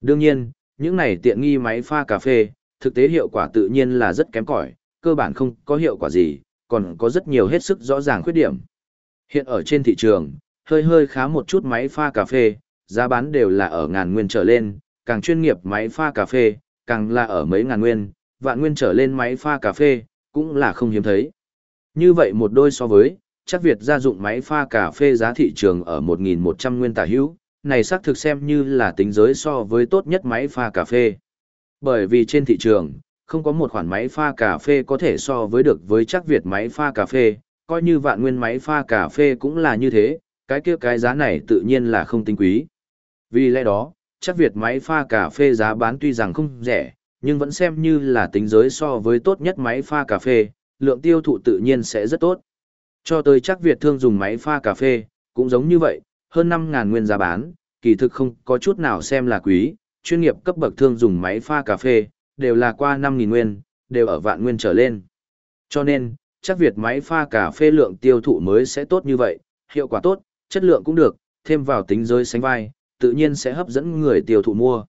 Đương nhiên, những này tiện nghi máy pha cà phê, thực tế hiệu quả tự nhiên là rất kém cỏi, cơ bản không có hiệu quả gì, còn có rất nhiều hết sức rõ ràng khuyết điểm. Hiện ở trên thị trường, hơi hơi khá một chút máy pha cà phê, giá bán đều là ở ngàn nguyên trở lên, càng chuyên nghiệp máy pha cà phê, càng là ở mấy ngàn nguyên, vạn nguyên trở lên máy pha cà phê, cũng là không hiếm thấy. Như vậy một đôi so với, chắc Việt gia dụng máy pha cà phê giá thị trường ở 1.100 nguyên tả hữu, này xác thực xem như là tính giới so với tốt nhất máy pha cà phê. Bởi vì trên thị trường, không có một khoản máy pha cà phê có thể so với được với chắc Việt máy pha cà phê, coi như vạn nguyên máy pha cà phê cũng là như thế, cái kia cái giá này tự nhiên là không tính quý. Vì lẽ đó, chắc Việt máy pha cà phê giá bán tuy rằng không rẻ, nhưng vẫn xem như là tính giới so với tốt nhất máy pha cà phê, lượng tiêu thụ tự nhiên sẽ rất tốt. Cho tới chắc Việt thương dùng máy pha cà phê, cũng giống như vậy, hơn 5.000 nguyên giá bán, kỳ thực không có chút nào xem là quý, chuyên nghiệp cấp bậc thương dùng máy pha cà phê, đều là qua 5.000 nguyên, đều ở vạn nguyên trở lên. Cho nên, chắc Việt máy pha cà phê lượng tiêu thụ mới sẽ tốt như vậy, hiệu quả tốt, chất lượng cũng được, thêm vào tính giới sánh vai, tự nhiên sẽ hấp dẫn người tiêu thụ mua.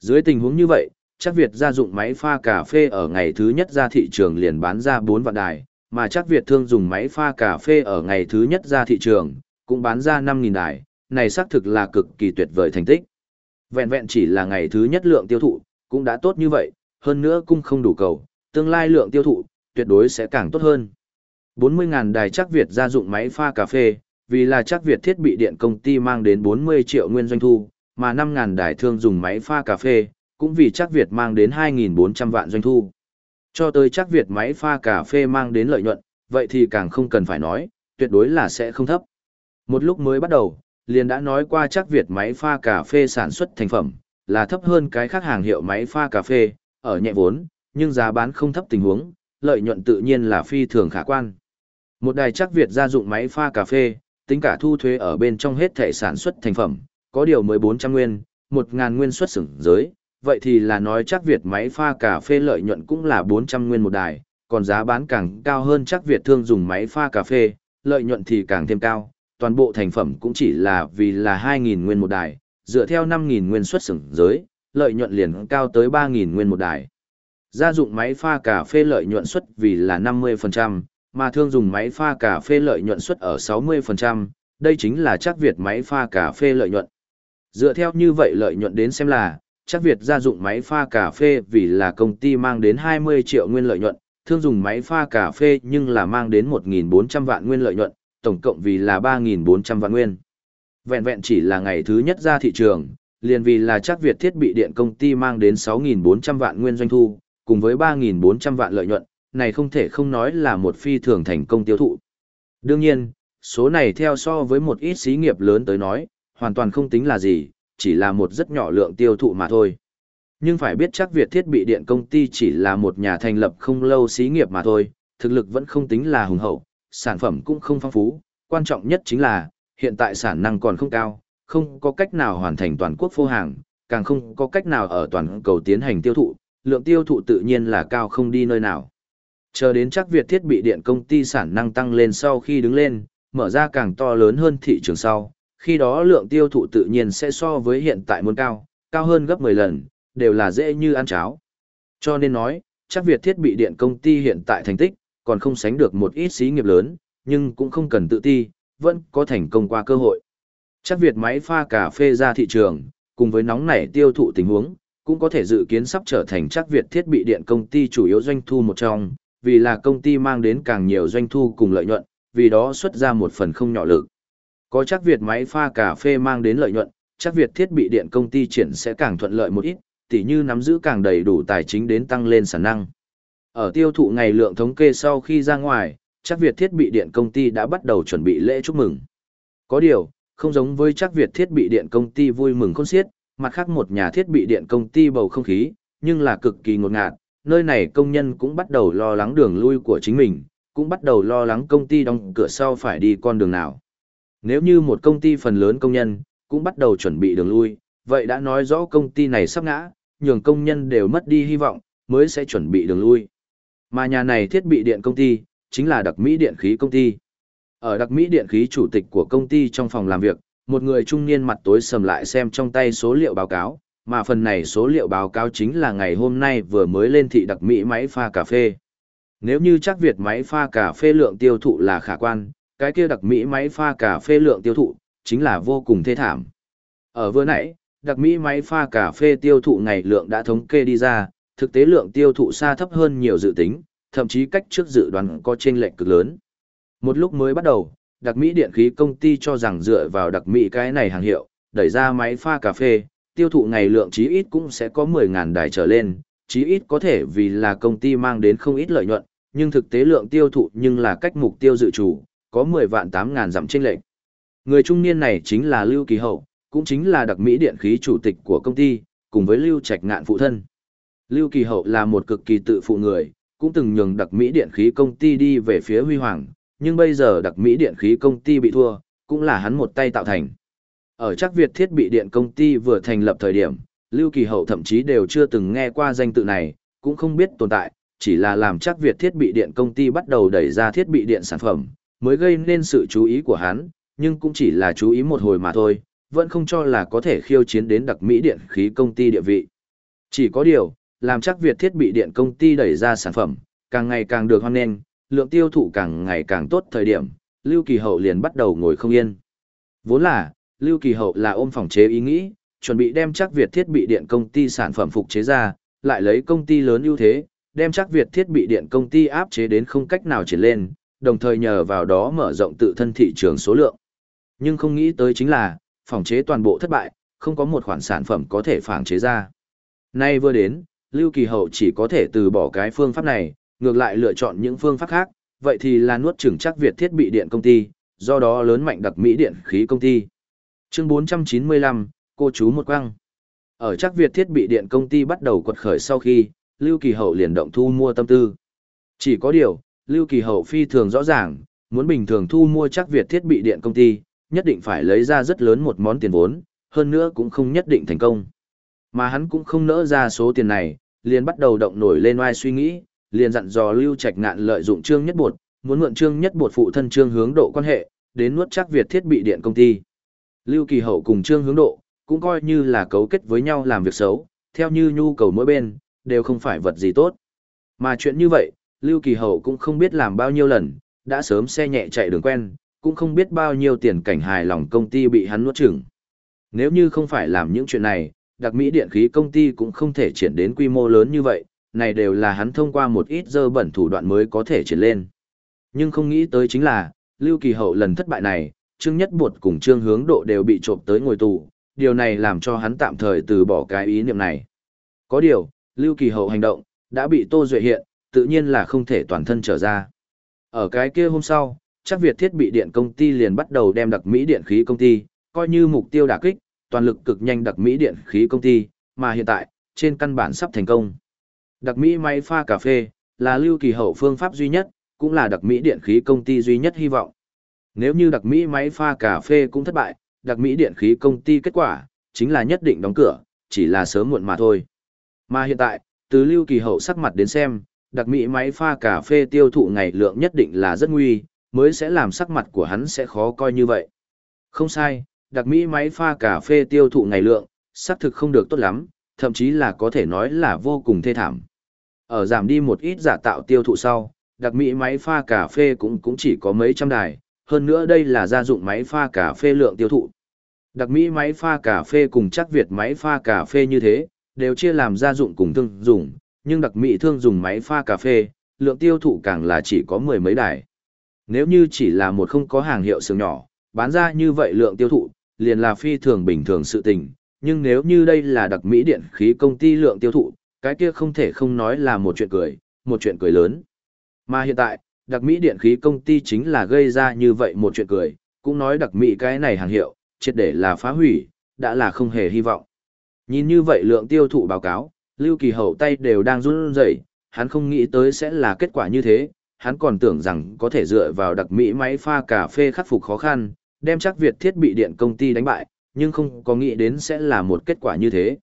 Dưới tình huống như vậy, chắc Việt gia dụng máy pha cà phê ở ngày thứ nhất ra thị trường liền bán ra 4 vạn đài, mà chắc Việt thương dùng máy pha cà phê ở ngày thứ nhất ra thị trường, cũng bán ra 5.000 đài, này xác thực là cực kỳ tuyệt vời thành tích. Vẹn vẹn chỉ là ngày thứ nhất lượng tiêu thụ, cũng đã tốt như vậy, hơn nữa cũng không đủ cầu, tương lai lượng tiêu thụ, tuyệt đối sẽ càng tốt hơn. 40.000 đài chắc Việt gia dụng máy pha cà phê, vì là chắc Việt thiết bị điện công ty mang đến 40 triệu nguyên doanh thu, mà 5.000 đài thương dùng máy pha cà phê, cũng vì chắc Việt mang đến 2.400 vạn doanh thu. Cho tới chắc Việt máy pha cà phê mang đến lợi nhuận, vậy thì càng không cần phải nói, tuyệt đối là sẽ không thấp. Một lúc mới bắt đầu, liền đã nói qua chắc Việt máy pha cà phê sản xuất thành phẩm, là thấp hơn cái khác hàng hiệu máy pha cà phê, ở nhẹ vốn, nhưng giá bán không thấp tình huống, lợi nhuận tự nhiên là phi thường khả quan. Một đài chắc Việt gia dụng máy pha cà phê, tính cả thu thuế ở bên trong hết thể sản xuất thành phẩm, có điều 1400 nguyên, 1000 nguyên xuất xưởng giới, vậy thì là nói chắc Việt máy pha cà phê lợi nhuận cũng là 400 nguyên một đài, còn giá bán càng cao hơn chắc Việt thương dùng máy pha cà phê, lợi nhuận thì càng thêm cao, toàn bộ thành phẩm cũng chỉ là vì là 2.000 nguyên một đài, dựa theo 5.000 nguyên xuất xưởng giới, lợi nhuận liền cao tới 3.000 nguyên một đài. Gia dụng máy pha cà phê lợi nhuận suất vì là 50%, mà thương dùng máy pha cà phê lợi nhuận suất ở 60%, đây chính là chắc Việt máy pha cà phê lợi nhuận. Dựa theo như vậy lợi nhuận đến xem là, chắc Việt gia dụng máy pha cà phê vì là công ty mang đến 20 triệu nguyên lợi nhuận, thương dùng máy pha cà phê nhưng là mang đến 1.400 vạn nguyên lợi nhuận, tổng cộng vì là 3.400 vạn nguyên. Vẹn vẹn chỉ là ngày thứ nhất ra thị trường, liền vì là chắc Việt thiết bị điện công ty mang đến 6.400 vạn nguyên doanh thu, cùng với 3.400 vạn lợi nhuận, này không thể không nói là một phi thường thành công tiêu thụ. Đương nhiên, số này theo so với một ít xí nghiệp lớn tới nói, hoàn toàn không tính là gì, chỉ là một rất nhỏ lượng tiêu thụ mà thôi. Nhưng phải biết chắc Việt thiết bị điện công ty chỉ là một nhà thành lập không lâu xí nghiệp mà thôi, thực lực vẫn không tính là hùng hậu, sản phẩm cũng không phong phú, quan trọng nhất chính là, hiện tại sản năng còn không cao, không có cách nào hoàn thành toàn quốc phô hàng, càng không có cách nào ở toàn cầu tiến hành tiêu thụ, lượng tiêu thụ tự nhiên là cao không đi nơi nào. Chờ đến chắc Việt thiết bị điện công ty sản năng tăng lên sau khi đứng lên, mở ra càng to lớn hơn thị trường sau, khi đó lượng tiêu thụ tự nhiên sẽ so với hiện tại muốn cao, cao hơn gấp 10 lần, đều là dễ như ăn cháo. Cho nên nói, chắc Việt thiết bị điện công ty hiện tại thành tích, còn không sánh được một ít xí nghiệp lớn, nhưng cũng không cần tự ti, vẫn có thành công qua cơ hội. Chắc Việt máy pha cà phê ra thị trường, cùng với nóng nảy tiêu thụ tình huống, cũng có thể dự kiến sắp trở thành chắc Việt thiết bị điện công ty chủ yếu doanh thu một trong, vì là công ty mang đến càng nhiều doanh thu cùng lợi nhuận, vì đó xuất ra một phần không nhỏ lực. Có chắc Việt máy pha cà phê mang đến lợi nhuận, chắc Việt thiết bị điện công ty triển sẽ càng thuận lợi một ít, tỉ như nắm giữ càng đầy đủ tài chính đến tăng lên sản năng. Ở tiêu thụ ngày lượng thống kê sau khi ra ngoài, chắc Việt thiết bị điện công ty đã bắt đầu chuẩn bị lễ chúc mừng. Có điều, không giống với chắc Việt thiết bị điện công ty vui mừng khôn xiết, mặt khác một nhà thiết bị điện công ty bầu không khí, nhưng là cực kỳ ngột ngạt, nơi này công nhân cũng bắt đầu lo lắng đường lui của chính mình, cũng bắt đầu lo lắng công ty đóng cửa sau phải đi con đường nào. Nếu như một công ty phần lớn công nhân, cũng bắt đầu chuẩn bị đường lui, vậy đã nói rõ công ty này sắp ngã, nhường công nhân đều mất đi hy vọng, mới sẽ chuẩn bị đường lui. Mà nhà này thiết bị điện công ty, chính là đặc Mỹ điện khí công ty. Ở đặc Mỹ điện khí chủ tịch của công ty trong phòng làm việc, một người trung niên mặt tối sầm lại xem trong tay số liệu báo cáo, mà phần này số liệu báo cáo chính là ngày hôm nay vừa mới lên thị đặc Mỹ máy pha cà phê. Nếu như chắc Việt máy pha cà phê lượng tiêu thụ là khả quan, cái kia đặc Mỹ máy pha cà phê lượng tiêu thụ, chính là vô cùng thê thảm. Ở vừa nãy, đặc Mỹ máy pha cà phê tiêu thụ ngày lượng đã thống kê đi ra, thực tế lượng tiêu thụ xa thấp hơn nhiều dự tính, thậm chí cách trước dự đoán có chênh lệch cực lớn. Một lúc mới bắt đầu, đặc Mỹ điện khí công ty cho rằng dựa vào đặc Mỹ cái này hàng hiệu, đẩy ra máy pha cà phê, tiêu thụ ngày lượng chí ít cũng sẽ có 10.000 đài trở lên, chí ít có thể vì là công ty mang đến không ít lợi nhuận, nhưng thực tế lượng tiêu thụ nhưng là cách mục tiêu dự chủ, có 10 vạn 8 ngàn giảm chênh lệch. Người trung niên này chính là Lưu Kỳ Hậu, cũng chính là đặc Mỹ điện khí chủ tịch của công ty, cùng với Lưu Trạch Ngạn phụ thân. Lưu Kỳ Hậu là một cực kỳ tự phụ người, cũng từng nhường đặc Mỹ điện khí công ty đi về phía huy hoàng, nhưng bây giờ đặc Mỹ điện khí công ty bị thua, cũng là hắn một tay tạo thành. Ở chắc Việt thiết bị điện công ty vừa thành lập thời điểm, Lưu Kỳ Hậu thậm chí đều chưa từng nghe qua danh tự này, cũng không biết tồn tại, chỉ là làm chắc Việt thiết bị điện công ty bắt đầu đẩy ra thiết bị điện sản phẩm, mới gây nên sự chú ý của hắn, nhưng cũng chỉ là chú ý một hồi mà thôi, vẫn không cho là có thể khiêu chiến đến đặc Mỹ điện khí công ty địa vị. Chỉ có điều, làm chắc Việt thiết bị điện công ty đẩy ra sản phẩm, càng ngày càng được hoan nghênh, lượng tiêu thụ càng ngày càng tốt thời điểm, Lưu Kỳ Hậu liền bắt đầu ngồi không yên. Vốn là, Lưu Kỳ Hậu là ôm phòng chế ý nghĩ, chuẩn bị đem chắc Việt thiết bị điện công ty sản phẩm phục chế ra, lại lấy công ty lớn ưu thế, đem chắc Việt thiết bị điện công ty áp chế đến không cách nào triển lên, đồng thời nhờ vào đó mở rộng tự thân thị trường số lượng. Nhưng không nghĩ tới chính là, phòng chế toàn bộ thất bại, không có một khoản sản phẩm có thể phản chế ra. Nay vừa đến, Lưu Kỳ Hậu chỉ có thể từ bỏ cái phương pháp này, ngược lại lựa chọn những phương pháp khác, vậy thì là nuốt chửng chắc Việt thiết bị điện công ty, do đó lớn mạnh đặc Mỹ điện khí công ty. Chương 495, cô chú một quăng. Ở chắc Việt thiết bị điện công ty bắt đầu quật khởi sau khi, Lưu Kỳ Hậu liền động thu mua tâm tư. Chỉ có điều, Lưu Kỳ Hậu phi thường rõ ràng, muốn bình thường thu mua chắc Việt thiết bị điện công ty, nhất định phải lấy ra rất lớn một món tiền vốn, hơn nữa cũng không nhất định thành công. Mà hắn cũng không nỡ ra số tiền này, liền bắt đầu động nổi lên oai suy nghĩ, liền dặn dò Lưu Trạch Ngạn lợi dụng Trương Nhất Bột, muốn mượn Trương Nhất Bột phụ thân Trương hướng độ quan hệ, đến nuốt chắc Việt thiết bị điện công ty. Lưu Kỳ Hậu cùng Trương hướng độ, cũng coi như là cấu kết với nhau làm việc xấu, theo như nhu cầu mỗi bên, đều không phải vật gì tốt. Mà chuyện như vậy, Lưu Kỳ Hậu cũng không biết làm bao nhiêu lần, đã sớm xe nhẹ chạy đường quen, cũng không biết bao nhiêu tiền cảnh hài lòng công ty bị hắn nuốt chửng. Nếu như không phải làm những chuyện này, đặc Mỹ điện khí công ty cũng không thể triển đến quy mô lớn như vậy, này đều là hắn thông qua một ít dơ bẩn thủ đoạn mới có thể triển lên. Nhưng không nghĩ tới chính là, Lưu Kỳ Hậu lần thất bại này, Trương Nhất Bột cùng Trương Hướng Độ đều bị trộm tới ngồi tù, điều này làm cho hắn tạm thời từ bỏ cái ý niệm này. Có điều, Lưu Kỳ Hậu hành động, đã bị Tô Duệ hiện, tự nhiên là không thể toàn thân trở ra. Ở cái kia hôm sau, chắc Việt thiết bị điện công ty liền bắt đầu đem đặc Mỹ điện khí công ty, coi như mục tiêu đả kích, toàn lực cực nhanh đặc Mỹ điện khí công ty, mà hiện tại, trên căn bản sắp thành công. Đặc Mỹ máy pha cà phê, là lưu kỳ hậu phương pháp duy nhất, cũng là đặc Mỹ điện khí công ty duy nhất hy vọng. Nếu như đặc Mỹ máy pha cà phê cũng thất bại, đặc Mỹ điện khí công ty kết quả, chính là nhất định đóng cửa, chỉ là sớm muộn mà thôi. Mà hiện tại, từ lưu kỳ hậu sắc mặt đến xem, đặc Mỹ máy pha cà phê tiêu thụ ngày lượng nhất định là rất nguy, mới sẽ làm sắc mặt của hắn sẽ khó coi như vậy. Không sai, đặc Mỹ máy pha cà phê tiêu thụ ngày lượng, xác thực không được tốt lắm, thậm chí là có thể nói là vô cùng thê thảm. Ở giảm đi một ít giả tạo tiêu thụ sau, đặc Mỹ máy pha cà phê cũng cũng chỉ có mấy trăm đài, hơn nữa đây là gia dụng máy pha cà phê lượng tiêu thụ. Đặc Mỹ máy pha cà phê cùng chắc Việt máy pha cà phê như thế, đều chia làm gia dụng cùng thương dùng, nhưng đặc Mỹ thương dùng máy pha cà phê, lượng tiêu thụ càng là chỉ có mười mấy đài. Nếu như chỉ là một không có hàng hiệu xưởng nhỏ, bán ra như vậy lượng tiêu thụ, liền là phi thường bình thường sự tình, nhưng nếu như đây là đặc Mỹ điện khí công ty lượng tiêu thụ, cái kia không thể không nói là một chuyện cười, một chuyện cười lớn. Mà hiện tại, đặc Mỹ điện khí công ty chính là gây ra như vậy một chuyện cười, cũng nói đặc Mỹ cái này hàng hiệu, triệt để là phá hủy, đã là không hề hy vọng. Nhìn như vậy lượng tiêu thụ báo cáo, Lưu Kỳ Hậu tay đều đang run rẩy, hắn không nghĩ tới sẽ là kết quả như thế, hắn còn tưởng rằng có thể dựa vào đặc Mỹ máy pha cà phê khắc phục khó khăn, đem chắc Việt thiết bị điện công ty đánh bại, nhưng không có nghĩ đến sẽ là một kết quả như thế.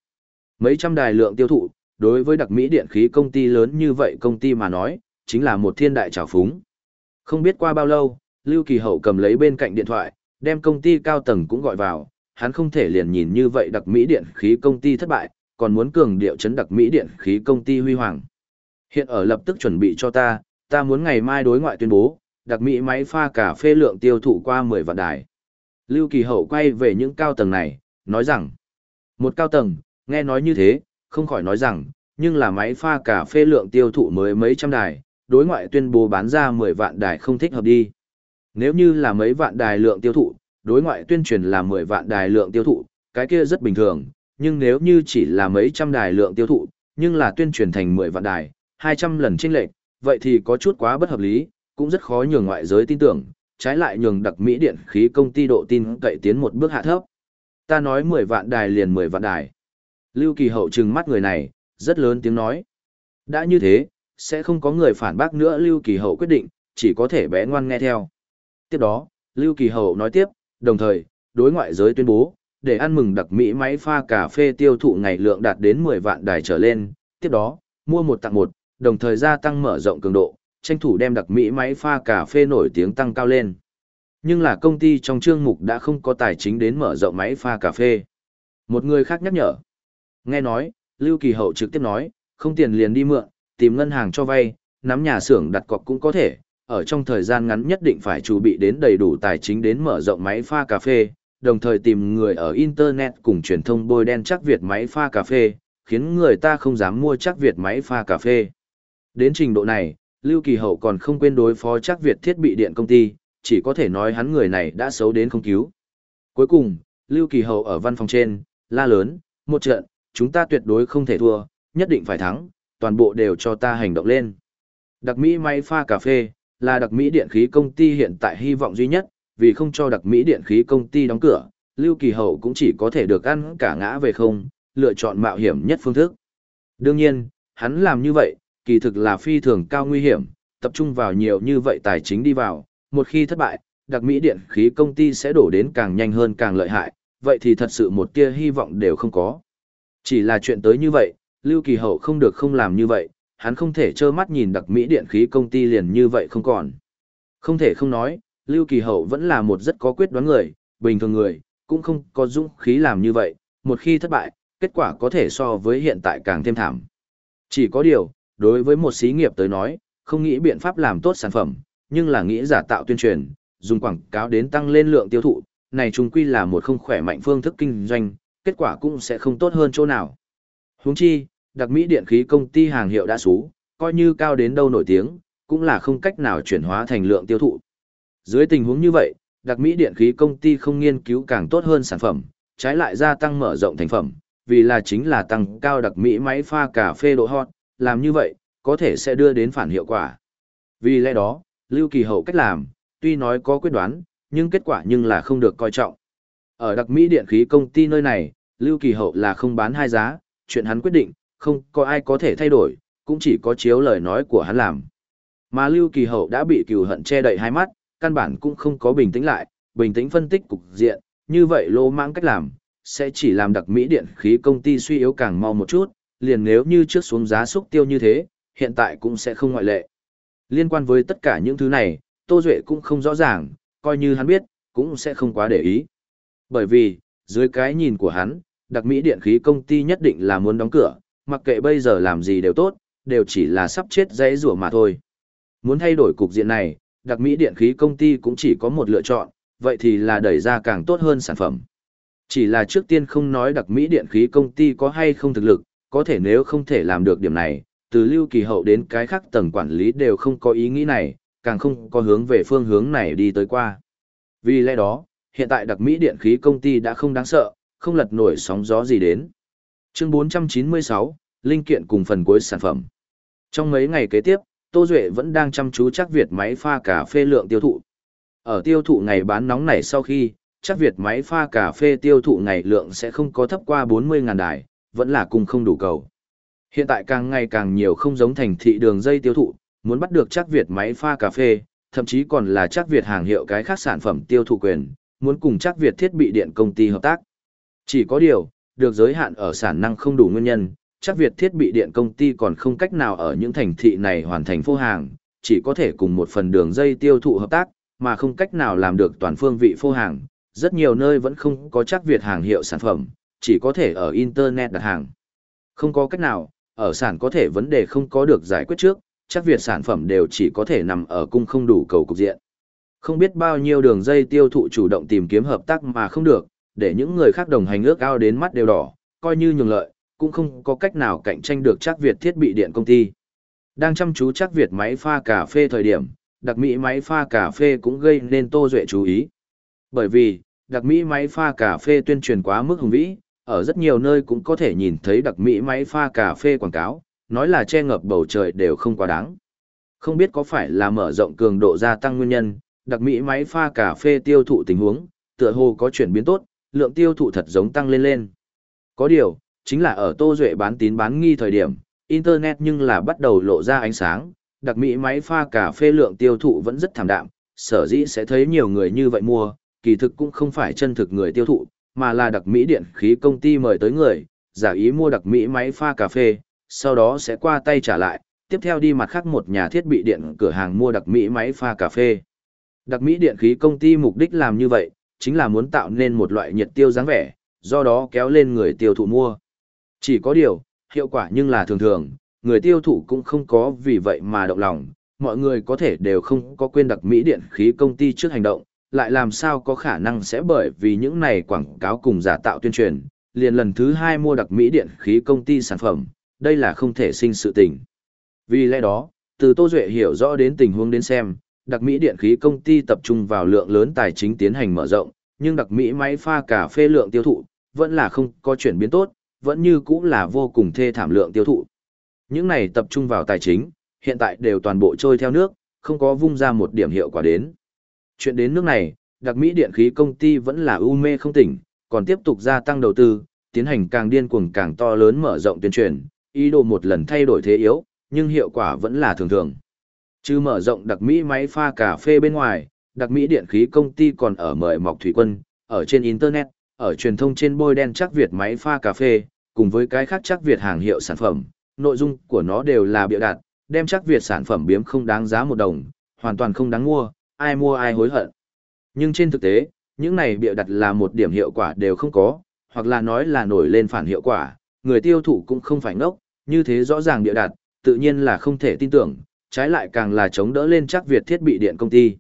Mấy trăm đài lượng tiêu thụ, đối với đặc Mỹ điện khí công ty lớn như vậy công ty mà nói, chính là một thiên đại trào phúng. Không biết qua bao lâu, Lưu Kỳ Hậu cầm lấy bên cạnh điện thoại, đem công ty cao tầng cũng gọi vào, hắn không thể liền nhìn như vậy đặc Mỹ điện khí công ty thất bại, còn muốn cường điệu chấn đặc Mỹ điện khí công ty huy hoàng. Hiện ở lập tức chuẩn bị cho ta, ta muốn ngày mai đối ngoại tuyên bố, đặc Mỹ máy pha cà phê lượng tiêu thụ qua 10 vạn đài. Lưu Kỳ Hậu quay về những cao tầng này, nói rằng, một cao tầng, nghe nói như thế, không khỏi nói rằng, nhưng là máy pha cà phê lượng tiêu thụ mới mấy trăm đài, đối ngoại tuyên bố bán ra 10 vạn đài không thích hợp đi. Nếu như là mấy vạn đài lượng tiêu thụ, đối ngoại tuyên truyền là 10 vạn đài lượng tiêu thụ, cái kia rất bình thường, nhưng nếu như chỉ là mấy trăm đài lượng tiêu thụ, nhưng là tuyên truyền thành 10 vạn đài, 200 lần chênh lệch, vậy thì có chút quá bất hợp lý, cũng rất khó nhường ngoại giới tin tưởng, trái lại nhường đặc Mỹ điện khí công ty độ tin cậy tiến một bước hạ thấp. Ta nói 10 vạn đài liền 10 vạn đài. Lưu Kỳ Hậu trừng mắt người này, rất lớn tiếng nói. Đã như thế, sẽ không có người phản bác nữa Lưu Kỳ Hậu quyết định, chỉ có thể bé ngoan nghe theo. Tiếp đó, Lưu Kỳ Hậu nói tiếp, đồng thời, đối ngoại giới tuyên bố, để ăn mừng đặc Mỹ máy pha cà phê tiêu thụ ngày lượng đạt đến 10 vạn đài trở lên, tiếp đó, mua một tặng một, đồng thời gia tăng mở rộng cường độ, tranh thủ đem đặc Mỹ máy pha cà phê nổi tiếng tăng cao lên. Nhưng là công ty trong chương mục đã không có tài chính đến mở rộng máy pha cà phê. Một người khác nhắc nhở. Nghe nói, Lưu Kỳ Hậu trực tiếp nói, không tiền liền đi mượn, tìm ngân hàng cho vay, nắm nhà xưởng đặt cọc cũng có thể, ở trong thời gian ngắn nhất định phải chuẩn bị đến đầy đủ tài chính đến mở rộng máy pha cà phê, đồng thời tìm người ở Internet cùng truyền thông bôi đen chắc Việt máy pha cà phê, khiến người ta không dám mua chắc Việt máy pha cà phê. Đến trình độ này, Lưu Kỳ Hậu còn không quên đối phó chắc Việt thiết bị điện công ty, chỉ có thể nói hắn người này đã xấu đến không cứu. Cuối cùng, Lưu Kỳ Hậu ở văn phòng trên, la lớn, một trận, chúng ta tuyệt đối không thể thua, nhất định phải thắng, toàn bộ đều cho ta hành động lên. Đặc Mỹ máy pha cà phê, là đặc Mỹ điện khí công ty hiện tại hy vọng duy nhất, vì không cho đặc Mỹ điện khí công ty đóng cửa, Lưu Kỳ Hậu cũng chỉ có thể được ăn cả ngã về không, lựa chọn mạo hiểm nhất phương thức. Đương nhiên, hắn làm như vậy, kỳ thực là phi thường cao nguy hiểm, tập trung vào nhiều như vậy tài chính đi vào, một khi thất bại, đặc Mỹ điện khí công ty sẽ đổ đến càng nhanh hơn càng lợi hại, vậy thì thật sự một tia hy vọng đều không có. Chỉ là chuyện tới như vậy, Lưu Kỳ Hậu không được không làm như vậy, hắn không thể trơ mắt nhìn đặc Mỹ điện khí công ty liền như vậy không còn. Không thể không nói, Lưu Kỳ Hậu vẫn là một rất có quyết đoán người, bình thường người, cũng không có dũng khí làm như vậy, một khi thất bại, kết quả có thể so với hiện tại càng thêm thảm. Chỉ có điều, đối với một xí nghiệp tới nói, không nghĩ biện pháp làm tốt sản phẩm, nhưng là nghĩ giả tạo tuyên truyền, dùng quảng cáo đến tăng lên lượng tiêu thụ, này chung quy là một không khỏe mạnh phương thức kinh doanh, kết quả cũng sẽ không tốt hơn chỗ nào. Huống chi, đặc Mỹ điện khí công ty hàng hiệu đã xú, coi như cao đến đâu nổi tiếng, cũng là không cách nào chuyển hóa thành lượng tiêu thụ. Dưới tình huống như vậy, đặc Mỹ điện khí công ty không nghiên cứu càng tốt hơn sản phẩm, trái lại gia tăng mở rộng thành phẩm, vì là chính là tăng cao đặc Mỹ máy pha cà phê độ hot, làm như vậy, có thể sẽ đưa đến phản hiệu quả. Vì lẽ đó, Lưu Kỳ Hậu cách làm, tuy nói có quyết đoán, nhưng kết quả nhưng là không được coi trọng. Ở đặc Mỹ điện khí công ty nơi này, Lưu Kỳ Hậu là không bán hai giá, chuyện hắn quyết định, không có ai có thể thay đổi, cũng chỉ có chiếu lời nói của hắn làm. Mà Lưu Kỳ Hậu đã bị cừu hận che đậy hai mắt, căn bản cũng không có bình tĩnh lại, bình tĩnh phân tích cục diện, như vậy lô mãng cách làm, sẽ chỉ làm đặc Mỹ điện khí công ty suy yếu càng mau một chút, liền nếu như trước xuống giá xúc tiêu như thế, hiện tại cũng sẽ không ngoại lệ. Liên quan với tất cả những thứ này, Tô Duệ cũng không rõ ràng, coi như hắn biết, cũng sẽ không quá để ý. Bởi vì, dưới cái nhìn của hắn, đặc Mỹ điện khí công ty nhất định là muốn đóng cửa, mặc kệ bây giờ làm gì đều tốt, đều chỉ là sắp chết dãy rủa mà thôi. Muốn thay đổi cục diện này, đặc Mỹ điện khí công ty cũng chỉ có một lựa chọn, vậy thì là đẩy ra càng tốt hơn sản phẩm. Chỉ là trước tiên không nói đặc Mỹ điện khí công ty có hay không thực lực, có thể nếu không thể làm được điểm này, từ lưu kỳ hậu đến cái khác tầng quản lý đều không có ý nghĩ này, càng không có hướng về phương hướng này đi tới qua. Vì lẽ đó, hiện tại đặc Mỹ điện khí công ty đã không đáng sợ, không lật nổi sóng gió gì đến. Chương 496, Linh kiện cùng phần cuối sản phẩm. Trong mấy ngày kế tiếp, Tô Duệ vẫn đang chăm chú chắc Việt máy pha cà phê lượng tiêu thụ. Ở tiêu thụ ngày bán nóng này sau khi, chắc Việt máy pha cà phê tiêu thụ ngày lượng sẽ không có thấp qua 40.000 đài, vẫn là cùng không đủ cầu. Hiện tại càng ngày càng nhiều không giống thành thị đường dây tiêu thụ, muốn bắt được chắc Việt máy pha cà phê, thậm chí còn là chắc Việt hàng hiệu cái khác sản phẩm tiêu thụ quyền, muốn cùng chắc Việt thiết bị điện công ty hợp tác. Chỉ có điều, được giới hạn ở sản năng không đủ nguyên nhân, chắc Việt thiết bị điện công ty còn không cách nào ở những thành thị này hoàn thành phô hàng, chỉ có thể cùng một phần đường dây tiêu thụ hợp tác, mà không cách nào làm được toàn phương vị phô hàng. Rất nhiều nơi vẫn không có chắc Việt hàng hiệu sản phẩm, chỉ có thể ở Internet đặt hàng. Không có cách nào, ở sản có thể vấn đề không có được giải quyết trước, chắc việc sản phẩm đều chỉ có thể nằm ở cung không đủ cầu cục diện. Không biết bao nhiêu đường dây tiêu thụ chủ động tìm kiếm hợp tác mà không được, để những người khác đồng hành ước ao đến mắt đều đỏ, coi như nhường lợi, cũng không có cách nào cạnh tranh được chắc Việt thiết bị điện công ty. Đang chăm chú chắc Việt máy pha cà phê thời điểm, đặc mỹ máy pha cà phê cũng gây nên Tô Duệ chú ý. Bởi vì, đặc mỹ máy pha cà phê tuyên truyền quá mức hùng vĩ, ở rất nhiều nơi cũng có thể nhìn thấy đặc mỹ máy pha cà phê quảng cáo, nói là che ngập bầu trời đều không quá đáng. Không biết có phải là mở rộng cường độ gia tăng nguyên nhân, đặc mỹ máy pha cà phê tiêu thụ tình huống, tựa hồ có chuyển biến tốt, lượng tiêu thụ thật giống tăng lên lên. Có điều, chính là ở Tô Duệ bán tín bán nghi thời điểm, Internet nhưng là bắt đầu lộ ra ánh sáng, đặc mỹ máy pha cà phê lượng tiêu thụ vẫn rất thảm đạm, sở dĩ sẽ thấy nhiều người như vậy mua, kỳ thực cũng không phải chân thực người tiêu thụ, mà là đặc mỹ điện khí công ty mời tới người, giả ý mua đặc mỹ máy pha cà phê, sau đó sẽ qua tay trả lại, tiếp theo đi mặt khác một nhà thiết bị điện cửa hàng mua đặc mỹ máy pha cà phê. Đặc mỹ điện khí công ty mục đích làm như vậy, chính là muốn tạo nên một loại nhiệt tiêu dáng vẻ, do đó kéo lên người tiêu thụ mua. Chỉ có điều, hiệu quả nhưng là thường thường, người tiêu thụ cũng không có vì vậy mà động lòng, mọi người có thể đều không có quên đặc mỹ điện khí công ty trước hành động, lại làm sao có khả năng sẽ bởi vì những này quảng cáo cùng giả tạo tuyên truyền, liền lần thứ hai mua đặc mỹ điện khí công ty sản phẩm, đây là không thể sinh sự tình. Vì lẽ đó, từ Tô Duệ hiểu rõ đến tình huống đến xem, đặc mỹ điện khí công ty tập trung vào lượng lớn tài chính tiến hành mở rộng, nhưng đặc mỹ máy pha cà phê lượng tiêu thụ, vẫn là không có chuyển biến tốt, vẫn như cũng là vô cùng thê thảm lượng tiêu thụ. Những này tập trung vào tài chính, hiện tại đều toàn bộ trôi theo nước, không có vung ra một điểm hiệu quả đến. Chuyện đến nước này, đặc Mỹ điện khí công ty vẫn là u mê không tỉnh, còn tiếp tục gia tăng đầu tư, tiến hành càng điên cuồng càng to lớn mở rộng tuyên truyền, ý đồ một lần thay đổi thế yếu, nhưng hiệu quả vẫn là thường thường. Chứ mở rộng đặc Mỹ máy pha cà phê bên ngoài, đặc Mỹ điện khí công ty còn ở mời mọc thủy quân, ở trên Internet, ở truyền thông trên bôi đen chắc Việt máy pha cà phê, cùng với cái khác chắc Việt hàng hiệu sản phẩm, nội dung của nó đều là biểu đạt, đem chắc Việt sản phẩm biếm không đáng giá một đồng, hoàn toàn không đáng mua, ai mua ai hối hận. Nhưng trên thực tế, những này bịa đặt là một điểm hiệu quả đều không có, hoặc là nói là nổi lên phản hiệu quả, người tiêu thụ cũng không phải ngốc, như thế rõ ràng bịa đặt, tự nhiên là không thể tin tưởng, trái lại càng là chống đỡ lên chắc Việt thiết bị điện công ty.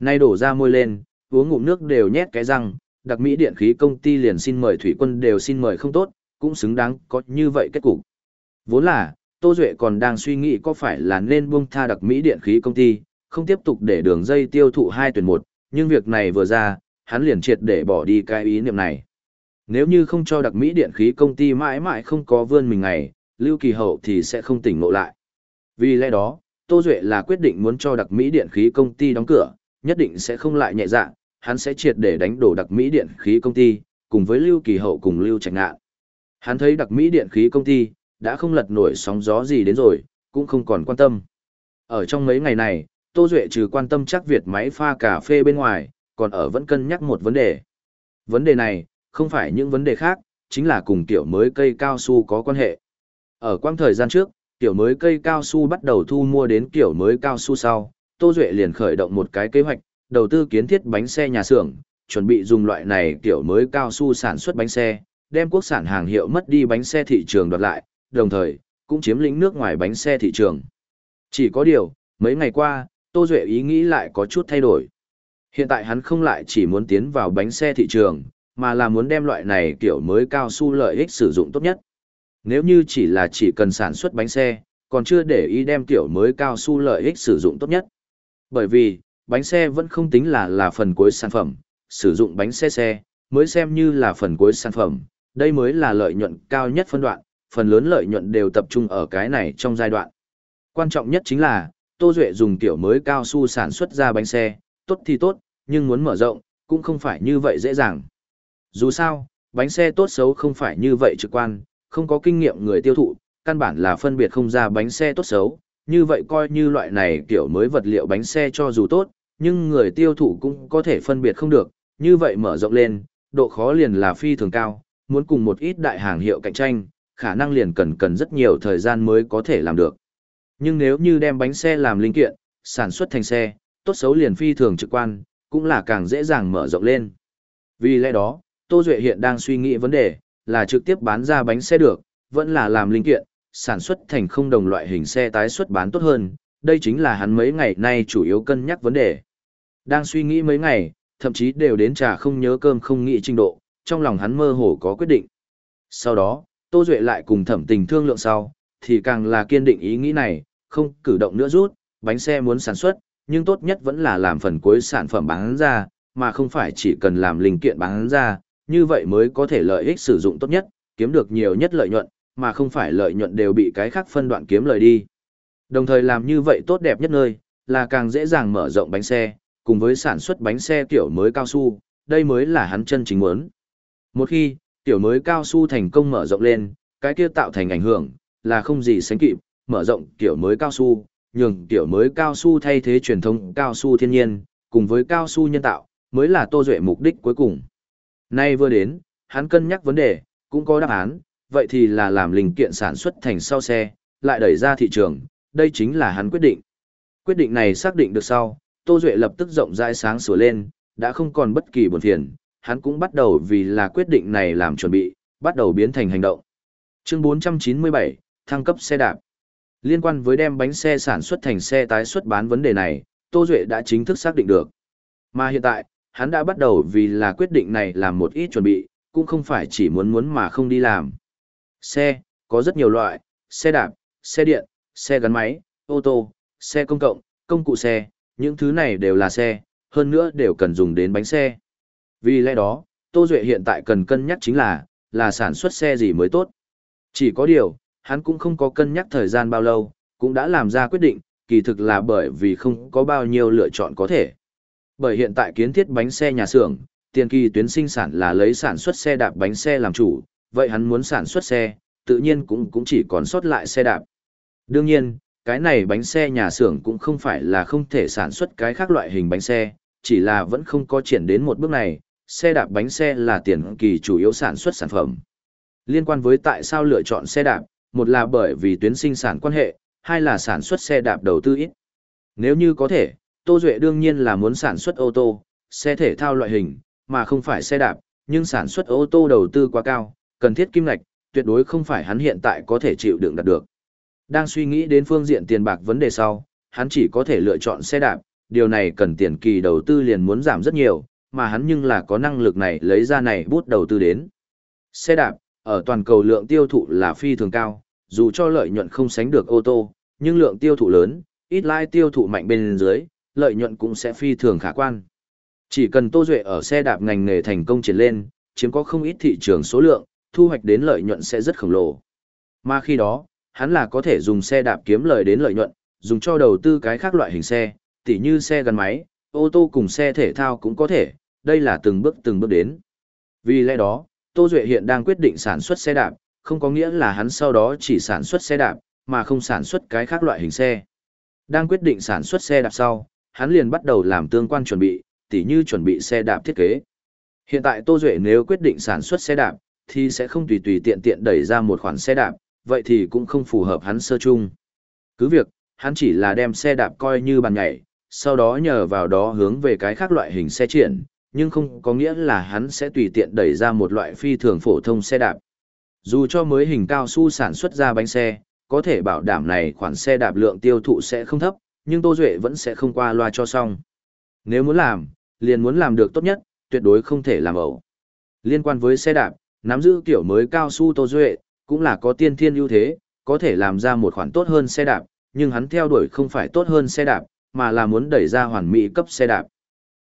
Nay đổ ra môi lên, uống ngụm nước đều nhét cái răng, đặc mỹ điện khí công ty liền xin mời thủy quân đều xin mời không tốt, cũng xứng đáng có như vậy kết cục. Vốn là, Tô Duệ còn đang suy nghĩ có phải là nên buông tha đặc mỹ điện khí công ty, không tiếp tục để đường dây tiêu thụ hai tuyển một, nhưng việc này vừa ra, hắn liền triệt để bỏ đi cái ý niệm này. Nếu như không cho đặc mỹ điện khí công ty mãi mãi không có vươn mình ngày, Lưu Kỳ Hậu thì sẽ không tỉnh ngộ lại. Vì lẽ đó, Tô Duệ là quyết định muốn cho đặc mỹ điện khí công ty đóng cửa, nhất định sẽ không lại nhẹ dạ, hắn sẽ triệt để đánh đổ đặc mỹ điện khí công ty, cùng với Lưu Kỳ Hậu cùng Lưu Trạch Ngạn. Hắn thấy đặc mỹ điện khí công ty, đã không lật nổi sóng gió gì đến rồi, cũng không còn quan tâm. Ở trong mấy ngày này, Tô Duệ trừ quan tâm chắc Việt máy pha cà phê bên ngoài, còn ở vẫn cân nhắc một vấn đề. Vấn đề này, không phải những vấn đề khác, chính là cùng tiểu mới cây cao su có quan hệ. Ở quang thời gian trước, tiểu mới cây cao su bắt đầu thu mua đến kiểu mới cao su sau, Tô Duệ liền khởi động một cái kế hoạch, đầu tư kiến thiết bánh xe nhà xưởng, chuẩn bị dùng loại này kiểu mới cao su sản xuất bánh xe, đem quốc sản hàng hiệu mất đi bánh xe thị trường đoạt lại, đồng thời, cũng chiếm lĩnh nước ngoài bánh xe thị trường. Chỉ có điều, mấy ngày qua, Tô Duệ ý nghĩ lại có chút thay đổi. Hiện tại hắn không lại chỉ muốn tiến vào bánh xe thị trường, mà là muốn đem loại này kiểu mới cao su lợi ích sử dụng tốt nhất. Nếu như chỉ là chỉ cần sản xuất bánh xe, còn chưa để ý đem kiểu mới cao su lợi ích sử dụng tốt nhất. Bởi vì, bánh xe vẫn không tính là là phần cuối sản phẩm, sử dụng bánh xe xe, mới xem như là phần cuối sản phẩm, đây mới là lợi nhuận cao nhất phân đoạn, phần lớn lợi nhuận đều tập trung ở cái này trong giai đoạn. Quan trọng nhất chính là, Tô Duệ dùng kiểu mới cao su sản xuất ra bánh xe, tốt thì tốt, nhưng muốn mở rộng, cũng không phải như vậy dễ dàng. Dù sao, bánh xe tốt xấu không phải như vậy trực quan, không có kinh nghiệm người tiêu thụ, căn bản là phân biệt không ra bánh xe tốt xấu, như vậy coi như loại này kiểu mới vật liệu bánh xe cho dù tốt, nhưng người tiêu thụ cũng có thể phân biệt không được, như vậy mở rộng lên, độ khó liền là phi thường cao, muốn cùng một ít đại hàng hiệu cạnh tranh, khả năng liền cần cần rất nhiều thời gian mới có thể làm được. Nhưng nếu như đem bánh xe làm linh kiện, sản xuất thành xe, tốt xấu liền phi thường trực quan, cũng là càng dễ dàng mở rộng lên. Vì lẽ đó, Tô Duệ hiện đang suy nghĩ vấn đề, là trực tiếp bán ra bánh xe được, vẫn là làm linh kiện, sản xuất thành không đồng loại hình xe tái xuất bán tốt hơn, đây chính là hắn mấy ngày nay chủ yếu cân nhắc vấn đề. Đang suy nghĩ mấy ngày, thậm chí đều đến trà không nhớ cơm không nghĩ trình độ, trong lòng hắn mơ hồ có quyết định. Sau đó, Tô Duệ lại cùng thẩm tình thương lượng sau, thì càng là kiên định ý nghĩ này, không cử động nữa rút, bánh xe muốn sản xuất, nhưng tốt nhất vẫn là làm phần cuối sản phẩm bán ra, mà không phải chỉ cần làm linh kiện bán ra, như vậy mới có thể lợi ích sử dụng tốt nhất, kiếm được nhiều nhất lợi nhuận, mà không phải lợi nhuận đều bị cái khác phân đoạn kiếm lời đi. Đồng thời làm như vậy tốt đẹp nhất nơi, là càng dễ dàng mở rộng bánh xe, cùng với sản xuất bánh xe kiểu mới cao su, đây mới là hắn chân chính muốn. Một khi, tiểu mới cao su thành công mở rộng lên, cái kia tạo thành ảnh hưởng, là không gì sánh kịp, mở rộng kiểu mới cao su, nhường kiểu mới cao su thay thế truyền thống cao su thiên nhiên, cùng với cao su nhân tạo, mới là Tô Duệ mục đích cuối cùng. Nay vừa đến, hắn cân nhắc vấn đề, cũng có đáp án, vậy thì là làm linh kiện sản xuất thành sau xe, lại đẩy ra thị trường, đây chính là hắn quyết định. Quyết định này xác định được sau, Tô Duệ lập tức rộng rãi sáng sửa lên, đã không còn bất kỳ buồn phiền, hắn cũng bắt đầu vì là quyết định này làm chuẩn bị, bắt đầu biến thành hành động. Chương 497, thăng cấp xe đạp. Liên quan với đem bánh xe sản xuất thành xe tái xuất bán vấn đề này, Tô Duệ đã chính thức xác định được. Mà hiện tại, hắn đã bắt đầu vì là quyết định này làm một ít chuẩn bị, cũng không phải chỉ muốn muốn mà không đi làm. Xe, có rất nhiều loại, xe đạp, xe điện, xe gắn máy, ô tô, xe công cộng, công cụ xe, những thứ này đều là xe, hơn nữa đều cần dùng đến bánh xe. Vì lẽ đó, Tô Duệ hiện tại cần cân nhắc chính là, là sản xuất xe gì mới tốt. Chỉ có điều, hắn cũng không có cân nhắc thời gian bao lâu, cũng đã làm ra quyết định, kỳ thực là bởi vì không có bao nhiêu lựa chọn có thể. Bởi hiện tại kiến thiết bánh xe nhà xưởng, tiền kỳ tuyến sinh sản là lấy sản xuất xe đạp bánh xe làm chủ, vậy hắn muốn sản xuất xe, tự nhiên cũng cũng chỉ còn sót lại xe đạp. Đương nhiên, cái này bánh xe nhà xưởng cũng không phải là không thể sản xuất cái khác loại hình bánh xe, chỉ là vẫn không có triển đến một bước này, xe đạp bánh xe là tiền kỳ chủ yếu sản xuất sản phẩm. Liên quan với tại sao lựa chọn xe đạp, một là bởi vì tuyến sinh sản quan hệ, hai là sản xuất xe đạp đầu tư ít. Nếu như có thể, Tô Duệ đương nhiên là muốn sản xuất ô tô, xe thể thao loại hình, mà không phải xe đạp, nhưng sản xuất ô tô đầu tư quá cao, cần thiết kim ngạch, tuyệt đối không phải hắn hiện tại có thể chịu đựng đạt được. Đang suy nghĩ đến phương diện tiền bạc vấn đề sau, hắn chỉ có thể lựa chọn xe đạp, điều này cần tiền kỳ đầu tư liền muốn giảm rất nhiều, mà hắn nhưng là có năng lực này lấy ra này bút đầu tư đến. Xe đạp, ở toàn cầu lượng tiêu thụ là phi thường cao, dù cho lợi nhuận không sánh được ô tô, nhưng lượng tiêu thụ lớn, ít lai tiêu thụ mạnh bên dưới, lợi nhuận cũng sẽ phi thường khả quan. Chỉ cần Tô Duệ ở xe đạp ngành nghề thành công triển lên, chiếm có không ít thị trường số lượng, thu hoạch đến lợi nhuận sẽ rất khổng lồ. Mà khi đó, hắn là có thể dùng xe đạp kiếm lời đến lợi nhuận, dùng cho đầu tư cái khác loại hình xe, tỉ như xe gắn máy, ô tô cùng xe thể thao cũng có thể, đây là từng bước từng bước đến. Vì lẽ đó, Tô Duệ hiện đang quyết định sản xuất xe đạp, không có nghĩa là hắn sau đó chỉ sản xuất xe đạp, mà không sản xuất cái khác loại hình xe. Đang quyết định sản xuất xe đạp sau, hắn liền bắt đầu làm tương quan chuẩn bị, tỉ như chuẩn bị xe đạp thiết kế. Hiện tại Tô Duệ nếu quyết định sản xuất xe đạp, thì sẽ không tùy tùy tiện tiện đẩy ra một khoản xe đạp, vậy thì cũng không phù hợp hắn sơ chung. Cứ việc, hắn chỉ là đem xe đạp coi như bàn nhảy, sau đó nhờ vào đó hướng về cái khác loại hình xe triển, nhưng không có nghĩa là hắn sẽ tùy tiện đẩy ra một loại phi thường phổ thông xe đạp. Dù cho mới hình cao su sản xuất ra bánh xe, có thể bảo đảm này khoản xe đạp lượng tiêu thụ sẽ không thấp, nhưng Tô Duệ vẫn sẽ không qua loa cho xong. Nếu muốn làm, liền muốn làm được tốt nhất, tuyệt đối không thể làm ẩu. Liên quan với xe đạp, nắm giữ kiểu mới cao su Tô Duệ, cũng là có tiên thiên ưu thế, có thể làm ra một khoản tốt hơn xe đạp, nhưng hắn theo đuổi không phải tốt hơn xe đạp, mà là muốn đẩy ra hoàn mỹ cấp xe đạp.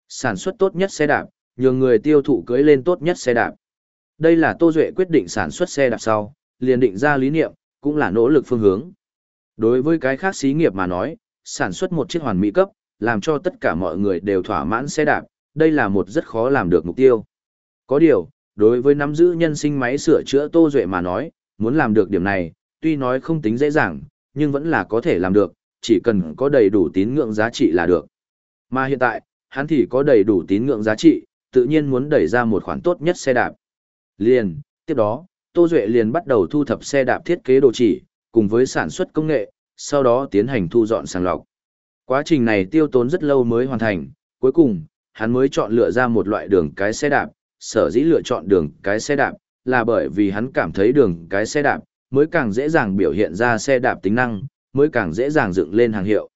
Sản xuất tốt nhất xe đạp, nhường người tiêu thụ cưới lên tốt nhất xe đạp. Đây là Tô Duệ quyết định sản xuất xe đạp sau, liền định ra lý niệm, cũng là nỗ lực phương hướng. Đối với cái khác xí nghiệp mà nói, sản xuất một chiếc hoàn mỹ cấp, làm cho tất cả mọi người đều thỏa mãn xe đạp, đây là một rất khó làm được mục tiêu. Có điều, đối với nắm giữ nhân sinh máy sửa chữa Tô Duệ mà nói, muốn làm được điểm này, tuy nói không tính dễ dàng, nhưng vẫn là có thể làm được, chỉ cần có đầy đủ tín ngưỡng giá trị là được. Mà hiện tại, hắn thì có đầy đủ tín ngưỡng giá trị, tự nhiên muốn đẩy ra một khoản tốt nhất xe đạp. Liền, tiếp đó, Tô Duệ liền bắt đầu thu thập xe đạp thiết kế đồ chỉ, cùng với sản xuất công nghệ, sau đó tiến hành thu dọn sàng lọc. Quá trình này tiêu tốn rất lâu mới hoàn thành, cuối cùng, hắn mới chọn lựa ra một loại đường cái xe đạp, sở dĩ lựa chọn đường cái xe đạp, là bởi vì hắn cảm thấy đường cái xe đạp, mới càng dễ dàng biểu hiện ra xe đạp tính năng, mới càng dễ dàng dựng lên hàng hiệu.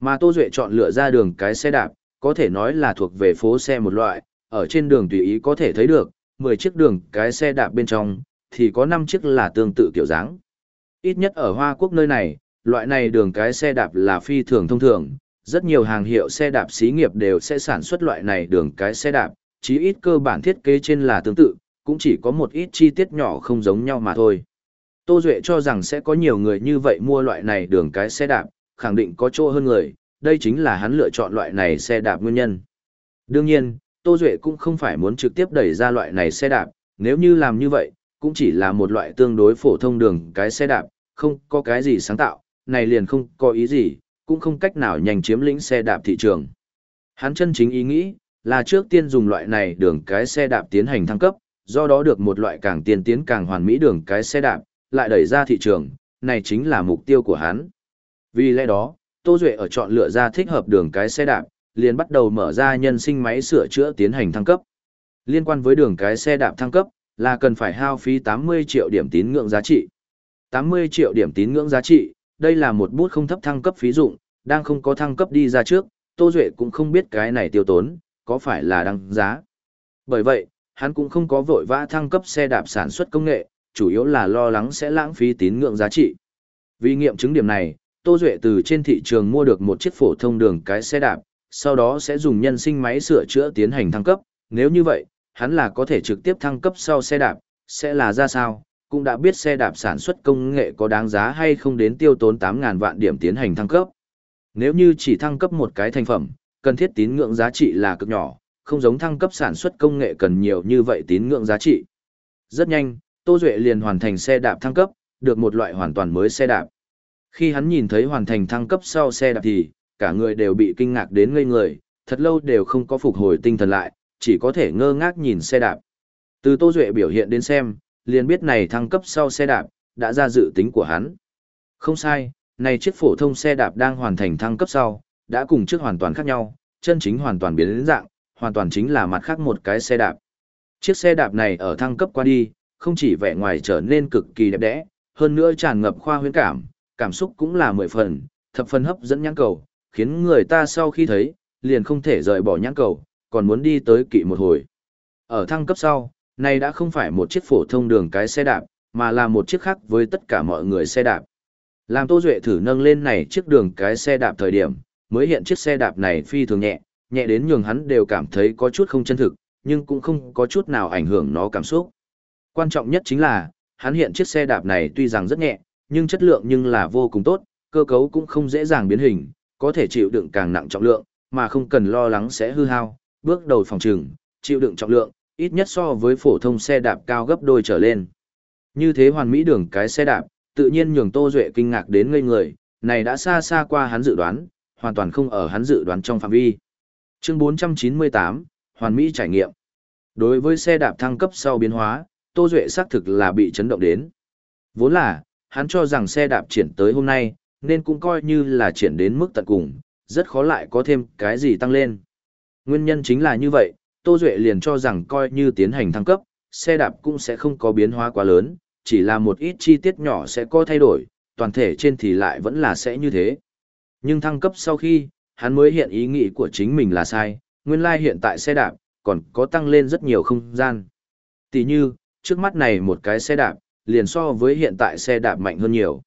Mà Tô Duệ chọn lựa ra đường cái xe đạp, có thể nói là thuộc về phố xe một loại, ở trên đường tùy ý có thể thấy được, 10 chiếc đường cái xe đạp bên trong, thì có 5 chiếc là tương tự kiểu dáng. Ít nhất ở Hoa Quốc nơi này, loại này đường cái xe đạp là phi thường thông thường, rất nhiều hàng hiệu xe đạp xí nghiệp đều sẽ sản xuất loại này đường cái xe đạp, chí ít cơ bản thiết kế trên là tương tự, cũng chỉ có một ít chi tiết nhỏ không giống nhau mà thôi. Tô Duệ cho rằng sẽ có nhiều người như vậy mua loại này đường cái xe đạp, khẳng định có chỗ hơn người, đây chính là hắn lựa chọn loại này xe đạp nguyên nhân. Đương nhiên, Tô Duệ cũng không phải muốn trực tiếp đẩy ra loại này xe đạp, nếu như làm như vậy, cũng chỉ là một loại tương đối phổ thông đường cái xe đạp, không có cái gì sáng tạo, này liền không có ý gì, cũng không cách nào nhanh chiếm lĩnh xe đạp thị trường. Hắn chân chính ý nghĩ, là trước tiên dùng loại này đường cái xe đạp tiến hành thăng cấp, do đó được một loại càng tiên tiến càng hoàn mỹ đường cái xe đạp, lại đẩy ra thị trường, này chính là mục tiêu của hắn. Vì lẽ đó, Tô Duệ ở chọn lựa ra thích hợp đường cái xe đạp, liền bắt đầu mở ra nhân sinh máy sửa chữa tiến hành thăng cấp. Liên quan với đường cái xe đạp thăng cấp, là cần phải hao phí 80 triệu điểm tín ngưỡng giá trị. 80 triệu điểm tín ngưỡng giá trị, đây là một bút không thấp thăng cấp phí dụng, đang không có thăng cấp đi ra trước, Tô Duệ cũng không biết cái này tiêu tốn, có phải là đăng giá. Bởi vậy, hắn cũng không có vội vã thăng cấp xe đạp sản xuất công nghệ, chủ yếu là lo lắng sẽ lãng phí tín ngưỡng giá trị. Vì nghiệm chứng điểm này, Tô Duệ từ trên thị trường mua được một chiếc phổ thông đường cái xe đạp, sau đó sẽ dùng nhân sinh máy sửa chữa tiến hành thăng cấp, nếu như vậy, hắn là có thể trực tiếp thăng cấp sau xe đạp, sẽ là ra sao, cũng đã biết xe đạp sản xuất công nghệ có đáng giá hay không đến tiêu tốn 8.000 vạn điểm tiến hành thăng cấp. Nếu như chỉ thăng cấp một cái thành phẩm, cần thiết tín ngưỡng giá trị là cực nhỏ, không giống thăng cấp sản xuất công nghệ cần nhiều như vậy tín ngưỡng giá trị. Rất nhanh, Tô Duệ liền hoàn thành xe đạp thăng cấp, được một loại hoàn toàn mới xe đạp. Khi hắn nhìn thấy hoàn thành thăng cấp sau xe đạp thì, cả người đều bị kinh ngạc đến ngây người, thật lâu đều không có phục hồi tinh thần lại, chỉ có thể ngơ ngác nhìn xe đạp. Từ Tô Duệ biểu hiện đến xem, liền biết này thăng cấp sau xe đạp, đã ra dự tính của hắn. Không sai, này chiếc phổ thông xe đạp đang hoàn thành thăng cấp sau, đã cùng trước hoàn toàn khác nhau, chân chính hoàn toàn biến đến dạng, hoàn toàn chính là mặt khác một cái xe đạp. Chiếc xe đạp này ở thăng cấp qua đi, không chỉ vẻ ngoài trở nên cực kỳ đẹp đẽ, hơn nữa tràn ngập khoa huyễn cảm, cảm xúc cũng là mười phần, thập phần hấp dẫn nhãn cầu, khiến người ta sau khi thấy, liền không thể rời bỏ nhãn cầu, còn muốn đi tới kỵ một hồi. Ở thăng cấp sau, này đã không phải một chiếc phổ thông đường cái xe đạp, mà là một chiếc khác với tất cả mọi người xe đạp. Làm Tô Duệ thử nâng lên này chiếc đường cái xe đạp thời điểm, mới hiện chiếc xe đạp này phi thường nhẹ, nhẹ đến nhường hắn đều cảm thấy có chút không chân thực, nhưng cũng không có chút nào ảnh hưởng nó cảm xúc. Quan trọng nhất chính là, hắn hiện chiếc xe đạp này tuy rằng rất nhẹ, nhưng chất lượng nhưng là vô cùng tốt, cơ cấu cũng không dễ dàng biến hình, có thể chịu đựng càng nặng trọng lượng, mà không cần lo lắng sẽ hư hao. Bước đầu phòng trừng, chịu đựng trọng lượng, ít nhất so với phổ thông xe đạp cao gấp đôi trở lên. Như thế hoàn mỹ đường cái xe đạp, tự nhiên nhường Tô Duệ kinh ngạc đến ngây người, này đã xa xa qua hắn dự đoán, hoàn toàn không ở hắn dự đoán trong phạm vi. Chương 498, Hoàn Mỹ trải nghiệm. Đối với xe đạp thăng cấp sau biến hóa, Tô Duệ xác thực là bị chấn động đến. Vốn là, hắn cho rằng xe đạp triển tới hôm nay, nên cũng coi như là triển đến mức tận cùng, rất khó lại có thêm cái gì tăng lên. Nguyên nhân chính là như vậy, Tô Duệ liền cho rằng coi như tiến hành thăng cấp, xe đạp cũng sẽ không có biến hóa quá lớn, chỉ là một ít chi tiết nhỏ sẽ có thay đổi, toàn thể trên thì lại vẫn là sẽ như thế. Nhưng thăng cấp sau khi, hắn mới hiện ý nghĩ của chính mình là sai, nguyên lai hiện tại xe đạp, còn có tăng lên rất nhiều không gian. Tỷ như, trước mắt này một cái xe đạp, liền so với hiện tại xe đạp mạnh hơn nhiều.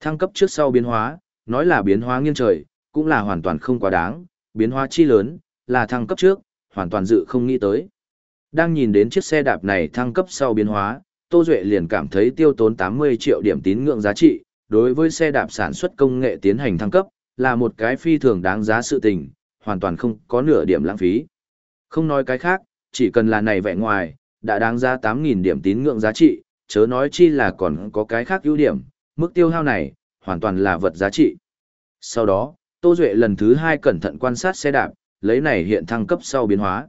Thăng cấp trước sau biến hóa, nói là biến hóa nghiêng trời, cũng là hoàn toàn không quá đáng, biến hóa chi lớn, là thăng cấp trước, hoàn toàn dự không nghĩ tới. Đang nhìn đến chiếc xe đạp này thăng cấp sau biến hóa, Tô Duệ liền cảm thấy tiêu tốn 80 triệu điểm tín ngưỡng giá trị, đối với xe đạp sản xuất công nghệ tiến hành thăng cấp, là một cái phi thường đáng giá sự tình, hoàn toàn không có nửa điểm lãng phí. Không nói cái khác, chỉ cần là này vẻ ngoài, đã đáng giá 8.000 điểm tín ngưỡng giá trị, chớ nói chi là còn có cái khác ưu điểm, mức tiêu hao này, hoàn toàn là vật giá trị. Sau đó, Tô Duệ lần thứ hai cẩn thận quan sát xe đạp, lấy này hiện thăng cấp sau biến hóa.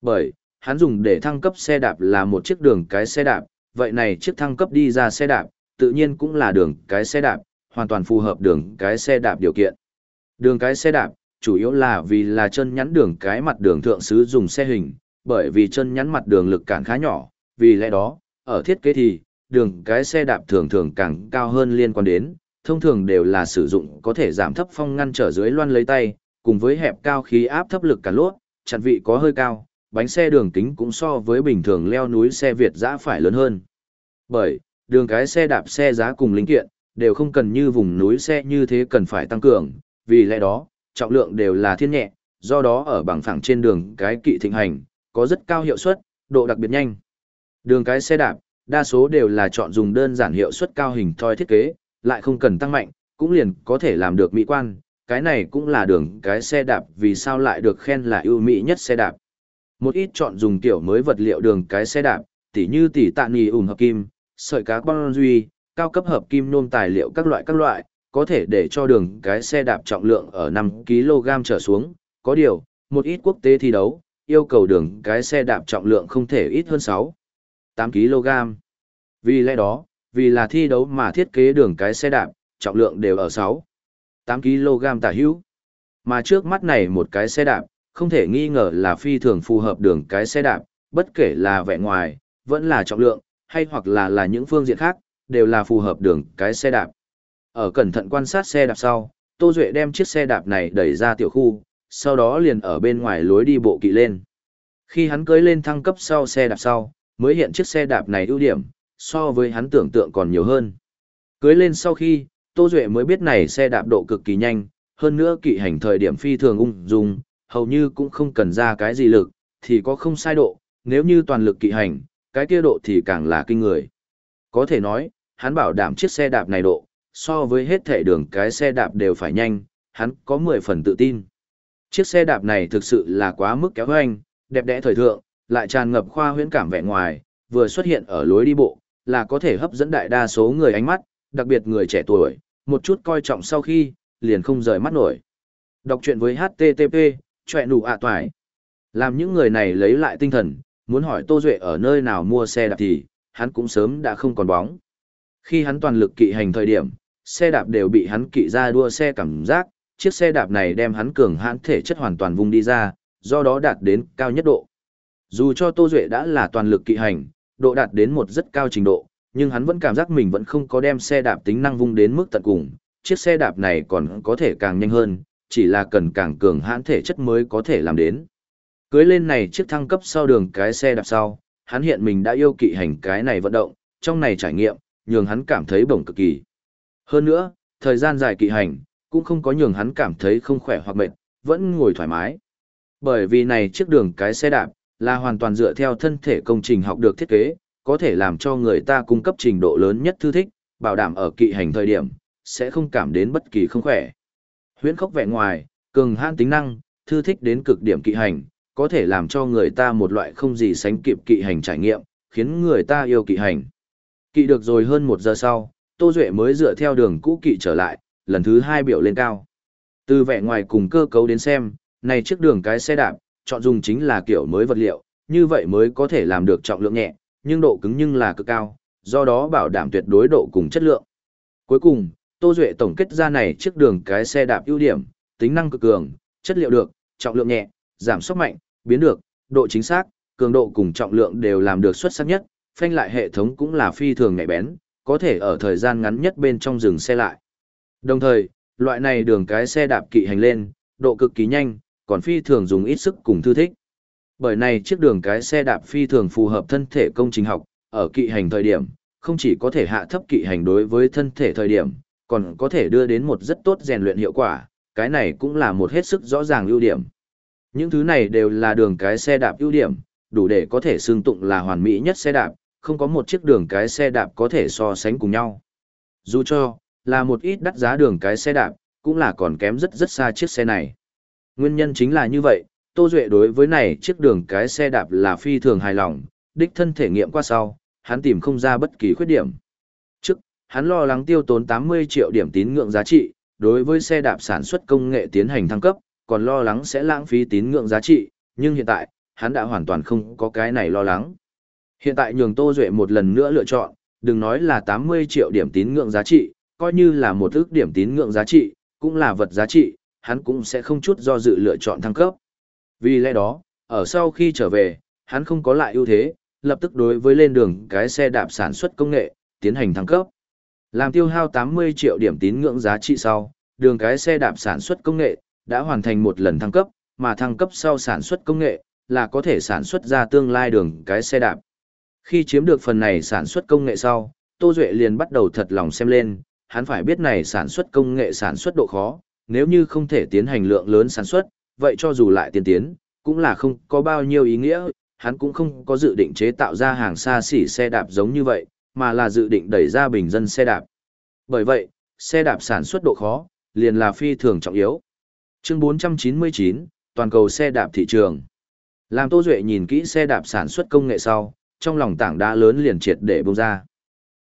Bởi, hắn dùng để thăng cấp xe đạp là một chiếc đường cái xe đạp, vậy này chiếc thăng cấp đi ra xe đạp, tự nhiên cũng là đường cái xe đạp, hoàn toàn phù hợp đường cái xe đạp điều kiện. Đường cái xe đạp, chủ yếu là vì là chân nhắn đường cái mặt đường thượng sử dùng xe hình, bởi vì chân nhắn mặt đường lực cản khá nhỏ, vì lẽ đó, ở thiết kế thì, đường cái xe đạp thường thường càng cao hơn liên quan đến, thông thường đều là sử dụng có thể giảm thấp phong ngăn trở dưới loan lấy tay, cùng với hẹp cao khí áp thấp lực cả lốt, chặn vị có hơi cao, bánh xe đường kính cũng so với bình thường leo núi xe Việt dã phải lớn hơn. Bởi, đường cái xe đạp xe giá cùng linh kiện, đều không cần như vùng núi xe như thế cần phải tăng cường, vì lẽ đó, trọng lượng đều là thiên nhẹ, do đó ở bằng phẳng trên đường cái kỵ thịnh hành, có rất cao hiệu suất, độ đặc biệt nhanh. Đường cái xe đạp, đa số đều là chọn dùng đơn giản hiệu suất cao hình thoi thiết kế, lại không cần tăng mạnh, cũng liền có thể làm được mỹ quan, cái này cũng là đường cái xe đạp vì sao lại được khen là ưu mỹ nhất xe đạp. Một ít chọn dùng kiểu mới vật liệu đường cái xe đạp, tỉ như tỉ tạ nì ủng hợp kim, sợi cá băng duy, cao cấp hợp kim nôm tài liệu các loại các loại, có thể để cho đường cái xe đạp trọng lượng ở 5kg trở xuống. Có điều, một ít quốc tế thi đấu, yêu cầu đường cái xe đạp trọng lượng không thể ít hơn 6, 8kg. Vì lẽ đó, vì là thi đấu mà thiết kế đường cái xe đạp, trọng lượng đều ở 6, 8kg tả hữu. Mà trước mắt này một cái xe đạp, không thể nghi ngờ là phi thường phù hợp đường cái xe đạp, bất kể là vẻ ngoài, vẫn là trọng lượng, hay hoặc là là những phương diện khác, đều là phù hợp đường cái xe đạp. Ở cẩn thận quan sát xe đạp sau, Tô Duệ đem chiếc xe đạp này đẩy ra tiểu khu, sau đó liền ở bên ngoài lối đi bộ kỵ lên. Khi hắn cưới lên thăng cấp sau xe đạp sau, mới hiện chiếc xe đạp này ưu điểm, so với hắn tưởng tượng còn nhiều hơn. Cưới lên sau khi, Tô Duệ mới biết này xe đạp độ cực kỳ nhanh, hơn nữa kỵ hành thời điểm phi thường ung dung, hầu như cũng không cần ra cái gì lực, thì có không sai độ, nếu như toàn lực kỵ hành, cái kia độ thì càng là kinh người. Có thể nói, hắn bảo đảm chiếc xe đạp này độ, so với hết thể đường cái xe đạp đều phải nhanh, hắn có 10 phần tự tin. Chiếc xe đạp này thực sự là quá mức kéo hoanh, đẹp đẽ thời thượng, lại tràn ngập khoa huyễn cảm vẻ ngoài, vừa xuất hiện ở lối đi bộ, là có thể hấp dẫn đại đa số người ánh mắt, đặc biệt người trẻ tuổi, một chút coi trọng sau khi, liền không rời mắt nổi. Đọc truyện với HTTP, chọe nụ ạ toài. Làm những người này lấy lại tinh thần, muốn hỏi Tô Duệ ở nơi nào mua xe đạp thì, hắn cũng sớm đã không còn bóng. Khi hắn toàn lực kỵ hành thời điểm, xe đạp đều bị hắn kỵ ra đua xe cảm giác, chiếc xe đạp này đem hắn cường hãn thể chất hoàn toàn vung đi ra, do đó đạt đến cao nhất độ. Dù cho Tô Duệ đã là toàn lực kỵ hành, độ đạt đến một rất cao trình độ, nhưng hắn vẫn cảm giác mình vẫn không có đem xe đạp tính năng vung đến mức tận cùng, chiếc xe đạp này còn có thể càng nhanh hơn, chỉ là cần càng cường hãn thể chất mới có thể làm đến. Cưới lên này chiếc thăng cấp sau đường cái xe đạp sau, hắn hiện mình đã yêu kỵ hành cái này vận động, trong này trải nghiệm, nhường hắn cảm thấy bổng cực kỳ. Hơn nữa, thời gian dài kỵ hành, cũng không có nhường hắn cảm thấy không khỏe hoặc mệt, vẫn ngồi thoải mái. Bởi vì này chiếc đường cái xe đạp, là hoàn toàn dựa theo thân thể công trình học được thiết kế, có thể làm cho người ta cung cấp trình độ lớn nhất thư thích, bảo đảm ở kỵ hành thời điểm, sẽ không cảm đến bất kỳ không khỏe. Huyễn khốc vẻ ngoài, cường hãn tính năng, thư thích đến cực điểm kỵ hành, có thể làm cho người ta một loại không gì sánh kịp kỵ hành trải nghiệm, khiến người ta yêu kỵ hành. Kỵ được rồi hơn một giờ sau, Tô Duệ mới dựa theo đường cũ kỵ trở lại, lần thứ hai biểu lên cao. Từ vẻ ngoài cùng cơ cấu đến xem, này chiếc đường cái xe đạp, chọn dùng chính là kiểu mới vật liệu, như vậy mới có thể làm được trọng lượng nhẹ, nhưng độ cứng nhưng là cực cao, do đó bảo đảm tuyệt đối độ cùng chất lượng. Cuối cùng, Tô Duệ tổng kết ra này chiếc đường cái xe đạp ưu điểm, tính năng cực cường, chất liệu được, trọng lượng nhẹ, giảm sốc mạnh, biến được, độ chính xác, cường độ cùng trọng lượng đều làm được xuất sắc nhất, phanh lại hệ thống cũng là phi thường nhạy bén, có thể ở thời gian ngắn nhất bên trong dừng xe lại. Đồng thời, loại này đường cái xe đạp kỵ hành lên, độ cực kỳ nhanh, còn phi thường dùng ít sức cùng thư thích. Bởi này chiếc đường cái xe đạp phi thường phù hợp thân thể công trình học, ở kỵ hành thời điểm, không chỉ có thể hạ thấp kỵ hành đối với thân thể thời điểm, còn có thể đưa đến một rất tốt rèn luyện hiệu quả, cái này cũng là một hết sức rõ ràng ưu điểm. Những thứ này đều là đường cái xe đạp ưu điểm, đủ để có thể xương tụng là hoàn mỹ nhất xe đạp, không có một chiếc đường cái xe đạp có thể so sánh cùng nhau. Dù cho, là một ít đắt giá đường cái xe đạp, cũng là còn kém rất rất xa chiếc xe này. Nguyên nhân chính là như vậy, Tô Duệ đối với này chiếc đường cái xe đạp là phi thường hài lòng, đích thân thể nghiệm qua sau, hắn tìm không ra bất kỳ khuyết điểm. Trước, hắn lo lắng tiêu tốn 80 triệu điểm tín ngưỡng giá trị, đối với xe đạp sản xuất công nghệ tiến hành thăng cấp, còn lo lắng sẽ lãng phí tín ngưỡng giá trị, nhưng hiện tại, hắn đã hoàn toàn không có cái này lo lắng. Hiện tại nhường Tô Duệ một lần nữa lựa chọn, đừng nói là 80 triệu điểm tín ngưỡng giá trị, coi như là một ước điểm tín ngưỡng giá trị, cũng là vật giá trị, hắn cũng sẽ không chút do dự lựa chọn thăng cấp. Vì lẽ đó, ở sau khi trở về, hắn không có lại ưu thế, lập tức đối với lên đường cái xe đạp sản xuất công nghệ, tiến hành thăng cấp. Làm tiêu hao 80 triệu điểm tín ngưỡng giá trị sau, đường cái xe đạp sản xuất công nghệ đã hoàn thành một lần thăng cấp, mà thăng cấp sau sản xuất công nghệ là có thể sản xuất ra tương lai đường cái xe đạp. Khi chiếm được phần này sản xuất công nghệ sau, Tô Duệ liền bắt đầu thật lòng xem lên, hắn phải biết này sản xuất công nghệ sản xuất độ khó, nếu như không thể tiến hành lượng lớn sản xuất, vậy cho dù lại tiên tiến, cũng là không có bao nhiêu ý nghĩa, hắn cũng không có dự định chế tạo ra hàng xa xỉ xe đạp giống như vậy, mà là dự định đẩy ra bình dân xe đạp. Bởi vậy, xe đạp sản xuất độ khó, liền là phi thường trọng yếu. Chương 499, toàn cầu xe đạp thị trường. Làm Tô Duệ nhìn kỹ xe đạp sản xuất công nghệ sau, trong lòng tảng đá lớn liền triệt để bông ra.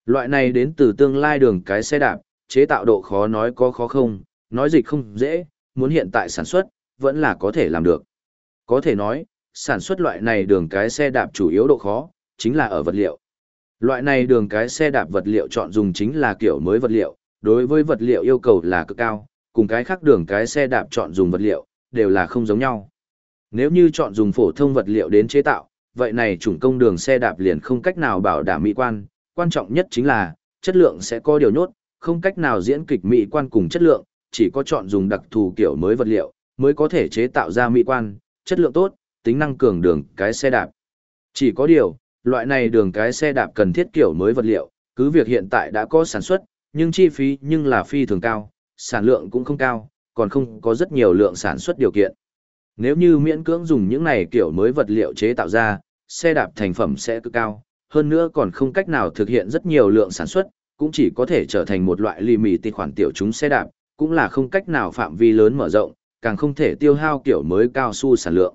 Loại này đến từ tương lai đường cái xe đạp, chế tạo độ khó nói có khó không, nói dịch không dễ, muốn hiện tại sản xuất, vẫn là có thể làm được. Có thể nói, sản xuất loại này đường cái xe đạp chủ yếu độ khó, chính là ở vật liệu. Loại này đường cái xe đạp vật liệu chọn dùng chính là kiểu mới vật liệu, đối với vật liệu yêu cầu là cực cao, cùng cái khác đường cái xe đạp chọn dùng vật liệu, đều là không giống nhau. Nếu như chọn dùng phổ thông vật liệu đến chế tạo, vậy này chủng công đường xe đạp liền không cách nào bảo đảm mỹ quan, quan trọng nhất chính là, chất lượng sẽ có điều nhốt, không cách nào diễn kịch mỹ quan cùng chất lượng, chỉ có chọn dùng đặc thù kiểu mới vật liệu, mới có thể chế tạo ra mỹ quan, chất lượng tốt, tính năng cường đường cái xe đạp. Chỉ có điều, loại này đường cái xe đạp cần thiết kiểu mới vật liệu, cứ việc hiện tại đã có sản xuất, nhưng chi phí nhưng là phi thường cao, sản lượng cũng không cao, còn không có rất nhiều lượng sản xuất điều kiện. Nếu như miễn cưỡng dùng những này kiểu mới vật liệu chế tạo ra, xe đạp thành phẩm sẽ cực cao, hơn nữa còn không cách nào thực hiện rất nhiều lượng sản xuất, cũng chỉ có thể trở thành một loại lì mì tì khoản tiểu chúng xe đạp, cũng là không cách nào phạm vi lớn mở rộng, càng không thể tiêu hao kiểu mới cao su sản lượng.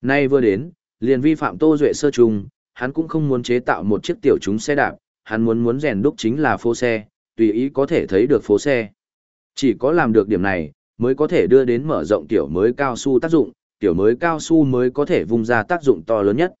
Nay vừa đến, liền vi phạm Tô Duệ sơ trùng, hắn cũng không muốn chế tạo một chiếc tiểu chúng xe đạp, hắn muốn muốn rèn đúc chính là phố xe, tùy ý có thể thấy được phố xe. Chỉ có làm được điểm này, mới có thể đưa đến mở rộng tiểu mới cao su tác dụng, tiểu mới cao su mới có thể vung ra tác dụng to lớn nhất.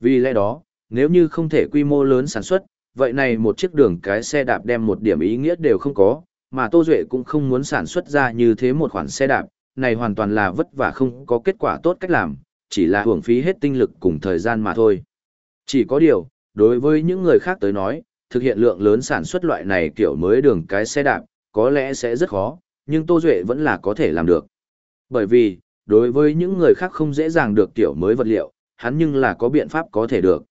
Vì lẽ đó, nếu như không thể quy mô lớn sản xuất, vậy này một chiếc đường cái xe đạp đem một điểm ý nghĩa đều không có, mà Tô Duệ cũng không muốn sản xuất ra như thế một khoản xe đạp, này hoàn toàn là vất vả không có kết quả tốt cách làm, chỉ là hưởng phí hết tinh lực cùng thời gian mà thôi. Chỉ có điều, đối với những người khác tới nói, thực hiện lượng lớn sản xuất loại này kiểu mới đường cái xe đạp, có lẽ sẽ rất khó, nhưng Tô Duệ vẫn là có thể làm được. Bởi vì, đối với những người khác không dễ dàng được kiểu mới vật liệu, hắn nhưng là có biện pháp có thể được.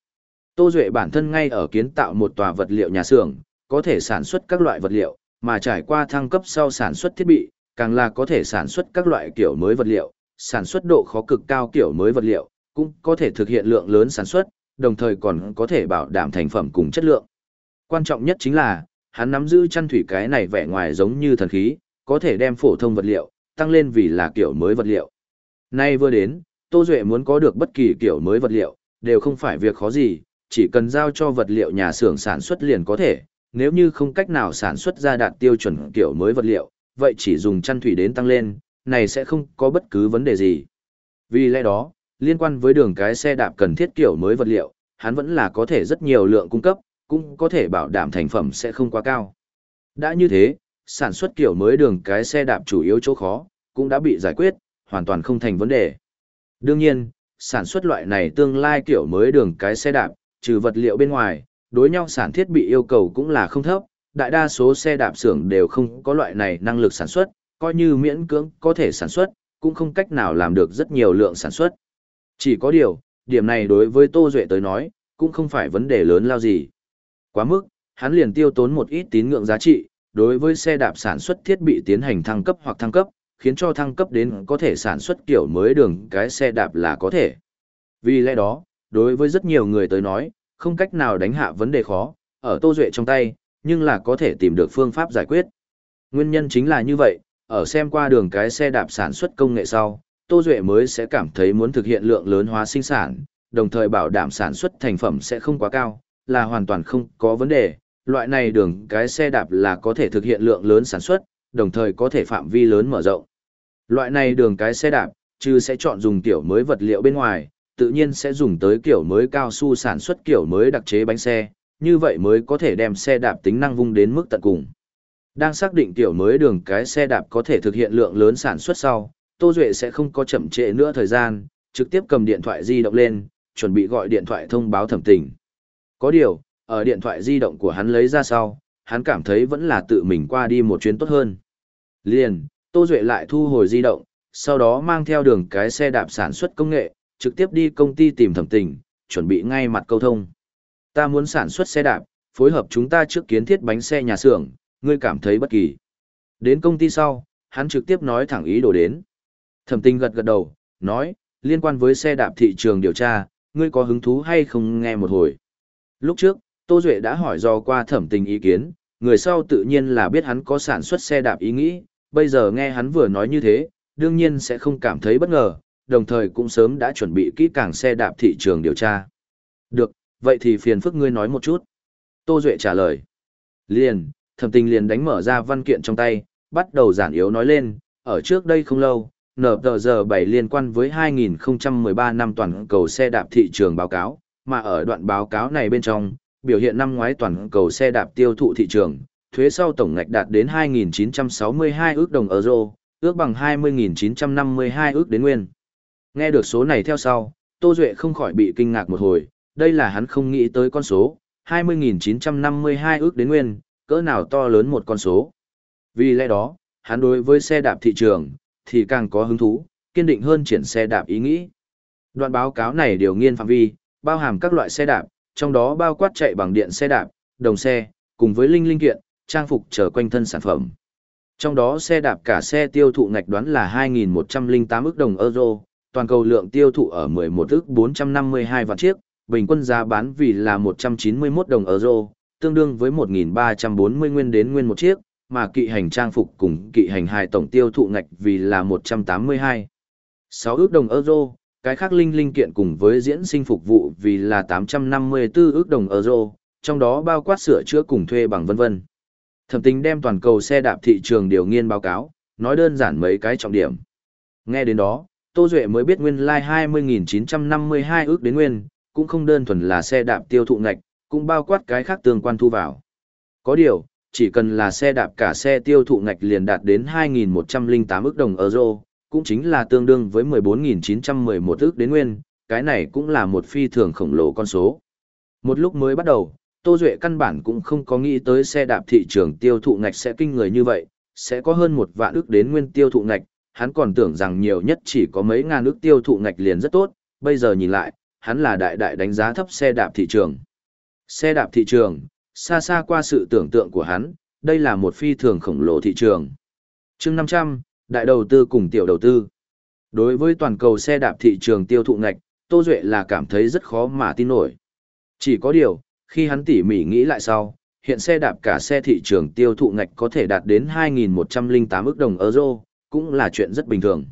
Tô Duệ bản thân ngay ở kiến tạo một tòa vật liệu nhà xưởng, có thể sản xuất các loại vật liệu, mà trải qua thăng cấp sau sản xuất thiết bị, càng là có thể sản xuất các loại kiểu mới vật liệu, sản xuất độ khó cực cao kiểu mới vật liệu, cũng có thể thực hiện lượng lớn sản xuất, đồng thời còn có thể bảo đảm thành phẩm cùng chất lượng. Quan trọng nhất chính là, hắn nắm giữ chăn thủy cái này vẻ ngoài giống như thần khí, có thể đem phổ thông vật liệu, tăng lên vì là kiểu mới vật liệu. Nay vừa đến, Tô Duệ muốn có được bất kỳ kiểu mới vật liệu, đều không phải việc khó gì, chỉ cần giao cho vật liệu nhà xưởng sản xuất liền có thể, nếu như không cách nào sản xuất ra đạt tiêu chuẩn kiểu mới vật liệu, vậy chỉ dùng chăn thủy đến tăng lên, này sẽ không có bất cứ vấn đề gì. Vì lẽ đó, liên quan với đường cái xe đạp cần thiết kiểu mới vật liệu, hắn vẫn là có thể rất nhiều lượng cung cấp, cũng có thể bảo đảm thành phẩm sẽ không quá cao. Đã như thế, sản xuất kiểu mới đường cái xe đạp chủ yếu chỗ khó, cũng đã bị giải quyết, hoàn toàn không thành vấn đề. Đương nhiên, sản xuất loại này tương lai kiểu mới đường cái xe đạp, trừ vật liệu bên ngoài, đối nhau sản thiết bị yêu cầu cũng là không thấp, đại đa số xe đạp xưởng đều không có loại này năng lực sản xuất, coi như miễn cưỡng có thể sản xuất, cũng không cách nào làm được rất nhiều lượng sản xuất. Chỉ có điều, điểm này đối với Tô Duệ tới nói, cũng không phải vấn đề lớn lao gì. Quá mức, hắn liền tiêu tốn một ít tín ngưỡng giá trị, đối với xe đạp sản xuất thiết bị tiến hành thăng cấp hoặc thăng cấp, khiến cho thăng cấp đến có thể sản xuất kiểu mới đường cái xe đạp là có thể. Vì lẽ đó, đối với rất nhiều người tới nói, không cách nào đánh hạ vấn đề khó, ở Tô Duệ trong tay, nhưng là có thể tìm được phương pháp giải quyết. Nguyên nhân chính là như vậy, ở xem qua đường cái xe đạp sản xuất công nghệ sau, Tô Duệ mới sẽ cảm thấy muốn thực hiện lượng lớn hóa sinh sản, đồng thời bảo đảm sản xuất thành phẩm sẽ không quá cao, là hoàn toàn không có vấn đề. Loại này đường cái xe đạp là có thể thực hiện lượng lớn sản xuất, đồng thời có thể phạm vi lớn mở rộng. Loại này đường cái xe đạp, chứ sẽ chọn dùng tiểu mới vật liệu bên ngoài, tự nhiên sẽ dùng tới kiểu mới cao su sản xuất kiểu mới đặc chế bánh xe, như vậy mới có thể đem xe đạp tính năng vung đến mức tận cùng. Đang xác định kiểu mới đường cái xe đạp có thể thực hiện lượng lớn sản xuất sau, Tô Duệ sẽ không có chậm trễ nữa thời gian, trực tiếp cầm điện thoại di động lên, chuẩn bị gọi điện thoại thông báo thẩm tình. Có điều, Ở điện thoại di động của hắn lấy ra sau, hắn cảm thấy vẫn là tự mình qua đi một chuyến tốt hơn. Liền, Tô Duệ lại thu hồi di động, sau đó mang theo đường cái xe đạp sản xuất công nghệ, trực tiếp đi công ty tìm thẩm tình, chuẩn bị ngay mặt câu thông. Ta muốn sản xuất xe đạp, phối hợp chúng ta trước kiến thiết bánh xe nhà xưởng, ngươi cảm thấy bất kỳ. Đến công ty sau, hắn trực tiếp nói thẳng ý đồ đến. Thẩm tình gật gật đầu, nói, liên quan với xe đạp thị trường điều tra, ngươi có hứng thú hay không nghe một hồi. Lúc trước, Tô Duệ đã hỏi do qua thẩm tình ý kiến, người sau tự nhiên là biết hắn có sản xuất xe đạp ý nghĩ, bây giờ nghe hắn vừa nói như thế, đương nhiên sẽ không cảm thấy bất ngờ, đồng thời cũng sớm đã chuẩn bị kỹ càng xe đạp thị trường điều tra. Được, vậy thì phiền phức ngươi nói một chút. Tô Duệ trả lời. Liền, thẩm tình liền đánh mở ra văn kiện trong tay, bắt đầu giản yếu nói lên, ở trước đây không lâu, nở tờ giờ 7 liên quan với 2013 năm toàn cầu xe đạp thị trường báo cáo, mà ở đoạn báo cáo này bên trong, biểu hiện năm ngoái toàn cầu xe đạp tiêu thụ thị trường, thuế sau tổng ngạch đạt đến 2.962 ước đồng euro, ước bằng 20.952 ước đến nguyên. Nghe được số này theo sau, Tô Duệ không khỏi bị kinh ngạc một hồi, đây là hắn không nghĩ tới con số, 20.952 ước đến nguyên, cỡ nào to lớn một con số. Vì lẽ đó, hắn đối với xe đạp thị trường, thì càng có hứng thú, kiên định hơn triển xe đạp ý nghĩ. Đoạn báo cáo này điều nghiên phạm vi, bao hàm các loại xe đạp, trong đó bao quát chạy bằng điện xe đạp, đồng xe, cùng với linh linh kiện, trang phục trở quanh thân sản phẩm. Trong đó xe đạp cả xe tiêu thụ ngạch đoán là 2.108 ức đồng euro, toàn cầu lượng tiêu thụ ở 11 ức 452 vạn chiếc, bình quân giá bán vì là 191 đồng euro, tương đương với 1.340 nguyên đến nguyên một chiếc, mà kỵ hành trang phục cùng kỵ hành hài tổng tiêu thụ ngạch vì là 182. 6 ước đồng euro, cái khác linh linh kiện cùng với diễn sinh phục vụ vì là 854 ước đồng euro, trong đó bao quát sửa chữa cùng thuê bằng vân vân. Thẩm tính đem toàn cầu xe đạp thị trường điều nghiên báo cáo, nói đơn giản mấy cái trọng điểm. Nghe đến đó, Tô Duệ mới biết nguyên lai like 20.952 ước đến nguyên, cũng không đơn thuần là xe đạp tiêu thụ ngạch, cũng bao quát cái khác tương quan thu vào. Có điều, chỉ cần là xe đạp cả xe tiêu thụ ngạch liền đạt đến 2.108 ước đồng euro, cũng chính là tương đương với 14.911 ước đến nguyên, cái này cũng là một phi thường khổng lồ con số. Một lúc mới bắt đầu, Tô Duệ căn bản cũng không có nghĩ tới xe đạp thị trường tiêu thụ ngạch sẽ kinh người như vậy, sẽ có hơn một vạn ước đến nguyên tiêu thụ ngạch, hắn còn tưởng rằng nhiều nhất chỉ có mấy ngàn ước tiêu thụ ngạch liền rất tốt, bây giờ nhìn lại, hắn là đại đại đánh giá thấp xe đạp thị trường. Xe đạp thị trường, xa xa qua sự tưởng tượng của hắn, đây là một phi thường khổng lồ thị trường. chương 500, đại đầu tư cùng tiểu đầu tư. Đối với toàn cầu xe đạp thị trường tiêu thụ ngạch, Tô Duệ là cảm thấy rất khó mà tin nổi. Chỉ có điều, khi hắn tỉ mỉ nghĩ lại sau, hiện xe đạp cả xe thị trường tiêu thụ ngạch có thể đạt đến 2.108 ức đồng euro, cũng là chuyện rất bình thường.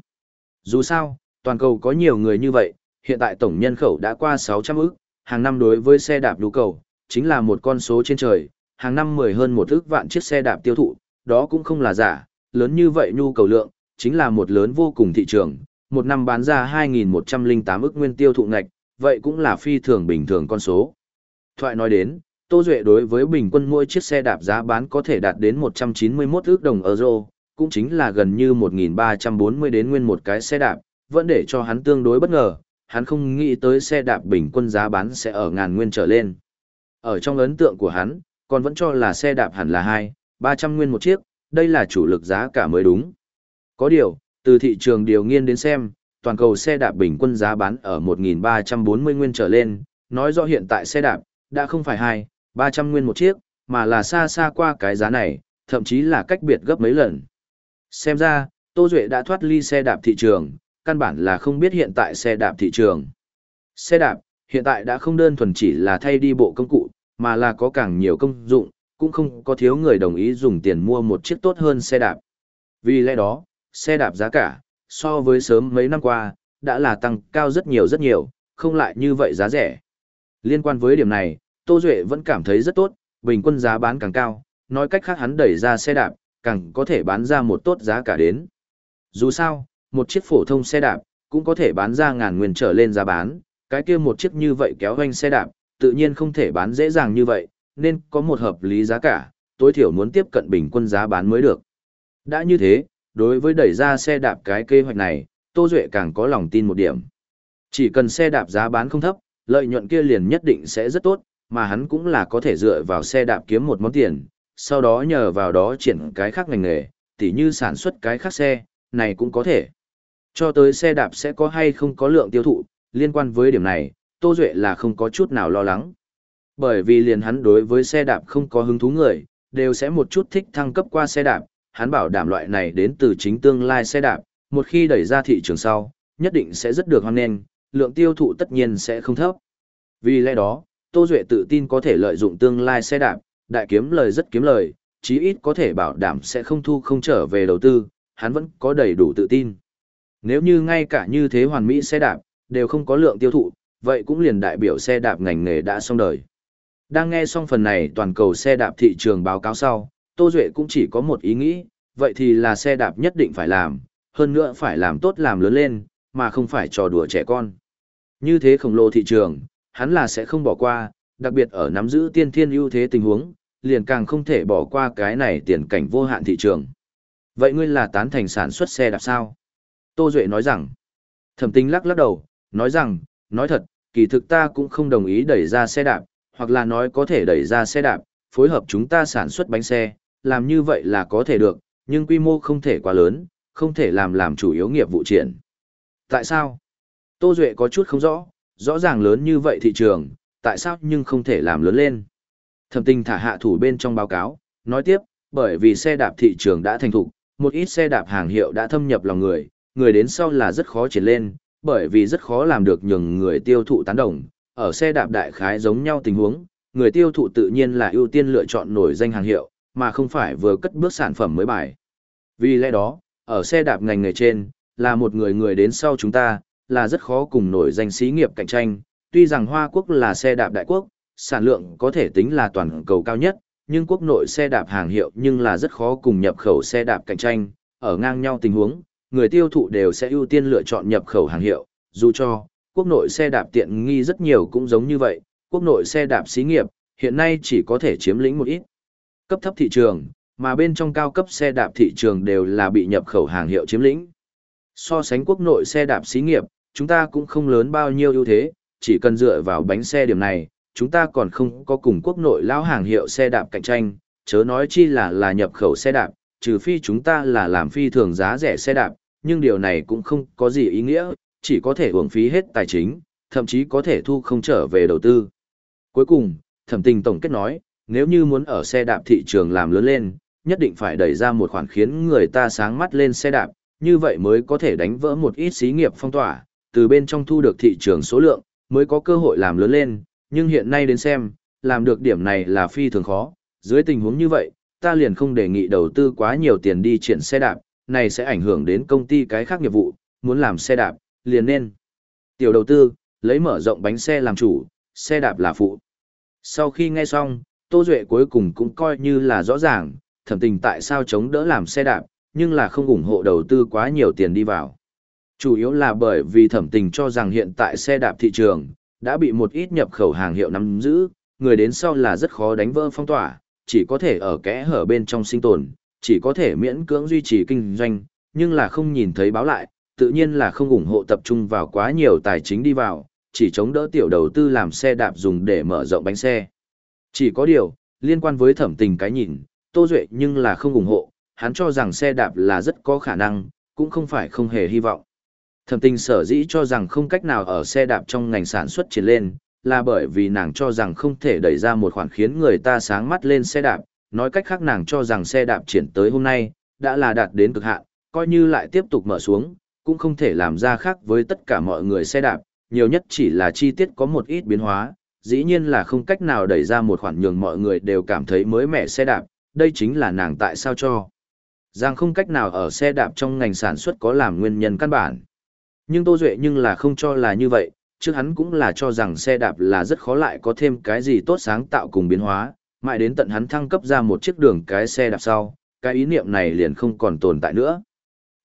Dù sao, toàn cầu có nhiều người như vậy, hiện tại tổng nhân khẩu đã qua 600 ức, hàng năm đối với xe đạp nhu cầu, chính là một con số trên trời, hàng năm mười hơn một ức vạn chiếc xe đạp tiêu thụ, đó cũng không là giả, lớn như vậy nhu cầu lượng, chính là một lớn vô cùng thị trường, một năm bán ra 2.108 ức nguyên tiêu thụ ngạch, vậy cũng là phi thường bình thường con số. Thoại nói đến, Tô Duệ đối với bình quân mỗi chiếc xe đạp giá bán có thể đạt đến 191 ước đồng euro, cũng chính là gần như 1.340 đến nguyên một cái xe đạp, vẫn để cho hắn tương đối bất ngờ, hắn không nghĩ tới xe đạp bình quân giá bán sẽ ở ngàn nguyên trở lên. Ở trong ấn tượng của hắn, còn vẫn cho là xe đạp hẳn là 2, 300 nguyên một chiếc, đây là chủ lực giá cả mới đúng. Có điều, từ thị trường điều nghiên đến xem, toàn cầu xe đạp bình quân giá bán ở 1.340 nguyên trở lên, nói rõ hiện tại xe đạp, đã không phải 2, 300 nguyên một chiếc, mà là xa xa qua cái giá này, thậm chí là cách biệt gấp mấy lần. Xem ra, Tô Duệ đã thoát ly xe đạp thị trường, căn bản là không biết hiện tại xe đạp thị trường. Xe đạp, hiện tại đã không đơn thuần chỉ là thay đi bộ công cụ, mà là có càng nhiều công dụng, cũng không có thiếu người đồng ý dùng tiền mua một chiếc tốt hơn xe đạp. Vì lẽ đó, xe đạp giá cả, so với sớm mấy năm qua, đã là tăng cao rất nhiều rất nhiều, không lại như vậy giá rẻ. Liên quan với điểm này, Tô Duệ vẫn cảm thấy rất tốt, bình quân giá bán càng cao, nói cách khác hắn đẩy ra xe đạp, càng có thể bán ra một tốt giá cả đến. Dù sao, một chiếc phổ thông xe đạp, cũng có thể bán ra ngàn nguyên trở lên giá bán, cái kia một chiếc như vậy kéo hoanh xe đạp, tự nhiên không thể bán dễ dàng như vậy, nên có một hợp lý giá cả, tối thiểu muốn tiếp cận bình quân giá bán mới được. Đã như thế, đối với đẩy ra xe đạp cái kế hoạch này, Tô Duệ càng có lòng tin một điểm. Chỉ cần xe đạp giá bán không thấp, lợi nhuận kia liền nhất định sẽ rất tốt, mà hắn cũng là có thể dựa vào xe đạp kiếm một món tiền, sau đó nhờ vào đó triển cái khác ngành nghề, tỉ như sản xuất cái khác xe, này cũng có thể. Cho tới xe đạp sẽ có hay không có lượng tiêu thụ, liên quan với điểm này, Tô Duệ là không có chút nào lo lắng. Bởi vì liền hắn đối với xe đạp không có hứng thú người, đều sẽ một chút thích thăng cấp qua xe đạp, hắn bảo đảm loại này đến từ chính tương lai xe đạp, một khi đẩy ra thị trường sau, nhất định sẽ rất được hoan nghênh, lượng tiêu thụ tất nhiên sẽ không thấp. Vì lẽ đó, Tô Duệ tự tin có thể lợi dụng tương lai xe đạp, đại kiếm lời rất kiếm lời, chí ít có thể bảo đảm sẽ không thu không trở về đầu tư, hắn vẫn có đầy đủ tự tin. Nếu như ngay cả như thế hoàn mỹ xe đạp, đều không có lượng tiêu thụ, vậy cũng liền đại biểu xe đạp ngành nghề đã xong đời. Đang nghe xong phần này toàn cầu xe đạp thị trường báo cáo sau, Tô Duệ cũng chỉ có một ý nghĩ, vậy thì là xe đạp nhất định phải làm, hơn nữa phải làm tốt làm lớn lên, mà không phải trò đùa trẻ con. Như thế khổng lồ thị trường, hắn là sẽ không bỏ qua, đặc biệt ở nắm giữ tiên thiên ưu thế tình huống, liền càng không thể bỏ qua cái này tiền cảnh vô hạn thị trường. Vậy ngươi là tán thành sản xuất xe đạp sao? Tô Duệ nói rằng, thẩm tinh lắc lắc đầu, nói rằng, nói thật, kỳ thực ta cũng không đồng ý đẩy ra xe đạp, hoặc là nói có thể đẩy ra xe đạp, phối hợp chúng ta sản xuất bánh xe, làm như vậy là có thể được, nhưng quy mô không thể quá lớn, không thể làm làm chủ yếu nghiệp vụ triển. Tại sao? Tô Duệ có chút không rõ, rõ ràng lớn như vậy thị trường, tại sao nhưng không thể làm lớn lên? Thẩm tình thả hạ thủ bên trong báo cáo, nói tiếp, bởi vì xe đạp thị trường đã thành thục, một ít xe đạp hàng hiệu đã thâm nhập lòng người, người đến sau là rất khó triển lên, bởi vì rất khó làm được nhường người tiêu thụ tán đồng. Ở xe đạp đại khái giống nhau tình huống, người tiêu thụ tự nhiên là ưu tiên lựa chọn nổi danh hàng hiệu, mà không phải vừa cất bước sản phẩm mới bài. Vì lẽ đó, ở xe đạp ngành nghề trên, là một người người đến sau chúng ta, là rất khó cùng nổi danh xí nghiệp cạnh tranh. Tuy rằng Hoa Quốc là xe đạp đại quốc, sản lượng có thể tính là toàn cầu cao nhất, nhưng quốc nội xe đạp hàng hiệu nhưng là rất khó cùng nhập khẩu xe đạp cạnh tranh, ở ngang nhau tình huống, người tiêu thụ đều sẽ ưu tiên lựa chọn nhập khẩu hàng hiệu, dù cho quốc nội xe đạp tiện nghi rất nhiều cũng giống như vậy, quốc nội xe đạp xí nghiệp hiện nay chỉ có thể chiếm lĩnh một ít. Cấp thấp thị trường, mà bên trong cao cấp xe đạp thị trường đều là bị nhập khẩu hàng hiệu chiếm lĩnh. So sánh quốc nội xe đạp xí nghiệp, chúng ta cũng không lớn bao nhiêu ưu thế, chỉ cần dựa vào bánh xe điểm này, chúng ta còn không có cùng quốc nội lão hàng hiệu xe đạp cạnh tranh, chớ nói chi là là nhập khẩu xe đạp, trừ phi chúng ta là làm phi thường giá rẻ xe đạp, nhưng điều này cũng không có gì ý nghĩa, chỉ có thể uổng phí hết tài chính, thậm chí có thể thu không trở về đầu tư. Cuối cùng, thẩm tình tổng kết nói, nếu như muốn ở xe đạp thị trường làm lớn lên, nhất định phải đẩy ra một khoản khiến người ta sáng mắt lên xe đạp, như vậy mới có thể đánh vỡ một ít xí nghiệp phong tỏa, từ bên trong thu được thị trường số lượng, mới có cơ hội làm lớn lên, nhưng hiện nay đến xem, làm được điểm này là phi thường khó, dưới tình huống như vậy, ta liền không đề nghị đầu tư quá nhiều tiền đi triển xe đạp, này sẽ ảnh hưởng đến công ty cái khác nghiệp vụ, muốn làm xe đạp, liền nên tiểu đầu tư, lấy mở rộng bánh xe làm chủ, xe đạp là phụ. Sau khi nghe xong, Tô Duệ cuối cùng cũng coi như là rõ ràng, thẩm tình tại sao chống đỡ làm xe đạp, nhưng là không ủng hộ đầu tư quá nhiều tiền đi vào. Chủ yếu là bởi vì thẩm tình cho rằng hiện tại xe đạp thị trường, đã bị một ít nhập khẩu hàng hiệu nắm giữ, người đến sau là rất khó đánh vỡ phong tỏa, chỉ có thể ở kẽ hở bên trong sinh tồn, chỉ có thể miễn cưỡng duy trì kinh doanh, nhưng là không nhìn thấy báo lại, tự nhiên là không ủng hộ tập trung vào quá nhiều tài chính đi vào, chỉ chống đỡ tiểu đầu tư làm xe đạp dùng để mở rộng bánh xe. Chỉ có điều, liên quan với thẩm tình cái nhìn, Tô Duệ nhưng là không ủng hộ, hắn cho rằng xe đạp là rất có khả năng, cũng không phải không hề hy vọng. Thẩm tình sở dĩ cho rằng không cách nào ở xe đạp trong ngành sản xuất triển lên, là bởi vì nàng cho rằng không thể đẩy ra một khoản khiến người ta sáng mắt lên xe đạp, nói cách khác nàng cho rằng xe đạp triển tới hôm nay, đã là đạt đến cực hạn, coi như lại tiếp tục mở xuống, cũng không thể làm ra khác với tất cả mọi người xe đạp, nhiều nhất chỉ là chi tiết có một ít biến hóa, dĩ nhiên là không cách nào đẩy ra một khoản nhường mọi người đều cảm thấy mới mẻ xe đạp, đây chính là nàng tại sao cho. Rằng không cách nào ở xe đạp trong ngành sản xuất có làm nguyên nhân căn bản. Nhưng Tô Duệ nhưng là không cho là như vậy, trước hắn cũng là cho rằng xe đạp là rất khó lại có thêm cái gì tốt sáng tạo cùng biến hóa, mãi đến tận hắn thăng cấp ra một chiếc đường cái xe đạp sau, cái ý niệm này liền không còn tồn tại nữa.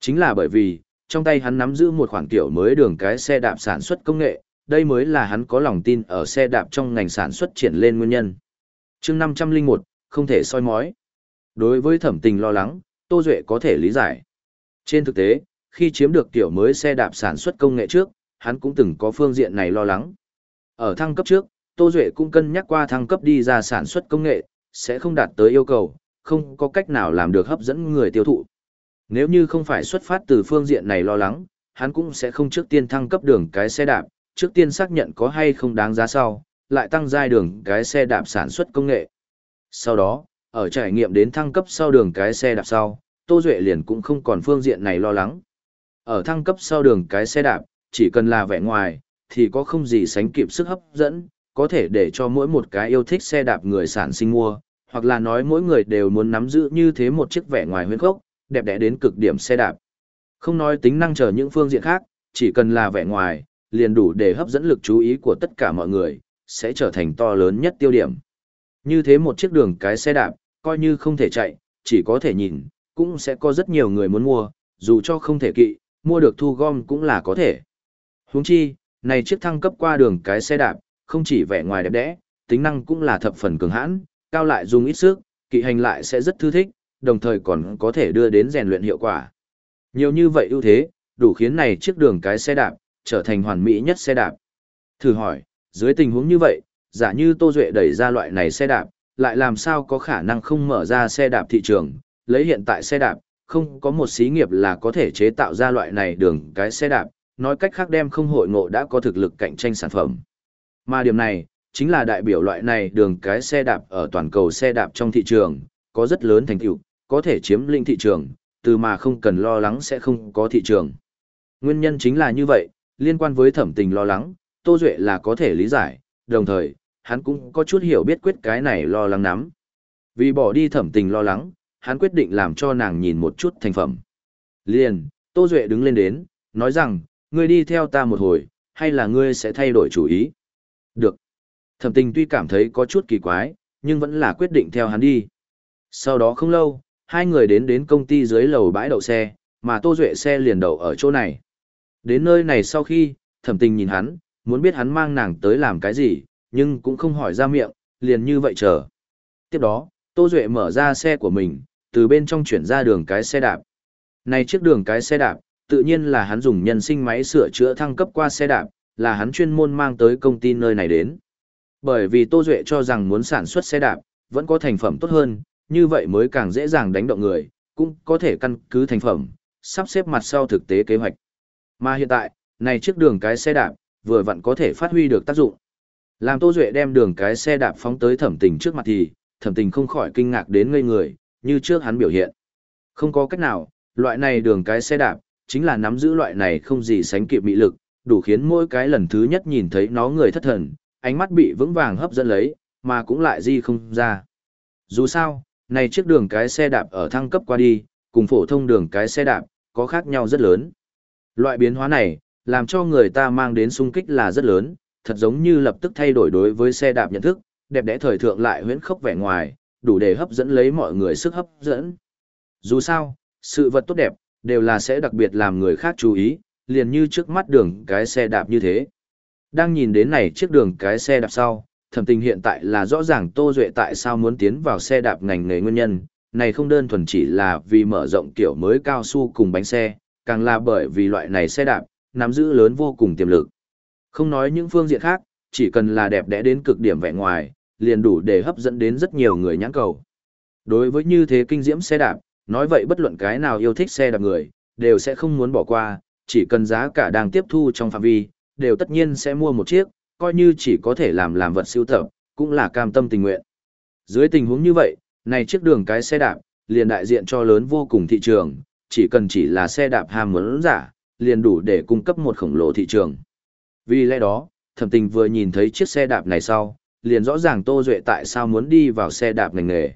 Chính là bởi vì, trong tay hắn nắm giữ một khoản kiểu mới đường cái xe đạp sản xuất công nghệ, đây mới là hắn có lòng tin ở xe đạp trong ngành sản xuất triển lên nguyên nhân. chương 501, không thể soi mói. Đối với thẩm tình lo lắng, Tô Duệ có thể lý giải. Trên thực tế, khi chiếm được kiểu mới xe đạp sản xuất công nghệ trước, hắn cũng từng có phương diện này lo lắng. Ở thăng cấp trước, Tô Duệ cũng cân nhắc qua thăng cấp đi ra sản xuất công nghệ, sẽ không đạt tới yêu cầu, không có cách nào làm được hấp dẫn người tiêu thụ. Nếu như không phải xuất phát từ phương diện này lo lắng, hắn cũng sẽ không trước tiên thăng cấp đường cái xe đạp, trước tiên xác nhận có hay không đáng giá sau, lại tăng giai đường cái xe đạp sản xuất công nghệ. Sau đó, ở trải nghiệm đến thăng cấp sau đường cái xe đạp sau, Tô Duệ liền cũng không còn phương diện này lo lắng. Ở thăng cấp sau đường cái xe đạp, chỉ cần là vẻ ngoài, thì có không gì sánh kịp sức hấp dẫn, có thể để cho mỗi một cái yêu thích xe đạp người sản sinh mua, hoặc là nói mỗi người đều muốn nắm giữ như thế một chiếc vẻ ngoài huyên khốc, đẹp đẽ đến cực điểm xe đạp. Không nói tính năng chờ những phương diện khác, chỉ cần là vẻ ngoài, liền đủ để hấp dẫn lực chú ý của tất cả mọi người, sẽ trở thành to lớn nhất tiêu điểm. Như thế một chiếc đường cái xe đạp, coi như không thể chạy, chỉ có thể nhìn, cũng sẽ có rất nhiều người muốn mua, dù cho không thể kỵ, mua được thu gom cũng là có thể. Huống chi, này chiếc thăng cấp qua đường cái xe đạp, không chỉ vẻ ngoài đẹp đẽ, tính năng cũng là thập phần cường hãn, cao lại dùng ít sức, kỵ hành lại sẽ rất thư thích, đồng thời còn có thể đưa đến rèn luyện hiệu quả. Nhiều như vậy ưu thế, đủ khiến này chiếc đường cái xe đạp, trở thành hoàn mỹ nhất xe đạp. Thử hỏi, dưới tình huống như vậy, giả như Tô Duệ đẩy ra loại này xe đạp, lại làm sao có khả năng không mở ra xe đạp thị trường, lấy hiện tại xe đạp, không có một xí nghiệp là có thể chế tạo ra loại này đường cái xe đạp, nói cách khác đem không hội ngộ đã có thực lực cạnh tranh sản phẩm. Mà điểm này, chính là đại biểu loại này đường cái xe đạp ở toàn cầu xe đạp trong thị trường, có rất lớn thành tựu, có thể chiếm lĩnh thị trường, từ mà không cần lo lắng sẽ không có thị trường. Nguyên nhân chính là như vậy, liên quan với thẩm tình lo lắng, Tô Duệ là có thể lý giải, đồng thời, hắn cũng có chút hiểu biết quyết cái này lo lắng lắm. Vì bỏ đi thẩm tình lo lắng, hắn quyết định làm cho nàng nhìn một chút thành phẩm. Liền, Tô Duệ đứng lên đến, nói rằng, ngươi đi theo ta một hồi, hay là ngươi sẽ thay đổi chủ ý? Được. Thẩm tình tuy cảm thấy có chút kỳ quái, nhưng vẫn là quyết định theo hắn đi. Sau đó không lâu, hai người đến đến công ty dưới lầu bãi đậu xe, mà Tô Duệ xe liền đậu ở chỗ này. Đến nơi này sau khi, thẩm tình nhìn hắn, muốn biết hắn mang nàng tới làm cái gì, nhưng cũng không hỏi ra miệng, liền như vậy chờ. Tiếp đó, Tô Duệ mở ra xe của mình, từ bên trong chuyển ra đường cái xe đạp. Này chiếc đường cái xe đạp, tự nhiên là hắn dùng nhân sinh máy sửa chữa thăng cấp qua xe đạp, là hắn chuyên môn mang tới công ty nơi này đến. Bởi vì Tô Duệ cho rằng muốn sản xuất xe đạp, vẫn có thành phẩm tốt hơn, như vậy mới càng dễ dàng đánh động người, cũng có thể căn cứ thành phẩm, sắp xếp mặt sau thực tế kế hoạch. Mà hiện tại, này chiếc đường cái xe đạp, vừa vặn có thể phát huy được tác dụng. Làm Tô Duệ đem đường cái xe đạp phóng tới thẩm tình trước mặt thì, thẩm tình không khỏi kinh ngạc đến ngây người, như trước hắn biểu hiện. Không có cách nào, loại này đường cái xe đạp, chính là nắm giữ loại này không gì sánh kịp mị lực, đủ khiến mỗi cái lần thứ nhất nhìn thấy nó người thất thần, ánh mắt bị vững vàng hấp dẫn lấy, mà cũng lại di không ra. Dù sao, này chiếc đường cái xe đạp ở thăng cấp qua đi, cùng phổ thông đường cái xe đạp, có khác nhau rất lớn. Loại biến hóa này, làm cho người ta mang đến sung kích là rất lớn, thật giống như lập tức thay đổi đối với xe đạp nhận thức, đẹp đẽ thời thượng lại huyễn khốc vẻ ngoài, đủ để hấp dẫn lấy mọi người sức hấp dẫn. Dù sao, sự vật tốt đẹp, đều là sẽ đặc biệt làm người khác chú ý, liền như trước mắt đường cái xe đạp như thế. Đang nhìn đến này chiếc đường cái xe đạp sau, thẩm tình hiện tại là rõ ràng Tô Duệ tại sao muốn tiến vào xe đạp ngành nghề nguyên nhân, này không đơn thuần chỉ là vì mở rộng kiểu mới cao su cùng bánh xe, càng là bởi vì loại này xe đạp, nắm giữ lớn vô cùng tiềm lực. Không nói những phương diện khác, chỉ cần là đẹp đẽ đến cực điểm vẻ ngoài, liền đủ để hấp dẫn đến rất nhiều người nhãn cầu. Đối với như thế kinh diễm xe đạp, nói vậy bất luận cái nào yêu thích xe đạp người, đều sẽ không muốn bỏ qua, chỉ cần giá cả đang tiếp thu trong phạm vi, đều tất nhiên sẽ mua một chiếc, coi như chỉ có thể làm làm vật siêu tập, cũng là cam tâm tình nguyện. Dưới tình huống như vậy, này chiếc đường cái xe đạp, liền đại diện cho lớn vô cùng thị trường, chỉ cần chỉ là xe đạp ham muốn giả, liền đủ để cung cấp một khổng lồ thị trường. Vì lẽ đó, thẩm tình vừa nhìn thấy chiếc xe đạp này sau, liền rõ ràng Tô Duệ tại sao muốn đi vào xe đạp ngành nghề.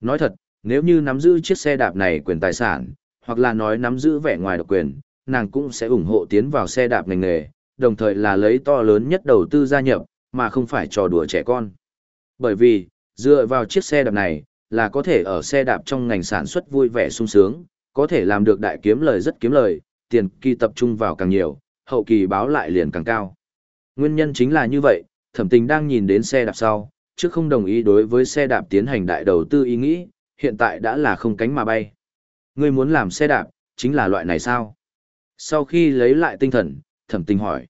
Nói thật, nếu như nắm giữ chiếc xe đạp này quyền tài sản, hoặc là nói nắm giữ vẻ ngoài độc quyền, nàng cũng sẽ ủng hộ tiến vào xe đạp ngành nghề, đồng thời là lấy to lớn nhất đầu tư gia nhập, mà không phải trò đùa trẻ con. Bởi vì, dựa vào chiếc xe đạp này, là có thể ở xe đạp trong ngành sản xuất vui vẻ sung sướng, có thể làm được đại kiếm lời rất kiếm lời, tiền kỳ tập trung vào càng nhiều, hậu kỳ báo lại liền càng cao. Nguyên nhân chính là như vậy, thẩm tình đang nhìn đến xe đạp sau, trước không đồng ý đối với xe đạp tiến hành đại đầu tư ý nghĩ, hiện tại đã là không cánh mà bay. Ngươi muốn làm xe đạp, chính là loại này sao? Sau khi lấy lại tinh thần, thẩm tình hỏi.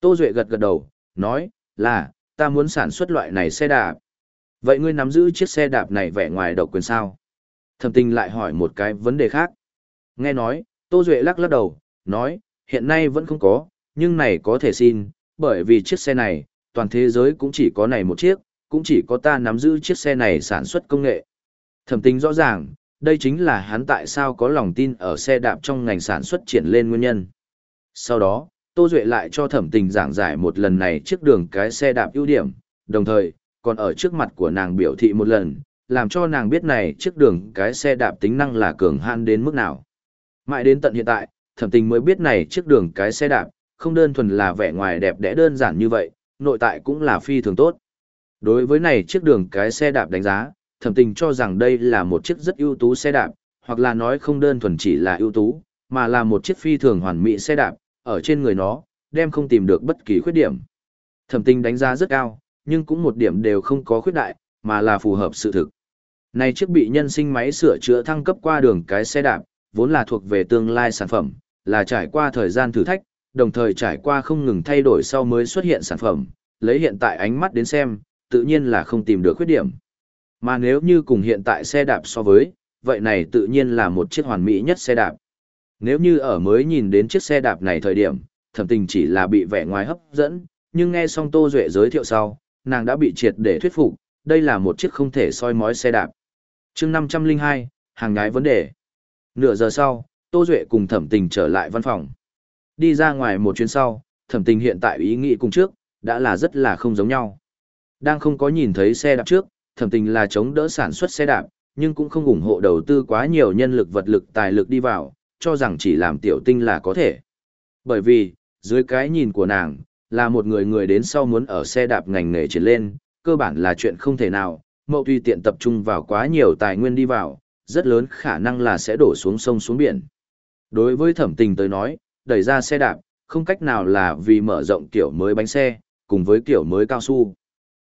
Tô Duệ gật gật đầu, nói, là, ta muốn sản xuất loại này xe đạp. Vậy ngươi nắm giữ chiếc xe đạp này vẻ ngoài độc quyền sao? Thẩm tình lại hỏi một cái vấn đề khác. Nghe nói, Tô Duệ lắc lắc đầu, nói, hiện nay vẫn không có, nhưng này có thể xin, bởi vì chiếc xe này, toàn thế giới cũng chỉ có này một chiếc, cũng chỉ có ta nắm giữ chiếc xe này sản xuất công nghệ. Thẩm tình rõ ràng, đây chính là hắn tại sao có lòng tin ở xe đạp trong ngành sản xuất triển lên nguyên nhân. Sau đó, Tô Duệ lại cho thẩm tình giảng giải một lần này chiếc đường cái xe đạp ưu điểm, đồng thời, còn ở trước mặt của nàng biểu thị một lần, làm cho nàng biết này chiếc đường cái xe đạp tính năng là cường han đến mức nào. Mãi đến tận hiện tại, thẩm tình mới biết này chiếc đường cái xe đạp, không đơn thuần là vẻ ngoài đẹp đẽ đơn giản như vậy, nội tại cũng là phi thường tốt. Đối với này chiếc đường cái xe đạp đánh giá, thẩm tình cho rằng đây là một chiếc rất ưu tú xe đạp, hoặc là nói không đơn thuần chỉ là ưu tú, mà là một chiếc phi thường hoàn mỹ xe đạp, ở trên người nó, đem không tìm được bất kỳ khuyết điểm. Thẩm tình đánh giá rất cao, nhưng cũng một điểm đều không có khuyết đại, mà là phù hợp sự thực. Này chiếc bị nhân sinh máy sửa chữa thăng cấp qua đường cái xe đạp, vốn là thuộc về tương lai sản phẩm, là trải qua thời gian thử thách, đồng thời trải qua không ngừng thay đổi sau mới xuất hiện sản phẩm, lấy hiện tại ánh mắt đến xem, tự nhiên là không tìm được khuyết điểm. Mà nếu như cùng hiện tại xe đạp so với, vậy này tự nhiên là một chiếc hoàn mỹ nhất xe đạp. Nếu như ở mới nhìn đến chiếc xe đạp này thời điểm, thẩm tình chỉ là bị vẻ ngoài hấp dẫn, nhưng nghe xong Tô Duệ giới thiệu sau, nàng đã bị triệt để thuyết phục, đây là một chiếc không thể soi mói xe đạp. chương 502, hàng nhái vấn đề. Nửa giờ sau, Tô Duệ cùng thẩm tình trở lại văn phòng. Đi ra ngoài một chuyến sau, thẩm tình hiện tại ý nghĩ cùng trước, đã là rất là không giống nhau. Đang không có nhìn thấy xe đạp trước, thẩm tình là chống đỡ sản xuất xe đạp, nhưng cũng không ủng hộ đầu tư quá nhiều nhân lực vật lực tài lực đi vào, cho rằng chỉ làm tiểu tinh là có thể. Bởi vì, dưới cái nhìn của nàng, là một người người đến sau muốn ở xe đạp ngành nghề triển lên, cơ bản là chuyện không thể nào, mậu tùy tiện tập trung vào quá nhiều tài nguyên đi vào, rất lớn khả năng là sẽ đổ xuống sông xuống biển. Đối với thẩm tình tới nói, đẩy ra xe đạp, không cách nào là vì mở rộng kiểu mới bánh xe, cùng với kiểu mới cao su.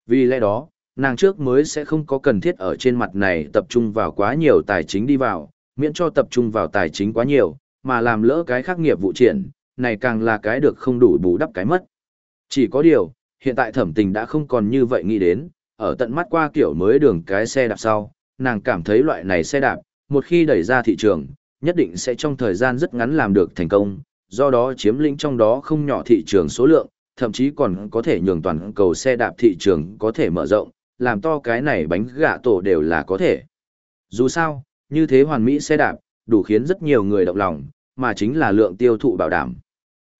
Vì lẽ đó, nàng trước mới sẽ không có cần thiết ở trên mặt này tập trung vào quá nhiều tài chính đi vào, miễn cho tập trung vào tài chính quá nhiều, mà làm lỡ cái khác nghiệp vụ triển, này càng là cái được không đủ bù đắp cái mất. Chỉ có điều, hiện tại thẩm tình đã không còn như vậy nghĩ đến, ở tận mắt qua kiểu mới đường cái xe đạp sau, nàng cảm thấy loại này xe đạp, một khi đẩy ra thị trường, nhất định sẽ trong thời gian rất ngắn làm được thành công, do đó chiếm lĩnh trong đó không nhỏ thị trường số lượng, thậm chí còn có thể nhường toàn cầu xe đạp thị trường có thể mở rộng, làm to cái này bánh gạ tổ đều là có thể. Dù sao, như thế hoàn mỹ xe đạp, đủ khiến rất nhiều người động lòng, mà chính là lượng tiêu thụ bảo đảm.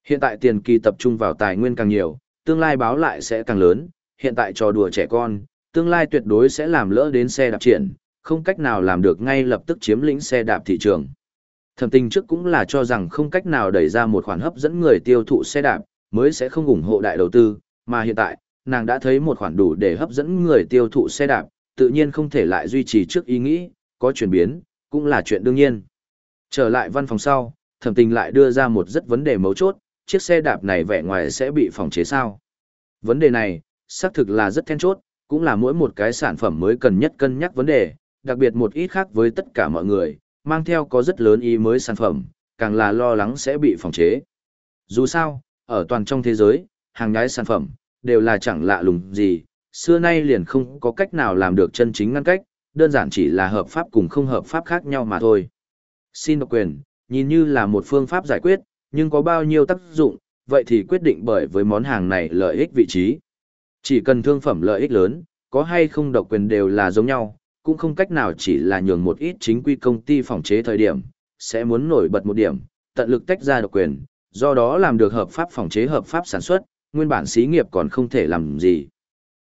Hiện tại tiền kỳ tập trung vào tài nguyên càng nhiều, tương lai báo lại sẽ càng lớn, hiện tại trò đùa trẻ con, tương lai tuyệt đối sẽ làm lỡ đến xe đạp triển, không cách nào làm được ngay lập tức chiếm lĩnh xe đạp thị trường. Thẩm tình trước cũng là cho rằng không cách nào đẩy ra một khoản hấp dẫn người tiêu thụ xe đạp, mới sẽ không ủng hộ đại đầu tư, mà hiện tại, nàng đã thấy một khoản đủ để hấp dẫn người tiêu thụ xe đạp, tự nhiên không thể lại duy trì trước ý nghĩ, có chuyển biến, cũng là chuyện đương nhiên. Trở lại văn phòng sau, thẩm tình lại đưa ra một rất vấn đề mấu chốt, chiếc xe đạp này vẻ ngoài sẽ bị phòng chế sao. Vấn đề này, xác thực là rất then chốt, cũng là mỗi một cái sản phẩm mới cần nhất cân nhắc vấn đề, đặc biệt một ít khác với tất cả mọi người, mang theo có rất lớn ý mới sản phẩm, càng là lo lắng sẽ bị phòng chế. Dù sao, ở toàn trong thế giới, hàng nhái sản phẩm, đều là chẳng lạ lùng gì, xưa nay liền không có cách nào làm được chân chính ngăn cách, đơn giản chỉ là hợp pháp cùng không hợp pháp khác nhau mà thôi. Xin độc quyền, nhìn như là một phương pháp giải quyết, nhưng có bao nhiêu tác dụng, vậy thì quyết định bởi với món hàng này lợi ích vị trí. Chỉ cần thương phẩm lợi ích lớn, có hay không độc quyền đều là giống nhau, cũng không cách nào chỉ là nhường một ít chính quy công ty phòng chế thời điểm, sẽ muốn nổi bật một điểm, tận lực tách ra độc quyền, do đó làm được hợp pháp phòng chế hợp pháp sản xuất, nguyên bản xí nghiệp còn không thể làm gì.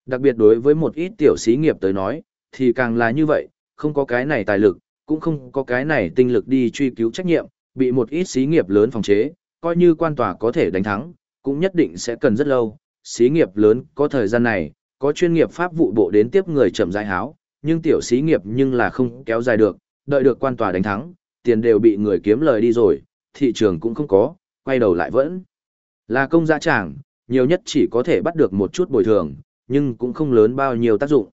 Đặc biệt đối với một ít tiểu xí nghiệp tới nói, thì càng là như vậy, không có cái này tài lực, cũng không có cái này tinh lực đi truy cứu trách nhiệm, bị một ít xí nghiệp lớn phòng chế, coi như quan tòa có thể đánh thắng, cũng nhất định sẽ cần rất lâu. Xí nghiệp lớn có thời gian này, có chuyên nghiệp pháp vụ bộ đến tiếp người chậm rãi háo, nhưng tiểu xí nghiệp nhưng là không kéo dài được, đợi được quan tòa đánh thắng, tiền đều bị người kiếm lời đi rồi, thị trường cũng không có, quay đầu lại vẫn là công gia tràng, nhiều nhất chỉ có thể bắt được một chút bồi thường, nhưng cũng không lớn bao nhiêu tác dụng.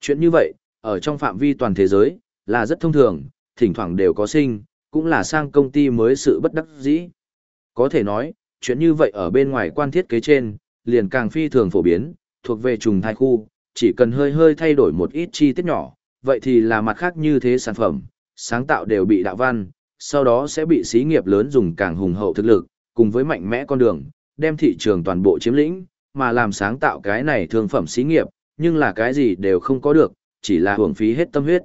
Chuyện như vậy, ở trong phạm vi toàn thế giới, là rất thông thường, thỉnh thoảng đều có sinh, cũng là sang công ty mới sự bất đắc dĩ. Có thể nói, chuyện như vậy ở bên ngoài quan thiết kế trên, liền càng phi thường phổ biến, thuộc về trùng thai khu, chỉ cần hơi hơi thay đổi một ít chi tiết nhỏ, vậy thì là mặt khác như thế sản phẩm, sáng tạo đều bị đạo văn, sau đó sẽ bị xí nghiệp lớn dùng càng hùng hậu thực lực, cùng với mạnh mẽ con đường, đem thị trường toàn bộ chiếm lĩnh, mà làm sáng tạo cái này thương phẩm xí nghiệp, nhưng là cái gì đều không có được, chỉ là hưởng phí hết tâm huyết.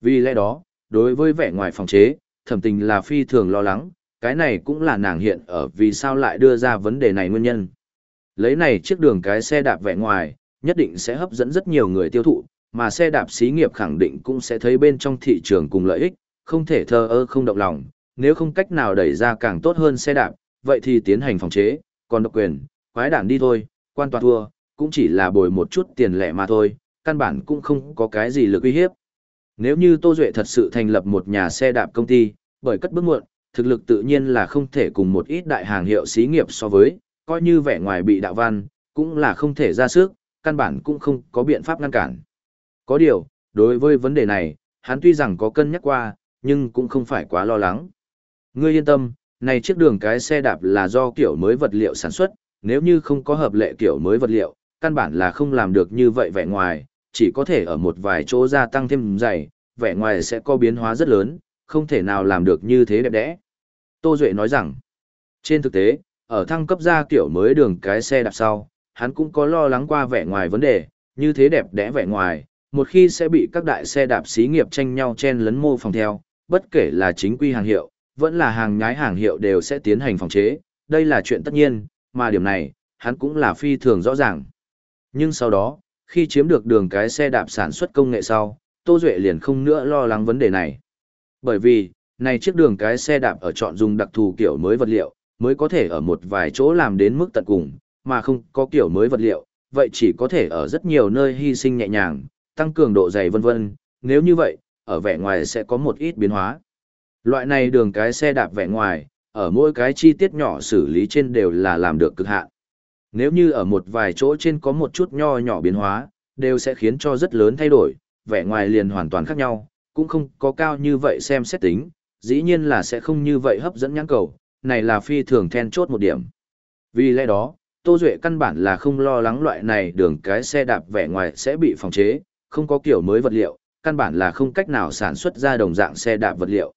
Vì lẽ đó, đối với vẻ ngoài phòng chế, thẩm tình là phi thường lo lắng, cái này cũng là nàng hiện ở vì sao lại đưa ra vấn đề này nguyên nhân. Lấy này chiếc đường cái xe đạp vẻ ngoài, nhất định sẽ hấp dẫn rất nhiều người tiêu thụ, mà xe đạp xí nghiệp khẳng định cũng sẽ thấy bên trong thị trường cùng lợi ích, không thể thờ ơ không động lòng, nếu không cách nào đẩy ra càng tốt hơn xe đạp, vậy thì tiến hành phòng chế, còn độc quyền, quái đản đi thôi, quan toàn thua, cũng chỉ là bồi một chút tiền lẻ mà thôi, căn bản cũng không có cái gì lực uy hiếp. Nếu như Tô Duệ thật sự thành lập một nhà xe đạp công ty, bởi cất bước muộn, thực lực tự nhiên là không thể cùng một ít đại hàng hiệu xí nghiệp so với, coi như vẻ ngoài bị đạo văn, cũng là không thể ra sức, căn bản cũng không có biện pháp ngăn cản. Có điều, đối với vấn đề này, hắn tuy rằng có cân nhắc qua, nhưng cũng không phải quá lo lắng. Ngươi yên tâm, này chiếc đường cái xe đạp là do kiểu mới vật liệu sản xuất, nếu như không có hợp lệ kiểu mới vật liệu, căn bản là không làm được như vậy vẻ ngoài, chỉ có thể ở một vài chỗ gia tăng thêm dày, vẻ ngoài sẽ có biến hóa rất lớn, không thể nào làm được như thế đẹp đẽ. Tô Duệ nói rằng, trên thực tế, ở thăng cấp ra kiểu mới đường cái xe đạp sau, hắn cũng có lo lắng qua vẻ ngoài vấn đề, như thế đẹp đẽ vẻ ngoài, một khi sẽ bị các đại xe đạp xí nghiệp tranh nhau chen lấn mô phòng theo, bất kể là chính quy hàng hiệu, vẫn là hàng nhái hàng hiệu đều sẽ tiến hành phòng chế, đây là chuyện tất nhiên, mà điểm này, hắn cũng là phi thường rõ ràng. Nhưng sau đó, khi chiếm được đường cái xe đạp sản xuất công nghệ sau, Tô Duệ liền không nữa lo lắng vấn đề này. Bởi vì, này chiếc đường cái xe đạp ở chọn dùng đặc thù kiểu mới vật liệu, mới có thể ở một vài chỗ làm đến mức tận cùng, mà không có kiểu mới vật liệu, vậy chỉ có thể ở rất nhiều nơi hy sinh nhẹ nhàng, tăng cường độ dày vân vân, nếu như vậy, ở vẻ ngoài sẽ có một ít biến hóa. Loại này đường cái xe đạp vẻ ngoài, ở mỗi cái chi tiết nhỏ xử lý trên đều là làm được cực hạn. Nếu như ở một vài chỗ trên có một chút nho nhỏ biến hóa, đều sẽ khiến cho rất lớn thay đổi, vẻ ngoài liền hoàn toàn khác nhau, cũng không có cao như vậy xem xét tính, dĩ nhiên là sẽ không như vậy hấp dẫn nhãn cầu, này là phi thường then chốt một điểm. Vì lẽ đó, Tô Duệ căn bản là không lo lắng loại này đường cái xe đạp vẻ ngoài sẽ bị phòng chế, không có kiểu mới vật liệu, căn bản là không cách nào sản xuất ra đồng dạng xe đạp vật liệu.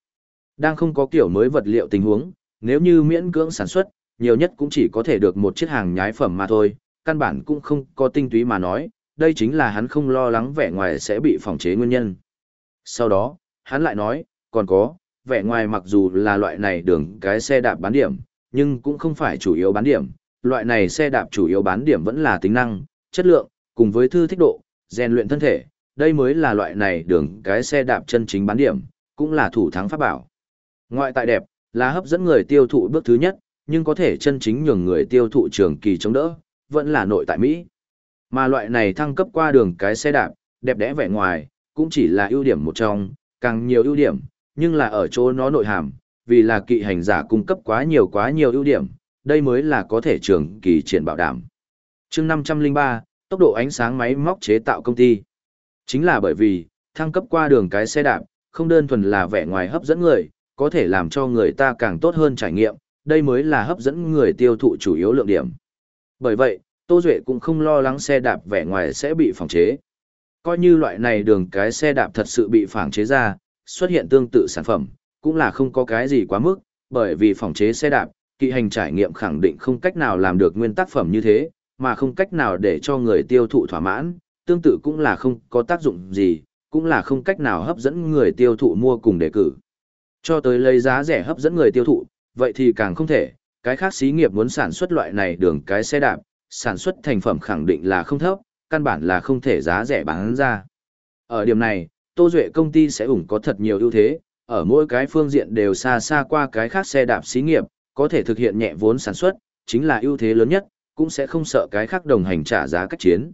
Đang không có kiểu mới vật liệu tình huống, nếu như miễn cưỡng sản xuất, nhiều nhất cũng chỉ có thể được một chiếc hàng nhái phẩm mà thôi, căn bản cũng không có tinh túy mà nói, đây chính là hắn không lo lắng vẻ ngoài sẽ bị phòng chế nguyên nhân. Sau đó, hắn lại nói, còn có, vẻ ngoài mặc dù là loại này đường cái xe đạp bán điểm, nhưng cũng không phải chủ yếu bán điểm, loại này xe đạp chủ yếu bán điểm vẫn là tính năng, chất lượng, cùng với thư thích độ, rèn luyện thân thể, đây mới là loại này đường cái xe đạp chân chính bán điểm, cũng là thủ thắng pháp bảo. Ngoại tại đẹp, là hấp dẫn người tiêu thụ bước thứ nhất, nhưng có thể chân chính nhường người tiêu thụ trường kỳ chống đỡ, vẫn là nội tại Mỹ. Mà loại này thăng cấp qua đường cái xe đạp, đẹp đẽ vẻ ngoài, cũng chỉ là ưu điểm một trong, càng nhiều ưu điểm, nhưng là ở chỗ nó nội hàm, vì là kỵ hành giả cung cấp quá nhiều quá nhiều ưu điểm, đây mới là có thể trường kỳ triển bảo đảm. chương 503, tốc độ ánh sáng máy móc chế tạo công ty. Chính là bởi vì, thăng cấp qua đường cái xe đạp, không đơn thuần là vẻ ngoài hấp dẫn người, có thể làm cho người ta càng tốt hơn trải nghiệm, đây mới là hấp dẫn người tiêu thụ chủ yếu lượng điểm. Bởi vậy, Tô Duệ cũng không lo lắng xe đạp vẻ ngoài sẽ bị phòng chế. Coi như loại này đường cái xe đạp thật sự bị phản chế ra, xuất hiện tương tự sản phẩm, cũng là không có cái gì quá mức, bởi vì phòng chế xe đạp, kỵ hành trải nghiệm khẳng định không cách nào làm được nguyên tác phẩm như thế, mà không cách nào để cho người tiêu thụ thỏa mãn, tương tự cũng là không có tác dụng gì, cũng là không cách nào hấp dẫn người tiêu thụ mua cùng đề cử. Cho tới lấy giá rẻ hấp dẫn người tiêu thụ, vậy thì càng không thể, cái khác xí nghiệp muốn sản xuất loại này đường cái xe đạp, sản xuất thành phẩm khẳng định là không thấp, căn bản là không thể giá rẻ bán ra. Ở điểm này, Tô Duệ công ty sẽ ủng có thật nhiều ưu thế, ở mỗi cái phương diện đều xa xa qua cái khác xe đạp xí nghiệp, có thể thực hiện nhẹ vốn sản xuất, chính là ưu thế lớn nhất, cũng sẽ không sợ cái khác đồng hành trả giá cách chiến.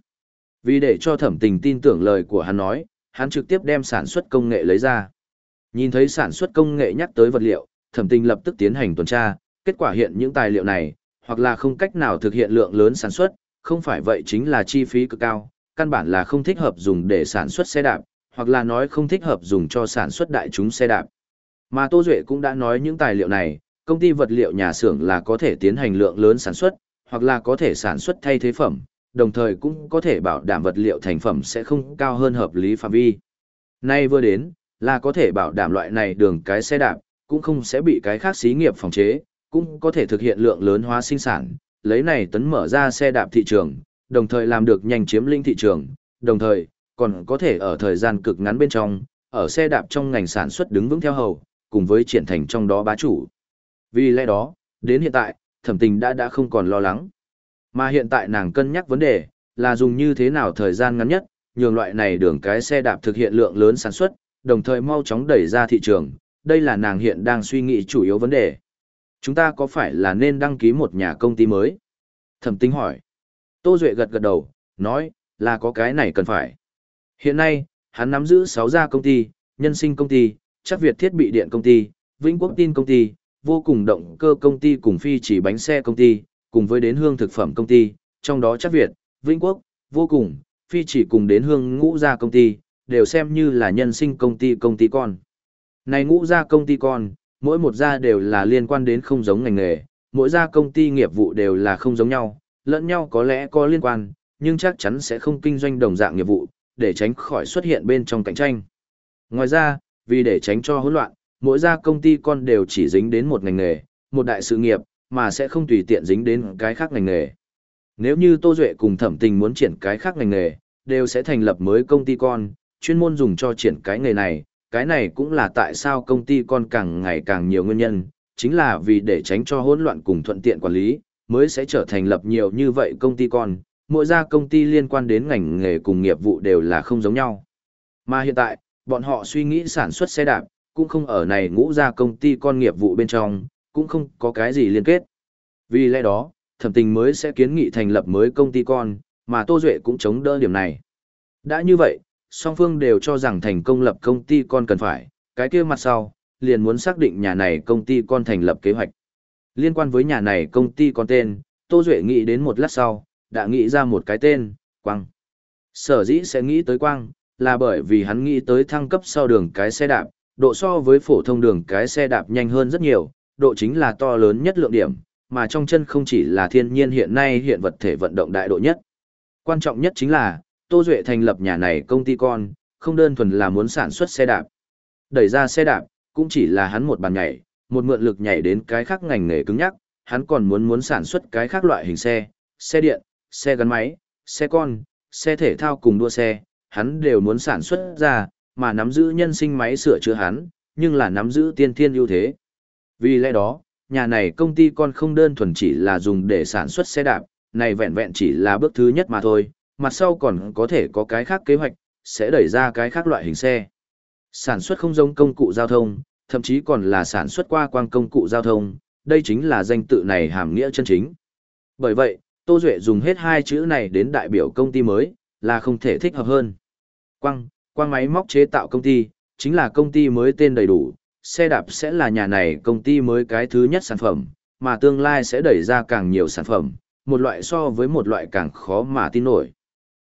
Vì để cho thẩm tình tin tưởng lời của hắn nói, hắn trực tiếp đem sản xuất công nghệ lấy ra. Nhìn thấy sản xuất công nghệ nhắc tới vật liệu, thẩm tình lập tức tiến hành tuần tra, kết quả hiện những tài liệu này, hoặc là không cách nào thực hiện lượng lớn sản xuất, không phải vậy chính là chi phí cực cao, căn bản là không thích hợp dùng để sản xuất xe đạp, hoặc là nói không thích hợp dùng cho sản xuất đại chúng xe đạp. Mà Tô Duệ cũng đã nói những tài liệu này, công ty vật liệu nhà xưởng là có thể tiến hành lượng lớn sản xuất, hoặc là có thể sản xuất thay thế phẩm, đồng thời cũng có thể bảo đảm vật liệu thành phẩm sẽ không cao hơn hợp lý phạm vi. Nay vừa đến, là có thể bảo đảm loại này đường cái xe đạp, cũng không sẽ bị cái khác xí nghiệp phòng chế, cũng có thể thực hiện lượng lớn hóa sinh sản, lấy này tấn mở ra xe đạp thị trường, đồng thời làm được nhanh chiếm lĩnh thị trường, đồng thời, còn có thể ở thời gian cực ngắn bên trong, ở xe đạp trong ngành sản xuất đứng vững theo hầu, cùng với triển thành trong đó bá chủ. Vì lẽ đó, đến hiện tại, thẩm tình đã đã không còn lo lắng. Mà hiện tại nàng cân nhắc vấn đề, là dùng như thế nào thời gian ngắn nhất, nhường loại này đường cái xe đạp thực hiện lượng lớn sản xuất, đồng thời mau chóng đẩy ra thị trường, đây là nàng hiện đang suy nghĩ chủ yếu vấn đề. Chúng ta có phải là nên đăng ký một nhà công ty mới? Thẩm tình hỏi. Tô Duệ gật gật đầu, nói, là có cái này cần phải. Hiện nay, hắn nắm giữ 6 gia công ty, nhân sinh công ty, chắc Việt thiết bị điện công ty, Vĩnh Quốc tin công ty, vô cùng động cơ công ty cùng phi chỉ bánh xe công ty, cùng với đến hương thực phẩm công ty, trong đó chắc Việt, Vĩnh Quốc, vô cùng, phi chỉ cùng đến hương ngũ gia công ty, đều xem như là nhân sinh công ty công ty con. Này ngũ gia công ty con, mỗi một gia đều là liên quan đến không giống ngành nghề, mỗi gia công ty nghiệp vụ đều là không giống nhau, lẫn nhau có lẽ có liên quan, nhưng chắc chắn sẽ không kinh doanh đồng dạng nghiệp vụ, để tránh khỏi xuất hiện bên trong cạnh tranh. Ngoài ra, vì để tránh cho hỗn loạn, mỗi gia công ty con đều chỉ dính đến một ngành nghề, một đại sự nghiệp, mà sẽ không tùy tiện dính đến cái khác ngành nghề. Nếu như Tô Duệ cùng thẩm tình muốn triển cái khác ngành nghề, đều sẽ thành lập mới công ty con, chuyên môn dùng cho triển cái nghề này, cái này cũng là tại sao công ty con càng ngày càng nhiều nguyên nhân, chính là vì để tránh cho hỗn loạn cùng thuận tiện quản lý, mới sẽ trở thành lập nhiều như vậy công ty con, mỗi gia công ty liên quan đến ngành nghề cùng nghiệp vụ đều là không giống nhau. Mà hiện tại, bọn họ suy nghĩ sản xuất xe đạp, cũng không ở này ngũ gia công ty con nghiệp vụ bên trong, cũng không có cái gì liên kết. Vì lẽ đó, thẩm tình mới sẽ kiến nghị thành lập mới công ty con, mà Tô Duệ cũng chống đỡ điểm này. Đã như vậy, song phương đều cho rằng thành công lập công ty con cần phải, cái kia mặt sau, liền muốn xác định nhà này công ty con thành lập kế hoạch. Liên quan với nhà này công ty con tên, Tô Duệ nghĩ đến một lát sau, đã nghĩ ra một cái tên, Quang. Sở dĩ sẽ nghĩ tới Quang, là bởi vì hắn nghĩ tới thăng cấp sau đường cái xe đạp, độ so với phổ thông đường cái xe đạp nhanh hơn rất nhiều, độ chính là to lớn nhất lượng điểm, mà trong chân không chỉ là thiên nhiên hiện nay hiện vật thể vận động đại độ nhất. Quan trọng nhất chính là, Tô Duệ thành lập nhà này công ty con, không đơn thuần là muốn sản xuất xe đạp. Đẩy ra xe đạp, cũng chỉ là hắn một bàn nhảy, một mượn lực nhảy đến cái khác ngành nghề cứng nhắc, hắn còn muốn muốn sản xuất cái khác loại hình xe, xe điện, xe gắn máy, xe con, xe thể thao cùng đua xe, hắn đều muốn sản xuất ra, mà nắm giữ nhân sinh máy sửa chữa hắn, nhưng là nắm giữ tiên thiên ưu thế. Vì lẽ đó, nhà này công ty con không đơn thuần chỉ là dùng để sản xuất xe đạp, này vẹn vẹn chỉ là bước thứ nhất mà thôi, mặt sau còn có thể có cái khác kế hoạch, sẽ đẩy ra cái khác loại hình xe. Sản xuất không giống công cụ giao thông, thậm chí còn là sản xuất qua quang công cụ giao thông, đây chính là danh tự này hàm nghĩa chân chính. Bởi vậy, Tô Duệ dùng hết hai chữ này đến đại biểu công ty mới, là không thể thích hợp hơn. Quang, quang máy móc chế tạo công ty, chính là công ty mới tên đầy đủ, xe đạp sẽ là nhà này công ty mới cái thứ nhất sản phẩm, mà tương lai sẽ đẩy ra càng nhiều sản phẩm, một loại so với một loại càng khó mà tin nổi.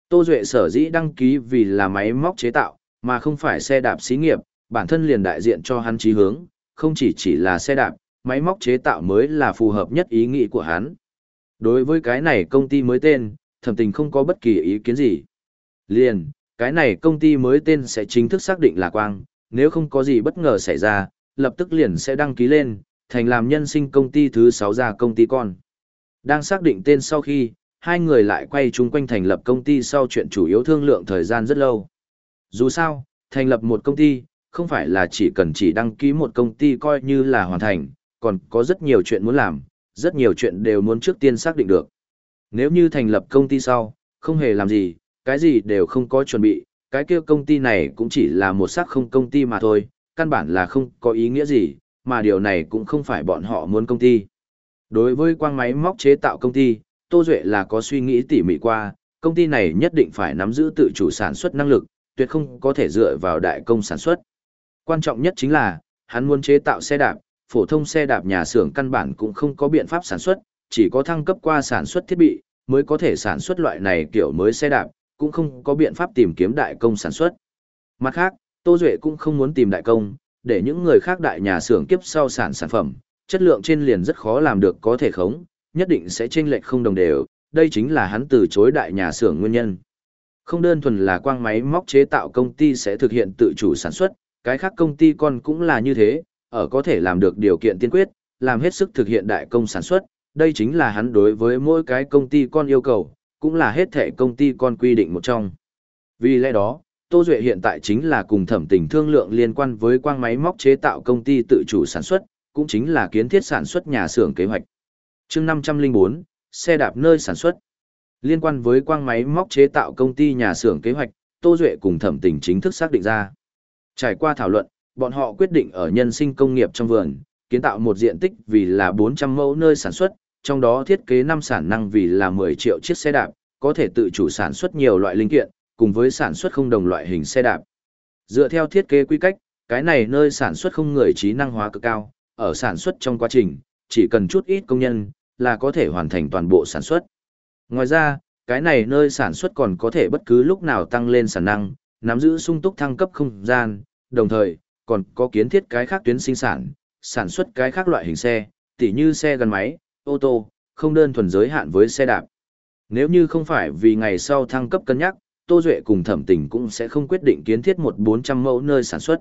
Tô Duệ sở dĩ đăng ký vì là máy móc chế tạo, mà không phải xe đạp xí nghiệp, bản thân liền đại diện cho hắn chí hướng, không chỉ chỉ là xe đạp, máy móc chế tạo mới là phù hợp nhất ý nghĩ của hắn. Đối với cái này công ty mới tên, thẩm tình không có bất kỳ ý kiến gì. Liền, cái này công ty mới tên sẽ chính thức xác định là quang, nếu không có gì bất ngờ xảy ra, lập tức liền sẽ đăng ký lên, thành làm nhân sinh công ty thứ 6 ra công ty con. Đang xác định tên sau khi, hai người lại quay chung quanh thành lập công ty sau chuyện chủ yếu thương lượng thời gian rất lâu. Dù sao, thành lập một công ty, không phải là chỉ cần chỉ đăng ký một công ty coi như là hoàn thành, còn có rất nhiều chuyện muốn làm, rất nhiều chuyện đều muốn trước tiên xác định được. Nếu như thành lập công ty sau, không hề làm gì, cái gì đều không có chuẩn bị, cái kia công ty này cũng chỉ là một xác không công ty mà thôi, căn bản là không có ý nghĩa gì, mà điều này cũng không phải bọn họ muốn công ty. Đối với quang máy móc chế tạo công ty, Tô Duệ là có suy nghĩ tỉ mỉ qua, công ty này nhất định phải nắm giữ tự chủ sản xuất năng lực, tuyệt không có thể dựa vào đại công sản xuất. Quan trọng nhất chính là, hắn muốn chế tạo xe đạp, phổ thông xe đạp nhà xưởng căn bản cũng không có biện pháp sản xuất, chỉ có thăng cấp qua sản xuất thiết bị, mới có thể sản xuất loại này kiểu mới xe đạp, cũng không có biện pháp tìm kiếm đại công sản xuất. Mặt khác, Tô Duệ cũng không muốn tìm đại công, để những người khác đại nhà xưởng kiếp sau sản sản phẩm, chất lượng trên liền rất khó làm được có thể khống, nhất định sẽ chênh lệch không đồng đều, đây chính là hắn từ chối đại nhà xưởng nguyên nhân. Không đơn thuần là quang máy móc chế tạo công ty sẽ thực hiện tự chủ sản xuất, cái khác công ty con cũng là như thế, ở có thể làm được điều kiện tiên quyết, làm hết sức thực hiện đại công sản xuất, đây chính là hắn đối với mỗi cái công ty con yêu cầu, cũng là hết thể công ty con quy định một trong. Vì lẽ đó, Tô Duệ hiện tại chính là cùng thẩm tình thương lượng liên quan với quang máy móc chế tạo công ty tự chủ sản xuất, cũng chính là kiến thiết sản xuất nhà xưởng kế hoạch. chương 504, xe đạp nơi sản xuất. Liên quan với quang máy móc chế tạo công ty nhà xưởng kế hoạch, Tô Duệ cùng thẩm tình chính thức xác định ra. Trải qua thảo luận, bọn họ quyết định ở nhân sinh công nghiệp trong vườn, kiến tạo một diện tích vì là 400 mẫu nơi sản xuất, trong đó thiết kế năm sản năng vì là 10 triệu chiếc xe đạp, có thể tự chủ sản xuất nhiều loại linh kiện, cùng với sản xuất không đồng loại hình xe đạp. Dựa theo thiết kế quy cách, cái này nơi sản xuất không người trí năng hóa cực cao, ở sản xuất trong quá trình, chỉ cần chút ít công nhân, là có thể hoàn thành toàn bộ sản xuất. Ngoài ra, cái này nơi sản xuất còn có thể bất cứ lúc nào tăng lên sản năng, nắm giữ sung túc thăng cấp không gian, đồng thời, còn có kiến thiết cái khác tuyến sinh sản, sản xuất cái khác loại hình xe, tỉ như xe gắn máy, ô tô, không đơn thuần giới hạn với xe đạp. Nếu như không phải vì ngày sau thăng cấp cân nhắc, Tô Duệ cùng thẩm tình cũng sẽ không quyết định kiến thiết một 400 mẫu nơi sản xuất.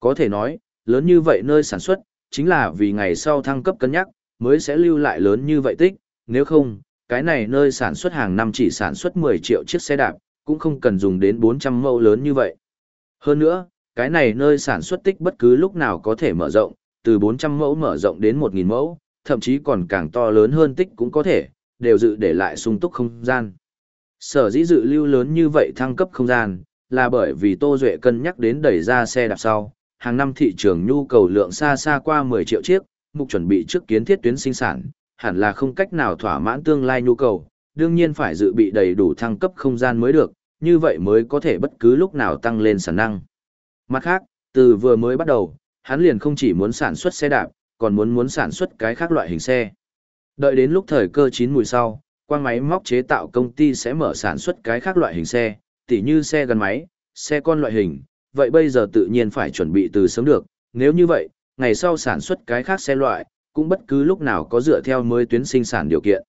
Có thể nói, lớn như vậy nơi sản xuất, chính là vì ngày sau thăng cấp cân nhắc, mới sẽ lưu lại lớn như vậy tích, nếu không, cái này nơi sản xuất hàng năm chỉ sản xuất 10 triệu chiếc xe đạp, cũng không cần dùng đến 400 mẫu lớn như vậy. Hơn nữa, cái này nơi sản xuất tích bất cứ lúc nào có thể mở rộng, từ 400 mẫu mở rộng đến 1.000 mẫu, thậm chí còn càng to lớn hơn tích cũng có thể, đều dự để lại sung túc không gian. Sở dĩ dự lưu lớn như vậy thăng cấp không gian, là bởi vì Tô Duệ cân nhắc đến đẩy ra xe đạp sau, hàng năm thị trường nhu cầu lượng xa xa qua 10 triệu chiếc, mục chuẩn bị trước kiến thiết tuyến sinh sản, hẳn là không cách nào thỏa mãn tương lai nhu cầu, đương nhiên phải dự bị đầy đủ thăng cấp không gian mới được, như vậy mới có thể bất cứ lúc nào tăng lên sản năng. Mặt khác, từ vừa mới bắt đầu, hắn liền không chỉ muốn sản xuất xe đạp, còn muốn muốn sản xuất cái khác loại hình xe. Đợi đến lúc thời cơ chín mùi sau, quang máy móc chế tạo công ty sẽ mở sản xuất cái khác loại hình xe, tỉ như xe gắn máy, xe con loại hình, vậy bây giờ tự nhiên phải chuẩn bị từ sớm được, nếu như vậy, ngày sau sản xuất cái khác xe loại, cũng bất cứ lúc nào có dựa theo mới tuyến sinh sản điều kiện.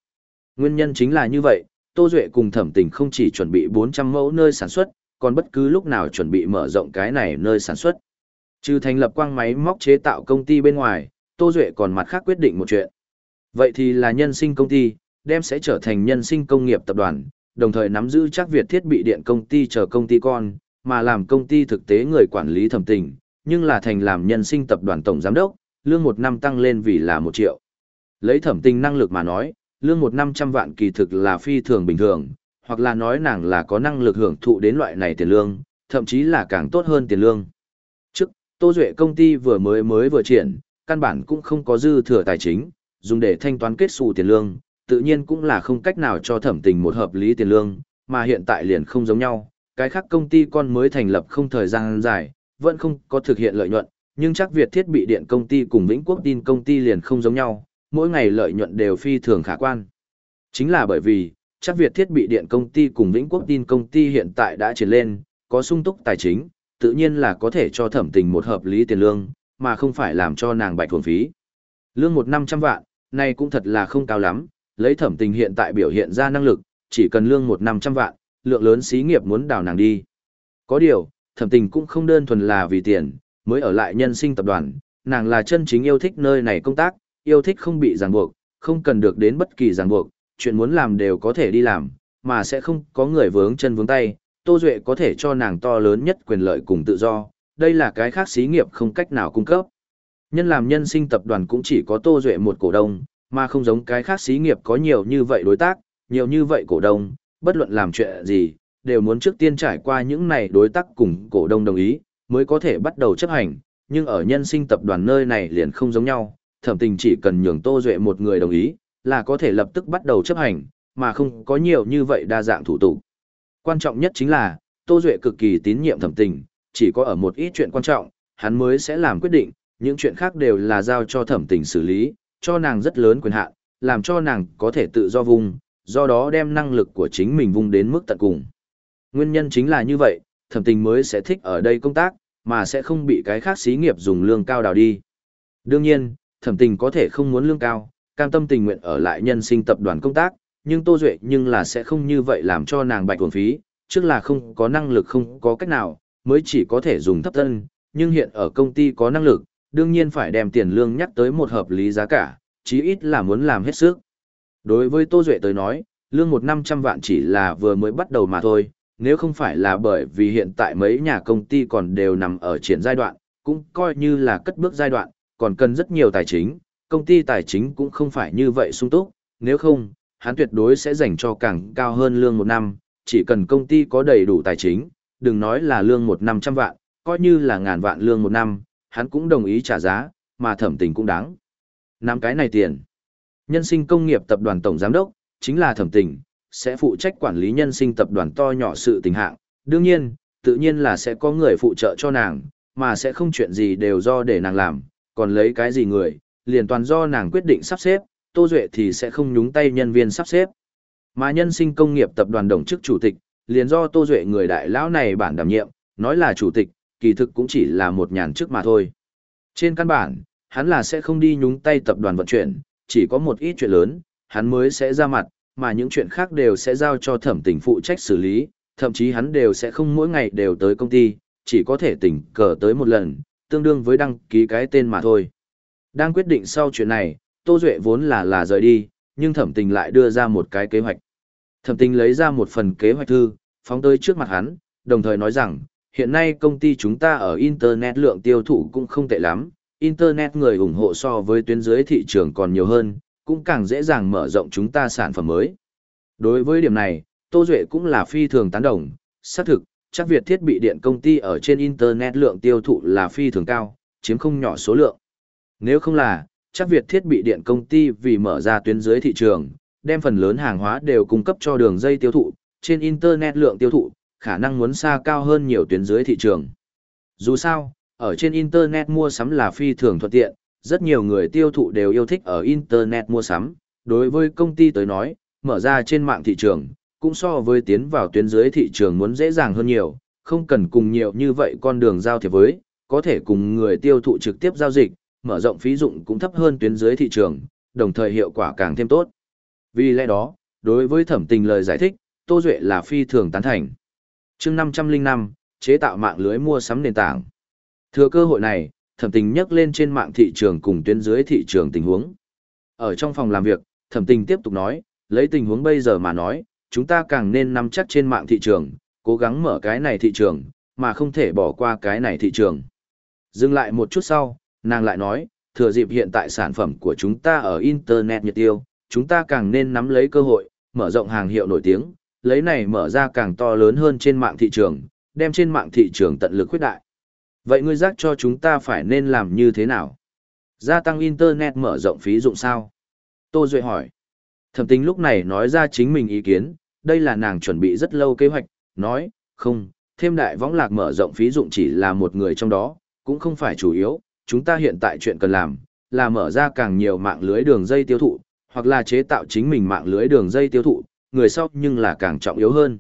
Nguyên nhân chính là như vậy, Tô Duệ cùng thẩm tình không chỉ chuẩn bị 400 mẫu nơi sản xuất, còn bất cứ lúc nào chuẩn bị mở rộng cái này nơi sản xuất. Trừ thành lập quang máy móc chế tạo công ty bên ngoài, Tô Duệ còn mặt khác quyết định một chuyện. Vậy thì là nhân sinh công ty, đem sẽ trở thành nhân sinh công nghiệp tập đoàn, đồng thời nắm giữ chắc Việt thiết bị điện công ty chờ công ty con, mà làm công ty thực tế người quản lý thẩm tình, nhưng là thành làm nhân sinh tập đoàn tổng giám đốc, lương một năm tăng lên vì là một triệu. Lấy thẩm tình năng lực mà nói, lương một năm trăm vạn kỳ thực là phi thường bình thường, hoặc là nói nàng là có năng lực hưởng thụ đến loại này tiền lương, thậm chí là càng tốt hơn tiền lương. Trước, Tô Duệ công ty vừa mới mới vừa triển, căn bản cũng không có dư thừa tài chính, dùng để thanh toán kết xù tiền lương, tự nhiên cũng là không cách nào cho thẩm tình một hợp lý tiền lương, mà hiện tại liền không giống nhau, cái khác công ty con mới thành lập không thời gian dài, vẫn không có thực hiện lợi nhuận, nhưng chắc Việt thiết bị điện công ty cùng Vĩnh Quốc tin công ty liền không giống nhau, mỗi ngày lợi nhuận đều phi thường khả quan. Chính là bởi vì, chắc Việt thiết bị điện công ty cùng Vĩnh Quốc tin công ty hiện tại đã triển lên, có sung túc tài chính, tự nhiên là có thể cho thẩm tình một hợp lý tiền lương, mà không phải làm cho nàng bạch thuần phí. Lương một năm trăm vạn, này cũng thật là không cao lắm, lấy thẩm tình hiện tại biểu hiện ra năng lực, chỉ cần lương một năm trăm vạn, lượng lớn xí nghiệp muốn đào nàng đi. Có điều, thẩm tình cũng không đơn thuần là vì tiền, mới ở lại nhân sinh tập đoàn, nàng là chân chính yêu thích nơi này công tác, yêu thích không bị ràng buộc, không cần được đến bất kỳ ràng buộc, chuyện muốn làm đều có thể đi làm, mà sẽ không có người vướng chân vướng tay, Tô Duệ có thể cho nàng to lớn nhất quyền lợi cùng tự do, đây là cái khác xí nghiệp không cách nào cung cấp. Nhân làm nhân sinh tập đoàn cũng chỉ có Tô Duệ một cổ đông, mà không giống cái khác xí nghiệp có nhiều như vậy đối tác, nhiều như vậy cổ đông, bất luận làm chuyện gì, đều muốn trước tiên trải qua những này đối tác cùng cổ đông đồng ý, mới có thể bắt đầu chấp hành, nhưng ở nhân sinh tập đoàn nơi này liền không giống nhau, thẩm tình chỉ cần nhường Tô Duệ một người đồng ý, là có thể lập tức bắt đầu chấp hành, mà không có nhiều như vậy đa dạng thủ tục. Quan trọng nhất chính là, Tô Duệ cực kỳ tín nhiệm thẩm tình, chỉ có ở một ít chuyện quan trọng, hắn mới sẽ làm quyết định, những chuyện khác đều là giao cho thẩm tình xử lý, cho nàng rất lớn quyền hạn, làm cho nàng có thể tự do vùng, do đó đem năng lực của chính mình vung đến mức tận cùng. Nguyên nhân chính là như vậy, thẩm tình mới sẽ thích ở đây công tác, mà sẽ không bị cái khác xí nghiệp dùng lương cao đào đi. Đương nhiên, thẩm tình có thể không muốn lương cao, cam tâm tình nguyện ở lại nhân sinh tập đoàn công tác, nhưng Tô Duệ nhưng là sẽ không như vậy làm cho nàng bạch quần phí, trước là không có năng lực không có cách nào, mới chỉ có thể dùng thấp tân, nhưng hiện ở công ty có năng lực, đương nhiên phải đem tiền lương nhắc tới một hợp lý giá cả, chí ít là muốn làm hết sức. Đối với Tô Duệ tới nói, lương một năm trăm vạn chỉ là vừa mới bắt đầu mà thôi, nếu không phải là bởi vì hiện tại mấy nhà công ty còn đều nằm ở triển giai đoạn, cũng coi như là cất bước giai đoạn, còn cần rất nhiều tài chính, công ty tài chính cũng không phải như vậy sung túc, nếu không, hắn tuyệt đối sẽ dành cho càng cao hơn lương một năm, chỉ cần công ty có đầy đủ tài chính, đừng nói là lương một năm trăm vạn, coi như là ngàn vạn lương một năm, hắn cũng đồng ý trả giá, mà thẩm tình cũng đáng. Năm cái này tiền. Nhân sinh công nghiệp tập đoàn tổng giám đốc, chính là thẩm tình, sẽ phụ trách quản lý nhân sinh tập đoàn to nhỏ sự tình hạng. Đương nhiên, tự nhiên là sẽ có người phụ trợ cho nàng, mà sẽ không chuyện gì đều do để nàng làm, còn lấy cái gì người, liền toàn do nàng quyết định sắp xếp, Tô Duệ thì sẽ không nhúng tay nhân viên sắp xếp. Mà nhân sinh công nghiệp tập đoàn đồng chức chủ tịch, liền do Tô Duệ người đại lão này bản đảm nhiệm, nói là chủ tịch, kỳ thực cũng chỉ là một nhàn chức mà thôi. Trên căn bản, hắn là sẽ không đi nhúng tay tập đoàn vận chuyển, chỉ có một ít chuyện lớn, hắn mới sẽ ra mặt, mà những chuyện khác đều sẽ giao cho thẩm tình phụ trách xử lý, thậm chí hắn đều sẽ không mỗi ngày đều tới công ty, chỉ có thể tỉnh cờ tới một lần, tương đương với đăng ký cái tên mà thôi. Đang quyết định sau chuyện này, Tô Duệ vốn là là rời đi, nhưng thẩm tình lại đưa ra một cái kế hoạch. Thẩm Tinh lấy ra một phần kế hoạch thư, phóng tới trước mặt hắn, đồng thời nói rằng, hiện nay công ty chúng ta ở Internet lượng tiêu thụ cũng không tệ lắm, Internet người ủng hộ so với tuyến dưới thị trường còn nhiều hơn, cũng càng dễ dàng mở rộng chúng ta sản phẩm mới. Đối với điểm này, Tô Duệ cũng là phi thường tán đồng, xác thực, chắc việc thiết bị điện công ty ở trên Internet lượng tiêu thụ là phi thường cao, chiếm không nhỏ số lượng. Nếu không là, chắc việc thiết bị điện công ty vì mở ra tuyến dưới thị trường, đem phần lớn hàng hóa đều cung cấp cho đường dây tiêu thụ, trên Internet lượng tiêu thụ, khả năng muốn xa cao hơn nhiều tuyến dưới thị trường. Dù sao, ở trên Internet mua sắm là phi thường thuận tiện, rất nhiều người tiêu thụ đều yêu thích ở Internet mua sắm. Đối với công ty tới nói, mở ra trên mạng thị trường, cũng so với tiến vào tuyến dưới thị trường muốn dễ dàng hơn nhiều, không cần cùng nhiều như vậy con đường giao thiệp với, có thể cùng người tiêu thụ trực tiếp giao dịch, mở rộng phí dụng cũng thấp hơn tuyến dưới thị trường, đồng thời hiệu quả càng thêm tốt. Vì lẽ đó, đối với thẩm tình lời giải thích, Tô Duệ là phi thường tán thành. chương 505, chế tạo mạng lưới mua sắm nền tảng. Thừa cơ hội này, thẩm tình nhắc lên trên mạng thị trường cùng tuyến dưới thị trường tình huống. Ở trong phòng làm việc, thẩm tình tiếp tục nói, lấy tình huống bây giờ mà nói, chúng ta càng nên nắm chắc trên mạng thị trường, cố gắng mở cái này thị trường, mà không thể bỏ qua cái này thị trường. Dừng lại một chút sau, nàng lại nói, thừa dịp hiện tại sản phẩm của chúng ta ở Internet nhiệt tiêu, chúng ta càng nên nắm lấy cơ hội, mở rộng hàng hiệu nổi tiếng, lấy này mở ra càng to lớn hơn trên mạng thị trường, đem trên mạng thị trường tận lực khuyết đại. Vậy ngươi giác cho chúng ta phải nên làm như thế nào? Gia tăng Internet mở rộng phí dụng sao? Tô Duệ hỏi. Thẩm tính lúc này nói ra chính mình ý kiến, đây là nàng chuẩn bị rất lâu kế hoạch, nói, không, thêm đại võng lạc mở rộng phí dụng chỉ là một người trong đó, cũng không phải chủ yếu, chúng ta hiện tại chuyện cần làm, là mở ra càng nhiều mạng lưới đường dây tiêu thụ, hoặc là chế tạo chính mình mạng lưới đường dây tiêu thụ, người sau nhưng là càng trọng yếu hơn.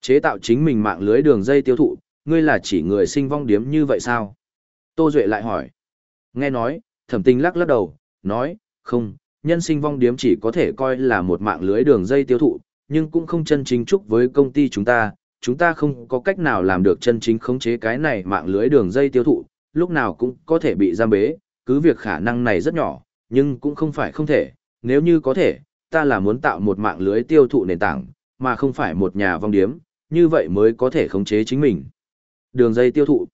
Chế tạo chính mình mạng lưới đường dây tiêu thụ, ngươi là chỉ người sinh vong điếm như vậy sao? Tô Duệ lại hỏi. Nghe nói, thẩm tinh lắc lắc đầu, nói, không, nhân sinh vong điếm chỉ có thể coi là một mạng lưới đường dây tiêu thụ, nhưng cũng không chân chính chúc với công ty chúng ta, chúng ta không có cách nào làm được chân chính khống chế cái này mạng lưới đường dây tiêu thụ, lúc nào cũng có thể bị giam bế, cứ việc khả năng này rất nhỏ, nhưng cũng không phải không thể, nếu như có thể, ta là muốn tạo một mạng lưới tiêu thụ nền tảng, mà không phải một nhà vong điếm, như vậy mới có thể khống chế chính mình. Đường dây tiêu thụ.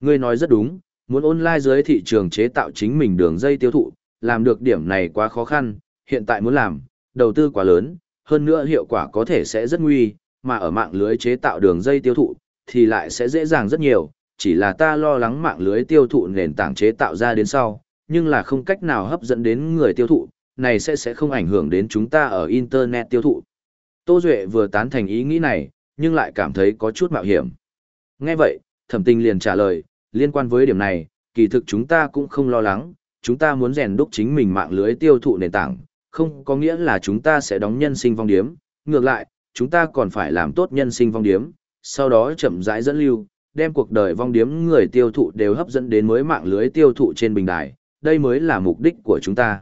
Ngươi nói rất đúng, muốn online dưới thị trường chế tạo chính mình đường dây tiêu thụ, làm được điểm này quá khó khăn, hiện tại muốn làm, đầu tư quá lớn, hơn nữa hiệu quả có thể sẽ rất nguy, mà ở mạng lưới chế tạo đường dây tiêu thụ, thì lại sẽ dễ dàng rất nhiều, chỉ là ta lo lắng mạng lưới tiêu thụ nền tảng chế tạo ra đến sau, nhưng là không cách nào hấp dẫn đến người tiêu thụ, này sẽ sẽ không ảnh hưởng đến chúng ta ở Internet tiêu thụ. Tô Duệ vừa tán thành ý nghĩ này, nhưng lại cảm thấy có chút mạo hiểm. Nghe vậy, thẩm tình liền trả lời, liên quan với điểm này, kỳ thực chúng ta cũng không lo lắng, chúng ta muốn rèn đúc chính mình mạng lưới tiêu thụ nền tảng, không có nghĩa là chúng ta sẽ đóng nhân sinh vong điếm, ngược lại, chúng ta còn phải làm tốt nhân sinh vong điếm, sau đó chậm rãi dẫn lưu, đem cuộc đời vong điếm người tiêu thụ đều hấp dẫn đến mới mạng lưới tiêu thụ trên bình đài, đây mới là mục đích của chúng ta.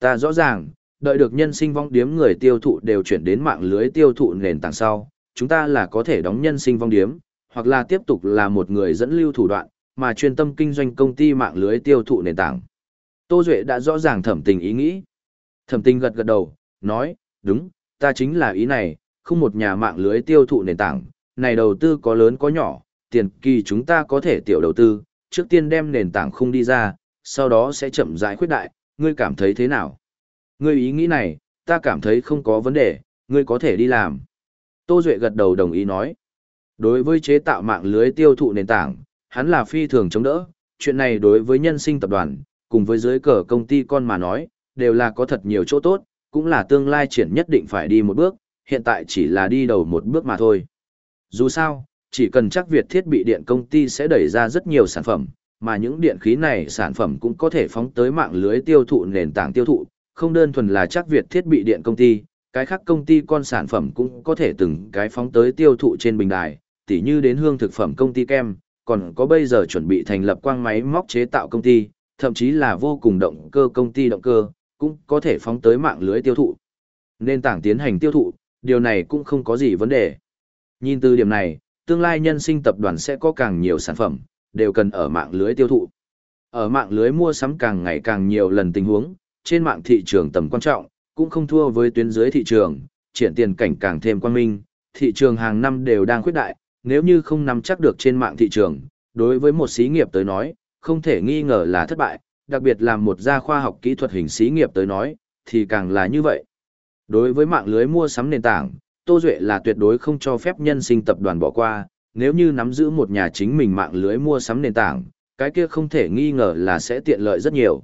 Ta rõ ràng, đợi được nhân sinh vong điếm người tiêu thụ đều chuyển đến mạng lưới tiêu thụ nền tảng sau, chúng ta là có thể đóng nhân sinh vong điếm, hoặc là tiếp tục là một người dẫn lưu thủ đoạn, mà chuyên tâm kinh doanh công ty mạng lưới tiêu thụ nền tảng. Tô Duệ đã rõ ràng thẩm tình ý nghĩ. Thẩm tình gật gật đầu, nói, đúng, ta chính là ý này, không một nhà mạng lưới tiêu thụ nền tảng, này đầu tư có lớn có nhỏ, tiền kỳ chúng ta có thể tiểu đầu tư, trước tiên đem nền tảng không đi ra, sau đó sẽ chậm rãi khuyết đại, ngươi cảm thấy thế nào? Ngươi ý nghĩ này, ta cảm thấy không có vấn đề, ngươi có thể đi làm. Tô Duệ gật đầu đồng ý nói. Đối với chế tạo mạng lưới tiêu thụ nền tảng, hắn là phi thường chống đỡ, chuyện này đối với nhân sinh tập đoàn, cùng với dưới cờ công ty con mà nói, đều là có thật nhiều chỗ tốt, cũng là tương lai triển nhất định phải đi một bước, hiện tại chỉ là đi đầu một bước mà thôi. Dù sao, chỉ cần chắc Việt thiết bị điện công ty sẽ đẩy ra rất nhiều sản phẩm, mà những điện khí này sản phẩm cũng có thể phóng tới mạng lưới tiêu thụ nền tảng tiêu thụ, không đơn thuần là chắc Việt thiết bị điện công ty, cái khác công ty con sản phẩm cũng có thể từng cái phóng tới tiêu thụ trên bình đài, tỉ như đến hương thực phẩm công ty kem, còn có bây giờ chuẩn bị thành lập quang máy móc chế tạo công ty, thậm chí là vô cùng động cơ công ty động cơ, cũng có thể phóng tới mạng lưới tiêu thụ. Nền tảng tiến hành tiêu thụ, điều này cũng không có gì vấn đề. Nhìn từ điểm này, tương lai nhân sinh tập đoàn sẽ có càng nhiều sản phẩm, đều cần ở mạng lưới tiêu thụ. Ở mạng lưới mua sắm càng ngày càng nhiều lần tình huống, trên mạng thị trường tầm quan trọng, cũng không thua với tuyến dưới thị trường, triển tiền cảnh càng thêm quan minh, thị trường hàng năm đều đang khuyết đại, nếu như không nắm chắc được trên mạng thị trường, đối với một xí nghiệp tới nói, không thể nghi ngờ là thất bại, đặc biệt là một gia khoa học kỹ thuật hình xí nghiệp tới nói, thì càng là như vậy. Đối với mạng lưới mua sắm nền tảng, Tô Duệ là tuyệt đối không cho phép nhân sinh tập đoàn bỏ qua, nếu như nắm giữ một nhà chính mình mạng lưới mua sắm nền tảng, cái kia không thể nghi ngờ là sẽ tiện lợi rất nhiều.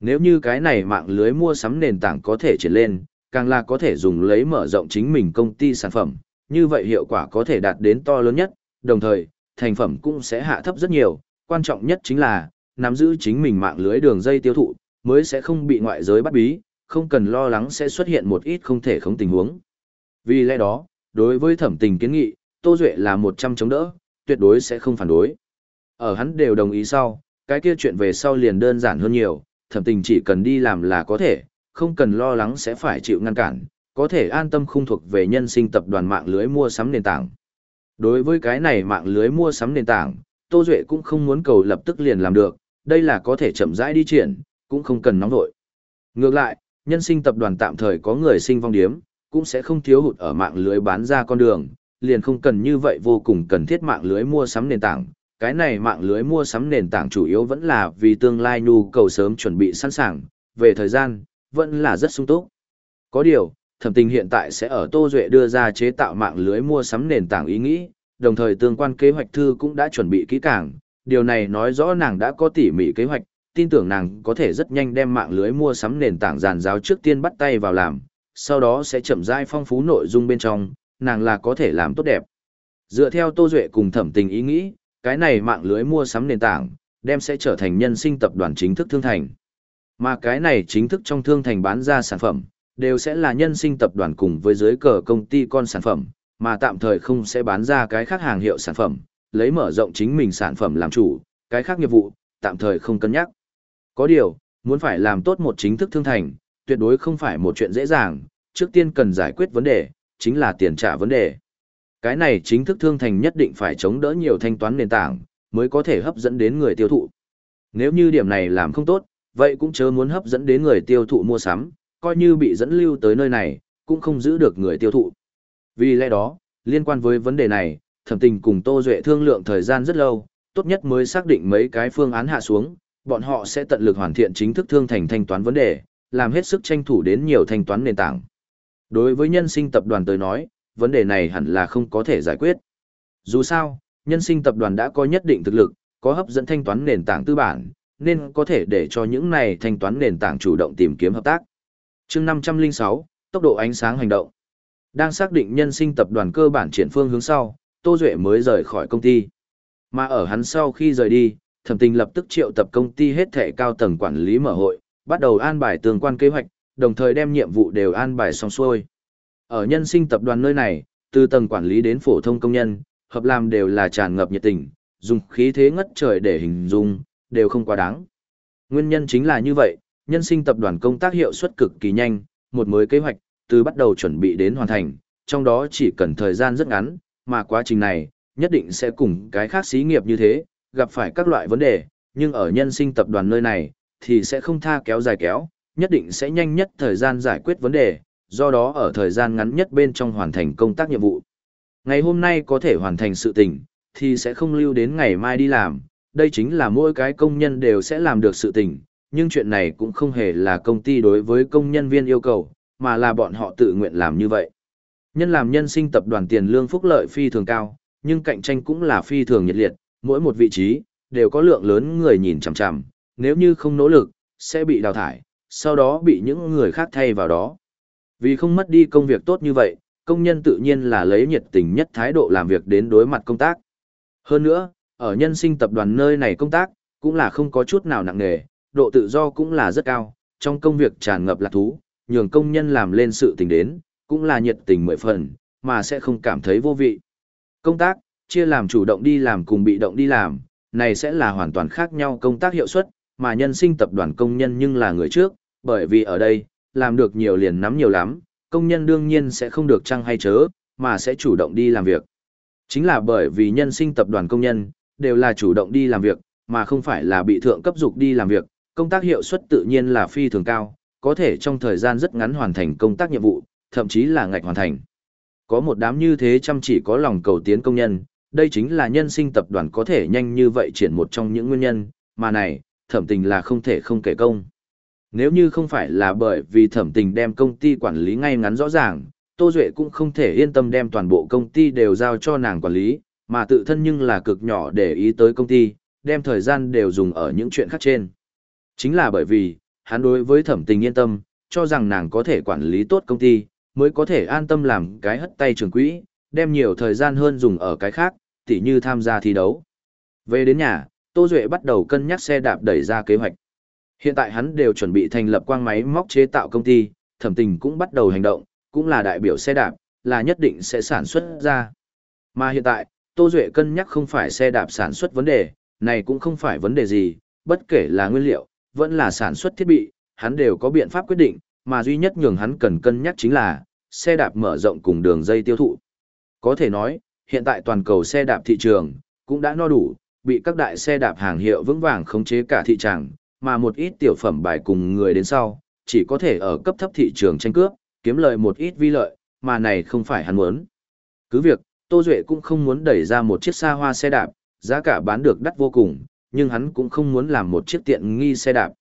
Nếu như cái này mạng lưới mua sắm nền tảng có thể triển lên, càng là có thể dùng lấy mở rộng chính mình công ty sản phẩm, như vậy hiệu quả có thể đạt đến to lớn nhất, đồng thời, thành phẩm cũng sẽ hạ thấp rất nhiều, quan trọng nhất chính là, nắm giữ chính mình mạng lưới đường dây tiêu thụ, mới sẽ không bị ngoại giới bắt bí, không cần lo lắng sẽ xuất hiện một ít không thể không tình huống. Vì lẽ đó, đối với thẩm tình kiến nghị, Tô Duệ là 100 chống đỡ, tuyệt đối sẽ không phản đối. Ở hắn đều đồng ý sau, cái kia chuyện về sau liền đơn giản hơn nhiều, thẩm tình chỉ cần đi làm là có thể, không cần lo lắng sẽ phải chịu ngăn cản, có thể an tâm khung thuộc về nhân sinh tập đoàn mạng lưới mua sắm nền tảng. Đối với cái này mạng lưới mua sắm nền tảng, Tô Duệ cũng không muốn cầu lập tức liền làm được, đây là có thể chậm rãi đi triển, cũng không cần nóng vội. Ngược lại, nhân sinh tập đoàn tạm thời có người sinh vong điếm, cũng sẽ không thiếu hụt ở mạng lưới bán ra con đường, liền không cần như vậy vô cùng cần thiết mạng lưới mua sắm nền tảng. Cái này mạng lưới mua sắm nền tảng chủ yếu vẫn là vì tương lai nhu cầu sớm chuẩn bị sẵn sàng, về thời gian, vẫn là rất sung túc. Có điều, thẩm tình hiện tại sẽ ở Tô Duệ đưa ra chế tạo mạng lưới mua sắm nền tảng ý nghĩ, đồng thời tương quan kế hoạch thư cũng đã chuẩn bị kỹ càng, điều này nói rõ nàng đã có tỉ mỉ kế hoạch, tin tưởng nàng có thể rất nhanh đem mạng lưới mua sắm nền tảng giàn giáo trước tiên bắt tay vào làm, sau đó sẽ chậm rãi phong phú nội dung bên trong, nàng là có thể làm tốt đẹp. Dựa theo Tô Duệ cùng thẩm tình ý nghĩ, cái này mạng lưới mua sắm nền tảng, đem sẽ trở thành nhân sinh tập đoàn chính thức thương thành. Mà cái này chính thức trong thương thành bán ra sản phẩm, đều sẽ là nhân sinh tập đoàn cùng với dưới cờ công ty con sản phẩm, mà tạm thời không sẽ bán ra cái khác hàng hiệu sản phẩm, lấy mở rộng chính mình sản phẩm làm chủ, cái khác nghiệp vụ, tạm thời không cân nhắc. Có điều, muốn phải làm tốt một chính thức thương thành, tuyệt đối không phải một chuyện dễ dàng, trước tiên cần giải quyết vấn đề, chính là tiền trả vấn đề. Cái này chính thức thương thành nhất định phải chống đỡ nhiều thanh toán nền tảng, mới có thể hấp dẫn đến người tiêu thụ. Nếu như điểm này làm không tốt, vậy cũng chớ muốn hấp dẫn đến người tiêu thụ mua sắm, coi như bị dẫn lưu tới nơi này, cũng không giữ được người tiêu thụ. Vì lẽ đó, liên quan với vấn đề này, thẩm tình cùng Tô Duệ thương lượng thời gian rất lâu, tốt nhất mới xác định mấy cái phương án hạ xuống, bọn họ sẽ tận lực hoàn thiện chính thức thương thành thanh toán vấn đề, làm hết sức tranh thủ đến nhiều thanh toán nền tảng. Đối với nhân sinh tập đoàn tới nói, vấn đề này hẳn là không có thể giải quyết. Dù sao, nhân sinh tập đoàn đã có nhất định thực lực, có hấp dẫn thanh toán nền tảng tư bản, nên có thể để cho những này thanh toán nền tảng chủ động tìm kiếm hợp tác. chương 506, tốc độ ánh sáng hành động. Đang xác định nhân sinh tập đoàn cơ bản triển phương hướng sau, Tô Duệ mới rời khỏi công ty. Mà ở hắn sau khi rời đi, thẩm tình lập tức triệu tập công ty hết thể cao tầng quản lý mở hội, bắt đầu an bài tương quan kế hoạch, đồng thời đem nhiệm vụ đều an bài xong xuôi. Ở nhân sinh tập đoàn nơi này, từ tầng quản lý đến phổ thông công nhân, hợp làm đều là tràn ngập nhiệt tình, dùng khí thế ngất trời để hình dung, đều không quá đáng. Nguyên nhân chính là như vậy, nhân sinh tập đoàn công tác hiệu suất cực kỳ nhanh, một mới kế hoạch, từ bắt đầu chuẩn bị đến hoàn thành, trong đó chỉ cần thời gian rất ngắn, mà quá trình này, nhất định sẽ cùng cái khác xí nghiệp như thế, gặp phải các loại vấn đề, nhưng ở nhân sinh tập đoàn nơi này, thì sẽ không tha kéo dài kéo, nhất định sẽ nhanh nhất thời gian giải quyết vấn đề, do đó ở thời gian ngắn nhất bên trong hoàn thành công tác nhiệm vụ. Ngày hôm nay có thể hoàn thành sự tình, thì sẽ không lưu đến ngày mai đi làm, đây chính là mỗi cái công nhân đều sẽ làm được sự tình, nhưng chuyện này cũng không hề là công ty đối với công nhân viên yêu cầu, mà là bọn họ tự nguyện làm như vậy. Nhân làm nhân sinh tập đoàn tiền lương phúc lợi phi thường cao, nhưng cạnh tranh cũng là phi thường nhiệt liệt, mỗi một vị trí, đều có lượng lớn người nhìn chằm chằm, nếu như không nỗ lực, sẽ bị đào thải, sau đó bị những người khác thay vào đó. Vì không mất đi công việc tốt như vậy, công nhân tự nhiên là lấy nhiệt tình nhất thái độ làm việc đến đối mặt công tác. Hơn nữa, ở nhân sinh tập đoàn nơi này công tác, cũng là không có chút nào nặng nề, độ tự do cũng là rất cao, trong công việc tràn ngập lạc thú, nhường công nhân làm lên sự tình đến, cũng là nhiệt tình mười phần, mà sẽ không cảm thấy vô vị. Công tác, chia làm chủ động đi làm cùng bị động đi làm, này sẽ là hoàn toàn khác nhau công tác hiệu suất, mà nhân sinh tập đoàn công nhân nhưng là người trước, bởi vì ở đây, làm được nhiều liền nắm nhiều lắm, công nhân đương nhiên sẽ không được trăng hay chớ, mà sẽ chủ động đi làm việc. Chính là bởi vì nhân sinh tập đoàn công nhân, đều là chủ động đi làm việc, mà không phải là bị thượng cấp dục đi làm việc, công tác hiệu suất tự nhiên là phi thường cao, có thể trong thời gian rất ngắn hoàn thành công tác nhiệm vụ, thậm chí là ngạch hoàn thành. Có một đám như thế chăm chỉ có lòng cầu tiến công nhân, đây chính là nhân sinh tập đoàn có thể nhanh như vậy triển một trong những nguyên nhân, mà này, thẩm tình là không thể không kể công. Nếu như không phải là bởi vì thẩm tình đem công ty quản lý ngay ngắn rõ ràng, Tô Duệ cũng không thể yên tâm đem toàn bộ công ty đều giao cho nàng quản lý, mà tự thân nhưng là cực nhỏ để ý tới công ty, đem thời gian đều dùng ở những chuyện khác trên. Chính là bởi vì, hắn đối với thẩm tình yên tâm, cho rằng nàng có thể quản lý tốt công ty, mới có thể an tâm làm cái hất tay trường quỹ, đem nhiều thời gian hơn dùng ở cái khác, tỉ như tham gia thi đấu. Về đến nhà, Tô Duệ bắt đầu cân nhắc xe đạp đẩy ra kế hoạch. Hiện tại hắn đều chuẩn bị thành lập quang máy móc chế tạo công ty, thẩm tình cũng bắt đầu hành động, cũng là đại biểu xe đạp, là nhất định sẽ sản xuất ra. Mà hiện tại, Tô Duệ cân nhắc không phải xe đạp sản xuất vấn đề, này cũng không phải vấn đề gì, bất kể là nguyên liệu, vẫn là sản xuất thiết bị, hắn đều có biện pháp quyết định, mà duy nhất nhường hắn cần cân nhắc chính là xe đạp mở rộng cùng đường dây tiêu thụ. Có thể nói, hiện tại toàn cầu xe đạp thị trường cũng đã no đủ, bị các đại xe đạp hàng hiệu vững vàng khống chế cả thị trường, mà một ít tiểu phẩm bài cùng người đến sau, chỉ có thể ở cấp thấp thị trường tranh cướp, kiếm lợi một ít vi lợi, mà này không phải hắn muốn. Cứ việc, Tô Duệ cũng không muốn đẩy ra một chiếc xa hoa xe đạp, giá cả bán được đắt vô cùng, nhưng hắn cũng không muốn làm một chiếc tiện nghi xe đạp.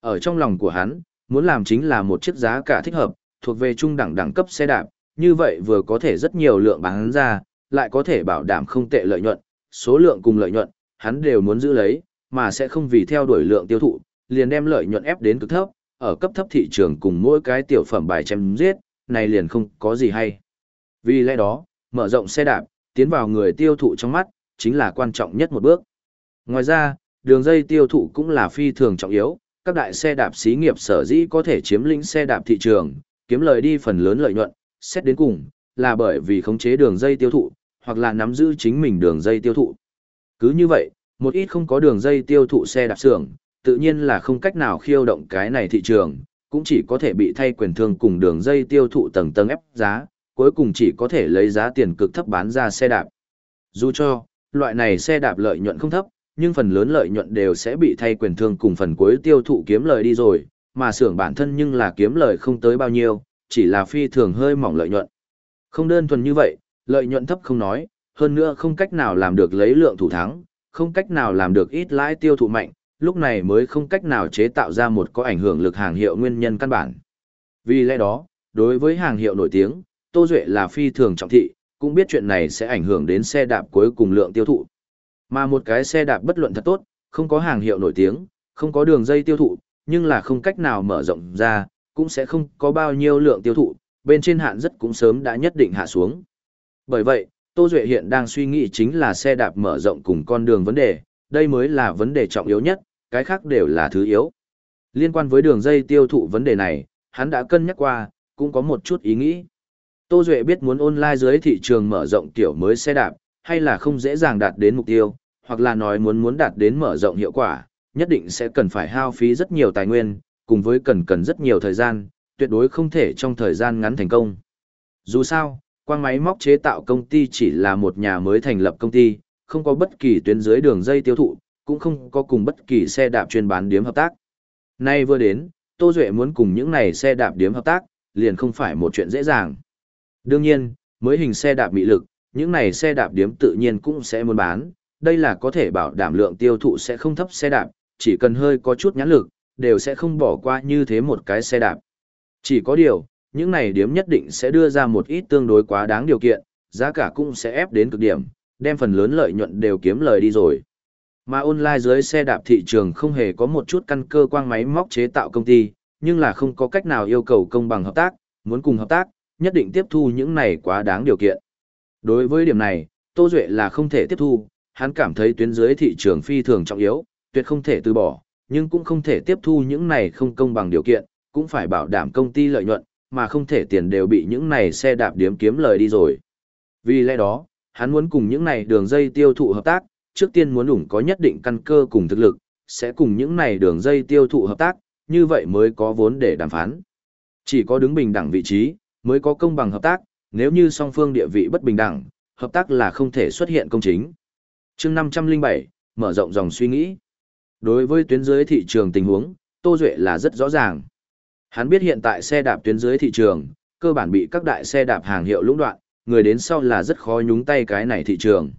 Ở trong lòng của hắn, muốn làm chính là một chiếc giá cả thích hợp, thuộc về trung đẳng đẳng cấp xe đạp, như vậy vừa có thể rất nhiều lượng bán ra, lại có thể bảo đảm không tệ lợi nhuận, số lượng cùng lợi nhuận, hắn đều muốn giữ lấy, mà sẽ không vì theo đuổi lượng tiêu thụ, liền đem lợi nhuận ép đến cực thấp, ở cấp thấp thị trường cùng mỗi cái tiểu phẩm bài chém giết, này liền không có gì hay. Vì lẽ đó, mở rộng xe đạp, tiến vào người tiêu thụ trong mắt, chính là quan trọng nhất một bước. Ngoài ra, đường dây tiêu thụ cũng là phi thường trọng yếu, các đại xe đạp xí nghiệp sở dĩ có thể chiếm lĩnh xe đạp thị trường, kiếm lời đi phần lớn lợi nhuận, xét đến cùng, là bởi vì khống chế đường dây tiêu thụ, hoặc là nắm giữ chính mình đường dây tiêu thụ. Cứ như vậy, một ít không có đường dây tiêu thụ xe đạp xưởng, tự nhiên là không cách nào khiêu động cái này thị trường, cũng chỉ có thể bị thay quyền thương cùng đường dây tiêu thụ tầng tầng ép giá, cuối cùng chỉ có thể lấy giá tiền cực thấp bán ra xe đạp. Dù cho, loại này xe đạp lợi nhuận không thấp, nhưng phần lớn lợi nhuận đều sẽ bị thay quyền thương cùng phần cuối tiêu thụ kiếm lời đi rồi, mà xưởng bản thân nhưng là kiếm lời không tới bao nhiêu, chỉ là phi thường hơi mỏng lợi nhuận. Không đơn thuần như vậy, lợi nhuận thấp không nói, hơn nữa không cách nào làm được lấy lượng thủ thắng, không cách nào làm được ít lãi tiêu thụ mạnh, lúc này mới không cách nào chế tạo ra một có ảnh hưởng lực hàng hiệu nguyên nhân căn bản. Vì lẽ đó, đối với hàng hiệu nổi tiếng, Tô Duệ là phi thường trọng thị, cũng biết chuyện này sẽ ảnh hưởng đến xe đạp cuối cùng lượng tiêu thụ. Mà một cái xe đạp bất luận thật tốt, không có hàng hiệu nổi tiếng, không có đường dây tiêu thụ, nhưng là không cách nào mở rộng ra, cũng sẽ không có bao nhiêu lượng tiêu thụ, bên trên hạn rất cũng sớm đã nhất định hạ xuống. Bởi vậy, Tô Duệ hiện đang suy nghĩ chính là xe đạp mở rộng cùng con đường vấn đề, đây mới là vấn đề trọng yếu nhất, cái khác đều là thứ yếu. Liên quan với đường dây tiêu thụ vấn đề này, hắn đã cân nhắc qua, cũng có một chút ý nghĩ. Tô Duệ biết muốn online dưới thị trường mở rộng tiểu mới xe đạp, hay là không dễ dàng đạt đến mục tiêu, hoặc là nói muốn muốn đạt đến mở rộng hiệu quả, nhất định sẽ cần phải hao phí rất nhiều tài nguyên, cùng với cần cần rất nhiều thời gian, tuyệt đối không thể trong thời gian ngắn thành công. Dù sao, quang máy móc chế tạo công ty chỉ là một nhà mới thành lập công ty, không có bất kỳ tuyến dưới đường dây tiêu thụ, cũng không có cùng bất kỳ xe đạp chuyên bán điếm hợp tác. Nay vừa đến, Tô Duệ muốn cùng những này xe đạp điếm hợp tác, liền không phải một chuyện dễ dàng. Đương nhiên, mới hình xe đạp bị lực, những này xe đạp điếm tự nhiên cũng sẽ muốn bán, đây là có thể bảo đảm lượng tiêu thụ sẽ không thấp xe đạp, chỉ cần hơi có chút nhãn lực, đều sẽ không bỏ qua như thế một cái xe đạp. Chỉ có điều, những này điếm nhất định sẽ đưa ra một ít tương đối quá đáng điều kiện, giá cả cũng sẽ ép đến cực điểm, đem phần lớn lợi nhuận đều kiếm lời đi rồi. Mà online dưới xe đạp thị trường không hề có một chút căn cơ quang máy móc chế tạo công ty, nhưng là không có cách nào yêu cầu công bằng hợp tác, muốn cùng hợp tác, nhất định tiếp thu những này quá đáng điều kiện. Đối với điểm này, Tô Duệ là không thể tiếp thu, hắn cảm thấy tuyến dưới thị trường phi thường trọng yếu, tuyệt không thể từ bỏ, nhưng cũng không thể tiếp thu những này không công bằng điều kiện, cũng phải bảo đảm công ty lợi nhuận, mà không thể tiền đều bị những này xe đạp điếm kiếm lời đi rồi. Vì lẽ đó, hắn muốn cùng những này đường dây tiêu thụ hợp tác, trước tiên muốn ủng có nhất định căn cơ cùng thực lực, sẽ cùng những này đường dây tiêu thụ hợp tác, như vậy mới có vốn để đàm phán. Chỉ có đứng bình đẳng vị trí, mới có công bằng hợp tác, nếu như song phương địa vị bất bình đẳng, hợp tác là không thể xuất hiện công chính. chương 507, mở rộng dòng suy nghĩ. Đối với tuyến dưới thị trường tình huống, Tô Duệ là rất rõ ràng. Hắn biết hiện tại xe đạp tuyến dưới thị trường, cơ bản bị các đại xe đạp hàng hiệu lũng đoạn, người đến sau là rất khó nhúng tay cái này thị trường.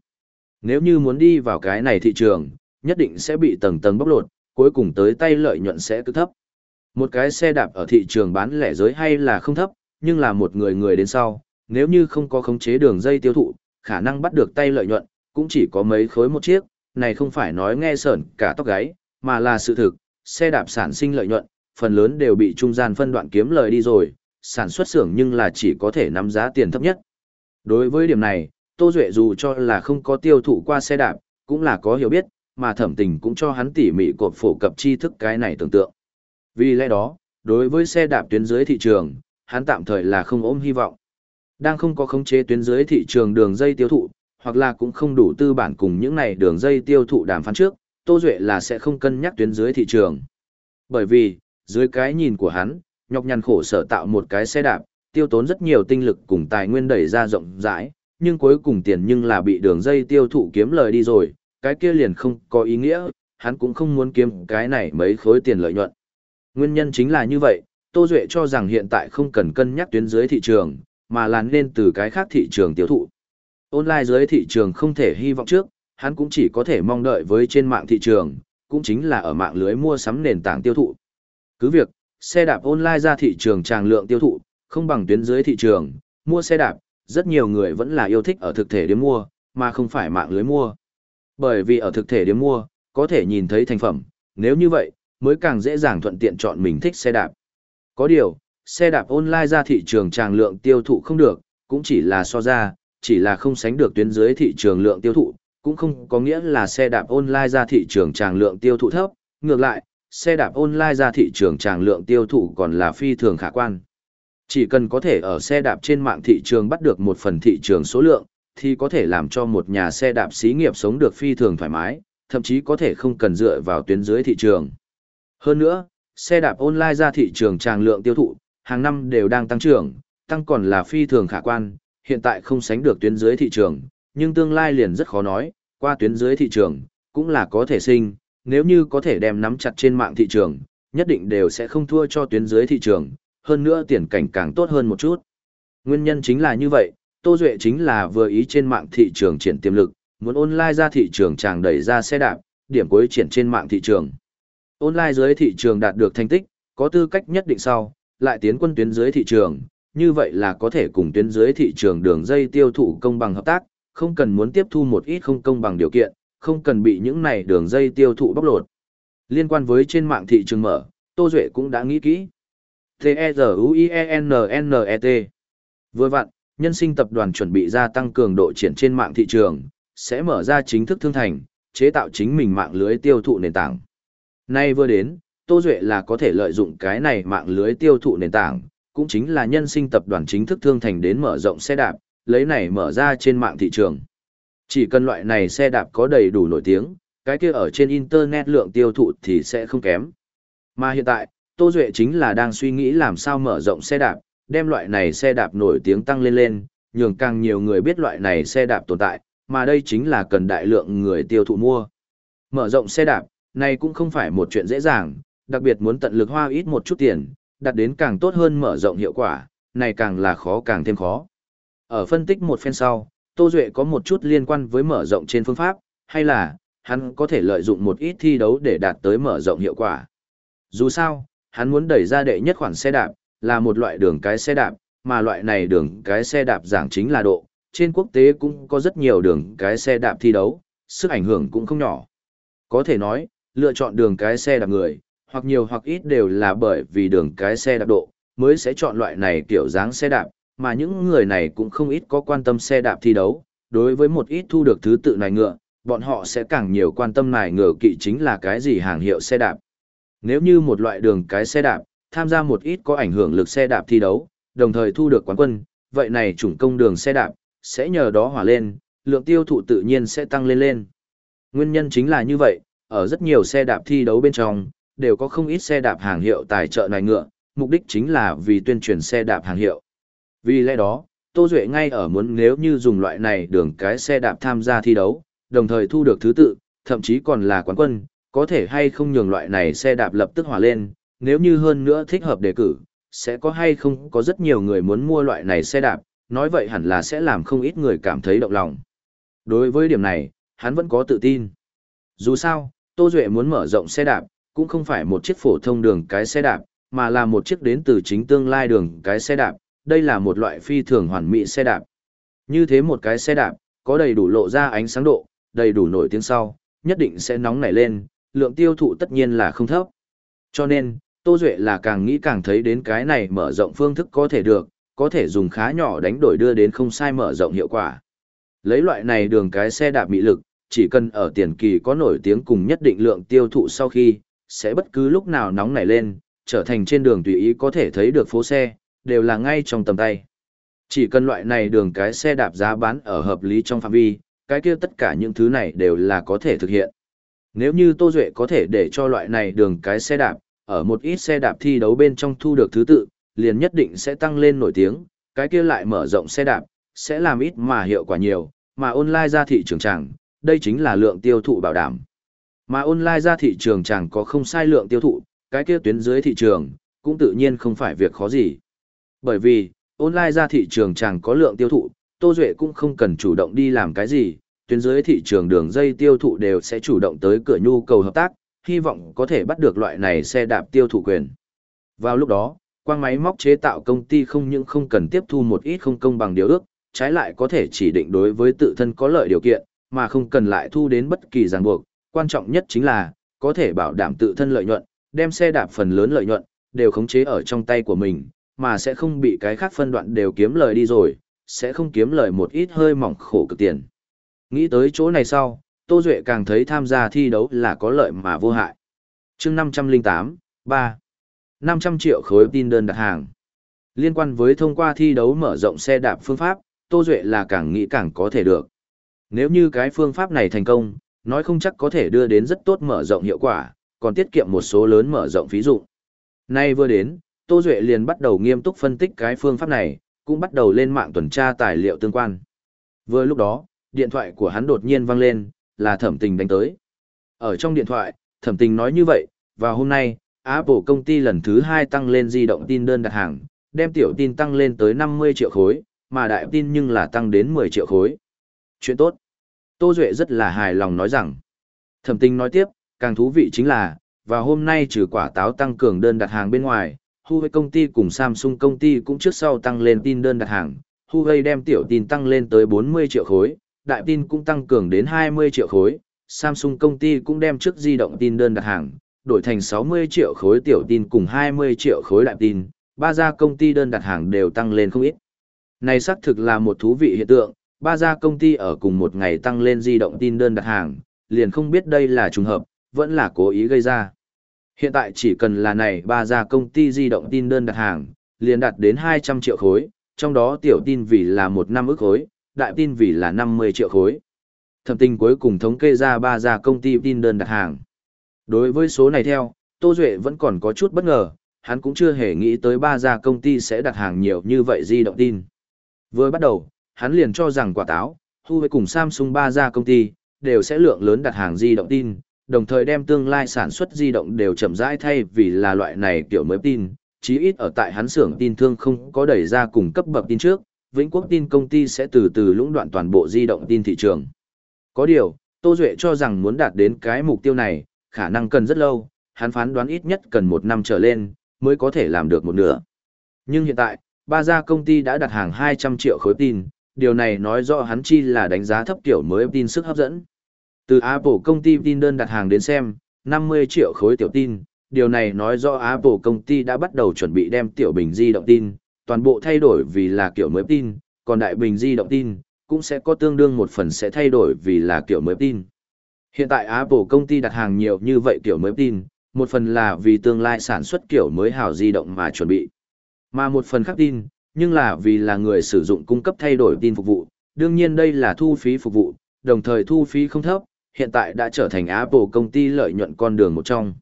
Nếu như muốn đi vào cái này thị trường, nhất định sẽ bị tầng tầng bóc lột, cuối cùng tới tay lợi nhuận sẽ cứ thấp. Một cái xe đạp ở thị trường bán lẻ giới hay là không thấp, nhưng là một người người đến sau, nếu như không có khống chế đường dây tiêu thụ, khả năng bắt được tay lợi nhuận, cũng chỉ có mấy khối một chiếc, này không phải nói nghe sởn cả tóc gáy, mà là sự thực, xe đạp sản sinh lợi nhuận, phần lớn đều bị trung gian phân đoạn kiếm lời đi rồi, sản xuất xưởng nhưng là chỉ có thể nắm giá tiền thấp nhất. Đối với điểm này, Tô Duệ dù cho là không có tiêu thụ qua xe đạp, cũng là có hiểu biết, mà thẩm tình cũng cho hắn tỉ mỉ cột phổ cập tri thức cái này tưởng tượng. Vì lẽ đó, đối với xe đạp tuyến dưới thị trường, hắn tạm thời là không ôm hy vọng. Đang không có khống chế tuyến dưới thị trường đường dây tiêu thụ, hoặc là cũng không đủ tư bản cùng những này đường dây tiêu thụ đàm phán trước, Tô Duệ là sẽ không cân nhắc tuyến dưới thị trường. Bởi vì, dưới cái nhìn của hắn, nhọc nhằn khổ sở tạo một cái xe đạp, tiêu tốn rất nhiều tinh lực cùng tài nguyên đẩy ra rộng rãi, nhưng cuối cùng tiền nhưng là bị đường dây tiêu thụ kiếm lời đi rồi, cái kia liền không có ý nghĩa, hắn cũng không muốn kiếm cái này mấy khối tiền lợi nhuận. Nguyên nhân chính là như vậy, Tô Duệ cho rằng hiện tại không cần cân nhắc tuyến dưới thị trường, mà là nên từ cái khác thị trường tiêu thụ. Online dưới thị trường không thể hy vọng trước, hắn cũng chỉ có thể mong đợi với trên mạng thị trường, cũng chính là ở mạng lưới mua sắm nền tảng tiêu thụ. Cứ việc, xe đạp online ra thị trường tràng lượng tiêu thụ, không bằng tuyến dưới thị trường, mua xe đạp, rất nhiều người vẫn là yêu thích ở thực thể điểm mua, mà không phải mạng lưới mua. Bởi vì ở thực thể điểm mua, có thể nhìn thấy thành phẩm, nếu như vậy, mới càng dễ dàng thuận tiện chọn mình thích xe đạp. Có điều, xe đạp online ra thị trường tràng lượng tiêu thụ không được, cũng chỉ là so ra, chỉ là không sánh được tuyến dưới thị trường lượng tiêu thụ, cũng không có nghĩa là xe đạp online ra thị trường tràng lượng tiêu thụ thấp, ngược lại, xe đạp online ra thị trường tràng lượng tiêu thụ còn là phi thường khả quan. Chỉ cần có thể ở xe đạp trên mạng thị trường bắt được một phần thị trường số lượng, thì có thể làm cho một nhà xe đạp xí nghiệp sống được phi thường thoải mái, thậm chí có thể không cần dựa vào tuyến dưới thị trường. Hơn nữa, xe đạp online ra thị trường tràng lượng tiêu thụ, hàng năm đều đang tăng trưởng, tăng còn là phi thường khả quan, hiện tại không sánh được tuyến dưới thị trường, nhưng tương lai liền rất khó nói, qua tuyến dưới thị trường, cũng là có thể sinh, nếu như có thể đem nắm chặt trên mạng thị trường, nhất định đều sẽ không thua cho tuyến dưới thị trường, hơn nữa tiền cảnh càng tốt hơn một chút. Nguyên nhân chính là như vậy, Tô Duệ chính là vừa ý trên mạng thị trường triển tiềm lực, muốn online ra thị trường chàng đẩy ra xe đạp, điểm cuối triển trên mạng thị trường. Online dưới thị trường đạt được thành tích, có tư cách nhất định sau, lại tiến quân tuyến dưới thị trường, như vậy là có thể cùng tuyến dưới thị trường đường dây tiêu thụ công bằng hợp tác, không cần muốn tiếp thu một ít không công bằng điều kiện, không cần bị những này đường dây tiêu thụ bóc lột. Liên quan với trên mạng thị trường mở, Tô Duệ cũng đã nghĩ kỹ. T-E-Z-U-I-E-N-N-E-T Vừa vặn, nhân sinh tập đoàn chuẩn bị gia tăng cường độ triển trên mạng thị trường, sẽ mở ra chính thức thương thành, chế tạo chính mình mạng lưới tiêu thụ nền tảng. Nay vừa đến, Tô Duệ là có thể lợi dụng cái này mạng lưới tiêu thụ nền tảng, cũng chính là nhân sinh tập đoàn chính thức thương thành đến mở rộng xe đạp, lấy này mở ra trên mạng thị trường. Chỉ cần loại này xe đạp có đầy đủ nổi tiếng, cái kia ở trên internet lượng tiêu thụ thì sẽ không kém. Mà hiện tại, Tô Duệ chính là đang suy nghĩ làm sao mở rộng xe đạp, đem loại này xe đạp nổi tiếng tăng lên lên, nhường càng nhiều người biết loại này xe đạp tồn tại, mà đây chính là cần đại lượng người tiêu thụ mua. Mở rộng xe đạp, này cũng không phải một chuyện dễ dàng, đặc biệt muốn tận lực hoa ít một chút tiền, đặt đến càng tốt hơn mở rộng hiệu quả, này càng là khó càng thêm khó. Ở phân tích một phen sau, Tô Duệ có một chút liên quan với mở rộng trên phương pháp, hay là, hắn có thể lợi dụng một ít thi đấu để đạt tới mở rộng hiệu quả. Dù sao, hắn muốn đẩy ra đệ nhất khoản xe đạp, là một loại đường cái xe đạp, mà loại này đường cái xe đạp giảng chính là độ. Trên quốc tế cũng có rất nhiều đường cái xe đạp thi đấu, sức ảnh hưởng cũng không nhỏ. Có thể nói, lựa chọn đường cái xe đạp người, hoặc nhiều hoặc ít đều là bởi vì đường cái xe đạp độ, mới sẽ chọn loại này kiểu dáng xe đạp, mà những người này cũng không ít có quan tâm xe đạp thi đấu, đối với một ít thu được thứ tự này ngựa, bọn họ sẽ càng nhiều quan tâm này ngựa kỵ chính là cái gì hàng hiệu xe đạp. Nếu như một loại đường cái xe đạp, tham gia một ít có ảnh hưởng lực xe đạp thi đấu, đồng thời thu được quán quân, vậy này chủng công đường xe đạp, sẽ nhờ đó hỏa lên, lượng tiêu thụ tự nhiên sẽ tăng lên lên. Nguyên nhân chính là như vậy, ở rất nhiều xe đạp thi đấu bên trong, đều có không ít xe đạp hàng hiệu tài trợ này ngựa, mục đích chính là vì tuyên truyền xe đạp hàng hiệu. Vì lẽ đó, Tô Duệ ngay ở muốn nếu như dùng loại này đường cái xe đạp tham gia thi đấu, đồng thời thu được thứ tự, thậm chí còn là quán quân, có thể hay không nhường loại này xe đạp lập tức hỏa lên, nếu như hơn nữa thích hợp đề cử, sẽ có hay không có rất nhiều người muốn mua loại này xe đạp, nói vậy hẳn là sẽ làm không ít người cảm thấy động lòng. Đối với điểm này, hắn vẫn có tự tin. Dù sao, Tô Duệ muốn mở rộng xe đạp, cũng không phải một chiếc phổ thông đường cái xe đạp, mà là một chiếc đến từ chính tương lai đường cái xe đạp, đây là một loại phi thường hoàn mỹ xe đạp. Như thế một cái xe đạp, có đầy đủ lộ ra ánh sáng độ, đầy đủ nổi tiếng sau, nhất định sẽ nóng nảy lên, lượng tiêu thụ tất nhiên là không thấp. Cho nên, Tô Duệ là càng nghĩ càng thấy đến cái này mở rộng phương thức có thể được, có thể dùng khá nhỏ đánh đổi đưa đến không sai mở rộng hiệu quả. Lấy loại này đường cái xe đạp mị lực, chỉ cần ở tiền kỳ có nổi tiếng cùng nhất định lượng tiêu thụ sau khi, sẽ bất cứ lúc nào nóng nảy lên, trở thành trên đường tùy ý có thể thấy được phố xe, đều là ngay trong tầm tay. Chỉ cần loại này đường cái xe đạp giá bán ở hợp lý trong phạm vi, cái kia tất cả những thứ này đều là có thể thực hiện. Nếu như Tô Duệ có thể để cho loại này đường cái xe đạp, ở một ít xe đạp thi đấu bên trong thu được thứ tự, liền nhất định sẽ tăng lên nổi tiếng, cái kia lại mở rộng xe đạp, sẽ làm ít mà hiệu quả nhiều, mà online ra thị trường chẳng, đây chính là lượng tiêu thụ bảo đảm. Mà online ra thị trường chẳng có không sai lượng tiêu thụ, cái kia tuyến dưới thị trường, cũng tự nhiên không phải việc khó gì. Bởi vì, online ra thị trường chẳng có lượng tiêu thụ, Tô Duệ cũng không cần chủ động đi làm cái gì, tuyến dưới thị trường đường dây tiêu thụ đều sẽ chủ động tới cửa nhu cầu hợp tác, hy vọng có thể bắt được loại này xe đạp tiêu thụ quyền. Vào lúc đó, quang máy móc chế tạo công ty không những không cần tiếp thu một ít không công bằng điều ước, trái lại có thể chỉ định đối với tự thân có lợi điều kiện, mà không cần lại thu đến bất kỳ ràng buộc. Quan trọng nhất chính là, có thể bảo đảm tự thân lợi nhuận, đem xe đạp phần lớn lợi nhuận, đều khống chế ở trong tay của mình, mà sẽ không bị cái khác phân đoạn đều kiếm lời đi rồi, sẽ không kiếm lời một ít hơi mỏng khổ cực tiền. Nghĩ tới chỗ này sau, Tô Duệ càng thấy tham gia thi đấu là có lợi mà vô hại. chương 508, 3. 500 triệu khối tin đơn đặt hàng. Liên quan với thông qua thi đấu mở rộng xe đạp phương pháp, Tô Duệ là càng nghĩ càng có thể được. Nếu như cái phương pháp này thành công, nói không chắc có thể đưa đến rất tốt mở rộng hiệu quả, còn tiết kiệm một số lớn mở rộng phí dụ. Nay vừa đến, Tô Duệ liền bắt đầu nghiêm túc phân tích cái phương pháp này, cũng bắt đầu lên mạng tuần tra tài liệu tương quan. Vừa lúc đó, điện thoại của hắn đột nhiên vang lên, là thẩm tình đánh tới. Ở trong điện thoại, thẩm tình nói như vậy, và hôm nay, Apple công ty lần thứ hai tăng lên di động tin đơn đặt hàng, đem tiểu tin tăng lên tới 50 triệu khối, mà đại tin nhưng là tăng đến 10 triệu khối. Chuyện tốt. Tô Duệ rất là hài lòng nói rằng. Thẩm tình nói tiếp, càng thú vị chính là, và hôm nay trừ quả táo tăng cường đơn đặt hàng bên ngoài, Huawei công ty cùng Samsung công ty cũng trước sau tăng lên tin đơn đặt hàng. Huawei đem tiểu tin tăng lên tới 40 triệu khối, đại tin cũng tăng cường đến 20 triệu khối, Samsung công ty cũng đem trước di động tin đơn đặt hàng, đổi thành 60 triệu khối tiểu tin cùng 20 triệu khối đại tin, ba gia công ty đơn đặt hàng đều tăng lên không ít. Này xác thực là một thú vị hiện tượng, ba gia công ty ở cùng một ngày tăng lên di động tin đơn đặt hàng, liền không biết đây là trùng hợp, vẫn là cố ý gây ra. Hiện tại chỉ cần là này ba gia công ty di động tin đơn đặt hàng, liền đạt đến 200 triệu khối, trong đó tiểu tin vì là một năm ức khối, đại tin vì là 50 triệu khối. Thẩm tình cuối cùng thống kê ra ba gia công ty tin đơn đặt hàng. Đối với số này theo, Tô Duệ vẫn còn có chút bất ngờ, hắn cũng chưa hề nghĩ tới ba gia công ty sẽ đặt hàng nhiều như vậy di động tin. Vừa bắt đầu, hắn liền cho rằng quả táo, Huawei cùng Samsung ba gia công ty, đều sẽ lượng lớn đặt hàng di động tin, đồng thời đem tương lai sản xuất di động đều chậm rãi thay vì là loại này kiểu mới tin, chí ít ở tại hắn xưởng tin thương không có đẩy ra cùng cấp bậc tin trước, Vĩnh Quốc tin công ty sẽ từ từ lũng đoạn toàn bộ di động tin thị trường. Có điều, Tô Duệ cho rằng muốn đạt đến cái mục tiêu này, khả năng cần rất lâu, hắn phán đoán ít nhất cần một năm trở lên, mới có thể làm được một nửa. Nhưng hiện tại, ba gia công ty đã đặt hàng 200 triệu khối tin, điều này nói rõ hắn chi là đánh giá thấp kiểu mới tin sức hấp dẫn. Từ Apple công ty tin đơn đặt hàng đến xem, 50 triệu khối tiểu tin, điều này nói rõ Apple công ty đã bắt đầu chuẩn bị đem tiểu bình di động tin, toàn bộ thay đổi vì là kiểu mới tin, còn đại bình di động tin, cũng sẽ có tương đương một phần sẽ thay đổi vì là kiểu mới tin. Hiện tại Apple công ty đặt hàng nhiều như vậy kiểu mới tin, một phần là vì tương lai sản xuất kiểu mới hào di động mà chuẩn bị. Mà một phần khác tin, nhưng là vì là người sử dụng cung cấp thay đổi tin phục vụ, đương nhiên đây là thu phí phục vụ, đồng thời thu phí không thấp, hiện tại đã trở thành Apple công ty lợi nhuận con đường một trong.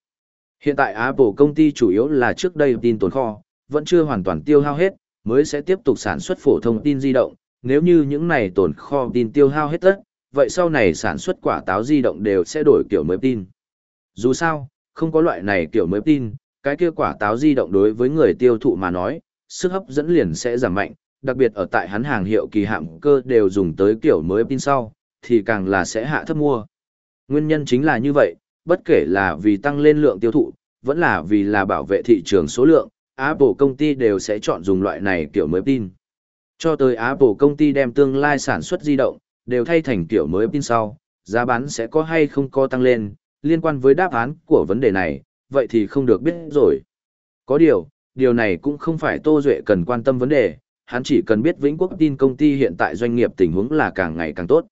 Hiện tại Apple công ty chủ yếu là trước đây tin tồn kho, vẫn chưa hoàn toàn tiêu hao hết, mới sẽ tiếp tục sản xuất phổ thông tin di động, nếu như những này tồn kho tin tiêu hao hết tất, vậy sau này sản xuất quả táo di động đều sẽ đổi kiểu mới tin. Dù sao, không có loại này kiểu mới tin, cái kia quả táo di động đối với người tiêu thụ mà nói, sức hấp dẫn liền sẽ giảm mạnh, đặc biệt ở tại hắn hàng hiệu kỳ hạm cơ đều dùng tới kiểu mới tin sau, thì càng là sẽ hạ thấp mua. Nguyên nhân chính là như vậy, bất kể là vì tăng lên lượng tiêu thụ, vẫn là vì là bảo vệ thị trường số lượng, Apple công ty đều sẽ chọn dùng loại này kiểu mới tin. Cho tới Apple công ty đem tương lai sản xuất di động, đều thay thành kiểu mới tin sau, giá bán sẽ có hay không có tăng lên, liên quan với đáp án của vấn đề này, vậy thì không được biết rồi. Có điều, điều này cũng không phải Tô Duệ cần quan tâm vấn đề, hắn chỉ cần biết Vĩnh Quốc tin công ty hiện tại doanh nghiệp tình huống là càng ngày càng tốt.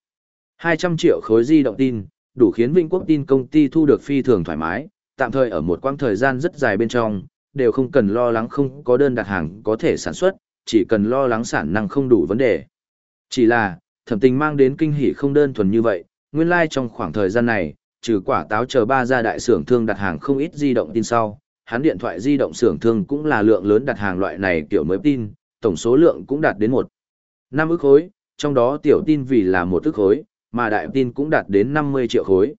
200 triệu khối di động tin, đủ khiến Vĩnh Quốc tin công ty thu được phi thường thoải mái, tạm thời ở một quãng thời gian rất dài bên trong, đều không cần lo lắng không có đơn đặt hàng có thể sản xuất, chỉ cần lo lắng sản năng không đủ vấn đề. Chỉ là, thẩm tình mang đến kinh hỉ không đơn thuần như vậy, nguyên lai like trong khoảng thời gian này, trừ quả táo chờ ba gia đại xưởng thương đặt hàng không ít di động tin sau, hắn điện thoại di động xưởng thương cũng là lượng lớn đặt hàng loại này kiểu mới tin, tổng số lượng cũng đạt đến một năm ức khối, trong đó tiểu tin vì là một ức khối, mà đại tin cũng đạt đến 50 triệu khối.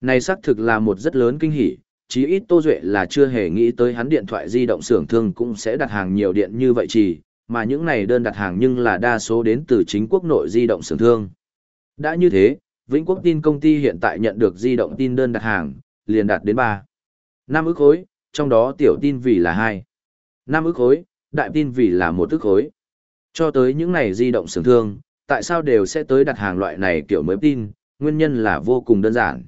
Này xác thực là một rất lớn kinh hỉ, chí ít Tô Duệ là chưa hề nghĩ tới hắn điện thoại di động xưởng thương cũng sẽ đặt hàng nhiều điện như vậy chỉ, mà những này đơn đặt hàng nhưng là đa số đến từ chính quốc nội di động xưởng thương. Đã như thế, Vĩnh Quốc tin công ty hiện tại nhận được di động tin đơn đặt hàng, liền đạt đến 3. 5 ức khối, trong đó tiểu tin vì là 2. 5 ức khối, đại tin vì là 1 ức khối. Cho tới những này di động xưởng thương, tại sao đều sẽ tới đặt hàng loại này kiểu mới tin, nguyên nhân là vô cùng đơn giản.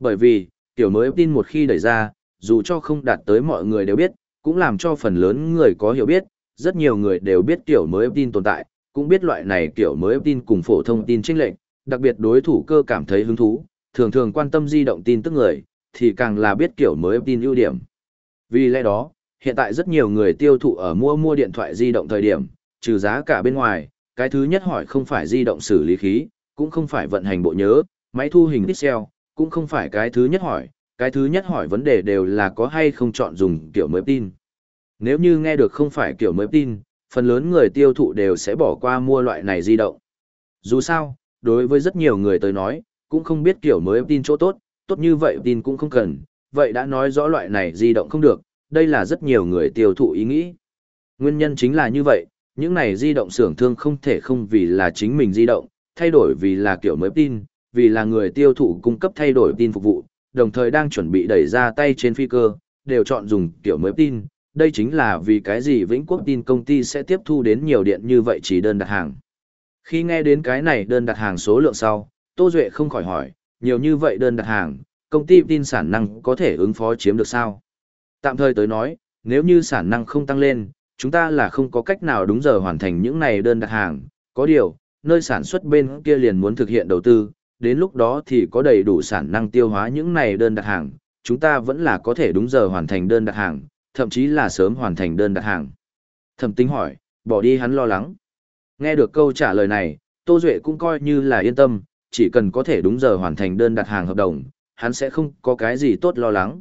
Bởi vì, kiểu mới tin một khi đẩy ra, dù cho không đạt tới mọi người đều biết, cũng làm cho phần lớn người có hiểu biết, rất nhiều người đều biết kiểu mới tin tồn tại, cũng biết loại này kiểu mới tin cùng phổ thông tin chênh lệnh, đặc biệt đối thủ cơ cảm thấy hứng thú, thường thường quan tâm di động tin tức người, thì càng là biết kiểu mới tin ưu điểm. Vì lẽ đó, hiện tại rất nhiều người tiêu thụ ở mua mua điện thoại di động thời điểm, trừ giá cả bên ngoài, cái thứ nhất hỏi không phải di động xử lý khí, cũng không phải vận hành bộ nhớ, máy thu hình pixel, cũng không phải cái thứ nhất hỏi, cái thứ nhất hỏi vấn đề đều là có hay không chọn dùng kiểu mới tin. Nếu như nghe được không phải kiểu mới tin, phần lớn người tiêu thụ đều sẽ bỏ qua mua loại này di động. Dù sao, đối với rất nhiều người tới nói, cũng không biết kiểu mới tin chỗ tốt, tốt như vậy tin cũng không cần, vậy đã nói rõ loại này di động không được, đây là rất nhiều người tiêu thụ ý nghĩ. Nguyên nhân chính là như vậy, những này di động xưởng thương không thể không vì là chính mình di động, thay đổi vì là kiểu mới tin, vì là người tiêu thụ cung cấp thay đổi tin phục vụ, đồng thời đang chuẩn bị đẩy ra tay trên phi cơ, đều chọn dùng kiểu mới tin. Đây chính là vì cái gì Vĩnh Quốc tin công ty sẽ tiếp thu đến nhiều điện như vậy chỉ đơn đặt hàng. Khi nghe đến cái này đơn đặt hàng số lượng sau, Tô Duệ không khỏi hỏi, nhiều như vậy đơn đặt hàng, công ty tin sản năng có thể ứng phó chiếm được sao? Tạm thời tới nói, nếu như sản năng không tăng lên, chúng ta là không có cách nào đúng giờ hoàn thành những này đơn đặt hàng, có điều, nơi sản xuất bên kia liền muốn thực hiện đầu tư, đến lúc đó thì có đầy đủ sản năng tiêu hóa những này đơn đặt hàng, chúng ta vẫn là có thể đúng giờ hoàn thành đơn đặt hàng, thậm chí là sớm hoàn thành đơn đặt hàng. Thẩm tính hỏi, bỏ đi hắn lo lắng. Nghe được câu trả lời này, Tô Duệ cũng coi như là yên tâm, chỉ cần có thể đúng giờ hoàn thành đơn đặt hàng hợp đồng, hắn sẽ không có cái gì tốt lo lắng.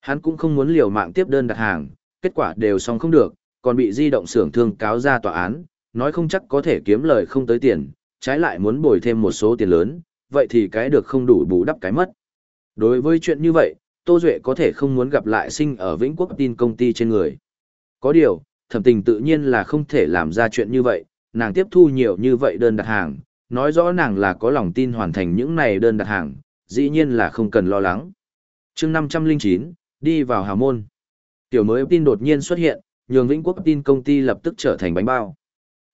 Hắn cũng không muốn liều mạng tiếp đơn đặt hàng, Kết quả đều xong không được, còn bị di động xưởng thương cáo ra tòa án, nói không chắc có thể kiếm lời không tới tiền, trái lại muốn bồi thêm một số tiền lớn, vậy thì cái được không đủ bù đắp cái mất. Đối với chuyện như vậy, Tô Duệ có thể không muốn gặp lại sinh ở Vĩnh Quốc tin công ty trên người. Có điều, thẩm tình tự nhiên là không thể làm ra chuyện như vậy, nàng tiếp thu nhiều như vậy đơn đặt hàng, nói rõ nàng là có lòng tin hoàn thành những này đơn đặt hàng, dĩ nhiên là không cần lo lắng. chương 509, đi vào hào môn. Tiểu mới tin đột nhiên xuất hiện, nhường Vĩnh Quốc tin công ty lập tức trở thành bánh bao.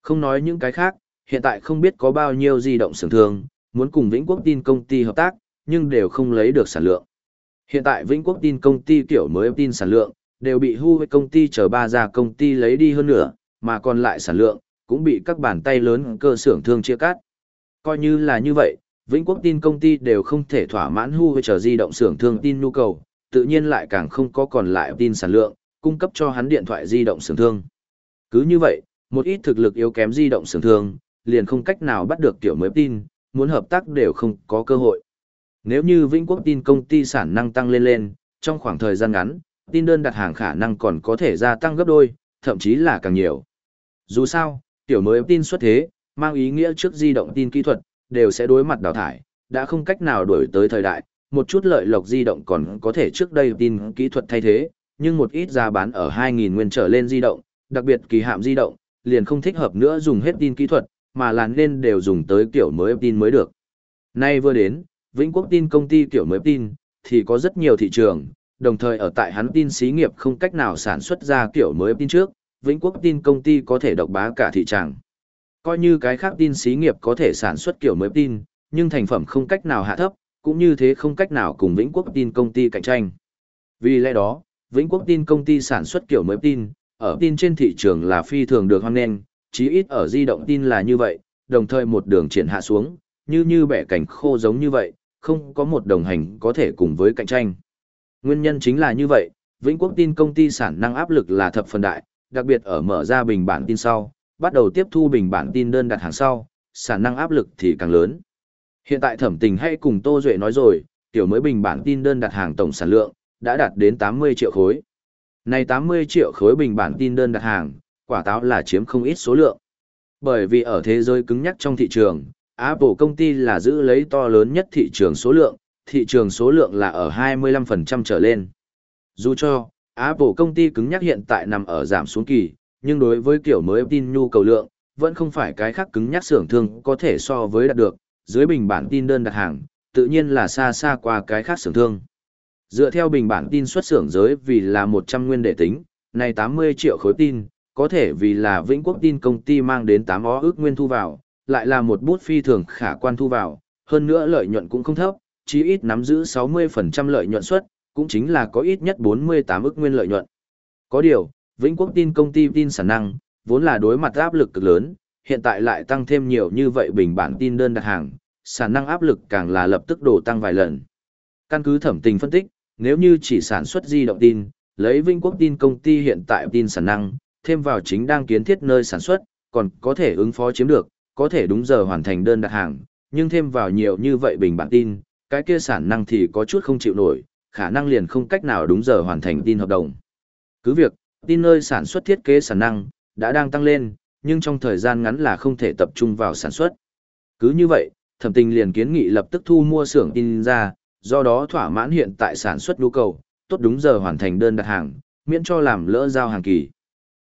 Không nói những cái khác, hiện tại không biết có bao nhiêu di động xưởng thương, muốn cùng Vĩnh Quốc tin công ty hợp tác, nhưng đều không lấy được sản lượng. Hiện tại Vĩnh Quốc tin công ty kiểu mới tin sản lượng, đều bị Hu với công ty chờ ba gia công ty lấy đi hơn nữa, mà còn lại sản lượng, cũng bị các bàn tay lớn cơ xưởng thương chia cắt. Coi như là như vậy, Vĩnh Quốc tin công ty đều không thể thỏa mãn Hu với chờ di động xưởng thương tin nhu cầu, tự nhiên lại càng không có còn lại tin sản lượng, cung cấp cho hắn điện thoại di động xưởng thương. Cứ như vậy, một ít thực lực yếu kém di động xưởng thương, liền không cách nào bắt được tiểu mới tin, muốn hợp tác đều không có cơ hội. Nếu như Vĩnh Quốc tin công ty sản năng tăng lên lên, trong khoảng thời gian ngắn, tin đơn đặt hàng khả năng còn có thể gia tăng gấp đôi, thậm chí là càng nhiều. Dù sao, tiểu mới tin xuất thế, mang ý nghĩa trước di động tin kỹ thuật, đều sẽ đối mặt đào thải, đã không cách nào đổi tới thời đại, một chút lợi lộc di động còn có thể trước đây tin kỹ thuật thay thế, nhưng một ít giá bán ở 2.000 nguyên trở lên di động, đặc biệt kỳ hạm di động, liền không thích hợp nữa dùng hết tin kỹ thuật, mà là nên đều dùng tới kiểu mới tin mới được. Nay vừa đến, Vĩnh Quốc tin công ty kiểu mới tin, thì có rất nhiều thị trường, đồng thời ở tại hắn tin xí nghiệp không cách nào sản xuất ra kiểu mới tin trước, Vĩnh Quốc tin công ty có thể độc bá cả thị trường. Coi như cái khác tin xí nghiệp có thể sản xuất kiểu mới tin, nhưng thành phẩm không cách nào hạ thấp, cũng như thế không cách nào cùng Vĩnh Quốc tin công ty cạnh tranh. Vì lẽ đó, Vĩnh Quốc tin công ty sản xuất kiểu mới tin, ở tin trên thị trường là phi thường được hoan nghênh, chí ít ở di động tin là như vậy, đồng thời một đường triển hạ xuống, như như bẻ cảnh khô giống như vậy, không có một đồng hành có thể cùng với cạnh tranh. Nguyên nhân chính là như vậy, Vĩnh Quốc tin công ty sản năng áp lực là thập phần đại, đặc biệt ở mở ra bình bản tin sau, bắt đầu tiếp thu bình bản tin đơn đặt hàng sau, sản năng áp lực thì càng lớn. Hiện tại thẩm tình hay cùng Tô Duệ nói rồi, tiểu mới bình bản tin đơn đặt hàng tổng sản lượng, đã đạt đến 80 triệu khối. Này 80 triệu khối bình bản tin đơn đặt hàng, quả táo là chiếm không ít số lượng. Bởi vì ở thế giới cứng nhắc trong thị trường, Apple công ty là giữ lấy to lớn nhất thị trường số lượng, thị trường số lượng là ở 25% trở lên. Dù cho, Apple công ty cứng nhắc hiện tại nằm ở giảm xuống kỳ, nhưng đối với kiểu mới tin nhu cầu lượng, vẫn không phải cái khác cứng nhắc xưởng thương có thể so với đạt được, dưới bình bản tin đơn đặt hàng, tự nhiên là xa xa qua cái khác xưởng thương. Dựa theo bình bản tin xuất xưởng giới vì là 100 nguyên đệ tính, này 80 triệu khối tin, có thể vì là Vĩnh Quốc tin công ty mang đến 8 ó ước nguyên thu vào, lại là một bút phi thường khả quan thu vào, hơn nữa lợi nhuận cũng không thấp, chí ít nắm giữ 60% lợi nhuận suất, cũng chính là có ít nhất 48 ước nguyên lợi nhuận. Có điều, Vĩnh Quốc tin công ty tin sản năng, vốn là đối mặt áp lực cực lớn, hiện tại lại tăng thêm nhiều như vậy bình bản tin đơn đặt hàng, sản năng áp lực càng là lập tức đổ tăng vài lần. Căn cứ thẩm tình phân tích, nếu như chỉ sản xuất di động tin, lấy Vinh Quốc tin công ty hiện tại tin sản năng, thêm vào chính đang kiến thiết nơi sản xuất, còn có thể ứng phó chiếm được, có thể đúng giờ hoàn thành đơn đặt hàng, nhưng thêm vào nhiều như vậy bình bản tin, cái kia sản năng thì có chút không chịu nổi, khả năng liền không cách nào đúng giờ hoàn thành tin hợp đồng. Cứ việc, tin nơi sản xuất thiết kế sản năng, đã đang tăng lên, nhưng trong thời gian ngắn là không thể tập trung vào sản xuất. Cứ như vậy, thẩm tình liền kiến nghị lập tức thu mua xưởng tin ra, do đó thỏa mãn hiện tại sản xuất nhu cầu, tốt đúng giờ hoàn thành đơn đặt hàng, miễn cho làm lỡ giao hàng kỳ.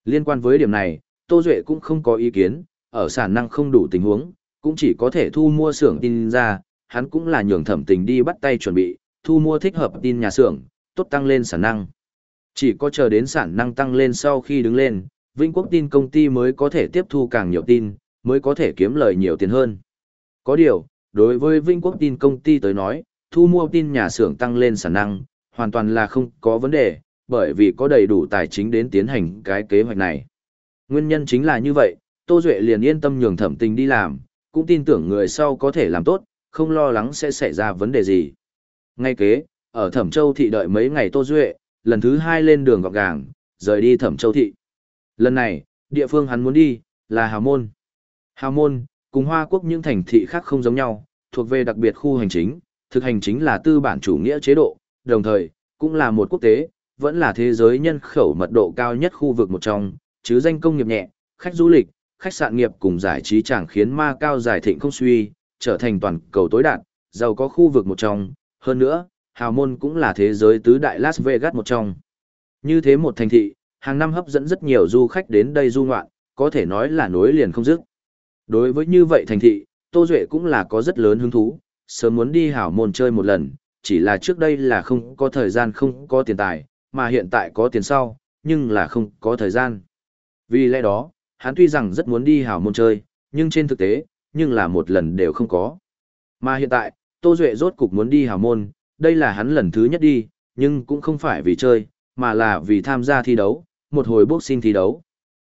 Liên quan với điểm này, Tô Duệ cũng không có ý kiến, ở sản năng không đủ tình huống, cũng chỉ có thể thu mua xưởng tin ra, hắn cũng là nhường thẩm tình đi bắt tay chuẩn bị, thu mua thích hợp tin nhà xưởng, tốt tăng lên sản năng. Chỉ có chờ đến sản năng tăng lên sau khi đứng lên, Vĩnh Quốc tin công ty mới có thể tiếp thu càng nhiều tin, mới có thể kiếm lời nhiều tiền hơn. Có điều, đối với Vĩnh Quốc tin công ty tới nói, thu mua tin nhà xưởng tăng lên sản năng, hoàn toàn là không có vấn đề, bởi vì có đầy đủ tài chính đến tiến hành cái kế hoạch này. Nguyên nhân chính là như vậy, Tô Duệ liền yên tâm nhường thẩm tình đi làm, cũng tin tưởng người sau có thể làm tốt, không lo lắng sẽ xảy ra vấn đề gì. Ngay kế, ở Thẩm Châu Thị đợi mấy ngày Tô Duệ, lần thứ hai lên đường gọc gàng, rời đi Thẩm Châu Thị. Lần này, địa phương hắn muốn đi, là Hào Môn. Hào Môn, cùng Hoa Quốc những thành thị khác không giống nhau, thuộc về đặc biệt khu hành chính, thực hành chính là tư bản chủ nghĩa chế độ, đồng thời, cũng là một quốc tế, vẫn là thế giới nhân khẩu mật độ cao nhất khu vực một trong, chứ danh công nghiệp nhẹ, khách du lịch, khách sạn nghiệp cùng giải trí chẳng khiến ma cao giải thịnh không suy, trở thành toàn cầu tối đạt, giàu có khu vực một trong, hơn nữa, hào môn cũng là thế giới tứ đại Las Vegas một trong. Như thế một thành thị, hàng năm hấp dẫn rất nhiều du khách đến đây du ngoạn, có thể nói là nối liền không dứt. Đối với như vậy thành thị, Tô Duệ cũng là có rất lớn hứng thú, sớm muốn đi hảo môn chơi một lần, chỉ là trước đây là không có thời gian không có tiền tài, mà hiện tại có tiền sau, nhưng là không có thời gian. Vì lẽ đó, hắn tuy rằng rất muốn đi hảo môn chơi, nhưng trên thực tế, nhưng là một lần đều không có. Mà hiện tại, Tô Duệ rốt cục muốn đi hảo môn, đây là hắn lần thứ nhất đi, nhưng cũng không phải vì chơi, mà là vì tham gia thi đấu, một hồi boxing thi đấu.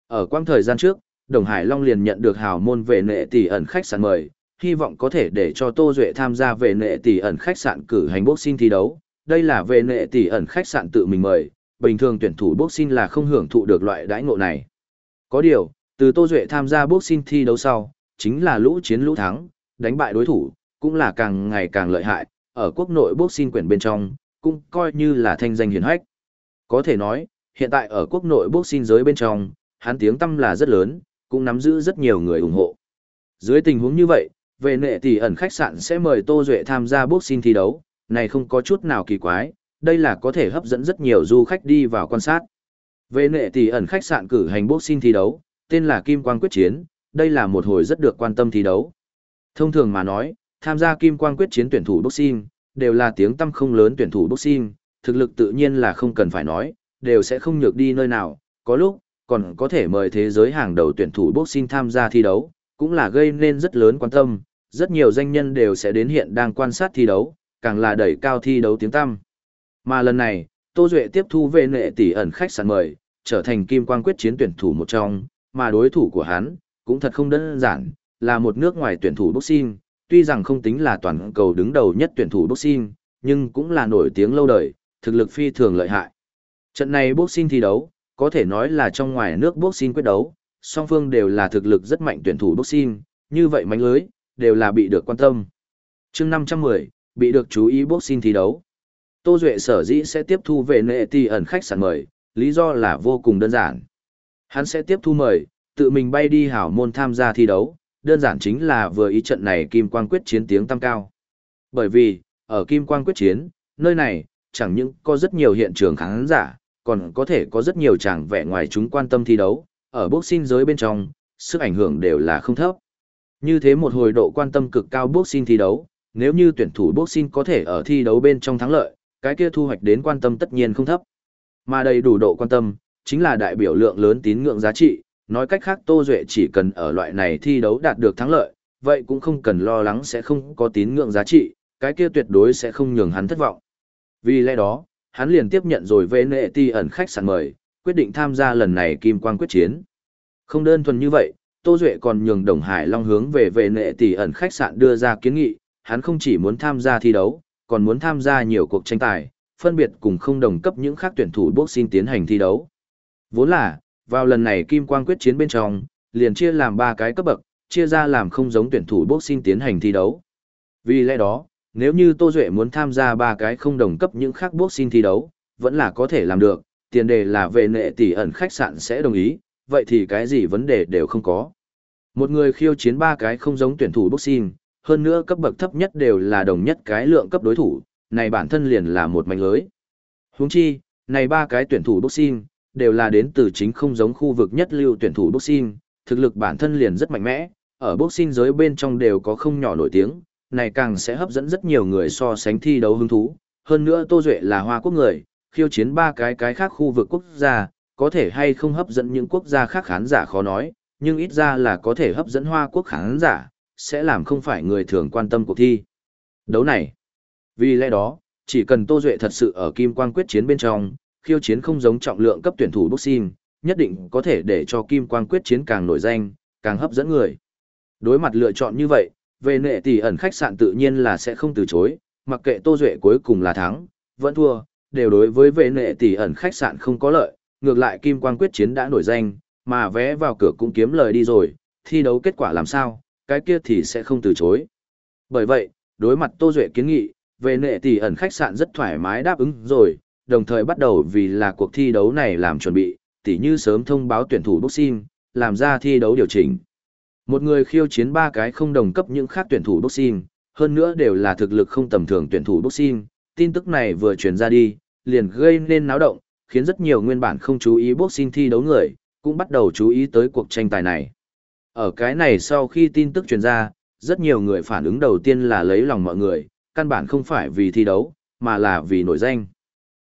Ở quang thời gian trước, Đồng Hải Long liền nhận được hào môn về nệ tỷ ẩn khách sạn mời, hy vọng có thể để cho Tô Duệ tham gia vệ nệ tỷ ẩn khách sạn cử hành boxing thi đấu. Đây là vệ nệ tỷ ẩn khách sạn tự mình mời, bình thường tuyển thủ boxing là không hưởng thụ được loại đãi ngộ này. Có điều, từ Tô Duệ tham gia boxing thi đấu sau, chính là lũ chiến lũ thắng, đánh bại đối thủ, cũng là càng ngày càng lợi hại, ở quốc nội boxing quyển bên trong, cũng coi như là thanh danh hiển hách. Có thể nói, hiện tại ở quốc nội boxing giới bên trong, hắn tiếng tâm là rất lớn, cũng nắm giữ rất nhiều người ủng hộ. Dưới tình huống như vậy, về nệ tỷ ẩn khách sạn sẽ mời Tô Duệ tham gia boxing thi đấu, này không có chút nào kỳ quái, đây là có thể hấp dẫn rất nhiều du khách đi vào quan sát. Về nệ tỷ ẩn khách sạn cử hành boxing thi đấu, tên là Kim Quang Quyết Chiến, đây là một hồi rất được quan tâm thi đấu. Thông thường mà nói, tham gia Kim Quang Quyết Chiến tuyển thủ boxing, đều là tiếng tâm không lớn tuyển thủ boxing, thực lực tự nhiên là không cần phải nói, đều sẽ không nhược đi nơi nào, có lúc, còn có thể mời thế giới hàng đầu tuyển thủ boxing tham gia thi đấu, cũng là gây nên rất lớn quan tâm, rất nhiều danh nhân đều sẽ đến hiện đang quan sát thi đấu, càng là đẩy cao thi đấu tiếng tăm. Mà lần này, Tô Duệ tiếp thu về nệ tỷ ẩn khách sạn mời, trở thành kim quang quyết chiến tuyển thủ một trong, mà đối thủ của hắn, cũng thật không đơn giản, là một nước ngoài tuyển thủ boxing, tuy rằng không tính là toàn cầu đứng đầu nhất tuyển thủ boxing, nhưng cũng là nổi tiếng lâu đời, thực lực phi thường lợi hại. Trận này boxing thi đấu, có thể nói là trong ngoài nước boxing quyết đấu, song phương đều là thực lực rất mạnh tuyển thủ boxing, như vậy mánh lưới, đều là bị được quan tâm. chương 510, bị được chú ý boxing thi đấu. Tô Duệ sở dĩ sẽ tiếp thu về nệ tỷ ẩn khách sạn mời, lý do là vô cùng đơn giản. Hắn sẽ tiếp thu mời, tự mình bay đi hảo môn tham gia thi đấu, đơn giản chính là vừa ý trận này Kim Quang quyết chiến tiếng tăng cao. Bởi vì, ở Kim Quang quyết chiến, nơi này, chẳng những có rất nhiều hiện trường khán giả, còn có thể có rất nhiều chàng vẻ ngoài chúng quan tâm thi đấu, ở boxing giới bên trong, sức ảnh hưởng đều là không thấp. Như thế một hồi độ quan tâm cực cao boxing thi đấu, nếu như tuyển thủ boxing có thể ở thi đấu bên trong thắng lợi, cái kia thu hoạch đến quan tâm tất nhiên không thấp. Mà đầy đủ độ quan tâm, chính là đại biểu lượng lớn tín ngưỡng giá trị, nói cách khác Tô Duệ chỉ cần ở loại này thi đấu đạt được thắng lợi, vậy cũng không cần lo lắng sẽ không có tín ngưỡng giá trị, cái kia tuyệt đối sẽ không nhường hắn thất vọng. Vì lẽ đó, hắn liền tiếp nhận rồi về nệ ti ẩn khách sạn mời, quyết định tham gia lần này kim quang quyết chiến. Không đơn thuần như vậy, Tô Duệ còn nhường Đồng Hải Long hướng về về nệ tỷ ẩn khách sạn đưa ra kiến nghị, hắn không chỉ muốn tham gia thi đấu, còn muốn tham gia nhiều cuộc tranh tài, phân biệt cùng không đồng cấp những khác tuyển thủ boxing tiến hành thi đấu. Vốn là, vào lần này kim quang quyết chiến bên trong, liền chia làm ba cái cấp bậc, chia ra làm không giống tuyển thủ boxing tiến hành thi đấu. Vì lẽ đó, nếu như Tô Duệ muốn tham gia ba cái không đồng cấp những khác boxing thi đấu, vẫn là có thể làm được, tiền đề là về nệ tỷ ẩn khách sạn sẽ đồng ý, vậy thì cái gì vấn đề đều không có. Một người khiêu chiến ba cái không giống tuyển thủ boxing, hơn nữa cấp bậc thấp nhất đều là đồng nhất cái lượng cấp đối thủ, này bản thân liền là một mảnh lưới. Huống chi, này ba cái tuyển thủ boxing, đều là đến từ chính không giống khu vực nhất lưu tuyển thủ boxing, thực lực bản thân liền rất mạnh mẽ, ở boxing giới bên trong đều có không nhỏ nổi tiếng, này càng sẽ hấp dẫn rất nhiều người so sánh thi đấu hứng thú. Hơn nữa Tô Duệ là Hoa Quốc người, khiêu chiến ba cái cái khác khu vực quốc gia, có thể hay không hấp dẫn những quốc gia khác khán giả khó nói, nhưng ít ra là có thể hấp dẫn Hoa Quốc khán giả, sẽ làm không phải người thường quan tâm cuộc thi. Đấu này. Vì lẽ đó, chỉ cần Tô Duệ thật sự ở Kim Quang quyết chiến bên trong, khiêu chiến không giống trọng lượng cấp tuyển thủ boxing, nhất định có thể để cho Kim Quang quyết chiến càng nổi danh, càng hấp dẫn người. Đối mặt lựa chọn như vậy, về nệ tỷ ẩn khách sạn tự nhiên là sẽ không từ chối, mặc kệ Tô Duệ cuối cùng là thắng, vẫn thua, đều đối với vệ nệ tỷ ẩn khách sạn không có lợi, ngược lại Kim Quang quyết chiến đã nổi danh, mà vé vào cửa cũng kiếm lời đi rồi, thi đấu kết quả làm sao, cái kia thì sẽ không từ chối. Bởi vậy, đối mặt Tô Duệ kiến nghị, về nệ tỷ ẩn khách sạn rất thoải mái đáp ứng rồi, đồng thời bắt đầu vì là cuộc thi đấu này làm chuẩn bị, tỉ như sớm thông báo tuyển thủ boxing, làm ra thi đấu điều chỉnh. Một người khiêu chiến ba cái không đồng cấp những khác tuyển thủ boxing, hơn nữa đều là thực lực không tầm thường tuyển thủ boxing, tin tức này vừa truyền ra đi, liền gây nên náo động, khiến rất nhiều nguyên bản không chú ý boxing thi đấu người, cũng bắt đầu chú ý tới cuộc tranh tài này. Ở cái này sau khi tin tức truyền ra, rất nhiều người phản ứng đầu tiên là lấy lòng mọi người, căn bản không phải vì thi đấu, mà là vì nổi danh.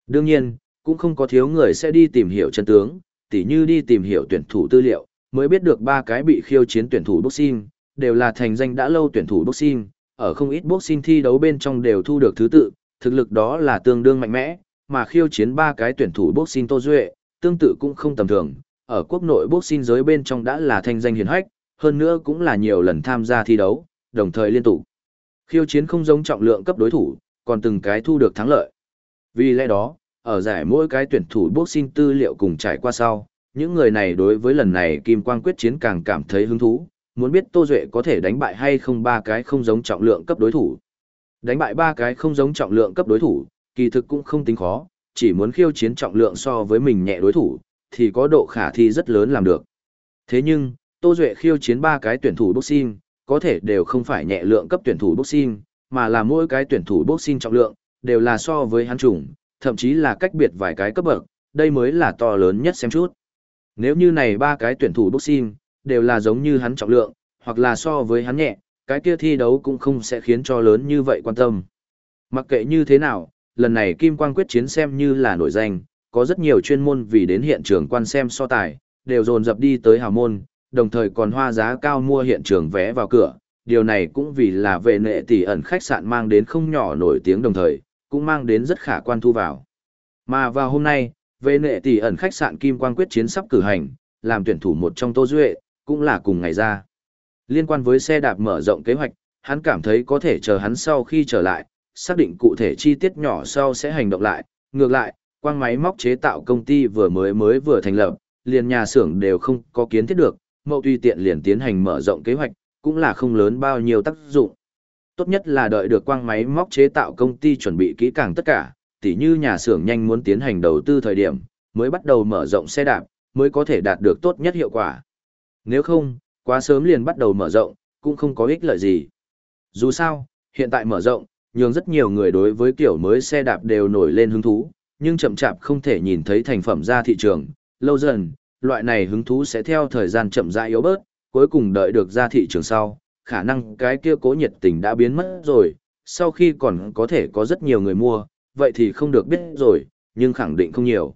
Đương nhiên, cũng không có thiếu người sẽ đi tìm hiểu chân tướng, tỉ như đi tìm hiểu tuyển thủ tư liệu, mới biết được ba cái bị khiêu chiến tuyển thủ boxing, đều là thành danh đã lâu tuyển thủ boxing, ở không ít boxing thi đấu bên trong đều thu được thứ tự, thực lực đó là tương đương mạnh mẽ, mà khiêu chiến ba cái tuyển thủ boxing Tô Duệ, tương tự cũng không tầm thường, ở quốc nội boxing giới bên trong đã là thanh danh hiển hách, hơn nữa cũng là nhiều lần tham gia thi đấu, đồng thời liên tục. Khiêu chiến không giống trọng lượng cấp đối thủ, còn từng cái thu được thắng lợi. Vì lẽ đó, ở giải mỗi cái tuyển thủ boxing tư liệu cùng trải qua sau, những người này đối với lần này Kim Quang quyết chiến càng cảm thấy hứng thú, muốn biết Tô Duệ có thể đánh bại hay không ba cái không giống trọng lượng cấp đối thủ. Đánh bại ba cái không giống trọng lượng cấp đối thủ, kỳ thực cũng không tính khó, chỉ muốn khiêu chiến trọng lượng so với mình nhẹ đối thủ, thì có độ khả thi rất lớn làm được. Thế nhưng, Tô Duệ khiêu chiến ba cái tuyển thủ boxing, có thể đều không phải nhẹ lượng cấp tuyển thủ boxing, mà là mỗi cái tuyển thủ boxing trọng lượng, đều là so với hắn chủng, thậm chí là cách biệt vài cái cấp bậc, đây mới là to lớn nhất xem chút. Nếu như này ba cái tuyển thủ boxing, đều là giống như hắn trọng lượng, hoặc là so với hắn nhẹ, cái kia thi đấu cũng không sẽ khiến cho lớn như vậy quan tâm. Mặc kệ như thế nào, lần này Kim Quang quyết chiến xem như là nổi danh, có rất nhiều chuyên môn vì đến hiện trường quan xem so tài, đều dồn dập đi tới hào môn, đồng thời còn hoa giá cao mua hiện trường vé vào cửa. Điều này cũng vì là vệ nệ tỷ ẩn khách sạn mang đến không nhỏ nổi tiếng đồng thời, cũng mang đến rất khả quan thu vào. Mà vào hôm nay, vệ nệ tỷ ẩn khách sạn Kim Quang quyết chiến sắp cử hành, làm tuyển thủ một trong Tô Duệ, cũng là cùng ngày ra. Liên quan với xe đạp mở rộng kế hoạch, hắn cảm thấy có thể chờ hắn sau khi trở lại, xác định cụ thể chi tiết nhỏ sau sẽ hành động lại. Ngược lại, quang máy móc chế tạo công ty vừa mới mới vừa thành lập, liền nhà xưởng đều không có kiến thiết được, mậu tùy tiện liền tiến hành mở rộng kế hoạch, cũng là không lớn bao nhiêu tác dụng. Tốt nhất là đợi được quang máy móc chế tạo công ty chuẩn bị kỹ càng tất cả, tỉ như nhà xưởng nhanh muốn tiến hành đầu tư thời điểm, mới bắt đầu mở rộng xe đạp, mới có thể đạt được tốt nhất hiệu quả. Nếu không, quá sớm liền bắt đầu mở rộng, cũng không có ích lợi gì. Dù sao, hiện tại mở rộng, nhường rất nhiều người đối với kiểu mới xe đạp đều nổi lên hứng thú, nhưng chậm chạp không thể nhìn thấy thành phẩm ra thị trường, lâu dần, loại này hứng thú sẽ theo thời gian chậm rãi yếu bớt, cuối cùng đợi được ra thị trường sau, khả năng cái kia cố nhiệt tình đã biến mất rồi, sau khi còn có thể có rất nhiều người mua, vậy thì không được biết rồi, nhưng khẳng định không nhiều.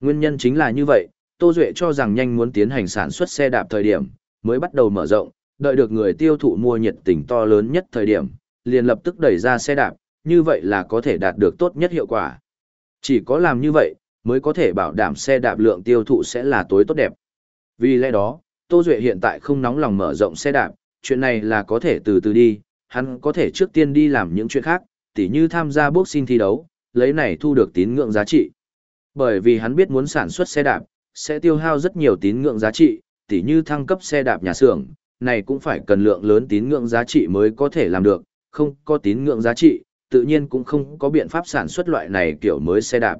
Nguyên nhân chính là như vậy, Tô Duệ cho rằng nhanh muốn tiến hành sản xuất xe đạp thời điểm, mới bắt đầu mở rộng, đợi được người tiêu thụ mua nhiệt tình to lớn nhất thời điểm, liền lập tức đẩy ra xe đạp, như vậy là có thể đạt được tốt nhất hiệu quả. Chỉ có làm như vậy, mới có thể bảo đảm xe đạp lượng tiêu thụ sẽ là tối tốt đẹp. Vì lẽ đó, Tô Duệ hiện tại không nóng lòng mở rộng xe đạp, chuyện này là có thể từ từ đi, hắn có thể trước tiên đi làm những chuyện khác, tỉ như tham gia boxing thi đấu, lấy này thu được tín ngưỡng giá trị. Bởi vì hắn biết muốn sản xuất xe đạp, sẽ tiêu hao rất nhiều tín ngưỡng giá trị, tỉ như thăng cấp xe đạp nhà xưởng, này cũng phải cần lượng lớn tín ngưỡng giá trị mới có thể làm được, không có tín ngưỡng giá trị, tự nhiên cũng không có biện pháp sản xuất loại này kiểu mới xe đạp.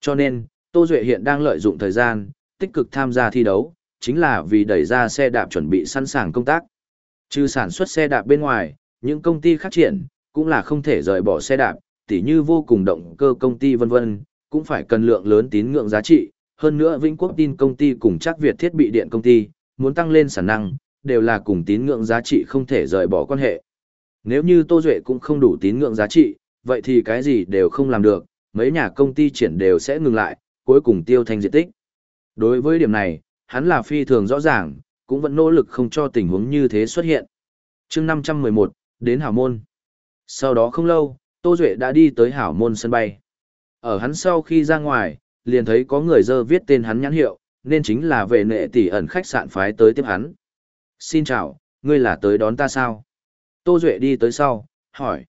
Cho nên, Tô Duệ hiện đang lợi dụng thời gian, tích cực tham gia thi đấu, chính là vì đẩy ra xe đạp chuẩn bị sẵn sàng công tác. Trừ sản xuất xe đạp bên ngoài, những công ty khác triển, cũng là không thể rời bỏ xe đạp, tỉ như vô cùng động cơ công ty vân vân, cũng phải cần lượng lớn tín ngưỡng giá trị. Hơn nữa Vĩnh Quốc tin công ty cùng chắc Việt thiết bị điện công ty, muốn tăng lên sản năng, đều là cùng tín ngưỡng giá trị không thể rời bỏ quan hệ. Nếu như Tô Duệ cũng không đủ tín ngưỡng giá trị, vậy thì cái gì đều không làm được, mấy nhà công ty triển đều sẽ ngừng lại, cuối cùng tiêu thành diện tích. Đối với điểm này, hắn là phi thường rõ ràng, cũng vẫn nỗ lực không cho tình huống như thế xuất hiện. chương 511, đến Hảo Môn. Sau đó không lâu, Tô Duệ đã đi tới Hảo Môn sân bay. Ở hắn sau khi ra ngoài, liền thấy có người dơ viết tên hắn nhãn hiệu, nên chính là vệ nệ tỷ ẩn khách sạn phái tới tiếp hắn. Xin chào, ngươi là tới đón ta sao? Tô Duệ đi tới sau, hỏi.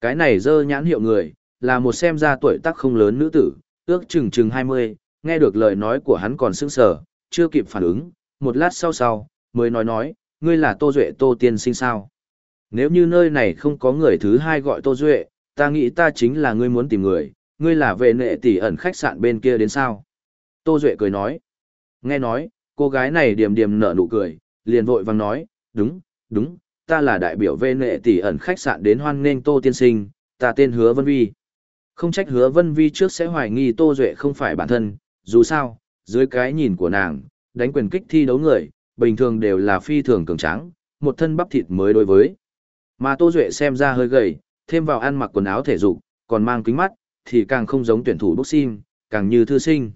Cái này dơ nhãn hiệu người, là một xem ra tuổi tác không lớn nữ tử, ước chừng chừng 20, nghe được lời nói của hắn còn sững sờ, chưa kịp phản ứng, một lát sau sau, mới nói nói, ngươi là Tô Duệ Tô Tiên sinh sao. Nếu như nơi này không có người thứ hai gọi Tô Duệ, ta nghĩ ta chính là ngươi muốn tìm người, ngươi là về nệ tỷ ẩn khách sạn bên kia đến sao? Tô Duệ cười nói. Nghe nói, cô gái này điềm điềm nở nụ cười, liền vội vàng nói, đúng, đúng, ta là đại biểu vệ nệ tỷ ẩn khách sạn đến hoan nghênh Tô Tiên Sinh, ta tên Hứa Vân Vi. Không trách Hứa Vân Vi trước sẽ hoài nghi Tô Duệ không phải bản thân, dù sao, dưới cái nhìn của nàng, đánh quyền kích thi đấu người, bình thường đều là phi thường cường tráng, một thân bắp thịt mới đối với. Mà Tô Duệ xem ra hơi gầy, thêm vào ăn mặc quần áo thể dục, còn mang kính mắt, thì càng không giống tuyển thủ boxing, càng như thư sinh.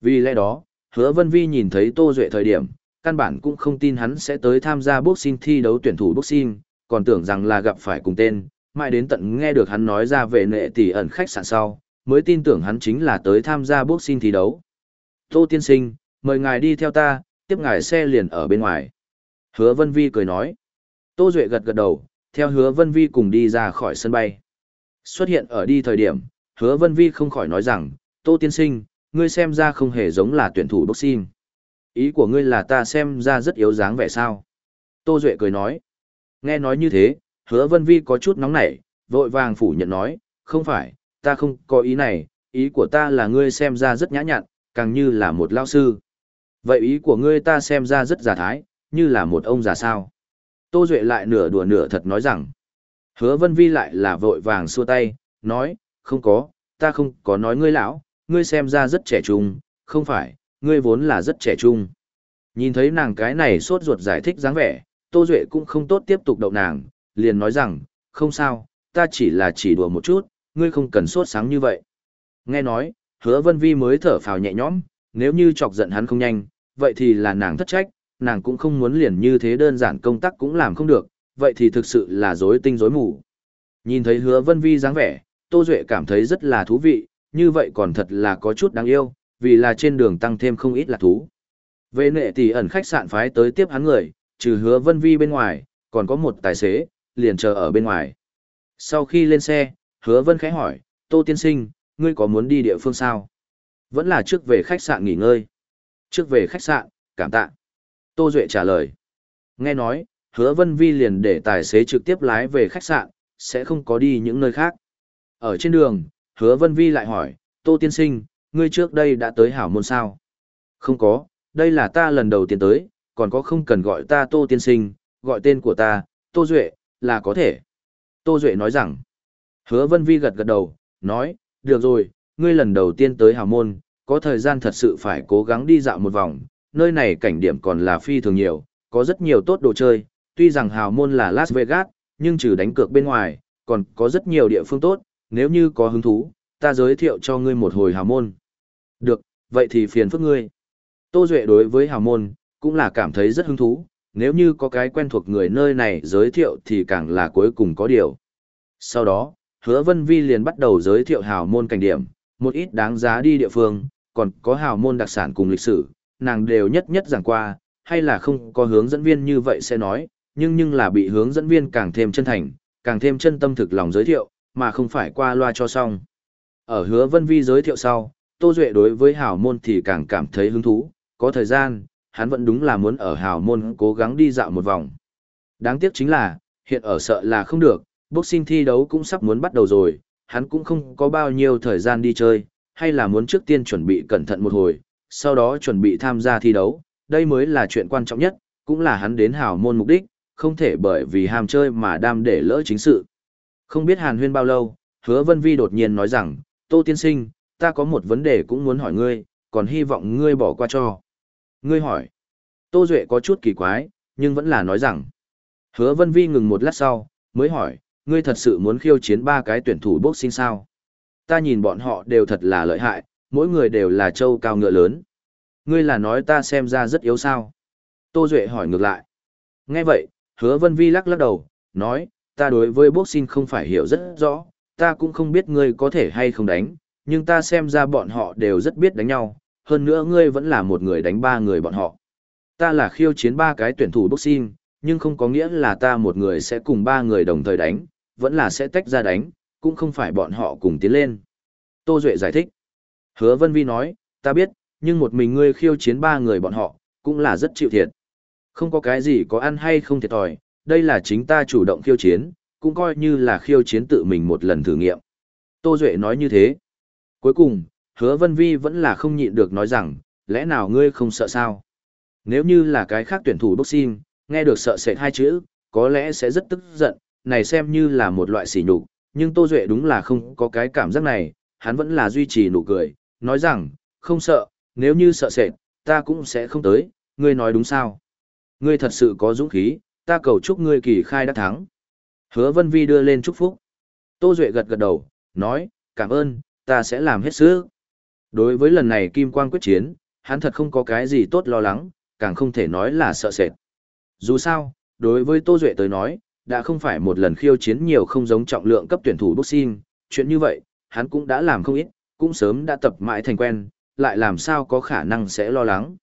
Vì lẽ đó, hứa Vân Vi nhìn thấy Tô Duệ thời điểm, căn bản cũng không tin hắn sẽ tới tham gia boxing thi đấu tuyển thủ boxing, còn tưởng rằng là gặp phải cùng tên, mãi đến tận nghe được hắn nói ra về nệ tỷ ẩn khách sạn sau, mới tin tưởng hắn chính là tới tham gia boxing thi đấu. Tô tiên sinh, mời ngài đi theo ta, tiếp ngài xe liền ở bên ngoài. Hứa Vân Vi cười nói. Tô Duệ gật gật đầu, theo hứa Vân Vi cùng đi ra khỏi sân bay. Xuất hiện ở đi thời điểm, hứa Vân Vi không khỏi nói rằng, Tô tiên sinh, ngươi xem ra không hề giống là tuyển thủ boxing. Ý của ngươi là ta xem ra rất yếu dáng vẻ sao? Tô Duệ cười nói. Nghe nói như thế, hứa Vân Vi có chút nóng nảy, vội vàng phủ nhận nói, không phải, ta không có ý này, ý của ta là ngươi xem ra rất nhã nhặn, càng như là một lao sư. Vậy ý của ngươi ta xem ra rất giả thái, như là một ông già sao. Tô Duệ lại nửa đùa nửa thật nói rằng, hứa vân vi lại là vội vàng xua tay, nói, không có, ta không có nói ngươi lão, ngươi xem ra rất trẻ trung, không phải, ngươi vốn là rất trẻ trung. Nhìn thấy nàng cái này sốt ruột giải thích dáng vẻ, Tô Duệ cũng không tốt tiếp tục đậu nàng, liền nói rằng, không sao, ta chỉ là chỉ đùa một chút, ngươi không cần sốt sáng như vậy. Nghe nói, hứa vân vi mới thở phào nhẹ nhõm, nếu như chọc giận hắn không nhanh, vậy thì là nàng thất trách, nàng cũng không muốn liền như thế đơn giản công tác cũng làm không được, vậy thì thực sự là dối tinh dối mù. Nhìn thấy hứa vân vi dáng vẻ, Tô Duệ cảm thấy rất là thú vị, như vậy còn thật là có chút đáng yêu, vì là trên đường tăng thêm không ít là thú. Về nệ tỷ ẩn khách sạn phái tới tiếp hắn người, trừ hứa vân vi bên ngoài, còn có một tài xế, liền chờ ở bên ngoài. Sau khi lên xe, hứa vân khẽ hỏi, Tô Tiên Sinh, ngươi có muốn đi địa phương sao? Vẫn là trước về khách sạn nghỉ ngơi. Trước về khách sạn, cảm tạ. Tô Duệ trả lời. Nghe nói, hứa vân vi liền để tài xế trực tiếp lái về khách sạn, sẽ không có đi những nơi khác. Ở trên đường, hứa vân vi lại hỏi, Tô Tiên Sinh, ngươi trước đây đã tới hảo môn sao? Không có, đây là ta lần đầu tiên tới, còn có không cần gọi ta Tô Tiên Sinh, gọi tên của ta, Tô Duệ, là có thể. Tô Duệ nói rằng, hứa vân vi gật gật đầu, nói, được rồi, ngươi lần đầu tiên tới hào môn, có thời gian thật sự phải cố gắng đi dạo một vòng, nơi này cảnh điểm còn là phi thường nhiều, có rất nhiều tốt đồ chơi, tuy rằng hào môn là Las Vegas, nhưng trừ đánh cược bên ngoài, còn có rất nhiều địa phương tốt, nếu như có hứng thú, ta giới thiệu cho ngươi một hồi hào môn. Được, vậy thì phiền phức ngươi. Tô Duệ đối với hào môn, cũng là cảm thấy rất hứng thú, nếu như có cái quen thuộc người nơi này giới thiệu thì càng là cuối cùng có điều. Sau đó, hứa vân vi liền bắt đầu giới thiệu hào môn cảnh điểm, một ít đáng giá đi địa phương, còn có hào môn đặc sản cùng lịch sử, nàng đều nhất nhất giảng qua, hay là không có hướng dẫn viên như vậy sẽ nói, nhưng nhưng là bị hướng dẫn viên càng thêm chân thành, càng thêm chân tâm thực lòng giới thiệu, mà không phải qua loa cho xong. Ở hứa vân vi giới thiệu sau, Tô Duệ đối với hào môn thì càng cảm thấy hứng thú, có thời gian, hắn vẫn đúng là muốn ở hào môn cố gắng đi dạo một vòng. Đáng tiếc chính là, hiện ở sợ là không được, boxing thi đấu cũng sắp muốn bắt đầu rồi, hắn cũng không có bao nhiêu thời gian đi chơi, hay là muốn trước tiên chuẩn bị cẩn thận một hồi, sau đó chuẩn bị tham gia thi đấu, đây mới là chuyện quan trọng nhất, cũng là hắn đến hào môn mục đích, không thể bởi vì ham chơi mà đam để lỡ chính sự. Không biết hàn huyên bao lâu, hứa vân vi đột nhiên nói rằng, Tô Tiên Sinh, ta có một vấn đề cũng muốn hỏi ngươi, còn hy vọng ngươi bỏ qua cho. Ngươi hỏi. Tô Duệ có chút kỳ quái, nhưng vẫn là nói rằng. Hứa Vân Vi ngừng một lát sau, mới hỏi, ngươi thật sự muốn khiêu chiến ba cái tuyển thủ boxing sao? Ta nhìn bọn họ đều thật là lợi hại, mỗi người đều là trâu cao ngựa lớn. Ngươi là nói ta xem ra rất yếu sao? Tô Duệ hỏi ngược lại. Nghe vậy, hứa Vân Vi lắc lắc đầu, nói, ta đối với boxing không phải hiểu rất rõ, ta cũng không biết ngươi có thể hay không đánh, nhưng ta xem ra bọn họ đều rất biết đánh nhau, hơn nữa ngươi vẫn là một người đánh ba người bọn họ. Ta là khiêu chiến ba cái tuyển thủ boxing, nhưng không có nghĩa là ta một người sẽ cùng ba người đồng thời đánh, vẫn là sẽ tách ra đánh, cũng không phải bọn họ cùng tiến lên. Tô Duệ giải thích. Hứa Vân Vi nói, ta biết, nhưng một mình ngươi khiêu chiến ba người bọn họ, cũng là rất chịu thiệt. Không có cái gì có ăn hay không thiệt thòi, đây là chính ta chủ động khiêu chiến, cũng coi như là khiêu chiến tự mình một lần thử nghiệm. Tô Duệ nói như thế. Cuối cùng, hứa vân vi vẫn là không nhịn được nói rằng, lẽ nào ngươi không sợ sao? Nếu như là cái khác tuyển thủ boxing, nghe được sợ sệt hai chữ, có lẽ sẽ rất tức giận, này xem như là một loại sỉ nhục, nhưng Tô Duệ đúng là không có cái cảm giác này, hắn vẫn là duy trì nụ cười, nói rằng, không sợ, nếu như sợ sệt, ta cũng sẽ không tới, ngươi nói đúng sao? Ngươi thật sự có dũng khí, ta cầu chúc ngươi kỳ khai đã thắng. Hứa Vân Vi đưa lên chúc phúc. Tô Duệ gật gật đầu, nói, cảm ơn, ta sẽ làm hết sức. Đối với lần này Kim Quang quyết chiến, hắn thật không có cái gì tốt lo lắng, càng không thể nói là sợ sệt. Dù sao, đối với Tô Duệ tới nói, đã không phải một lần khiêu chiến nhiều không giống trọng lượng cấp tuyển thủ boxing, chuyện như vậy, hắn cũng đã làm không ít, cũng sớm đã tập mãi thành quen, lại làm sao có khả năng sẽ lo lắng.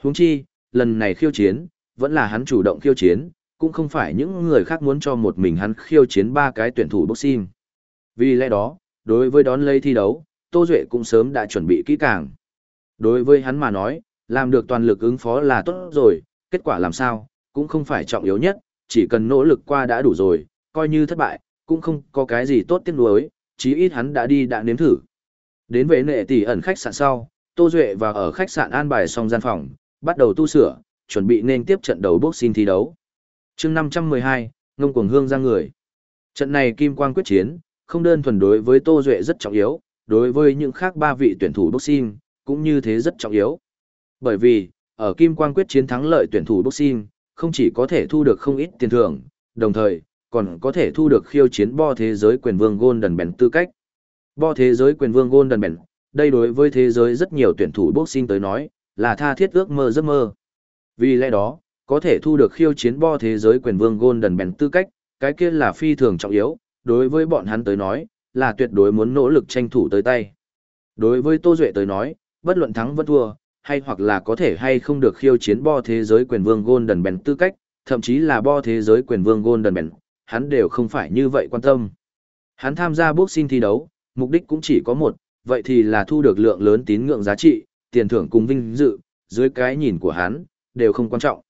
Huống chi, lần này khiêu chiến, vẫn là hắn chủ động khiêu chiến, cũng không phải những người khác muốn cho một mình hắn khiêu chiến ba cái tuyển thủ boxing. Vì lẽ đó, đối với đón lấy thi đấu, Tô Duệ cũng sớm đã chuẩn bị kỹ càng. Đối với hắn mà nói, làm được toàn lực ứng phó là tốt rồi, kết quả làm sao, cũng không phải trọng yếu nhất, chỉ cần nỗ lực qua đã đủ rồi, coi như thất bại, cũng không có cái gì tốt tiếc nuối, chí ít hắn đã đi đã nếm thử. Đến về nệ tỷ ẩn khách sạn sau, Tô Duệ vào ở khách sạn an bài xong gian phòng, bắt đầu tu sửa, chuẩn bị nên tiếp trận đấu boxing thi đấu. chương 512, ngông cuồng hương ra người. Trận này kim quang quyết chiến, không đơn thuần đối với Tô Duệ rất trọng yếu, đối với những khác ba vị tuyển thủ boxing, cũng như thế rất trọng yếu. Bởi vì, ở kim quang quyết chiến thắng lợi tuyển thủ boxing, không chỉ có thể thu được không ít tiền thưởng, đồng thời, còn có thể thu được khiêu chiến bo thế giới quyền vương Golden Bend tư cách. Bo thế giới quyền vương Golden Bend, đây đối với thế giới rất nhiều tuyển thủ boxing tới nói, là tha thiết ước mơ giấc mơ. Vì lẽ đó, có thể thu được khiêu chiến bo thế giới quyền vương Golden Bend tư cách, cái kia là phi thường trọng yếu, đối với bọn hắn tới nói, là tuyệt đối muốn nỗ lực tranh thủ tới tay. Đối với Tô Duệ tới nói, bất luận thắng vẫn thua, hay hoặc là có thể hay không được khiêu chiến bo thế giới quyền vương Golden Bend tư cách, thậm chí là bo thế giới quyền vương Golden Bend, hắn đều không phải như vậy quan tâm. Hắn tham gia boxing thi đấu, mục đích cũng chỉ có một, vậy thì là thu được lượng lớn tín ngưỡng giá trị, tiền thưởng cùng vinh dự, dưới cái nhìn của hắn, đều không quan trọng.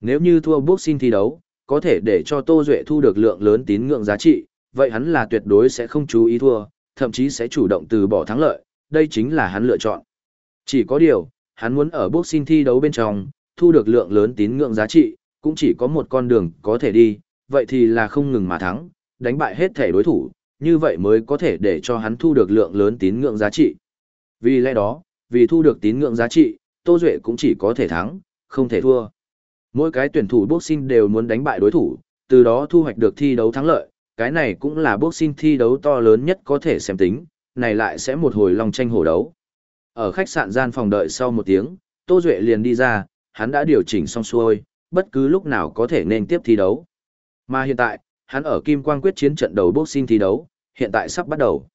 Nếu như thua boxing thi đấu, có thể để cho Tô Duệ thu được lượng lớn tín ngưỡng giá trị, vậy hắn là tuyệt đối sẽ không chú ý thua, thậm chí sẽ chủ động từ bỏ thắng lợi, đây chính là hắn lựa chọn. Chỉ có điều, hắn muốn ở boxing thi đấu bên trong, thu được lượng lớn tín ngưỡng giá trị, cũng chỉ có một con đường có thể đi, vậy thì là không ngừng mà thắng, đánh bại hết thể đối thủ, như vậy mới có thể để cho hắn thu được lượng lớn tín ngưỡng giá trị. Vì lẽ đó, vì thu được tín ngưỡng giá trị, Tô Duệ cũng chỉ có thể thắng, không thể thua. Mỗi cái tuyển thủ boxing đều muốn đánh bại đối thủ, từ đó thu hoạch được thi đấu thắng lợi, cái này cũng là boxing thi đấu to lớn nhất có thể xem tính, này lại sẽ một hồi lòng tranh hổ đấu. Ở khách sạn gian phòng đợi sau một tiếng, Tô Duệ liền đi ra, hắn đã điều chỉnh xong xuôi, bất cứ lúc nào có thể nên tiếp thi đấu. Mà hiện tại, hắn ở Kim Quang quyết chiến trận đầu boxing thi đấu, hiện tại sắp bắt đầu.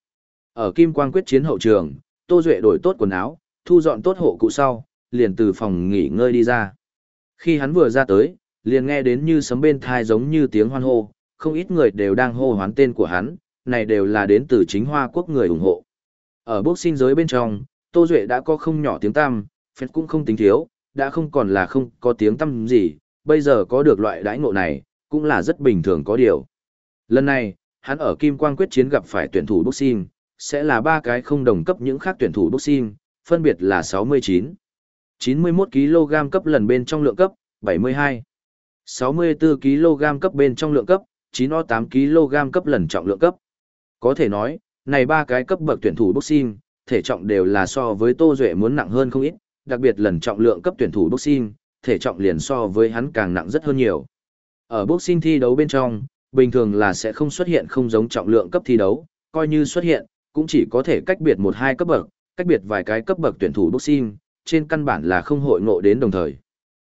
Ở Kim Quang quyết chiến hậu trường, Tô Duệ đổi tốt quần áo, thu dọn tốt hộ cụ sau, liền từ phòng nghỉ ngơi đi ra. Khi hắn vừa ra tới, liền nghe đến như sấm bên thai giống như tiếng hoan hô, không ít người đều đang hô hoán tên của hắn, này đều là đến từ chính Hoa Quốc người ủng hộ. Ở boxing giới bên trong, Tô Duệ đã có không nhỏ tiếng tăm, phép cũng không tính thiếu, đã không còn là không có tiếng tăm gì, bây giờ có được loại đãi ngộ này, cũng là rất bình thường có điều. Lần này, hắn ở Kim Quang quyết chiến gặp phải tuyển thủ boxing, sẽ là ba cái không đồng cấp những khác tuyển thủ boxing, phân biệt là 69, 91 kg cấp lần bên trong lượng cấp, 72, 64 kg cấp bên trong lượng cấp, 9 o 8 kg cấp lần trọng lượng cấp. Có thể nói, này ba cái cấp bậc tuyển thủ boxing, thể trọng đều là so với Tô Duệ muốn nặng hơn không ít, đặc biệt lần trọng lượng cấp tuyển thủ boxing, thể trọng liền so với hắn càng nặng rất hơn nhiều. Ở boxing thi đấu bên trong, bình thường là sẽ không xuất hiện không giống trọng lượng cấp thi đấu, coi như xuất hiện, cũng chỉ có thể cách biệt một hai cấp bậc, cách biệt vài cái cấp bậc tuyển thủ boxing, trên căn bản là không hội ngộ đến đồng thời.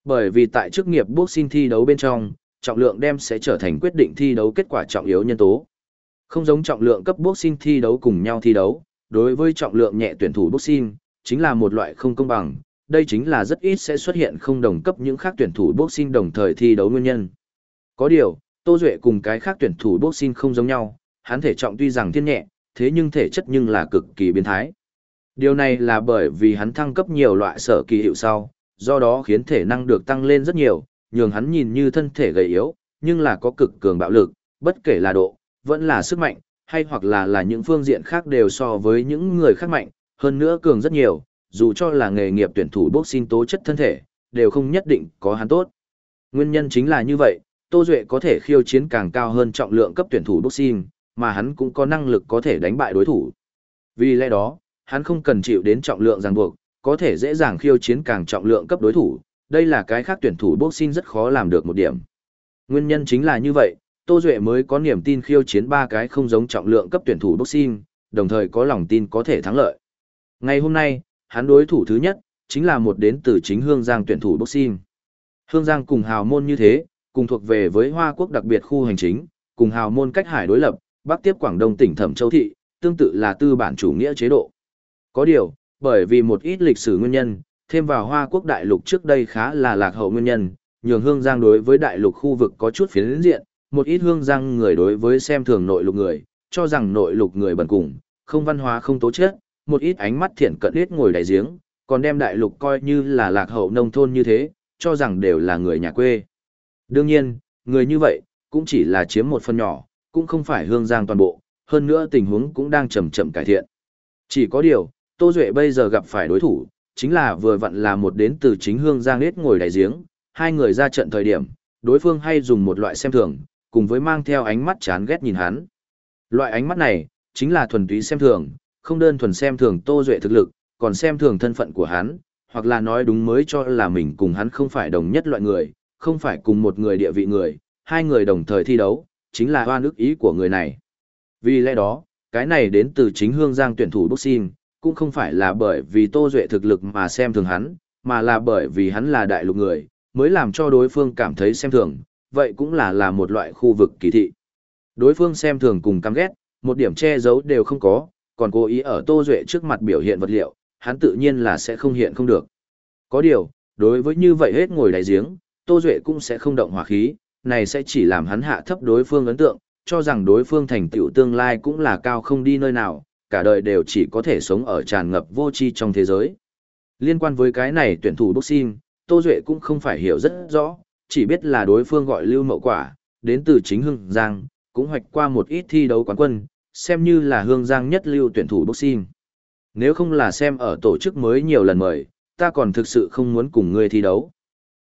Bởi vì tại chức nghiệp boxing thi đấu bên trong, trọng lượng đem sẽ trở thành quyết định thi đấu kết quả trọng yếu nhân tố. Không giống trọng lượng cấp boxing thi đấu cùng nhau thi đấu, đối với trọng lượng nhẹ tuyển thủ boxing, chính là một loại không công bằng, đây chính là rất ít sẽ xuất hiện không đồng cấp những khác tuyển thủ boxing đồng thời thi đấu nguyên nhân. Có điều, Tô Duệ cùng cái khác tuyển thủ boxing không giống nhau, hắn thể trọng tuy rằng thiên nhẹ, thế nhưng thể chất nhưng là cực kỳ biến thái. Điều này là bởi vì hắn thăng cấp nhiều loại sở kỳ hiệu sau, do đó khiến thể năng được tăng lên rất nhiều, nhường hắn nhìn như thân thể gầy yếu, nhưng là có cực cường bạo lực, bất kể là độ, vẫn là sức mạnh, hay hoặc là là những phương diện khác đều so với những người khác mạnh, hơn nữa cường rất nhiều, dù cho là nghề nghiệp tuyển thủ boxing tố chất thân thể, đều không nhất định có hắn tốt. Nguyên nhân chính là như vậy, Tô Duệ có thể khiêu chiến càng cao hơn trọng lượng cấp tuyển thủ boxing, mà hắn cũng có năng lực có thể đánh bại đối thủ. Vì lẽ đó, hắn không cần chịu đến trọng lượng ràng buộc, có thể dễ dàng khiêu chiến càng trọng lượng cấp đối thủ, đây là cái khác tuyển thủ boxing rất khó làm được một điểm. Nguyên nhân chính là như vậy, Tô Duệ mới có niềm tin khiêu chiến ba cái không giống trọng lượng cấp tuyển thủ boxing, đồng thời có lòng tin có thể thắng lợi. Ngày hôm nay, hắn đối thủ thứ nhất, chính là một đến từ chính Hương Giang tuyển thủ boxing. Hương Giang cùng hào môn như thế, cùng thuộc về với Hoa Quốc đặc biệt khu hành chính, cùng hào môn cách hải đối lập, bắc tiếp Quảng Đông tỉnh Thẩm Châu Thị, tương tự là tư bản chủ nghĩa chế độ. Có điều, bởi vì một ít lịch sử nguyên nhân, thêm vào Hoa Quốc đại lục trước đây khá là lạc hậu nguyên nhân, nhường Hương Giang đối với đại lục khu vực có chút phiến diện, một ít Hương Giang người đối với xem thường nội lục người, cho rằng nội lục người bần cùng, không văn hóa không tố chất, một ít ánh mắt thiện cận ít ngồi đại giếng, còn đem đại lục coi như là lạc hậu nông thôn như thế, cho rằng đều là người nhà quê. Đương nhiên, người như vậy, cũng chỉ là chiếm một phần nhỏ, cũng không phải hương giang toàn bộ, hơn nữa tình huống cũng đang chậm chậm cải thiện. Chỉ có điều, Tô Duệ bây giờ gặp phải đối thủ, chính là vừa vặn là một đến từ chính hương giang nết ngồi đại giếng, hai người ra trận thời điểm, đối phương hay dùng một loại xem thường, cùng với mang theo ánh mắt chán ghét nhìn hắn. Loại ánh mắt này, chính là thuần túy xem thường, không đơn thuần xem thường Tô Duệ thực lực, còn xem thường thân phận của hắn, hoặc là nói đúng mới cho là mình cùng hắn không phải đồng nhất loại người, không phải cùng một người địa vị người, hai người đồng thời thi đấu, chính là hoan ức ý của người này. Vì lẽ đó, cái này đến từ chính hương giang tuyển thủ boxing, cũng không phải là bởi vì Tô Duệ thực lực mà xem thường hắn, mà là bởi vì hắn là đại lục người, mới làm cho đối phương cảm thấy xem thường, vậy cũng là là một loại khu vực kỳ thị. Đối phương xem thường cùng căm ghét, một điểm che giấu đều không có, còn cố ý ở Tô Duệ trước mặt biểu hiện vật liệu, hắn tự nhiên là sẽ không hiện không được. Có điều, đối với như vậy hết ngồi đáy giếng, Tô Duệ cũng sẽ không động hỏa khí, này sẽ chỉ làm hắn hạ thấp đối phương ấn tượng, cho rằng đối phương thành tựu tương lai cũng là cao không đi nơi nào, cả đời đều chỉ có thể sống ở tràn ngập vô tri trong thế giới. Liên quan với cái này tuyển thủ boxing, Tô Duệ cũng không phải hiểu rất rõ, chỉ biết là đối phương gọi Lưu Mậu Quả, đến từ chính Hưng Giang, cũng hoạch qua một ít thi đấu quán quân, xem như là Hương Giang nhất lưu tuyển thủ boxing. Nếu không là xem ở tổ chức mới nhiều lần mời, ta còn thực sự không muốn cùng ngươi thi đấu.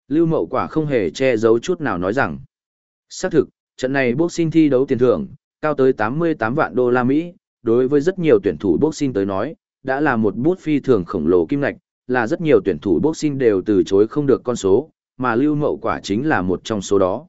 Lưu Mậu Quả không hề che giấu chút nào nói rằng. Xác thực, trận này boxing thi đấu tiền thưởng, cao tới 88 vạn đô la Mỹ, đối với rất nhiều tuyển thủ boxing tới nói, đã là một bút phi thường khổng lồ kim ngạch, là rất nhiều tuyển thủ boxing đều từ chối không được con số, mà Lưu Mậu Quả chính là một trong số đó.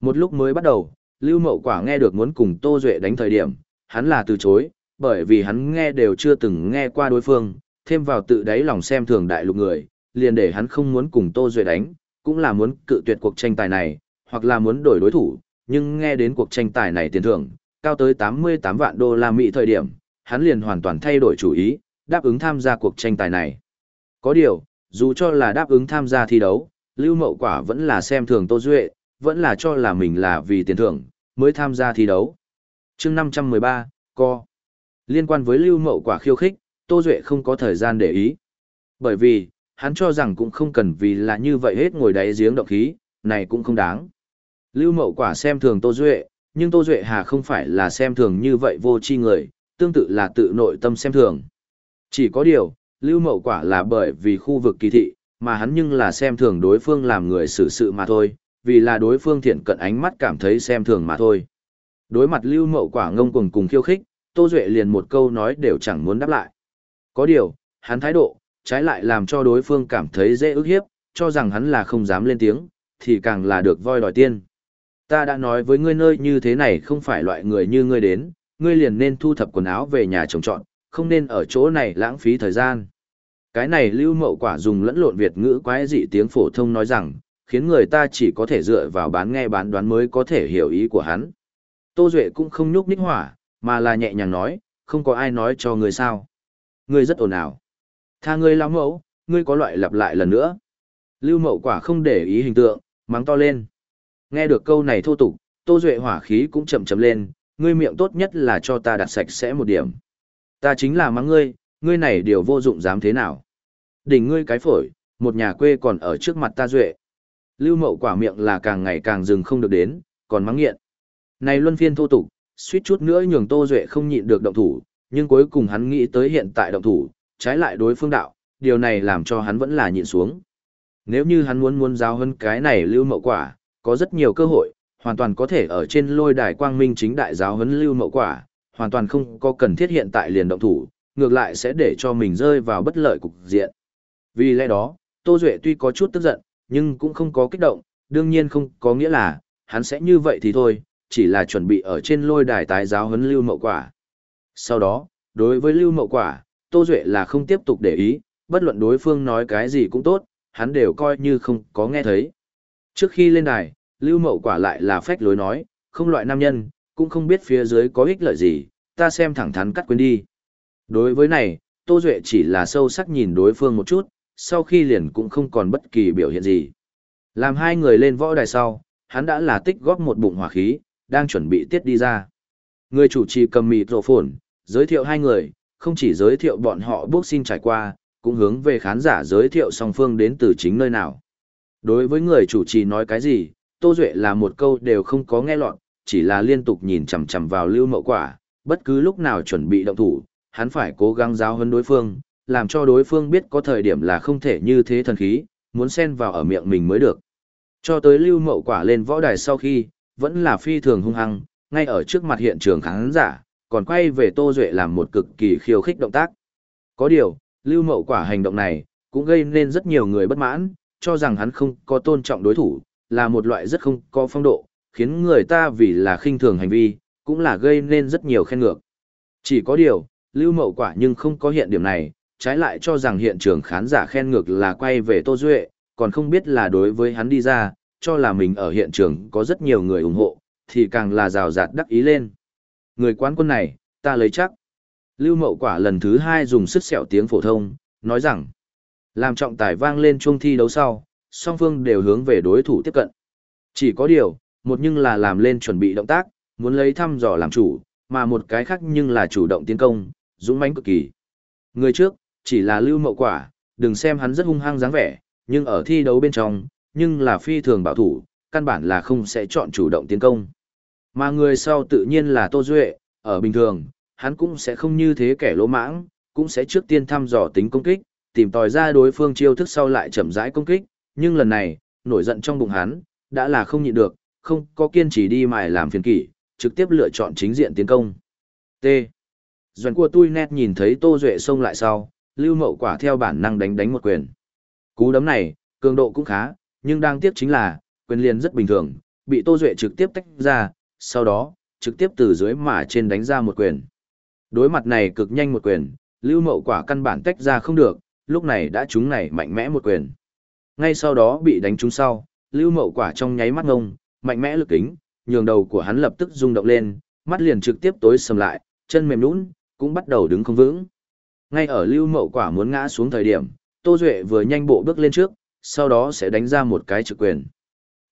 Một lúc mới bắt đầu, Lưu Mậu Quả nghe được muốn cùng Tô Duệ đánh thời điểm, hắn là từ chối, bởi vì hắn nghe đều chưa từng nghe qua đối phương, thêm vào tự đáy lòng xem thường đại lục người, liền để hắn không muốn cùng Tô Duệ đánh, cũng là muốn cự tuyệt cuộc tranh tài này, hoặc là muốn đổi đối thủ, nhưng nghe đến cuộc tranh tài này tiền thưởng, cao tới 88 vạn đô la Mỹ thời điểm, hắn liền hoàn toàn thay đổi chủ ý, đáp ứng tham gia cuộc tranh tài này. Có điều, dù cho là đáp ứng tham gia thi đấu, Lưu Mậu Quả vẫn là xem thường Tô Duệ, vẫn là cho là mình là vì tiền thưởng, mới tham gia thi đấu. chương 513, Co. Liên quan với Lưu Mậu Quả khiêu khích, Tô Duệ không có thời gian để ý. Bởi vì, hắn cho rằng cũng không cần vì là như vậy hết ngồi đáy giếng động khí, này cũng không đáng. Lưu Mậu Quả xem thường Tô Duệ, nhưng Tô Duệ hà không phải là xem thường như vậy vô tri người, tương tự là tự nội tâm xem thường. Chỉ có điều, Lưu Mậu Quả là bởi vì khu vực kỳ thị, mà hắn nhưng là xem thường đối phương làm người xử sự mà thôi, vì là đối phương thiện cận ánh mắt cảm thấy xem thường mà thôi. Đối mặt Lưu Mậu Quả ngông cuồng cùng khiêu khích, Tô Duệ liền một câu nói đều chẳng muốn đáp lại. Có điều, hắn thái độ, trái lại làm cho đối phương cảm thấy dễ ức hiếp, cho rằng hắn là không dám lên tiếng, thì càng là được voi đòi tiên. Ta đã nói với ngươi nơi như thế này không phải loại người như ngươi đến, ngươi liền nên thu thập quần áo về nhà trồng trọn, không nên ở chỗ này lãng phí thời gian. Cái này lưu mậu quả dùng lẫn lộn Việt ngữ quái dị tiếng phổ thông nói rằng, khiến người ta chỉ có thể dựa vào bán nghe bán đoán mới có thể hiểu ý của hắn. Tô Duệ cũng không nhúc ních hỏa, mà là nhẹ nhàng nói, không có ai nói cho ngươi sao. Ngươi rất ồn ào. Tha ngươi lão mẫu, ngươi có loại lặp lại lần nữa. Lưu mậu quả không để ý hình tượng, mắng to lên. Nghe được câu này thô tục, Tô Duệ hỏa khí cũng chậm chậm lên, ngươi miệng tốt nhất là cho ta đặt sạch sẽ một điểm. Ta chính là mắng ngươi, ngươi này điều vô dụng dám thế nào. Đỉnh ngươi cái phổi, một nhà quê còn ở trước mặt ta Duệ. Lưu mậu quả miệng là càng ngày càng dừng không được đến, còn mắng nghiện. Này luân phiên thô tục, suýt chút nữa nhường Tô Duệ không nhịn được động thủ, nhưng cuối cùng hắn nghĩ tới hiện tại động thủ, trái lại đối phương đạo, điều này làm cho hắn vẫn là nhịn xuống. Nếu như hắn muốn muốn giáo hơn cái này lưu mậu quả, có rất nhiều cơ hội, hoàn toàn có thể ở trên lôi đài quang minh chính đại giáo huấn lưu mậu quả, hoàn toàn không có cần thiết hiện tại liền động thủ, ngược lại sẽ để cho mình rơi vào bất lợi cục diện. Vì lẽ đó, Tô Duệ tuy có chút tức giận, nhưng cũng không có kích động, đương nhiên không có nghĩa là, hắn sẽ như vậy thì thôi, chỉ là chuẩn bị ở trên lôi đài tái giáo huấn lưu mậu quả. Sau đó, đối với lưu mậu quả, Tô Duệ là không tiếp tục để ý, bất luận đối phương nói cái gì cũng tốt, hắn đều coi như không có nghe thấy. Trước khi lên đài, lưu mậu quả lại là phách lối nói, không loại nam nhân, cũng không biết phía dưới có ích lợi gì, ta xem thẳng thắn cắt quên đi. Đối với này, Tô Duệ chỉ là sâu sắc nhìn đối phương một chút, sau khi liền cũng không còn bất kỳ biểu hiện gì. Làm hai người lên võ đài sau, hắn đã là tích góp một bụng hỏa khí, đang chuẩn bị tiết đi ra. Người chủ trì cầm mịt rộ phồn, giới thiệu hai người, không chỉ giới thiệu bọn họ bước xin trải qua, cũng hướng về khán giả giới thiệu song phương đến từ chính nơi nào. Đối với người chủ trì nói cái gì, Tô Duệ là một câu đều không có nghe lọt, chỉ là liên tục nhìn chằm chằm vào lưu mậu quả, bất cứ lúc nào chuẩn bị động thủ, hắn phải cố gắng giáo hơn đối phương, làm cho đối phương biết có thời điểm là không thể như thế thần khí, muốn xen vào ở miệng mình mới được. Cho tới lưu mậu quả lên võ đài sau khi, vẫn là phi thường hung hăng, ngay ở trước mặt hiện trường khán giả, còn quay về Tô Duệ làm một cực kỳ khiêu khích động tác. Có điều, lưu mậu quả hành động này, cũng gây nên rất nhiều người bất mãn, cho rằng hắn không có tôn trọng đối thủ, là một loại rất không có phong độ, khiến người ta vì là khinh thường hành vi, cũng là gây nên rất nhiều khen ngược. Chỉ có điều, lưu mậu quả nhưng không có hiện điểm này, trái lại cho rằng hiện trường khán giả khen ngược là quay về Tô Duệ, còn không biết là đối với hắn đi ra, cho là mình ở hiện trường có rất nhiều người ủng hộ, thì càng là rào rạt đắc ý lên. Người quán quân này, ta lấy chắc. Lưu Mậu Quả lần thứ hai dùng sức sẹo tiếng phổ thông, nói rằng, làm trọng tài vang lên chuông thi đấu sau, song phương đều hướng về đối thủ tiếp cận. Chỉ có điều, một nhưng là làm lên chuẩn bị động tác, muốn lấy thăm dò làm chủ, mà một cái khác nhưng là chủ động tiến công, dũng mãnh cực kỳ. Người trước, chỉ là Lưu Mậu Quả, đừng xem hắn rất hung hăng dáng vẻ, nhưng ở thi đấu bên trong, nhưng là phi thường bảo thủ, căn bản là không sẽ chọn chủ động tiến công. Mà người sau tự nhiên là Tô Duệ, ở bình thường, hắn cũng sẽ không như thế kẻ lỗ mãng, cũng sẽ trước tiên thăm dò tính công kích, tìm tòi ra đối phương chiêu thức sau lại chậm rãi công kích, nhưng lần này, nổi giận trong bụng hắn, đã là không nhịn được, không có kiên trì đi mài làm phiền kỷ, trực tiếp lựa chọn chính diện tiến công. T. Doan của tôi nét nhìn thấy Tô Duệ xông lại sau, lưu mậu quả theo bản năng đánh đánh một quyền. Cú đấm này, cường độ cũng khá, nhưng đang tiếc chính là, quyền liền rất bình thường, bị Tô Duệ trực tiếp tách ra, sau đó, trực tiếp từ dưới mà trên đánh ra một quyền. Đối mặt này cực nhanh một quyền, Lưu Mậu Quả căn bản tách ra không được, lúc này đã trúng này mạnh mẽ một quyền. Ngay sau đó bị đánh trúng sau, Lưu Mậu Quả trong nháy mắt ngông, mạnh mẽ lực kính, nhường đầu của hắn lập tức rung động lên, mắt liền trực tiếp tối sầm lại, chân mềm nhũn, cũng bắt đầu đứng không vững. Ngay ở Lưu Mậu Quả muốn ngã xuống thời điểm, Tô Duệ vừa nhanh bộ bước lên trước, sau đó sẽ đánh ra một cái trực quyền.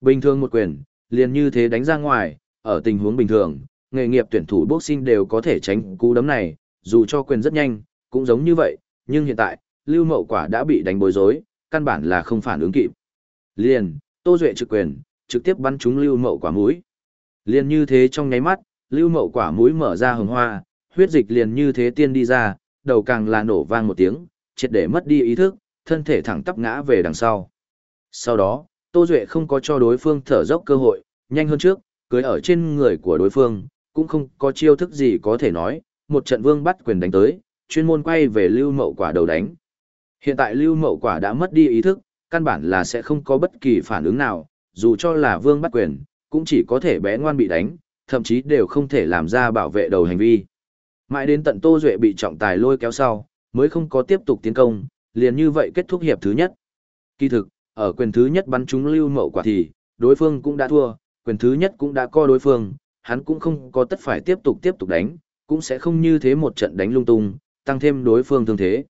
Bình thường một quyền, liền như thế đánh ra ngoài, ở tình huống bình thường, nghề nghiệp tuyển thủ boxing đều có thể tránh cú đấm này, dù cho quyền rất nhanh, cũng giống như vậy, nhưng hiện tại, Lưu Mậu Quả đã bị đánh bối rối, căn bản là không phản ứng kịp. Liền, Tô Duệ trực quyền, trực tiếp bắn trúng Lưu Mậu Quả mũi. Liền như thế trong nháy mắt, Lưu Mậu Quả mũi mở ra hồng hoa, huyết dịch liền như thế tiên đi ra, đầu càng là nổ vang một tiếng, triệt để mất đi ý thức, thân thể thẳng tắp ngã về đằng sau. Sau đó, Tô Duệ không có cho đối phương thở dốc cơ hội, nhanh hơn trước, cưới ở trên người của đối phương, cũng không có chiêu thức gì có thể nói, một trận vương bắt quyền đánh tới, chuyên môn quay về lưu mậu quả đầu đánh. Hiện tại lưu mậu quả đã mất đi ý thức, căn bản là sẽ không có bất kỳ phản ứng nào, dù cho là vương bắt quyền, cũng chỉ có thể bé ngoan bị đánh, thậm chí đều không thể làm ra bảo vệ đầu hành vi. Mãi đến tận Tô Duệ bị trọng tài lôi kéo sau, mới không có tiếp tục tiến công, liền như vậy kết thúc hiệp thứ nhất. Kỳ thực, ở quyền thứ nhất bắn trúng lưu mậu quả thì, đối phương cũng đã thua, quyền thứ nhất cũng đã co đối phương, hắn cũng không có tất phải tiếp tục tiếp tục đánh, cũng sẽ không như thế một trận đánh lung tung, tăng thêm đối phương thương thế.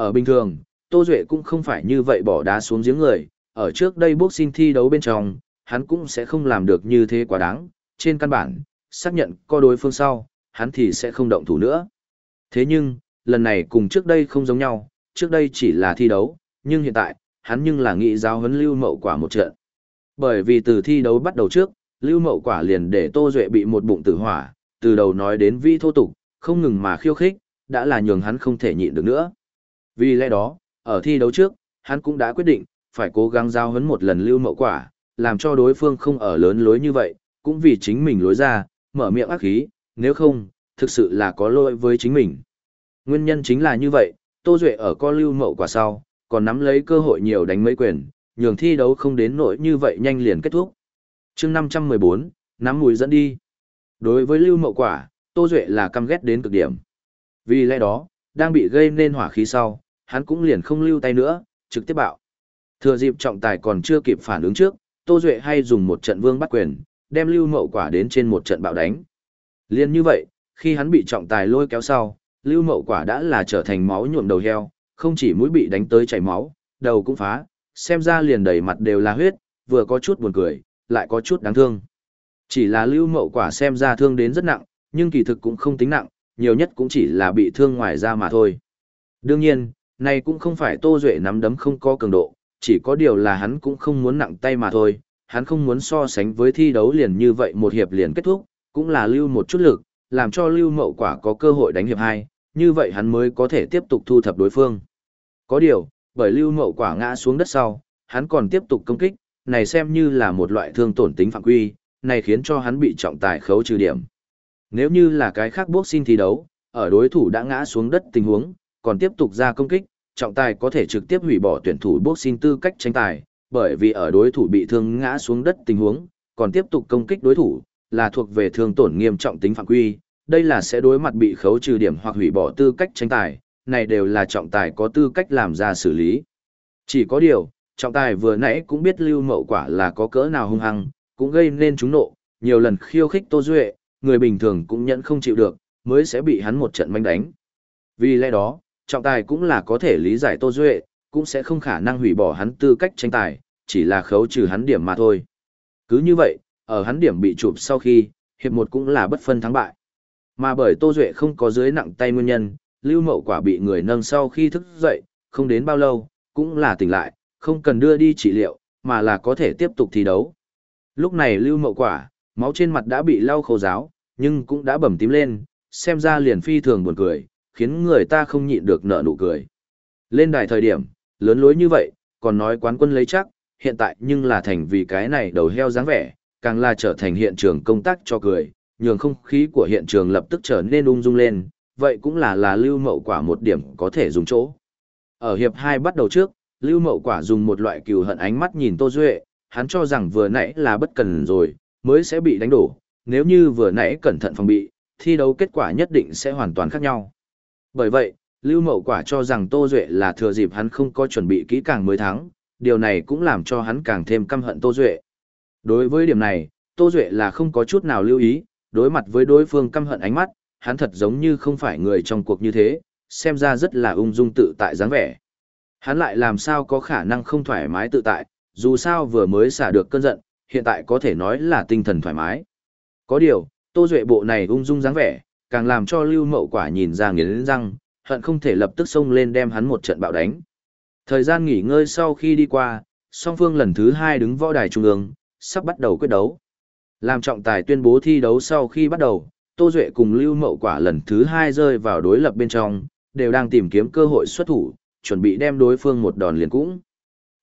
Ở bình thường, Tô Duệ cũng không phải như vậy bỏ đá xuống giếng người, ở trước đây boxing thi đấu bên trong, hắn cũng sẽ không làm được như thế quá đáng, trên căn bản, xác nhận co đối phương sau, hắn thì sẽ không động thủ nữa. Thế nhưng, lần này cùng trước đây không giống nhau, trước đây chỉ là thi đấu, nhưng hiện tại, hắn nhưng là nghị giáo huấn lưu mậu quả một trận. Bởi vì từ thi đấu bắt đầu trước, lưu mậu quả liền để Tô Duệ bị một bụng tử hỏa, từ đầu nói đến vi thô tục, không ngừng mà khiêu khích, đã là nhường hắn không thể nhịn được nữa. Vì lẽ đó, ở thi đấu trước, hắn cũng đã quyết định, phải cố gắng giao hấn một lần lưu mậu quả, làm cho đối phương không ở lớn lối như vậy, cũng vì chính mình lối ra, mở miệng ác khí, nếu không, thực sự là có lỗi với chính mình. Nguyên nhân chính là như vậy, Tô Duệ ở co lưu mậu quả sau, còn nắm lấy cơ hội nhiều đánh mấy quyền, nhường thi đấu không đến nỗi như vậy nhanh liền kết thúc. chương 514, nắm mùi dẫn đi. Đối với lưu mậu quả, Tô Duệ là căm ghét đến cực điểm. Vì lẽ đó, đang bị gây nên hỏa khí sau, hắn cũng liền không lưu tay nữa, trực tiếp bạo. Thừa dịp trọng tài còn chưa kịp phản ứng trước, Tô Duệ hay dùng một trận vương bắt quyền, đem lưu mậu quả đến trên một trận bạo đánh. Liên như vậy, khi hắn bị trọng tài lôi kéo sau, lưu mậu quả đã là trở thành máu nhuộm đầu heo, không chỉ mũi bị đánh tới chảy máu, đầu cũng phá, xem ra liền đầy mặt đều là huyết, vừa có chút buồn cười, lại có chút đáng thương. Chỉ là lưu mậu quả xem ra thương đến rất nặng, nhưng kỳ thực cũng không tính nặng, nhiều nhất cũng chỉ là bị thương ngoài da mà thôi. Đương nhiên, này cũng không phải Tô Duệ nắm đấm không có cường độ, chỉ có điều là hắn cũng không muốn nặng tay mà thôi, hắn không muốn so sánh với thi đấu liền như vậy một hiệp liền kết thúc, cũng là lưu một chút lực, làm cho lưu mậu quả có cơ hội đánh hiệp hai, như vậy hắn mới có thể tiếp tục thu thập đối phương. Có điều, bởi lưu mậu quả ngã xuống đất sau, hắn còn tiếp tục công kích, này xem như là một loại thương tổn tính phạm quy, này khiến cho hắn bị trọng tài khấu trừ điểm. Nếu như là cái khác boxing thi đấu, ở đối thủ đã ngã xuống đất tình huống, còn tiếp tục ra công kích, trọng tài có thể trực tiếp hủy bỏ tuyển thủ boxing tư cách tranh tài, bởi vì ở đối thủ bị thương ngã xuống đất tình huống, còn tiếp tục công kích đối thủ, là thuộc về thương tổn nghiêm trọng tính phạm quy, đây là sẽ đối mặt bị khấu trừ điểm hoặc hủy bỏ tư cách tranh tài, này đều là trọng tài có tư cách làm ra xử lý. Chỉ có điều, trọng tài vừa nãy cũng biết lưu mậu quả là có cỡ nào hung hăng, cũng gây nên chúng nộ, nhiều lần khiêu khích Tô Duệ, người bình thường cũng nhận không chịu được, mới sẽ bị hắn một trận manh đánh. Vì lẽ đó, trọng tài cũng là có thể lý giải Tô Duệ, cũng sẽ không khả năng hủy bỏ hắn tư cách tranh tài, chỉ là khấu trừ hắn điểm mà thôi. Cứ như vậy, ở hắn điểm bị chụp sau khi, hiệp một cũng là bất phân thắng bại. Mà bởi Tô Duệ không có dưới nặng tay nguyên nhân, Lưu Mậu Quả bị người nâng sau khi thức dậy, không đến bao lâu, cũng là tỉnh lại, không cần đưa đi trị liệu, mà là có thể tiếp tục thi đấu. Lúc này Lưu Mậu Quả, máu trên mặt đã bị lau khô ráo, nhưng cũng đã bầm tím lên, xem ra liền phi thường buồn cười, khiến người ta không nhịn được nở nụ cười. Lên đài thời điểm, lớn lối như vậy, còn nói quán quân lấy chắc, hiện tại nhưng là thành vì cái này đầu heo dáng vẻ, càng là trở thành hiện trường công tác cho cười, nhường không khí của hiện trường lập tức trở nên ung dung lên, vậy cũng là là lưu mậu quả một điểm có thể dùng chỗ. Ở hiệp 2 bắt đầu trước, lưu mậu quả dùng một loại cừu hận ánh mắt nhìn Tô Duệ, hắn cho rằng vừa nãy là bất cần rồi, mới sẽ bị đánh đổ, nếu như vừa nãy cẩn thận phòng bị, thi đấu kết quả nhất định sẽ hoàn toàn khác nhau. Bởi vậy, Lưu Mậu Quả cho rằng Tô Duệ là thừa dịp hắn không có chuẩn bị kỹ càng mới thắng, điều này cũng làm cho hắn càng thêm căm hận Tô Duệ. Đối với điểm này, Tô Duệ là không có chút nào lưu ý, đối mặt với đối phương căm hận ánh mắt, hắn thật giống như không phải người trong cuộc như thế, xem ra rất là ung dung tự tại dáng vẻ. Hắn lại làm sao có khả năng không thoải mái tự tại, dù sao vừa mới xả được cơn giận, hiện tại có thể nói là tinh thần thoải mái. Có điều, Tô Duệ bộ này ung dung dáng vẻ, càng làm cho Lưu Mậu Quả nhìn ra nghiến răng, hận không thể lập tức xông lên đem hắn một trận bạo đánh. Thời gian nghỉ ngơi sau khi đi qua, song phương lần thứ hai đứng võ đài trung ương, sắp bắt đầu quyết đấu. Làm trọng tài tuyên bố thi đấu sau khi bắt đầu, Tô Duệ cùng Lưu Mậu Quả lần thứ hai rơi vào đối lập bên trong, đều đang tìm kiếm cơ hội xuất thủ, chuẩn bị đem đối phương một đòn liền cũng.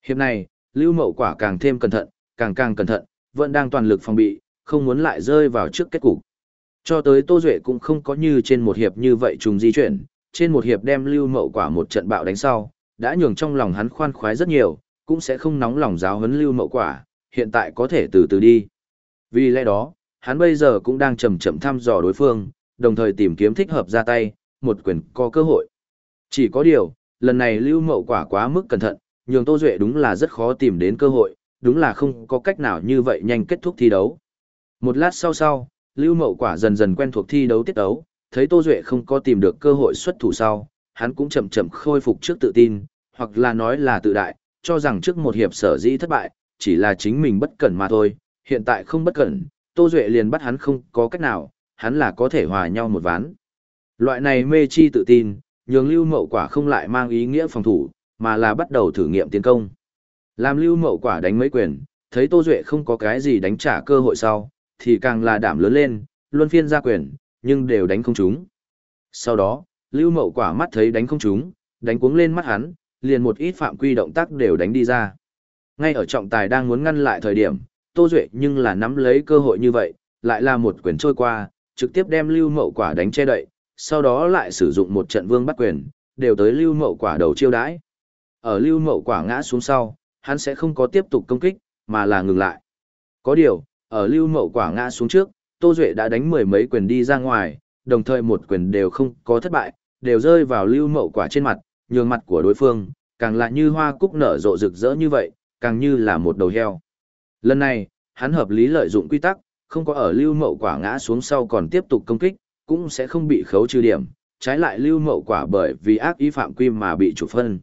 Hiệp này, Lưu Mậu Quả càng thêm cẩn thận, càng càng cẩn thận, vẫn đang toàn lực phòng bị, không muốn lại rơi vào trước kết cục. Cho tới Tô Duệ cũng không có như trên một hiệp như vậy trùng di chuyển, trên một hiệp đem Lưu Mậu Quả một trận bạo đánh sau, đã nhường trong lòng hắn khoan khoái rất nhiều, cũng sẽ không nóng lòng giáo huấn Lưu Mậu Quả, hiện tại có thể từ từ đi. Vì lẽ đó, hắn bây giờ cũng đang chậm chậm thăm dò đối phương, đồng thời tìm kiếm thích hợp ra tay, một quyền có cơ hội. Chỉ có điều, lần này Lưu Mậu Quả quá mức cẩn thận, nhường Tô Duệ đúng là rất khó tìm đến cơ hội, đúng là không có cách nào như vậy nhanh kết thúc thi đấu. Một lát sau sau, Lưu Mậu Quả dần dần quen thuộc thi đấu tiết đấu, thấy Tô Duệ không có tìm được cơ hội xuất thủ sau, hắn cũng chậm chậm khôi phục trước tự tin, hoặc là nói là tự đại, cho rằng trước một hiệp sở dĩ thất bại, chỉ là chính mình bất cẩn mà thôi, hiện tại không bất cẩn, Tô Duệ liền bắt hắn không có cách nào, hắn là có thể hòa nhau một ván. Loại này mê chi tự tin, nhường Lưu Mậu Quả không lại mang ý nghĩa phòng thủ, mà là bắt đầu thử nghiệm tiến công. Làm Lưu Mậu Quả đánh mấy quyền, thấy Tô Duệ không có cái gì đánh trả cơ hội sau, thì càng là đảm lớn lên, luân phiên ra quyền, nhưng đều đánh không trúng. Sau đó, Lưu Mậu quả mắt thấy đánh không trúng, đánh cuống lên mắt hắn, liền một ít phạm quy động tác đều đánh đi ra. Ngay ở trọng tài đang muốn ngăn lại thời điểm, Tô Duệ nhưng là nắm lấy cơ hội như vậy, lại là một quyền trôi qua, trực tiếp đem Lưu Mậu quả đánh che đậy, sau đó lại sử dụng một trận vương bắt quyền, đều tới Lưu Mậu quả đầu chiêu đãi. Ở Lưu Mậu quả ngã xuống sau, hắn sẽ không có tiếp tục công kích, mà là ngừng lại. Có điều, ở Lưu Mậu quả ngã xuống trước, Tô Duệ đã đánh mười mấy quyền đi ra ngoài, đồng thời một quyền đều không có thất bại, đều rơi vào Lưu Mậu quả trên mặt, nhường mặt của đối phương, càng lại như hoa cúc nở rộ rực rỡ như vậy, càng như là một đầu heo. Lần này, hắn hợp lý lợi dụng quy tắc, không có ở Lưu Mậu quả ngã xuống sau còn tiếp tục công kích, cũng sẽ không bị khấu trừ điểm, trái lại Lưu Mậu quả bởi vì ác ý phạm quy mà bị chủ phân.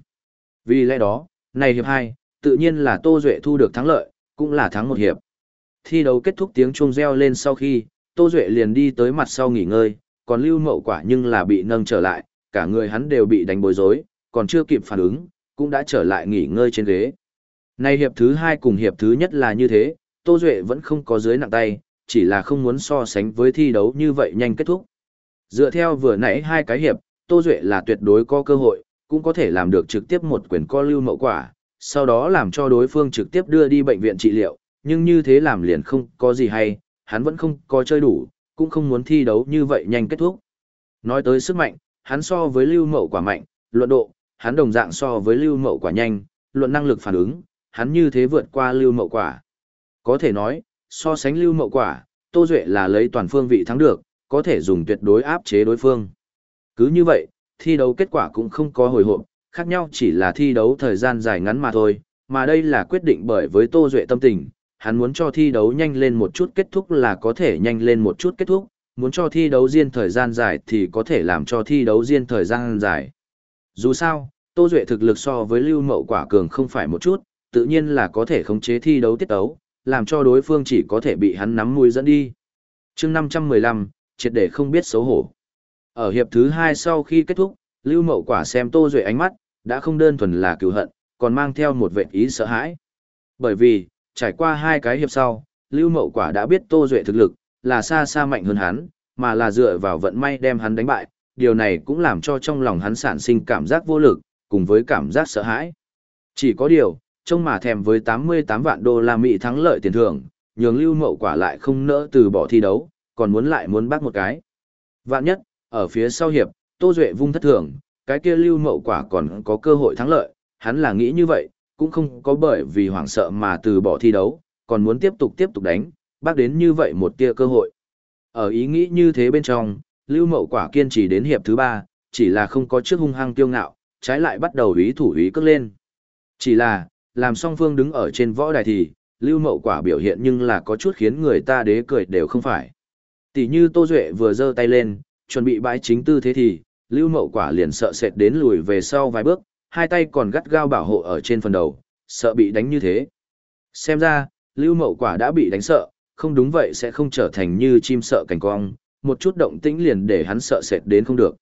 Vì lẽ đó, này hiệp 2, tự nhiên là Tô Duệ thu được thắng lợi, cũng là thắng một hiệp. Thi đấu kết thúc tiếng chuông reo lên sau khi, Tô Duệ liền đi tới mặt sau nghỉ ngơi, còn Lưu Mậu Quả nhưng là bị nâng trở lại, cả người hắn đều bị đánh bối rối, còn chưa kịp phản ứng, cũng đã trở lại nghỉ ngơi trên ghế. Nay hiệp thứ hai cùng hiệp thứ nhất là như thế, Tô Duệ vẫn không có dưới nặng tay, chỉ là không muốn so sánh với thi đấu như vậy nhanh kết thúc. Dựa theo vừa nãy hai cái hiệp, Tô Duệ là tuyệt đối có cơ hội, cũng có thể làm được trực tiếp một quyền co lưu mậu quả, sau đó làm cho đối phương trực tiếp đưa đi bệnh viện trị liệu, nhưng như thế làm liền không có gì hay, hắn vẫn không có chơi đủ, cũng không muốn thi đấu như vậy nhanh kết thúc. Nói tới sức mạnh, hắn so với lưu mậu quả mạnh, luận độ, hắn đồng dạng so với lưu mậu quả nhanh, luận năng lực phản ứng, hắn như thế vượt qua lưu mậu quả. Có thể nói, so sánh lưu mậu quả, Tô Duệ là lấy toàn phương vị thắng được, có thể dùng tuyệt đối áp chế đối phương. Cứ như vậy, thi đấu kết quả cũng không có hồi hộp, khác nhau chỉ là thi đấu thời gian dài ngắn mà thôi, mà đây là quyết định bởi với Tô Duệ tâm tình, hắn muốn cho thi đấu nhanh lên một chút kết thúc là có thể nhanh lên một chút kết thúc, muốn cho thi đấu riêng thời gian dài thì có thể làm cho thi đấu riêng thời gian dài. Dù sao, Tô Duệ thực lực so với Lưu Mậu Quả Cường không phải một chút, tự nhiên là có thể khống chế thi đấu tiết tấu, làm cho đối phương chỉ có thể bị hắn nắm mũi dẫn đi. chương 515, triệt để không biết xấu hổ. Ở hiệp thứ 2 sau khi kết thúc, Lưu Mậu Quả xem Tô Duệ ánh mắt, đã không đơn thuần là cứu hận, còn mang theo một vệ ý sợ hãi. Bởi vì, trải qua hai cái hiệp sau, Lưu Mậu Quả đã biết Tô Duệ thực lực, là xa xa mạnh hơn hắn, mà là dựa vào vận may đem hắn đánh bại, điều này cũng làm cho trong lòng hắn sản sinh cảm giác vô lực, cùng với cảm giác sợ hãi. Chỉ có điều, trông mà thèm với 88 vạn đô la Mỹ thắng lợi tiền thưởng, nhường Lưu Mậu Quả lại không nỡ từ bỏ thi đấu, còn muốn lại muốn bắt một cái. Vạn nhất, ở phía sau hiệp, Tô Duệ vung thất thường, cái kia Lưu Mậu Quả còn có cơ hội thắng lợi, hắn là nghĩ như vậy, cũng không có bởi vì hoảng sợ mà từ bỏ thi đấu, còn muốn tiếp tục tiếp tục đánh, bác đến như vậy một tia cơ hội. Ở ý nghĩ như thế bên trong, Lưu Mậu Quả kiên trì đến hiệp thứ ba, chỉ là không có trước hung hăng tiêu ngạo, trái lại bắt đầu ý thủ ý cất lên. Chỉ là, làm song phương đứng ở trên võ đài thì, Lưu Mậu Quả biểu hiện nhưng là có chút khiến người ta đế cười đều không phải. Tỷ như Tô Duệ vừa giơ tay lên, chuẩn bị bãi chính tư thế thì, Lưu Mậu Quả liền sợ sệt đến lùi về sau vài bước, hai tay còn gắt gao bảo hộ ở trên phần đầu, sợ bị đánh như thế. Xem ra, Lưu Mậu Quả đã bị đánh sợ, không đúng vậy sẽ không trở thành như chim sợ cảnh cong, một chút động tĩnh liền để hắn sợ sệt đến không được.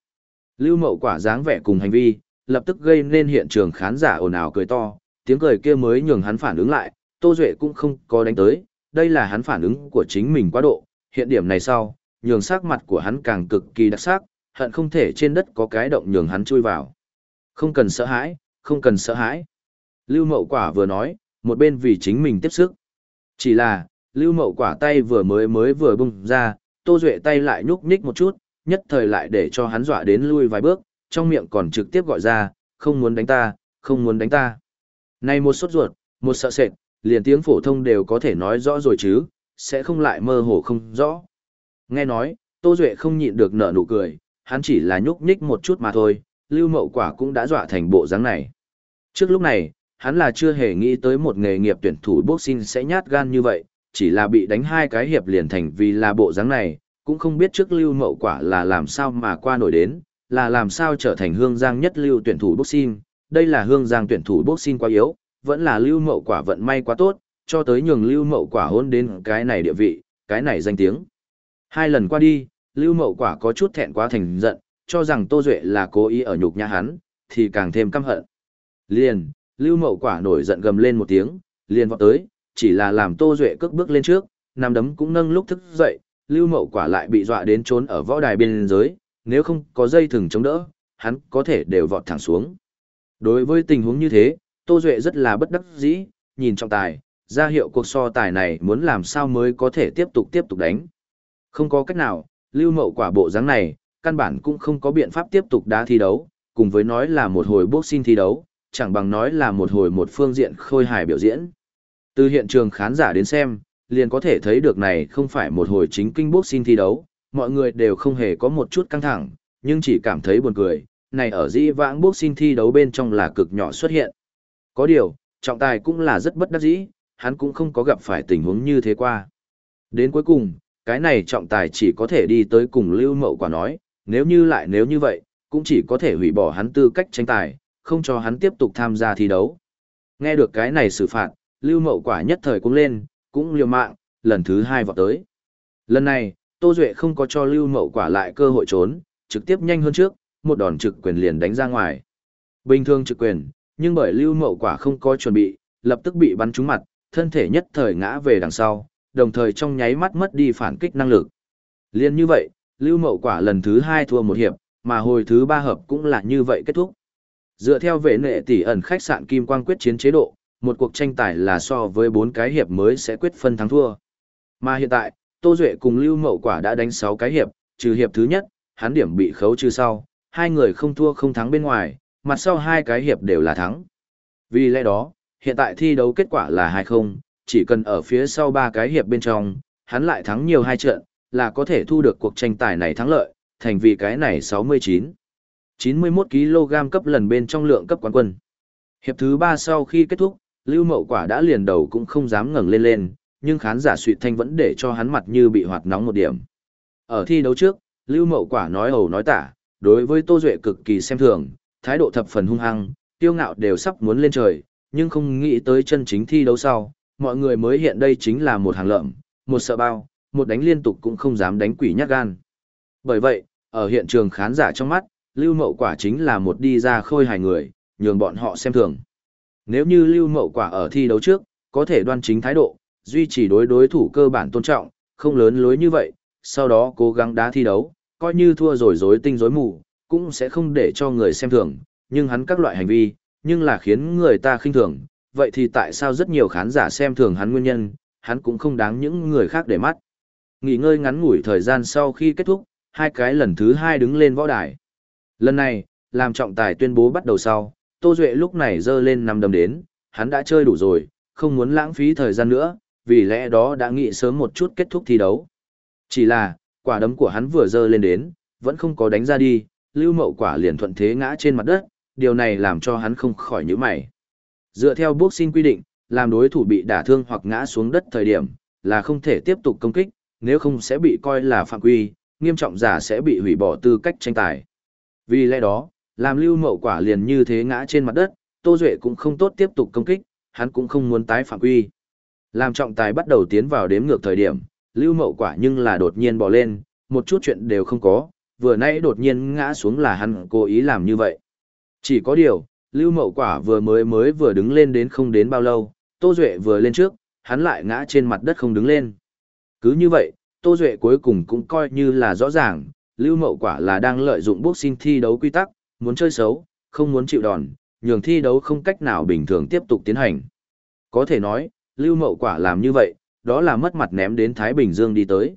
Lưu Mậu Quả dáng vẻ cùng hành vi, lập tức gây nên hiện trường khán giả ồn ào cười to, tiếng cười kia mới nhường hắn phản ứng lại, Tô Duệ cũng không có đánh tới, đây là hắn phản ứng của chính mình quá độ, hiện điểm này sau, nhường sắc mặt của hắn càng cực kỳ đặc sắc, hận không thể trên đất có cái động nhường hắn chui vào. Không cần sợ hãi, không cần sợ hãi. Lưu Mậu Quả vừa nói, một bên vì chính mình tiếp sức. Chỉ là, Lưu Mậu Quả tay vừa mới mới vừa bung ra, Tô Duệ tay lại nhúc nhích một chút, nhất thời lại để cho hắn dọa đến lui vài bước, trong miệng còn trực tiếp gọi ra, không muốn đánh ta, không muốn đánh ta. Này một sốt ruột, một sợ sệt, liền tiếng phổ thông đều có thể nói rõ rồi chứ, sẽ không lại mơ hồ không rõ. Nghe nói, Tô Duệ không nhịn được nở nụ cười, hắn chỉ là nhúc nhích một chút mà thôi, Lưu Mậu Quả cũng đã dọa thành bộ dáng này. Trước lúc này, hắn là chưa hề nghĩ tới một nghề nghiệp tuyển thủ boxing sẽ nhát gan như vậy, chỉ là bị đánh hai cái hiệp liền thành vì là bộ dáng này, cũng không biết trước Lưu Mậu Quả là làm sao mà qua nổi đến, là làm sao trở thành hương giang nhất lưu tuyển thủ boxing, đây là hương giang tuyển thủ boxing quá yếu, vẫn là Lưu Mậu Quả vận may quá tốt, cho tới nhường Lưu Mậu Quả hôn đến cái này địa vị, cái này danh tiếng. Hai lần qua đi, Lưu Mậu Quả có chút thẹn quá thành giận, cho rằng Tô Duệ là cố ý ở nhục nhã hắn, thì càng thêm căm hận. Liền, Lưu Mậu Quả nổi giận gầm lên một tiếng, liền vọt tới, chỉ là làm Tô Duệ cước bước lên trước, nằm đấm cũng nâng lúc thức dậy, Lưu Mậu Quả lại bị dọa đến trốn ở võ đài bên dưới, nếu không có dây thừng chống đỡ, hắn có thể đều vọt thẳng xuống. Đối với tình huống như thế, Tô Duệ rất là bất đắc dĩ, nhìn trọng tài, ra hiệu cuộc so tài này muốn làm sao mới có thể tiếp tục tiếp tục đánh. Không có cách nào, Lưu Mậu Quả bộ dáng này, căn bản cũng không có biện pháp tiếp tục đá thi đấu, cùng với nói là một hồi boxing thi đấu, chẳng bằng nói là một hồi một phương diện khôi hài biểu diễn. Từ hiện trường khán giả đến xem, liền có thể thấy được này không phải một hồi chính kinh boxing thi đấu, mọi người đều không hề có một chút căng thẳng, nhưng chỉ cảm thấy buồn cười, này ở dĩ vãng boxing thi đấu bên trong là cực nhỏ xuất hiện. Có điều, trọng tài cũng là rất bất đắc dĩ, hắn cũng không có gặp phải tình huống như thế qua. Đến cuối cùng, cái này trọng tài chỉ có thể đi tới cùng Lưu Mậu Quả nói, nếu như lại nếu như vậy, cũng chỉ có thể hủy bỏ hắn tư cách tranh tài, không cho hắn tiếp tục tham gia thi đấu. Nghe được cái này xử phạt, Lưu Mậu Quả nhất thời cũng lên, cũng liều mạng, lần thứ hai vọt tới. Lần này, Tô Duệ không có cho Lưu Mậu Quả lại cơ hội trốn, trực tiếp nhanh hơn trước, một đòn trực quyền liền đánh ra ngoài. Bình thường trực quyền, nhưng bởi Lưu Mậu Quả không có chuẩn bị, lập tức bị bắn trúng mặt, thân thể nhất thời ngã về đằng sau, đồng thời trong nháy mắt mất đi phản kích năng lực. Liên như vậy, Lưu Mậu Quả lần thứ hai thua một hiệp, mà hồi thứ ba hợp cũng là như vậy kết thúc. Dựa theo vệ nệ tỷ ẩn khách sạn Kim Quang quyết chiến chế độ, một cuộc tranh tài là so với bốn cái hiệp mới sẽ quyết phân thắng thua. Mà hiện tại, Tô Duệ cùng Lưu Mậu Quả đã đánh 6 cái hiệp, trừ hiệp thứ nhất, hắn điểm bị khấu trừ sau, hai người không thua không thắng bên ngoài, mặt sau hai cái hiệp đều là thắng. Vì lẽ đó, hiện tại thi đấu kết quả là 2-0, chỉ cần ở phía sau ba cái hiệp bên trong, hắn lại thắng nhiều hai trận, là có thể thu được cuộc tranh tài này thắng lợi, thành vì cái này 69. 91 kg cấp lần bên trong lượng cấp quán quân. Hiệp thứ 3 sau khi kết thúc, Lưu Mậu Quả đã liền đầu cũng không dám ngẩng lên lên, nhưng khán giả suy thanh vẫn để cho hắn mặt như bị hoạt nóng một điểm. Ở thi đấu trước, Lưu Mậu Quả nói ẩu nói tả, đối với Tô Duệ cực kỳ xem thường, thái độ thập phần hung hăng, tiêu ngạo đều sắp muốn lên trời, nhưng không nghĩ tới chân chính thi đấu sau, mọi người mới hiện đây chính là một hàng lợm, một sợ bao, một đánh liên tục cũng không dám đánh quỷ nhát gan. Bởi vậy, ở hiện trường khán giả trong mắt, Lưu Mậu Quả chính là một đi ra khôi hài người, nhường bọn họ xem thường. Nếu như Lưu Mậu Quả ở thi đấu trước, có thể đoan chính thái độ, duy trì đối đối thủ cơ bản tôn trọng, không lớn lối như vậy, sau đó cố gắng đá thi đấu, coi như thua rồi rối tinh rối mù, cũng sẽ không để cho người xem thường, nhưng hắn các loại hành vi, nhưng là khiến người ta khinh thường, vậy thì tại sao rất nhiều khán giả xem thường hắn nguyên nhân, hắn cũng không đáng những người khác để mắt. Nghỉ ngơi ngắn ngủi thời gian sau khi kết thúc, hai cái lần thứ hai đứng lên võ đài. Lần này, làm trọng tài tuyên bố bắt đầu sau, Tô Duệ lúc này dơ lên năm đấm đến, hắn đã chơi đủ rồi, không muốn lãng phí thời gian nữa, vì lẽ đó đã nghĩ sớm một chút kết thúc thi đấu. Chỉ là, quả đấm của hắn vừa dơ lên đến, vẫn không có đánh ra đi, lưu mậu quả liền thuận thế ngã trên mặt đất, điều này làm cho hắn không khỏi nhíu mày. Dựa theo boxing quy định, làm đối thủ bị đả thương hoặc ngã xuống đất thời điểm, là không thể tiếp tục công kích, nếu không sẽ bị coi là phạm quy, nghiêm trọng giả sẽ bị hủy bỏ tư cách tranh tài. Vì lẽ đó, làm lưu mậu quả liền như thế ngã trên mặt đất, Tô Duệ cũng không tốt tiếp tục công kích, hắn cũng không muốn tái phạm quy. Làm trọng tài bắt đầu tiến vào đếm ngược thời điểm, lưu mậu quả nhưng là đột nhiên bỏ lên, một chút chuyện đều không có, vừa nãy đột nhiên ngã xuống là hắn cố ý làm như vậy. Chỉ có điều, lưu mậu quả vừa mới mới vừa đứng lên đến không đến bao lâu, Tô Duệ vừa lên trước, hắn lại ngã trên mặt đất không đứng lên. Cứ như vậy, Tô Duệ cuối cùng cũng coi như là rõ ràng, Lưu Mậu Quả là đang lợi dụng boxing thi đấu quy tắc, muốn chơi xấu, không muốn chịu đòn, nhường thi đấu không cách nào bình thường tiếp tục tiến hành. Có thể nói, Lưu Mậu Quả làm như vậy, đó là mất mặt ném đến Thái Bình Dương đi tới.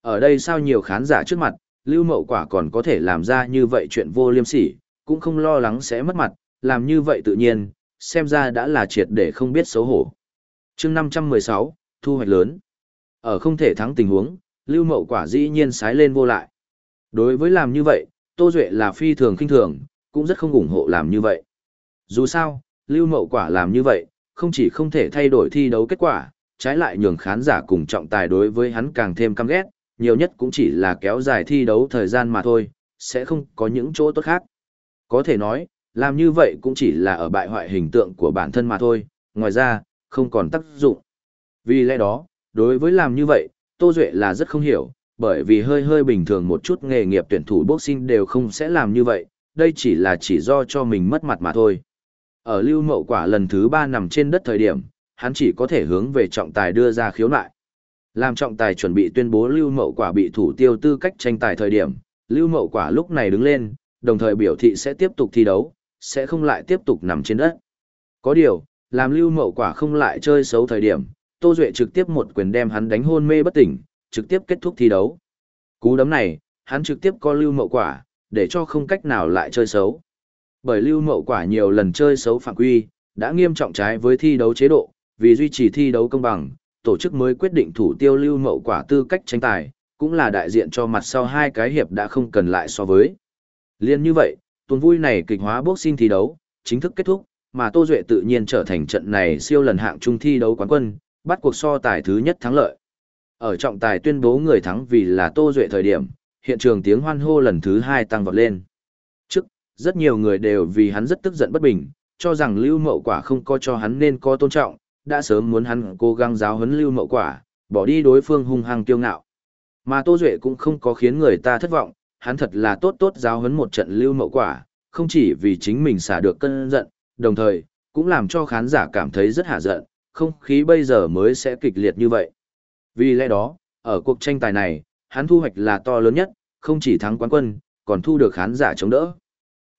Ở đây sao nhiều khán giả trước mặt, Lưu Mậu Quả còn có thể làm ra như vậy chuyện vô liêm sỉ, cũng không lo lắng sẽ mất mặt, làm như vậy tự nhiên, xem ra đã là triệt để không biết xấu hổ. chương 516, thu hoạch lớn. Ở không thể thắng tình huống, Lưu Mậu Quả dĩ nhiên sái lên vô lại. Đối với làm như vậy, Tô Duệ là phi thường kinh thường, cũng rất không ủng hộ làm như vậy. Dù sao, Lưu Mậu Quả làm như vậy, không chỉ không thể thay đổi thi đấu kết quả, trái lại nhường khán giả cùng trọng tài đối với hắn càng thêm căm ghét, nhiều nhất cũng chỉ là kéo dài thi đấu thời gian mà thôi, sẽ không có những chỗ tốt khác. Có thể nói, làm như vậy cũng chỉ là ở bại hoại hình tượng của bản thân mà thôi, ngoài ra, không còn tác dụng. Vì lẽ đó, đối với làm như vậy, Tô Duệ là rất không hiểu, bởi vì hơi hơi bình thường một chút nghề nghiệp tuyển thủ boxing đều không sẽ làm như vậy, đây chỉ là chỉ do cho mình mất mặt mà thôi. Ở lưu mậu quả lần thứ ba nằm trên đất thời điểm, hắn chỉ có thể hướng về trọng tài đưa ra khiếu nại. Làm trọng tài chuẩn bị tuyên bố Lưu Mậu Quả bị thủ tiêu tư cách tranh tài thời điểm, Lưu Mậu Quả lúc này đứng lên, đồng thời biểu thị sẽ tiếp tục thi đấu, sẽ không lại tiếp tục nằm trên đất. Có điều, làm Lưu Mậu Quả không lại chơi xấu thời điểm, Tô Duệ trực tiếp một quyền đem hắn đánh hôn mê bất tỉnh, trực tiếp kết thúc thi đấu. Cú đấm này, hắn trực tiếp co Lưu Mậu Quả, để cho không cách nào lại chơi xấu. Bởi Lưu Mậu Quả nhiều lần chơi xấu phạm quy, đã nghiêm trọng trái với thi đấu chế độ, vì duy trì thi đấu công bằng, tổ chức mới quyết định thủ tiêu Lưu Mậu Quả tư cách tranh tài, cũng là đại diện cho mặt sau hai cái hiệp đã không cần lại so với. Liên như vậy, tuần vui này kịch hóa boxing thi đấu, chính thức kết thúc, mà Tô Duệ tự nhiên trở thành trận này siêu lần hạng trung thi đấu quán quân, bắt cuộc so tài thứ nhất thắng lợi. Ở trọng tài tuyên bố người thắng vì là Tô Duệ thời điểm, hiện trường tiếng hoan hô lần thứ hai tăng vọt lên. Trước, rất nhiều người đều vì hắn rất tức giận bất bình, cho rằng Lưu Mậu Quả không có cho hắn nên có tôn trọng, đã sớm muốn hắn cố gắng giáo huấn Lưu Mậu Quả, bỏ đi đối phương hung hăng kiêu ngạo. Mà Tô Duệ cũng không có khiến người ta thất vọng, hắn thật là tốt tốt giáo huấn một trận Lưu Mậu Quả, không chỉ vì chính mình xả được cơn giận, đồng thời, cũng làm cho khán giả cảm thấy rất hạ giận, không khí bây giờ mới sẽ kịch liệt như vậy. Vì lẽ đó, ở cuộc tranh tài này, hắn thu hoạch là to lớn nhất, không chỉ thắng quán quân, còn thu được khán giả chống đỡ.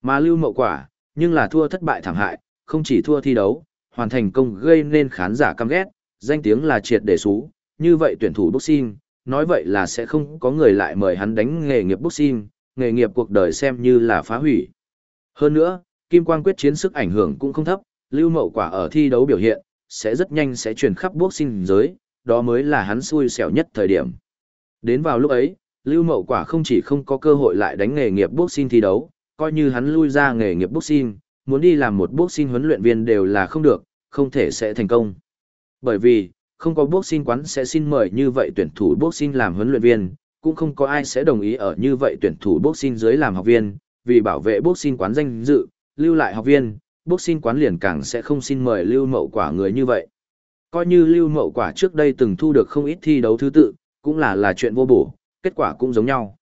Mà lưu mậu quả, nhưng là thua thất bại thảm hại, không chỉ thua thi đấu, hoàn thành công gây nên khán giả căm ghét, danh tiếng là triệt để xú, như vậy tuyển thủ boxing, nói vậy là sẽ không có người lại mời hắn đánh nghề nghiệp boxing, nghề nghiệp cuộc đời xem như là phá hủy. Hơn nữa, Kim Quang quyết chiến sức ảnh hưởng cũng không thấp, lưu mậu quả ở thi đấu biểu hiện, sẽ rất nhanh sẽ truyền khắp boxing giới, đó mới là hắn xui xẻo nhất thời điểm. Đến vào lúc ấy, Lưu Mậu Quả không chỉ không có cơ hội lại đánh nghề nghiệp boxing thi đấu, coi như hắn lui ra nghề nghiệp boxing, muốn đi làm một boxing huấn luyện viên đều là không được, không thể sẽ thành công. Bởi vì, không có boxing quán sẽ xin mời như vậy tuyển thủ boxing làm huấn luyện viên, cũng không có ai sẽ đồng ý ở như vậy tuyển thủ boxing dưới làm học viên, vì bảo vệ boxing quán danh dự, lưu lại học viên, boxing quán liền càng sẽ không xin mời Lưu Mậu Quả người như vậy. Coi như Lưu Mậu Quả trước đây từng thu được không ít thi đấu thứ tự, cũng là là chuyện vô bổ, kết quả cũng giống nhau.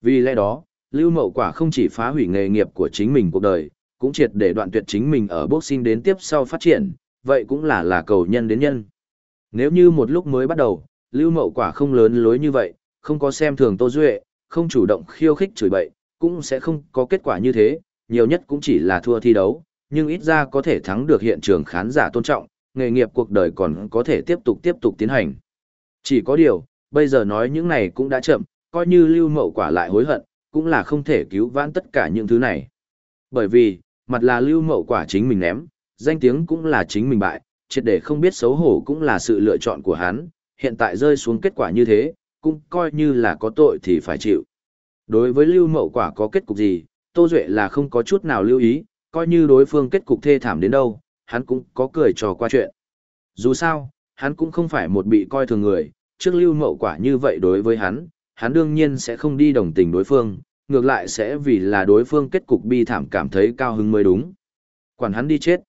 Vì lẽ đó, Lưu Mậu Quả không chỉ phá hủy nghề nghiệp của chính mình cuộc đời, cũng triệt để đoạn tuyệt chính mình ở boxing đến tiếp sau phát triển, vậy cũng là là cầu nhân đến nhân. Nếu như một lúc mới bắt đầu, Lưu Mậu Quả không lớn lối như vậy, không có xem thường Tô Duệ, không chủ động khiêu khích chửi bậy, cũng sẽ không có kết quả như thế, nhiều nhất cũng chỉ là thua thi đấu, nhưng ít ra có thể thắng được hiện trường khán giả tôn trọng, nghề nghiệp cuộc đời còn có thể tiếp tục tiếp tục tiến hành. Chỉ có điều, bây giờ nói những này cũng đã chậm, coi như lưu mậu quả lại hối hận, cũng là không thể cứu vãn tất cả những thứ này. Bởi vì, mặt là lưu mậu quả chính mình ném, danh tiếng cũng là chính mình bại, triệt để không biết xấu hổ cũng là sự lựa chọn của hắn, hiện tại rơi xuống kết quả như thế, cũng coi như là có tội thì phải chịu. Đối với lưu mậu quả có kết cục gì, Tô Duệ là không có chút nào lưu ý, coi như đối phương kết cục thê thảm đến đâu, hắn cũng có cười trò qua chuyện. Dù sao, hắn cũng không phải một bị coi thường người, trước lưu mậu quả như vậy đối với hắn, hắn đương nhiên sẽ không đi đồng tình đối phương, ngược lại sẽ vì là đối phương kết cục bi thảm cảm thấy cao hứng mới đúng. Quản hắn đi chết.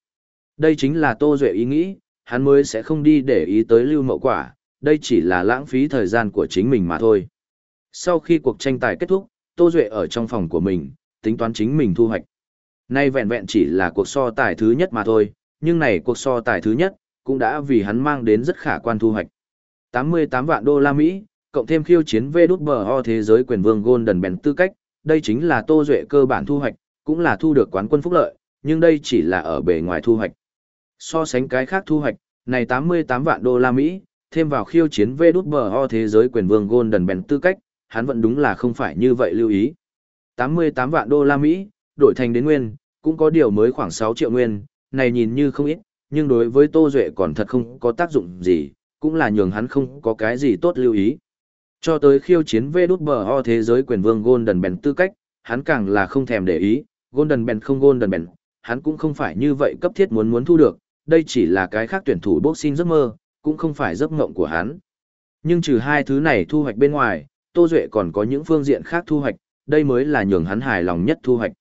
Đây chính là Tô Duệ ý nghĩ, hắn mới sẽ không đi để ý tới lưu mậu quả, đây chỉ là lãng phí thời gian của chính mình mà thôi. Sau khi cuộc tranh tài kết thúc, Tô Duệ ở trong phòng của mình, tính toán chính mình thu hoạch. Nay vẹn vẹn chỉ là cuộc so tài thứ nhất mà thôi, nhưng này cuộc so tài thứ nhất, cũng đã vì hắn mang đến rất khả quan thu hoạch. 88 vạn đô la Mỹ, cộng thêm khiêu chiến V đút bờ ho thế giới quyền vương Golden Bèn tư cách, đây chính là Tô Duệ cơ bản thu hoạch, cũng là thu được quán quân phúc lợi, nhưng đây chỉ là ở bề ngoài thu hoạch. So sánh cái khác thu hoạch, này 88 vạn đô la Mỹ, thêm vào khiêu chiến V đút bờ ho thế giới quyền vương Golden Bèn tư cách, hắn vẫn đúng là không phải như vậy lưu ý. 88 vạn đô la Mỹ, đổi thành đến nguyên, cũng có điều mới khoảng 6 triệu nguyên, này nhìn như không ít, nhưng đối với Tô Duệ còn thật không có tác dụng gì, cũng là nhường hắn không có cái gì tốt lưu ý. Cho tới khiêu chiến vê đút bờ ho thế giới quyền vương Golden Bend tư cách, hắn càng là không thèm để ý, Golden Bend không Golden Bend, hắn cũng không phải như vậy cấp thiết muốn muốn thu được, đây chỉ là cái khác tuyển thủ boxing giấc mơ, cũng không phải giấc mộng của hắn. Nhưng trừ hai thứ này thu hoạch bên ngoài, Tô Duệ còn có những phương diện khác thu hoạch, đây mới là nhường hắn hài lòng nhất thu hoạch.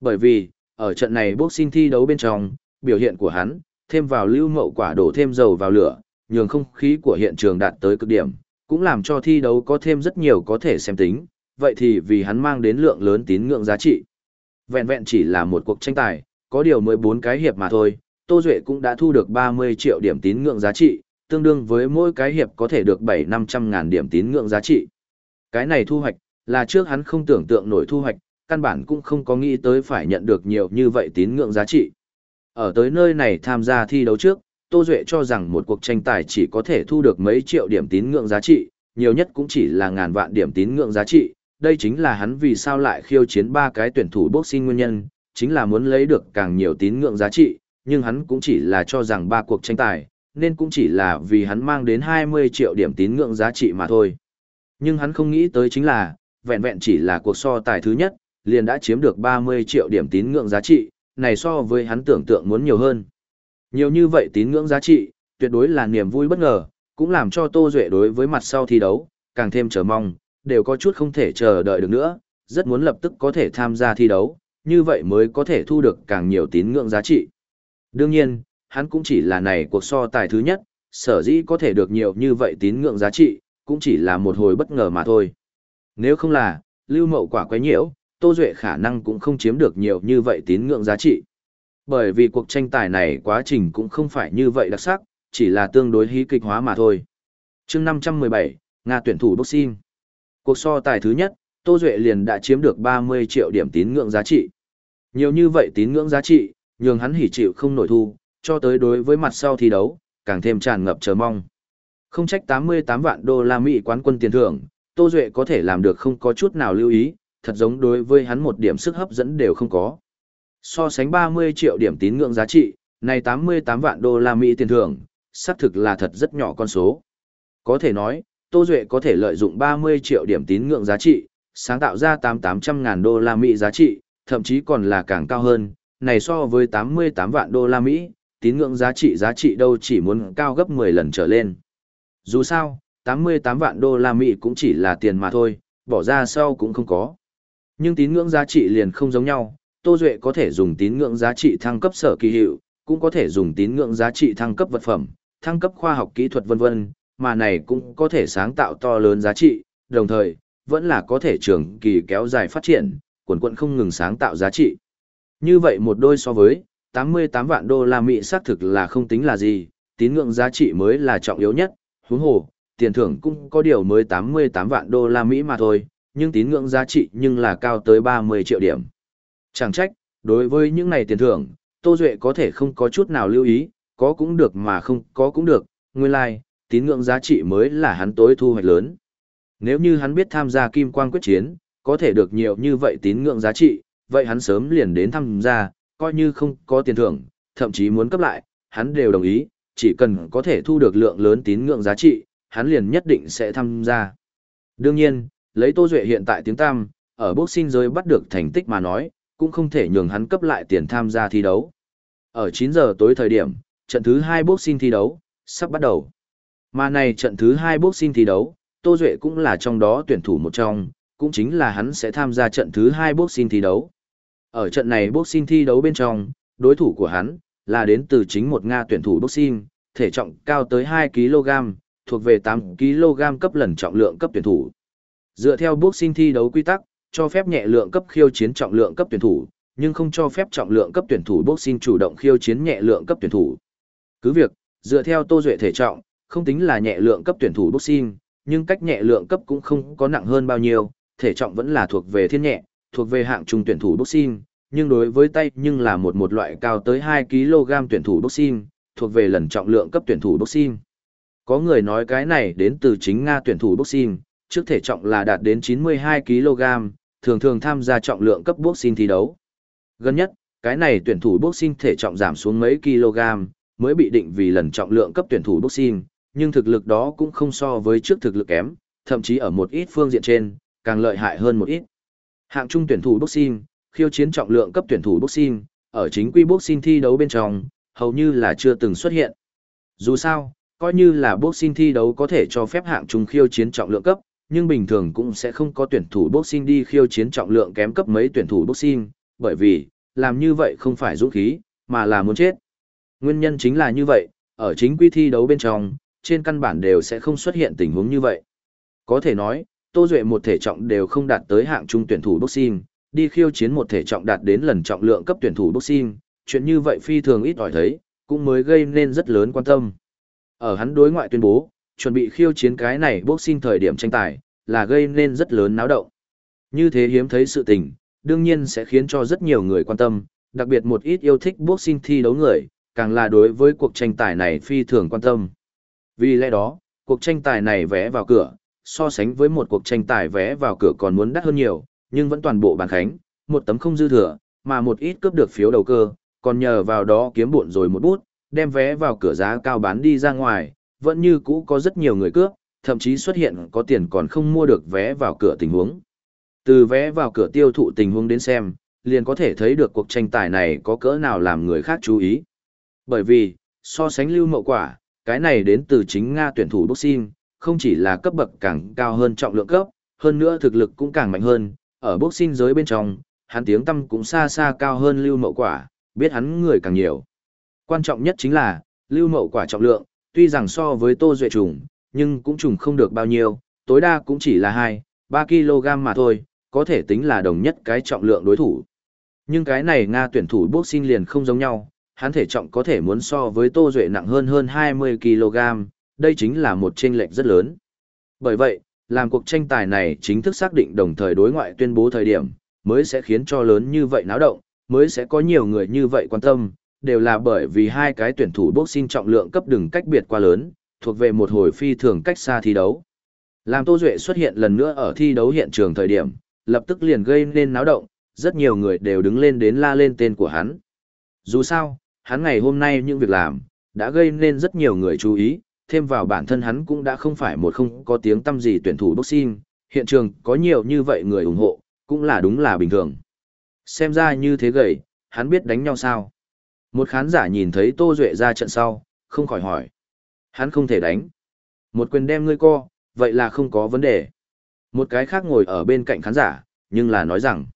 Bởi vì, ở trận này boxing thi đấu bên trong, biểu hiện của hắn, thêm vào lưu mậu quả đổ thêm dầu vào lửa, nhường không khí của hiện trường đạt tới cực điểm, cũng làm cho thi đấu có thêm rất nhiều có thể xem tính, vậy thì vì hắn mang đến lượng lớn tín ngưỡng giá trị. Vẹn vẹn chỉ là một cuộc tranh tài, có điều 14 cái hiệp mà thôi, Tô Duệ cũng đã thu được 30 triệu điểm tín ngưỡng giá trị, tương đương với mỗi cái hiệp có thể được 7-500 ngàn điểm tín ngưỡng giá trị. Cái này thu hoạch, là trước hắn không tưởng tượng nổi thu hoạch, căn bản cũng không có nghĩ tới phải nhận được nhiều như vậy tín ngưỡng giá trị. Ở tới nơi này tham gia thi đấu trước, Tô Duệ cho rằng một cuộc tranh tài chỉ có thể thu được mấy triệu điểm tín ngưỡng giá trị, nhiều nhất cũng chỉ là ngàn vạn điểm tín ngưỡng giá trị. Đây chính là hắn vì sao lại khiêu chiến ba cái tuyển thủ boxing nguyên nhân, chính là muốn lấy được càng nhiều tín ngưỡng giá trị, nhưng hắn cũng chỉ là cho rằng ba cuộc tranh tài, nên cũng chỉ là vì hắn mang đến 20 triệu điểm tín ngưỡng giá trị mà thôi. Nhưng hắn không nghĩ tới chính là, vẹn vẹn chỉ là cuộc so tài thứ nhất, liền đã chiếm được 30 triệu điểm tín ngưỡng giá trị, này so với hắn tưởng tượng muốn nhiều hơn. Nhiều như vậy tín ngưỡng giá trị, tuyệt đối là niềm vui bất ngờ, cũng làm cho Tô Duệ đối với mặt sau thi đấu, càng thêm chờ mong, đều có chút không thể chờ đợi được nữa, rất muốn lập tức có thể tham gia thi đấu, như vậy mới có thể thu được càng nhiều tín ngưỡng giá trị. Đương nhiên, hắn cũng chỉ là này cuộc so tài thứ nhất, sở dĩ có thể được nhiều như vậy tín ngưỡng giá trị, cũng chỉ là một hồi bất ngờ mà thôi. Nếu không là, lưu mậu quả quấy nhiễu, Tô Duệ khả năng cũng không chiếm được nhiều như vậy tín ngưỡng giá trị. Bởi vì cuộc tranh tài này quá trình cũng không phải như vậy đặc sắc, chỉ là tương đối hí kịch hóa mà thôi. chương 517, Nga tuyển thủ boxing. Cuộc so tài thứ nhất, Tô Duệ liền đã chiếm được 30 triệu điểm tín ngưỡng giá trị. Nhiều như vậy tín ngưỡng giá trị, nhường hắn hỉ chịu không nổi thu, cho tới đối với mặt sau thi đấu, càng thêm tràn ngập chờ mong. Không trách 88 vạn đô la Mỹ quán quân tiền thưởng, Tô Duệ có thể làm được không có chút nào lưu ý, thật giống đối với hắn một điểm sức hấp dẫn đều không có. So sánh 30 triệu điểm tín ngưỡng giá trị, này 88 vạn đô la Mỹ tiền thưởng, xác thực là thật rất nhỏ con số. Có thể nói, Tô Duệ có thể lợi dụng 30 triệu điểm tín ngưỡng giá trị, sáng tạo ra 8-800 ngàn đô la Mỹ giá trị, thậm chí còn là càng cao hơn, này so với 88 vạn đô la Mỹ, tín ngưỡng giá trị giá trị đâu chỉ muốn cao gấp 10 lần trở lên. Dù sao, 88 vạn đô la Mỹ cũng chỉ là tiền mà thôi, bỏ ra sau cũng không có. Nhưng tín ngưỡng giá trị liền không giống nhau, Tô Duệ có thể dùng tín ngưỡng giá trị thăng cấp sở kỳ hiệu, cũng có thể dùng tín ngưỡng giá trị thăng cấp vật phẩm, thăng cấp khoa học kỹ thuật vân vân, mà này cũng có thể sáng tạo to lớn giá trị, đồng thời, vẫn là có thể trường kỳ kéo dài phát triển, quần quận không ngừng sáng tạo giá trị. Như vậy một đôi so với 88 vạn đô la Mỹ xác thực là không tính là gì, tín ngưỡng giá trị mới là trọng yếu nhất, huống hồ, tiền thưởng cũng có điều mới 88 vạn đô la Mỹ mà thôi, nhưng tín ngưỡng giá trị nhưng là cao tới 30 triệu điểm. Chẳng trách, đối với những này tiền thưởng, Tô Duệ có thể không có chút nào lưu ý, có cũng được mà không có cũng được, nguyên lai, like, tín ngưỡng giá trị mới là hắn tối thu hoạch lớn. Nếu như hắn biết tham gia kim quang quyết chiến, có thể được nhiều như vậy tín ngưỡng giá trị, vậy hắn sớm liền đến tham gia, coi như không có tiền thưởng, thậm chí muốn cấp lại, hắn đều đồng ý, chỉ cần có thể thu được lượng lớn tín ngưỡng giá trị, hắn liền nhất định sẽ tham gia. Đương nhiên, lấy Tô Duệ hiện tại tiếng tam, ở boxing giới bắt được thành tích mà nói, cũng không thể nhường hắn cấp lại tiền tham gia thi đấu. Ở 9 giờ tối thời điểm, trận thứ 2 boxing thi đấu, sắp bắt đầu. Mà này trận thứ 2 boxing thi đấu, Tô Duệ cũng là trong đó tuyển thủ một trong, cũng chính là hắn sẽ tham gia trận thứ 2 boxing thi đấu. Ở trận này boxing thi đấu bên trong, đối thủ của hắn là đến từ chính một Nga tuyển thủ boxing, thể trọng cao tới 2 kg, thuộc về 8 kg cấp lần trọng lượng cấp tuyển thủ. Dựa theo boxing thi đấu quy tắc, cho phép nhẹ lượng cấp khiêu chiến trọng lượng cấp tuyển thủ, nhưng không cho phép trọng lượng cấp tuyển thủ boxing chủ động khiêu chiến nhẹ lượng cấp tuyển thủ. Cứ việc, dựa theo Tô Duệ thể trọng, không tính là nhẹ lượng cấp tuyển thủ boxing, nhưng cách nhẹ lượng cấp cũng không có nặng hơn bao nhiêu, thể trọng vẫn là thuộc về thiên nhẹ, thuộc về hạng trung tuyển thủ boxing, nhưng đối với tay nhưng là một một loại cao tới 2 kg tuyển thủ boxing, thuộc về lần trọng lượng cấp tuyển thủ boxing. Có người nói cái này đến từ chính Nga tuyển thủ boxing, trước thể trọng là đạt đến 92 kg, thường thường tham gia trọng lượng cấp boxing thi đấu. Gần nhất, cái này tuyển thủ boxing thể trọng giảm xuống mấy kg, mới bị định vì lần trọng lượng cấp tuyển thủ boxing, nhưng thực lực đó cũng không so với trước thực lực kém, thậm chí ở một ít phương diện trên, càng lợi hại hơn một ít. Hạng trung tuyển thủ boxing, khiêu chiến trọng lượng cấp tuyển thủ boxing, ở chính quy boxing thi đấu bên trong, hầu như là chưa từng xuất hiện. Dù sao, coi như là boxing thi đấu có thể cho phép hạng trung khiêu chiến trọng lượng cấp, nhưng bình thường cũng sẽ không có tuyển thủ boxing đi khiêu chiến trọng lượng kém cấp mấy tuyển thủ boxing, bởi vì, làm như vậy không phải dũng khí, mà là muốn chết. Nguyên nhân chính là như vậy, ở chính quy thi đấu bên trong, trên căn bản đều sẽ không xuất hiện tình huống như vậy. Có thể nói, Tô Duệ một thể trọng đều không đạt tới hạng trung tuyển thủ boxing, đi khiêu chiến một thể trọng đạt đến lần trọng lượng cấp tuyển thủ boxing, chuyện như vậy phi thường ít ỏi thấy, cũng mới gây nên rất lớn quan tâm. Ở hắn đối ngoại tuyên bố, chuẩn bị khiêu chiến cái này boxing thời điểm tranh tài, là gây nên rất lớn náo động. Như thế hiếm thấy sự tình, đương nhiên sẽ khiến cho rất nhiều người quan tâm, đặc biệt một ít yêu thích boxing thi đấu người, càng là đối với cuộc tranh tài này phi thường quan tâm. Vì lẽ đó, cuộc tranh tài này vé vào cửa, so sánh với một cuộc tranh tài vé vào cửa còn muốn đắt hơn nhiều, nhưng vẫn toàn bộ bàn khánh, một tấm không dư thừa, mà một ít cướp được phiếu đầu cơ, còn nhờ vào đó kiếm bộn rồi một bút, đem vé vào cửa giá cao bán đi ra ngoài, vẫn như cũ có rất nhiều người cướp, thậm chí xuất hiện có tiền còn không mua được vé vào cửa tình huống. Từ vé vào cửa tiêu thụ tình huống đến xem, liền có thể thấy được cuộc tranh tài này có cỡ nào làm người khác chú ý. Bởi vì, so sánh lưu mậu quả, cái này đến từ chính Nga tuyển thủ boxing, không chỉ là cấp bậc càng cao hơn trọng lượng cấp, hơn nữa thực lực cũng càng mạnh hơn, ở boxing giới bên trong, hắn tiếng tâm cũng xa xa cao hơn lưu mậu quả, biết hắn người càng nhiều. Quan trọng nhất chính là, lưu mậu quả trọng lượng, tuy rằng so với tô duệ trùng, nhưng cũng trùng không được bao nhiêu, tối đa cũng chỉ là 2, 3 kg mà thôi, có thể tính là đồng nhất cái trọng lượng đối thủ. Nhưng cái này Nga tuyển thủ boxing liền không giống nhau, hắn thể trọng có thể muốn so với Tô Duệ nặng hơn hơn 20 kg, đây chính là một chênh lệch rất lớn. Bởi vậy, làm cuộc tranh tài này chính thức xác định đồng thời đối ngoại tuyên bố thời điểm, mới sẽ khiến cho lớn như vậy náo động, mới sẽ có nhiều người như vậy quan tâm, đều là bởi vì hai cái tuyển thủ boxing trọng lượng cấp đừng cách biệt quá lớn, thuộc về một hồi phi thường cách xa thi đấu. Làm Tô Duệ xuất hiện lần nữa ở thi đấu hiện trường thời điểm, lập tức liền gây nên náo động, rất nhiều người đều đứng lên đến la lên tên của hắn. Dù sao, hắn ngày hôm nay những việc làm, đã gây nên rất nhiều người chú ý, thêm vào bản thân hắn cũng đã không phải một không có tiếng tâm gì tuyển thủ boxing, hiện trường có nhiều như vậy người ủng hộ, cũng là đúng là bình thường. Xem ra như thế gầy, hắn biết đánh nhau sao? Một khán giả nhìn thấy Tô Duệ ra trận sau, không khỏi hỏi. Hắn không thể đánh. Một quyền đem ngươi co, vậy là không có vấn đề. Một cái khác ngồi ở bên cạnh khán giả, nhưng là nói rằng,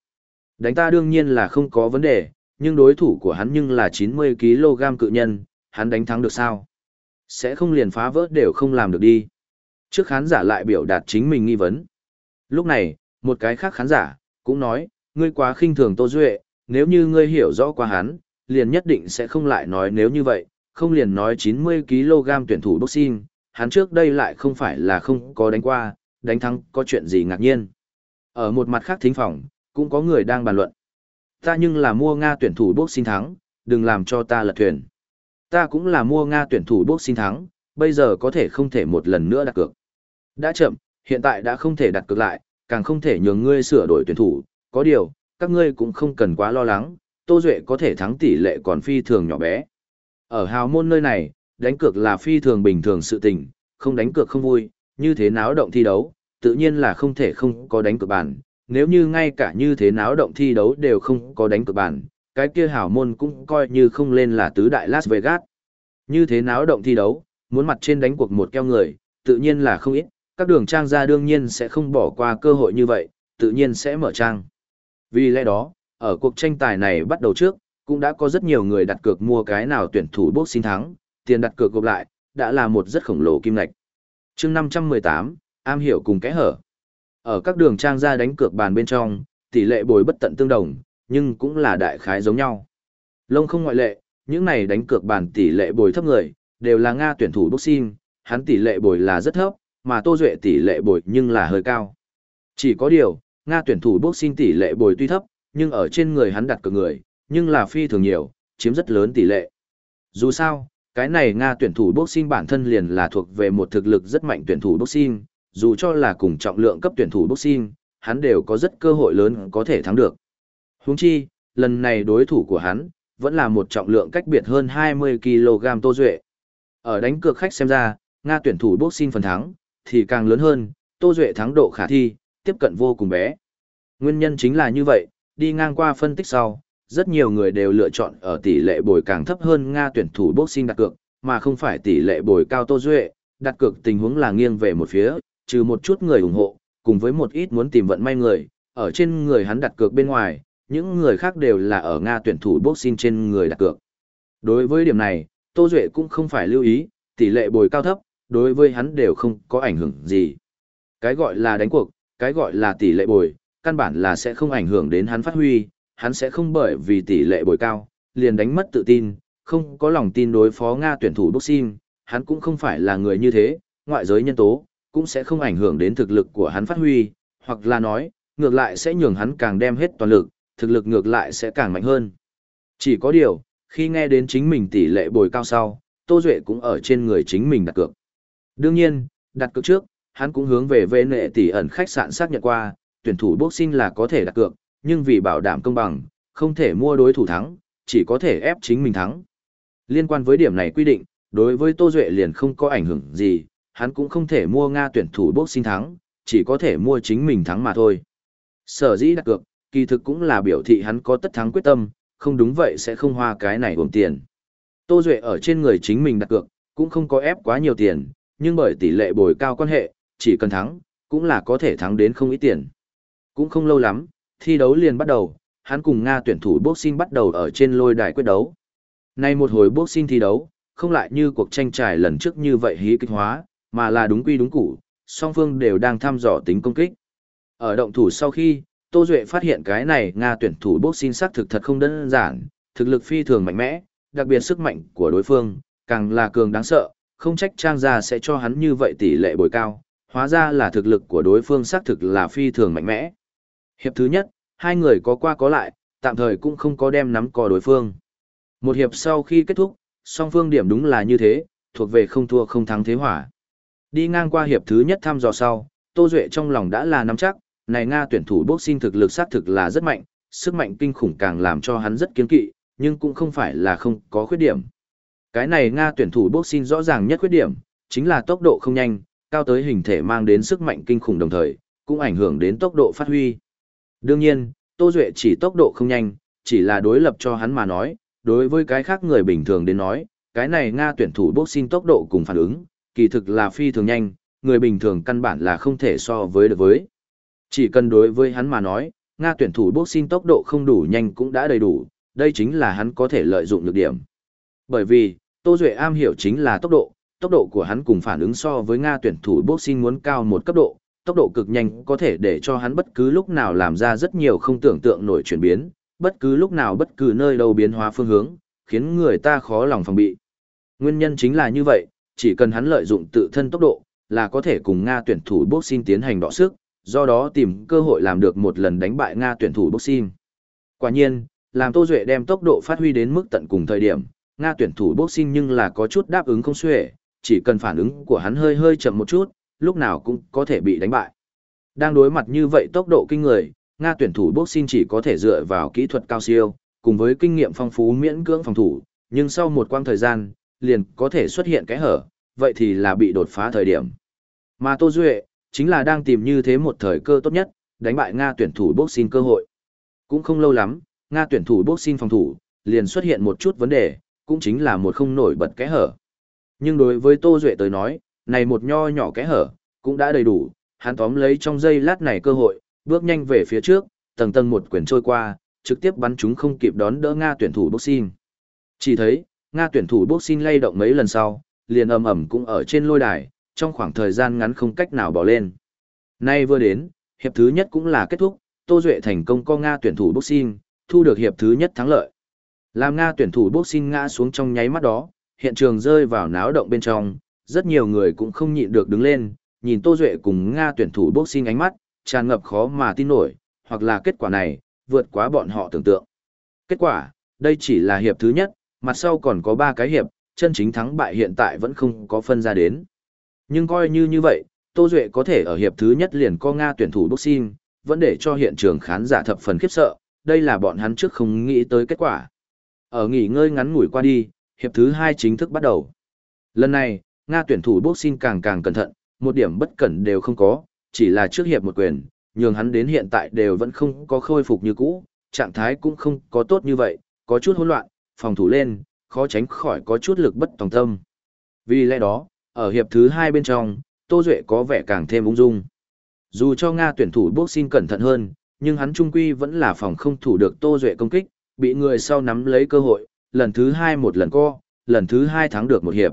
đánh ta đương nhiên là không có vấn đề, nhưng đối thủ của hắn nhưng là 90kg cự nhân, hắn đánh thắng được sao? Sẽ không liền phá vỡ đều không làm được đi. Trước khán giả lại biểu đạt chính mình nghi vấn. Lúc này, một cái khác khán giả, cũng nói, ngươi quá khinh thường Tô Duệ, nếu như ngươi hiểu rõ qua hắn, liền nhất định sẽ không lại nói nếu như vậy, không liền nói 90kg tuyển thủ boxing, hắn trước đây lại không phải là không có đánh qua, đánh thắng có chuyện gì ngạc nhiên. Ở một mặt khác thính phòng, cũng có người đang bàn luận. Ta nhưng là mua Nga tuyển thủ boxing thắng, đừng làm cho ta lật thuyền. Ta cũng là mua Nga tuyển thủ boxing thắng, bây giờ có thể không thể một lần nữa đặt cược. Đã chậm, hiện tại đã không thể đặt cược lại, càng không thể nhường ngươi sửa đổi tuyển thủ, có điều, các ngươi cũng không cần quá lo lắng, Tô Duệ có thể thắng tỷ lệ còn phi thường nhỏ bé. Ở hào môn nơi này, đánh cược là phi thường bình thường sự tình, không đánh cược không vui, như thế náo động thi đấu, tự nhiên là không thể không có đánh cược bản. Nếu như ngay cả như thế náo động thi đấu đều không có đánh cược bản, cái kia hào môn cũng coi như không lên là tứ đại Las Vegas. Như thế náo động thi đấu, muốn mặt trên đánh cuộc một keo người, tự nhiên là không ít, các đường trang gia đương nhiên sẽ không bỏ qua cơ hội như vậy, tự nhiên sẽ mở trang. Vì lẽ đó, ở cuộc tranh tài này bắt đầu trước, cũng đã có rất nhiều người đặt cược mua cái nào tuyển thủ boxing thắng, tiền đặt cược gộp lại, đã là một rất khổng lồ kim ngạch. chương 518, am hiểu cùng kẽ hở. Ở các đường trang gia đánh cược bàn bên trong, tỷ lệ bồi bất tận tương đồng, nhưng cũng là đại khái giống nhau. Lông không ngoại lệ, những này đánh cược bàn tỷ lệ bồi thấp người, đều là Nga tuyển thủ boxing, hắn tỷ lệ bồi là rất thấp, mà Tô Duệ tỷ lệ bồi nhưng là hơi cao. Chỉ có điều, Nga tuyển thủ boxing tỷ lệ bồi tuy thấp, nhưng ở trên người hắn đặt cược người, nhưng là phi thường nhiều, chiếm rất lớn tỷ lệ. Dù sao, cái này Nga tuyển thủ boxing bản thân liền là thuộc về một thực lực rất mạnh tuyển thủ boxing, dù cho là cùng trọng lượng cấp tuyển thủ boxing, hắn đều có rất cơ hội lớn có thể thắng được. Huống chi, lần này đối thủ của hắn, vẫn là một trọng lượng cách biệt hơn 20kg Tô Duệ. Ở đánh cược khách xem ra, Nga tuyển thủ boxing phần thắng, thì càng lớn hơn, Tô Duệ thắng độ khả thi, tiếp cận vô cùng bé. Nguyên nhân chính là như vậy, đi ngang qua phân tích sau, rất nhiều người đều lựa chọn ở tỷ lệ bồi càng thấp hơn Nga tuyển thủ boxing đặt cược, mà không phải tỷ lệ bồi cao Tô Duệ, đặt cược tình huống là nghiêng về một phía, trừ một chút người ủng hộ, cùng với một ít muốn tìm vận may người, ở trên người hắn đặt cược bên ngoài, những người khác đều là ở Nga tuyển thủ boxing trên người đặt cược. Đối với điểm này, Tô Duệ cũng không phải lưu ý, tỷ lệ bồi cao thấp, đối với hắn đều không có ảnh hưởng gì. Cái gọi là đánh cuộc, cái gọi là tỷ lệ bồi, căn bản là sẽ không ảnh hưởng đến hắn phát huy, hắn sẽ không bởi vì tỷ lệ bồi cao, liền đánh mất tự tin, không có lòng tin đối phó Nga tuyển thủ boxing, hắn cũng không phải là người như thế, ngoại giới nhân tố, cũng sẽ không ảnh hưởng đến thực lực của hắn phát huy, hoặc là nói, ngược lại sẽ nhường hắn càng đem hết toàn lực, thực lực ngược lại sẽ càng mạnh hơn. Chỉ có điều, khi nghe đến chính mình tỷ lệ bồi cao sau, Tô Duệ cũng ở trên người chính mình đặt cược. Đương nhiên, đặt cược trước, hắn cũng hướng về về nệ tỷ ẩn khách sạn xác nhận qua, tuyển thủ boxing là có thể đặt cược, nhưng vì bảo đảm công bằng, không thể mua đối thủ thắng, chỉ có thể ép chính mình thắng. Liên quan với điểm này quy định, đối với Tô Duệ liền không có ảnh hưởng gì, hắn cũng không thể mua Nga tuyển thủ boxing thắng, chỉ có thể mua chính mình thắng mà thôi. Sở dĩ đặt cược, kỳ thực cũng là biểu thị hắn có tất thắng quyết tâm, không đúng vậy sẽ không hoa cái này uổng tiền. Tô Duệ ở trên người chính mình đặt cược, cũng không có ép quá nhiều tiền, nhưng bởi tỷ lệ bồi cao quan hệ, chỉ cần thắng, cũng là có thể thắng đến không ít tiền. Cũng không lâu lắm, thi đấu liền bắt đầu, hắn cùng Nga tuyển thủ boxing bắt đầu ở trên lôi đài quyết đấu. Nay một hồi boxing thi đấu, không lại như cuộc tranh trải lần trước như vậy hí kích hóa, mà là đúng quy đúng củ, song phương đều đang thăm dò tính công kích. Ở động thủ sau khi, Tô Duệ phát hiện cái này Nga tuyển thủ boxing sắc thực thật không đơn giản, thực lực phi thường mạnh mẽ, đặc biệt sức mạnh của đối phương, càng là cường đáng sợ, không trách trang gia sẽ cho hắn như vậy tỷ lệ bồi cao, hóa ra là thực lực của đối phương xác thực là phi thường mạnh mẽ. Hiệp thứ nhất, hai người có qua có lại, tạm thời cũng không có đem nắm cò đối phương. Một hiệp sau khi kết thúc, song phương điểm đúng là như thế, thuộc về không thua không thắng thế hỏa. Đi ngang qua hiệp thứ nhất thăm dò sau, Tô Duệ trong lòng đã là nắm chắc, này Nga tuyển thủ boxing thực lực xác thực là rất mạnh, sức mạnh kinh khủng càng làm cho hắn rất kiên kỵ, nhưng cũng không phải là không có khuyết điểm. Cái này Nga tuyển thủ boxing rõ ràng nhất khuyết điểm, chính là tốc độ không nhanh, cao tới hình thể mang đến sức mạnh kinh khủng đồng thời, cũng ảnh hưởng đến tốc độ phát huy. Đương nhiên, Tô Duệ chỉ tốc độ không nhanh, chỉ là đối lập cho hắn mà nói, đối với cái khác người bình thường đến nói, cái này Nga tuyển thủ boxing tốc độ cùng phản ứng, kỳ thực là phi thường nhanh, người bình thường căn bản là không thể so với được với. Chỉ cần đối với hắn mà nói, Nga tuyển thủ boxing tốc độ không đủ nhanh cũng đã đầy đủ, đây chính là hắn có thể lợi dụng được điểm. Bởi vì, Tô Duệ am hiểu chính là tốc độ, tốc độ của hắn cùng phản ứng so với Nga tuyển thủ boxing muốn cao một cấp độ, tốc độ cực nhanh có thể để cho hắn bất cứ lúc nào làm ra rất nhiều không tưởng tượng nổi chuyển biến, bất cứ lúc nào bất cứ nơi đâu biến hóa phương hướng, khiến người ta khó lòng phòng bị. Nguyên nhân chính là như vậy, chỉ cần hắn lợi dụng tự thân tốc độ, là có thể cùng Nga tuyển thủ boxing tiến hành đọ sức, do đó tìm cơ hội làm được một lần đánh bại Nga tuyển thủ boxing. Quả nhiên, làm Tô Duệ đem tốc độ phát huy đến mức tận cùng thời điểm, Nga tuyển thủ boxing nhưng là có chút đáp ứng không xuể, chỉ cần phản ứng của hắn hơi hơi chậm một chút, lúc nào cũng có thể bị đánh bại. Đang đối mặt như vậy tốc độ kinh người, Nga tuyển thủ boxing chỉ có thể dựa vào kỹ thuật cao siêu, cùng với kinh nghiệm phong phú miễn cưỡng phòng thủ, nhưng sau một quãng thời gian, liền có thể xuất hiện cái hở, vậy thì là bị đột phá thời điểm. Mà Tô Duệ, chính là đang tìm như thế một thời cơ tốt nhất, đánh bại Nga tuyển thủ boxing cơ hội. Cũng không lâu lắm, Nga tuyển thủ boxing phòng thủ, liền xuất hiện một chút vấn đề, cũng chính là một không nổi bật cái hở. Nhưng đối với Tô Duệ tới nói, này một nho nhỏ kẽ hở, cũng đã đầy đủ, hắn tóm lấy trong giây lát này cơ hội, bước nhanh về phía trước, tầng tầng một quyển trôi qua, trực tiếp bắn chúng không kịp đón đỡ Nga tuyển thủ boxing. Chỉ thấy, Nga tuyển thủ boxing lay động mấy lần sau, liền ầm ầm cũng ở trên lôi đài, trong khoảng thời gian ngắn không cách nào bỏ lên. Nay vừa đến, hiệp thứ nhất cũng là kết thúc, Tô Duệ thành công co Nga tuyển thủ boxing, thu được hiệp thứ nhất thắng lợi. Làm Nga tuyển thủ boxing ngã xuống trong nháy mắt đó, hiện trường rơi vào náo động bên trong, rất nhiều người cũng không nhịn được đứng lên, nhìn Tô Duệ cùng Nga tuyển thủ boxing ánh mắt, tràn ngập khó mà tin nổi, hoặc là kết quả này, vượt quá bọn họ tưởng tượng. Kết quả, đây chỉ là hiệp thứ nhất, mặt sau còn có 3 cái hiệp, chân chính thắng bại hiện tại vẫn không có phân ra đến. Nhưng coi như như vậy, Tô Duệ có thể ở hiệp thứ nhất liền co Nga tuyển thủ boxing, vẫn để cho hiện trường khán giả thập phần khiếp sợ, đây là bọn hắn trước không nghĩ tới kết quả. Ở nghỉ ngơi ngắn ngủi qua đi, hiệp thứ hai chính thức bắt đầu. Lần này, Nga tuyển thủ boxing càng càng cẩn thận, một điểm bất cẩn đều không có, chỉ là trước hiệp một quyền, nhường hắn đến hiện tại đều vẫn không có khôi phục như cũ, trạng thái cũng không có tốt như vậy, có chút hỗn loạn, phòng thủ lên, khó tránh khỏi có chút lực bất tòng tâm. Vì lẽ đó, ở hiệp thứ hai bên trong, Tô Duệ có vẻ càng thêm ung dung. Dù cho Nga tuyển thủ boxing cẩn thận hơn, nhưng hắn trung quy vẫn là phòng không thủ được Tô Duệ công kích, bị người sau nắm lấy cơ hội, lần thứ hai một lần co, lần thứ hai thắng được một hiệp.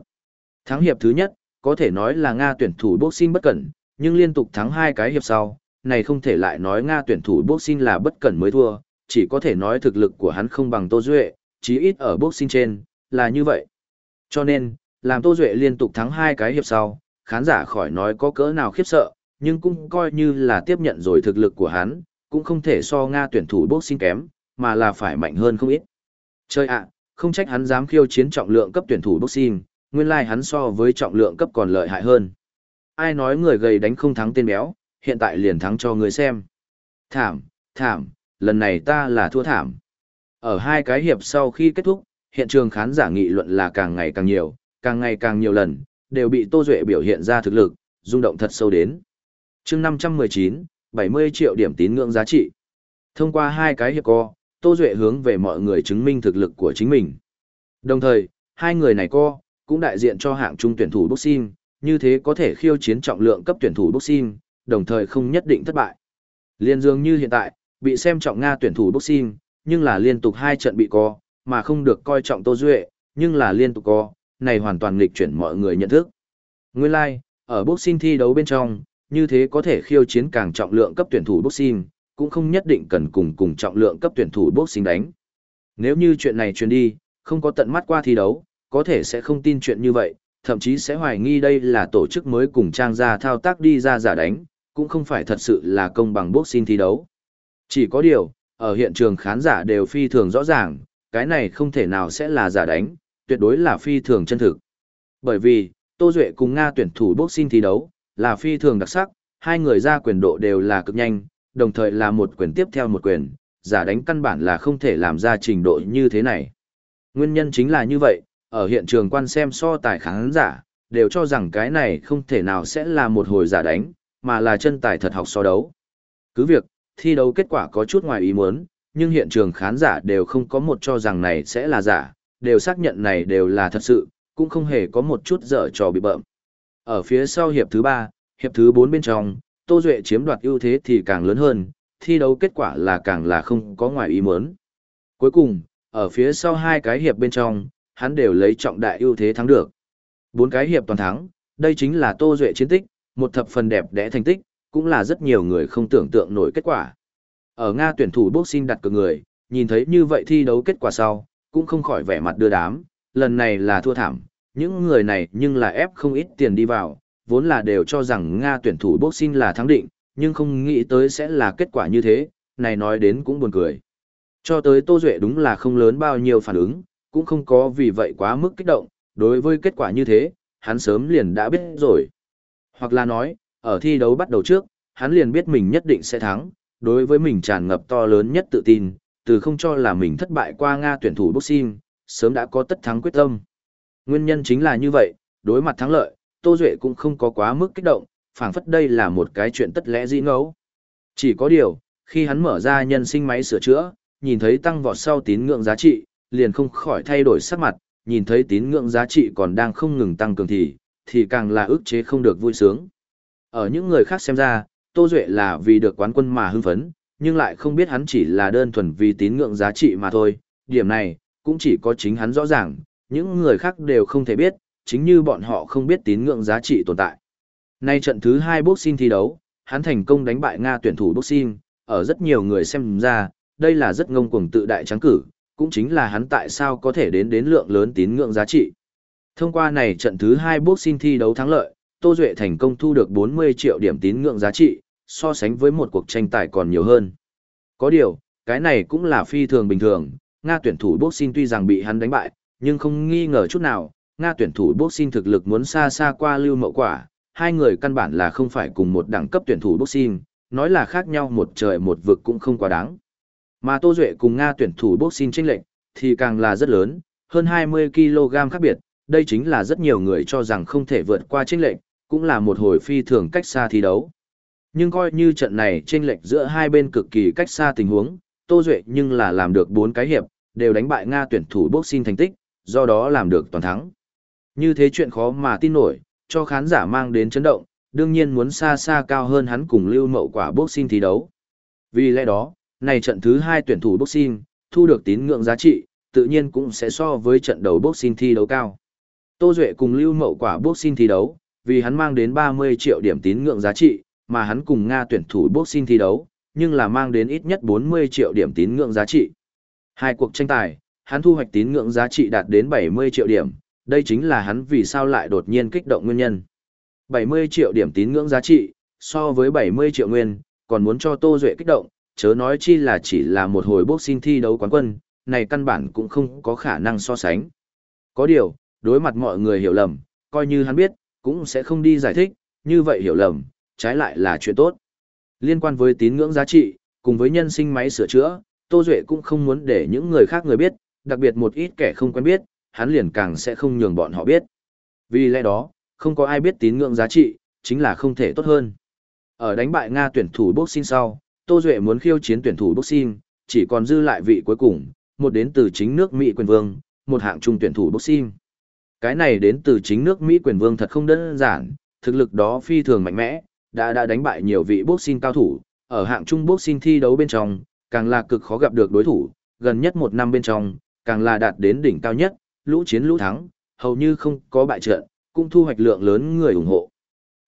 Thắng hiệp thứ nhất, có thể nói là Nga tuyển thủ boxing bất cẩn, nhưng liên tục thắng hai cái hiệp sau, này không thể lại nói Nga tuyển thủ boxing là bất cẩn mới thua, chỉ có thể nói thực lực của hắn không bằng Tô Duệ, chí ít ở boxing trên, là như vậy. Cho nên, làm Tô Duệ liên tục thắng hai cái hiệp sau, khán giả khỏi nói có cỡ nào khiếp sợ, nhưng cũng coi như là tiếp nhận rồi thực lực của hắn, cũng không thể so Nga tuyển thủ boxing kém, mà là phải mạnh hơn không ít. Chơi ạ, không trách hắn dám khiêu chiến trọng lượng cấp tuyển thủ boxing, nguyên lai like hắn so với trọng lượng cấp còn lợi hại hơn. Ai nói người gầy đánh không thắng tên béo, hiện tại liền thắng cho người xem. Thảm, thảm, lần này ta là thua thảm. Ở hai cái hiệp sau khi kết thúc, hiện trường khán giả nghị luận là càng ngày càng nhiều, càng ngày càng nhiều lần, đều bị Tô Duệ biểu hiện ra thực lực, rung động thật sâu đến. chương 519, 70 triệu điểm tín ngưỡng giá trị. Thông qua hai cái hiệp co, Tô Duệ hướng về mọi người chứng minh thực lực của chính mình. Đồng thời, hai người này co, cũng đại diện cho hạng trung tuyển thủ boxing, như thế có thể khiêu chiến trọng lượng cấp tuyển thủ boxing, đồng thời không nhất định thất bại. Liên dương như hiện tại, bị xem trọng Nga tuyển thủ boxing, nhưng là liên tục hai trận bị co, mà không được coi trọng Tô Duệ, nhưng là liên tục co, này hoàn toàn nghịch chuyển mọi người nhận thức. Nguyên lai, like, ở boxing thi đấu bên trong, như thế có thể khiêu chiến càng trọng lượng cấp tuyển thủ boxing, cũng không nhất định cần cùng cùng trọng lượng cấp tuyển thủ boxing đánh. Nếu như chuyện này truyền đi, không có tận mắt qua thi đấu, có thể sẽ không tin chuyện như vậy, thậm chí sẽ hoài nghi đây là tổ chức mới cùng trang gia thao tác đi ra giả đánh, cũng không phải thật sự là công bằng boxing thi đấu. Chỉ có điều, ở hiện trường khán giả đều phi thường rõ ràng, cái này không thể nào sẽ là giả đánh, tuyệt đối là phi thường chân thực. Bởi vì, Tô Duệ cùng Nga tuyển thủ boxing thi đấu, là phi thường đặc sắc, hai người ra quyền độ đều là cực nhanh, đồng thời là một quyền tiếp theo một quyền, giả đánh căn bản là không thể làm ra trình độ như thế này. Nguyên nhân chính là như vậy, ở hiện trường quan xem so tài khán giả, đều cho rằng cái này không thể nào sẽ là một hồi giả đánh, mà là chân tài thật học so đấu. Cứ việc, thi đấu kết quả có chút ngoài ý muốn, nhưng hiện trường khán giả đều không có một cho rằng này sẽ là giả, đều xác nhận này đều là thật sự, cũng không hề có một chút dở trò bị bợm. Ở phía sau hiệp thứ 3, hiệp thứ 4 bên trong, Tô Duệ chiếm đoạt ưu thế thì càng lớn hơn, thi đấu kết quả là càng là không có ngoài ý muốn. Cuối cùng, ở phía sau hai cái hiệp bên trong, hắn đều lấy trọng đại ưu thế thắng được. Bốn cái hiệp toàn thắng, đây chính là Tô Duệ chiến tích, một thập phần đẹp đẽ thành tích, cũng là rất nhiều người không tưởng tượng nổi kết quả. Ở Nga tuyển thủ boxing đặt cược người, nhìn thấy như vậy thi đấu kết quả sau, cũng không khỏi vẻ mặt đưa đám, lần này là thua thảm, những người này nhưng là ép không ít tiền đi vào, vốn là đều cho rằng Nga tuyển thủ boxing là thắng định, nhưng không nghĩ tới sẽ là kết quả như thế, này nói đến cũng buồn cười. Cho tới Tô Duệ đúng là không lớn bao nhiêu phản ứng, cũng không có vì vậy quá mức kích động, đối với kết quả như thế, hắn sớm liền đã biết rồi. Hoặc là nói, ở thi đấu bắt đầu trước, hắn liền biết mình nhất định sẽ thắng, đối với mình tràn ngập to lớn nhất tự tin, từ không cho là mình thất bại qua Nga tuyển thủ boxing, sớm đã có tất thắng quyết tâm. Nguyên nhân chính là như vậy, đối mặt thắng lợi, Tô Duệ cũng không có quá mức kích động, phảng phất đây là một cái chuyện tất lẽ dĩ ngẫu. Chỉ có điều, khi hắn mở ra nhân sinh máy sửa chữa, nhìn thấy tăng vọt sau tín ngưỡng giá trị, liền không khỏi thay đổi sắc mặt, nhìn thấy tín ngưỡng giá trị còn đang không ngừng tăng cường thì, thì càng là ức chế không được vui sướng. Ở những người khác xem ra, Tô Duệ là vì được quán quân mà hưng phấn, nhưng lại không biết hắn chỉ là đơn thuần vì tín ngưỡng giá trị mà thôi. Điểm này, cũng chỉ có chính hắn rõ ràng, những người khác đều không thể biết, chính như bọn họ không biết tín ngưỡng giá trị tồn tại. Nay trận thứ 2 boxing thi đấu, hắn thành công đánh bại Nga tuyển thủ boxing, ở rất nhiều người xem ra, đây là rất ngông cuồng tự đại trắng cử, cũng chính là hắn tại sao có thể đến đến lượng lớn tín ngưỡng giá trị. Thông qua này trận thứ 2 boxing thi đấu thắng lợi, Tô Duệ thành công thu được 40 triệu điểm tín ngưỡng giá trị, so sánh với một cuộc tranh tài còn nhiều hơn. Có điều, cái này cũng là phi thường bình thường, Nga tuyển thủ boxing tuy rằng bị hắn đánh bại, nhưng không nghi ngờ chút nào, Nga tuyển thủ boxing thực lực muốn xa xa qua lưu mậu quả, hai người căn bản là không phải cùng một đẳng cấp tuyển thủ boxing, nói là khác nhau một trời một vực cũng không quá đáng. Mà Tô Duệ cùng Nga tuyển thủ boxing chênh lệnh, thì càng là rất lớn, hơn 20kg khác biệt, đây chính là rất nhiều người cho rằng không thể vượt qua chênh lệnh, cũng là một hồi phi thường cách xa thi đấu. Nhưng coi như trận này chênh lệch giữa hai bên cực kỳ cách xa tình huống, Tô Duệ nhưng là làm được 4 cái hiệp, đều đánh bại Nga tuyển thủ boxing thành tích, do đó làm được toàn thắng. Như thế chuyện khó mà tin nổi, cho khán giả mang đến chấn động, đương nhiên muốn xa xa cao hơn hắn cùng lưu mậu quả boxing thi đấu. Vì lẽ đó, này trận thứ hai tuyển thủ boxing, thu được tín ngưỡng giá trị, tự nhiên cũng sẽ so với trận đầu boxing thi đấu cao. Tô Duệ cùng lưu mậu quả boxing thi đấu, vì hắn mang đến 30 triệu điểm tín ngưỡng giá trị, mà hắn cùng Nga tuyển thủ boxing thi đấu, nhưng là mang đến ít nhất 40 triệu điểm tín ngưỡng giá trị. Hai cuộc tranh tài, hắn thu hoạch tín ngưỡng giá trị đạt đến 70 triệu điểm, Đây chính là hắn vì sao lại đột nhiên kích động nguyên nhân. 70 triệu điểm tín ngưỡng giá trị, so với 70 triệu nguyên, còn muốn cho Tô Duệ kích động, chớ nói chi là chỉ là một hồi boxing thi đấu quán quân, này căn bản cũng không có khả năng so sánh. Có điều, đối mặt mọi người hiểu lầm, coi như hắn biết, cũng sẽ không đi giải thích, như vậy hiểu lầm, trái lại là chuyện tốt. Liên quan với tín ngưỡng giá trị, cùng với nhân sinh máy sửa chữa, Tô Duệ cũng không muốn để những người khác người biết, đặc biệt một ít kẻ không quen biết, hắn liền càng sẽ không nhường bọn họ biết. Vì lẽ đó, không có ai biết tín ngưỡng giá trị, chính là không thể tốt hơn. Ở đánh bại Nga tuyển thủ boxing sau, Tô Duệ muốn khiêu chiến tuyển thủ boxing, chỉ còn dư lại vị cuối cùng, một đến từ chính nước Mỹ quyền vương, một hạng trung tuyển thủ boxing. Cái này đến từ chính nước Mỹ quyền vương thật không đơn giản, thực lực đó phi thường mạnh mẽ, đã đã đánh bại nhiều vị boxing cao thủ, ở hạng trung boxing thi đấu bên trong, càng là cực khó gặp được đối thủ, gần nhất một năm bên trong, càng là đạt đến đỉnh cao nhất, lũ chiến lũ thắng, hầu như không có bại trận, cũng thu hoạch lượng lớn người ủng hộ.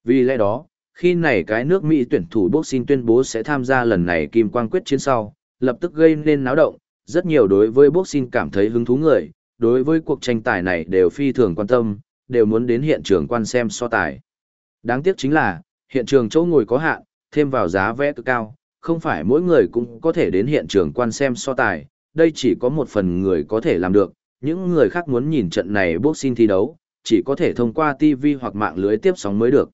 Vì lẽ đó, khi này cái nước Mỹ tuyển thủ boxing tuyên bố sẽ tham gia lần này kim quang quyết chiến sau, lập tức gây nên náo động, rất nhiều đối với boxing cảm thấy hứng thú người, đối với cuộc tranh tài này đều phi thường quan tâm, đều muốn đến hiện trường quan xem so tài. Đáng tiếc chính là, hiện trường chỗ ngồi có hạn, thêm vào giá vé cực cao, không phải mỗi người cũng có thể đến hiện trường quan xem so tài, đây chỉ có một phần người có thể làm được, những người khác muốn nhìn trận này boxing thi đấu, chỉ có thể thông qua TV hoặc mạng lưới tiếp sóng mới được.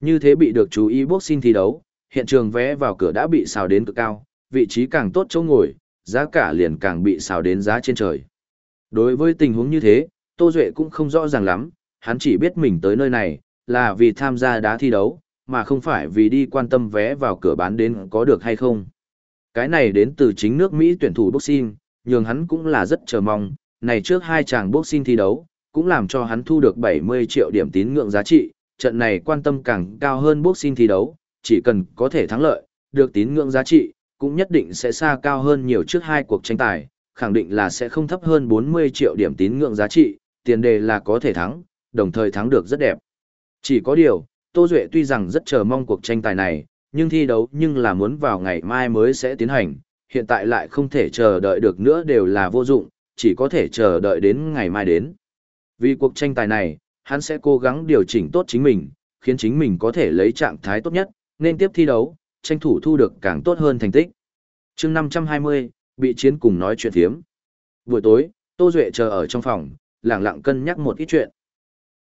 Như thế bị được chú ý boxing thi đấu, hiện trường vé vào cửa đã bị xào đến cực cao, vị trí càng tốt chỗ ngồi, giá cả liền càng bị xào đến giá trên trời. Đối với tình huống như thế, Tô Duệ cũng không rõ ràng lắm, hắn chỉ biết mình tới nơi này, là vì tham gia đá thi đấu, mà không phải vì đi quan tâm vé vào cửa bán đến có được hay không. Cái này đến từ chính nước Mỹ tuyển thủ boxing, nhường hắn cũng là rất chờ mong, này trước hai chàng boxing thi đấu, cũng làm cho hắn thu được 70 triệu điểm tín ngưỡng giá trị, trận này quan tâm càng cao hơn boxing thi đấu, chỉ cần có thể thắng lợi, được tín ngưỡng giá trị, cũng nhất định sẽ xa cao hơn nhiều trước hai cuộc tranh tài, khẳng định là sẽ không thấp hơn 40 triệu điểm tín ngưỡng giá trị, tiền đề là có thể thắng, đồng thời thắng được rất đẹp. Chỉ có điều, Tô Duệ tuy rằng rất chờ mong cuộc tranh tài này, nhưng thi đấu nhưng là muốn vào ngày mai mới sẽ tiến hành, hiện tại lại không thể chờ đợi được nữa đều là vô dụng, chỉ có thể chờ đợi đến ngày mai đến. Vì cuộc tranh tài này, hắn sẽ cố gắng điều chỉnh tốt chính mình, khiến chính mình có thể lấy trạng thái tốt nhất, nên tiếp thi đấu, tranh thủ thu được càng tốt hơn thành tích. chương 520, bị chiến cùng nói chuyện thiếm. Buổi tối, Tô Duệ chờ ở trong phòng, lặng lặng cân nhắc một ít chuyện.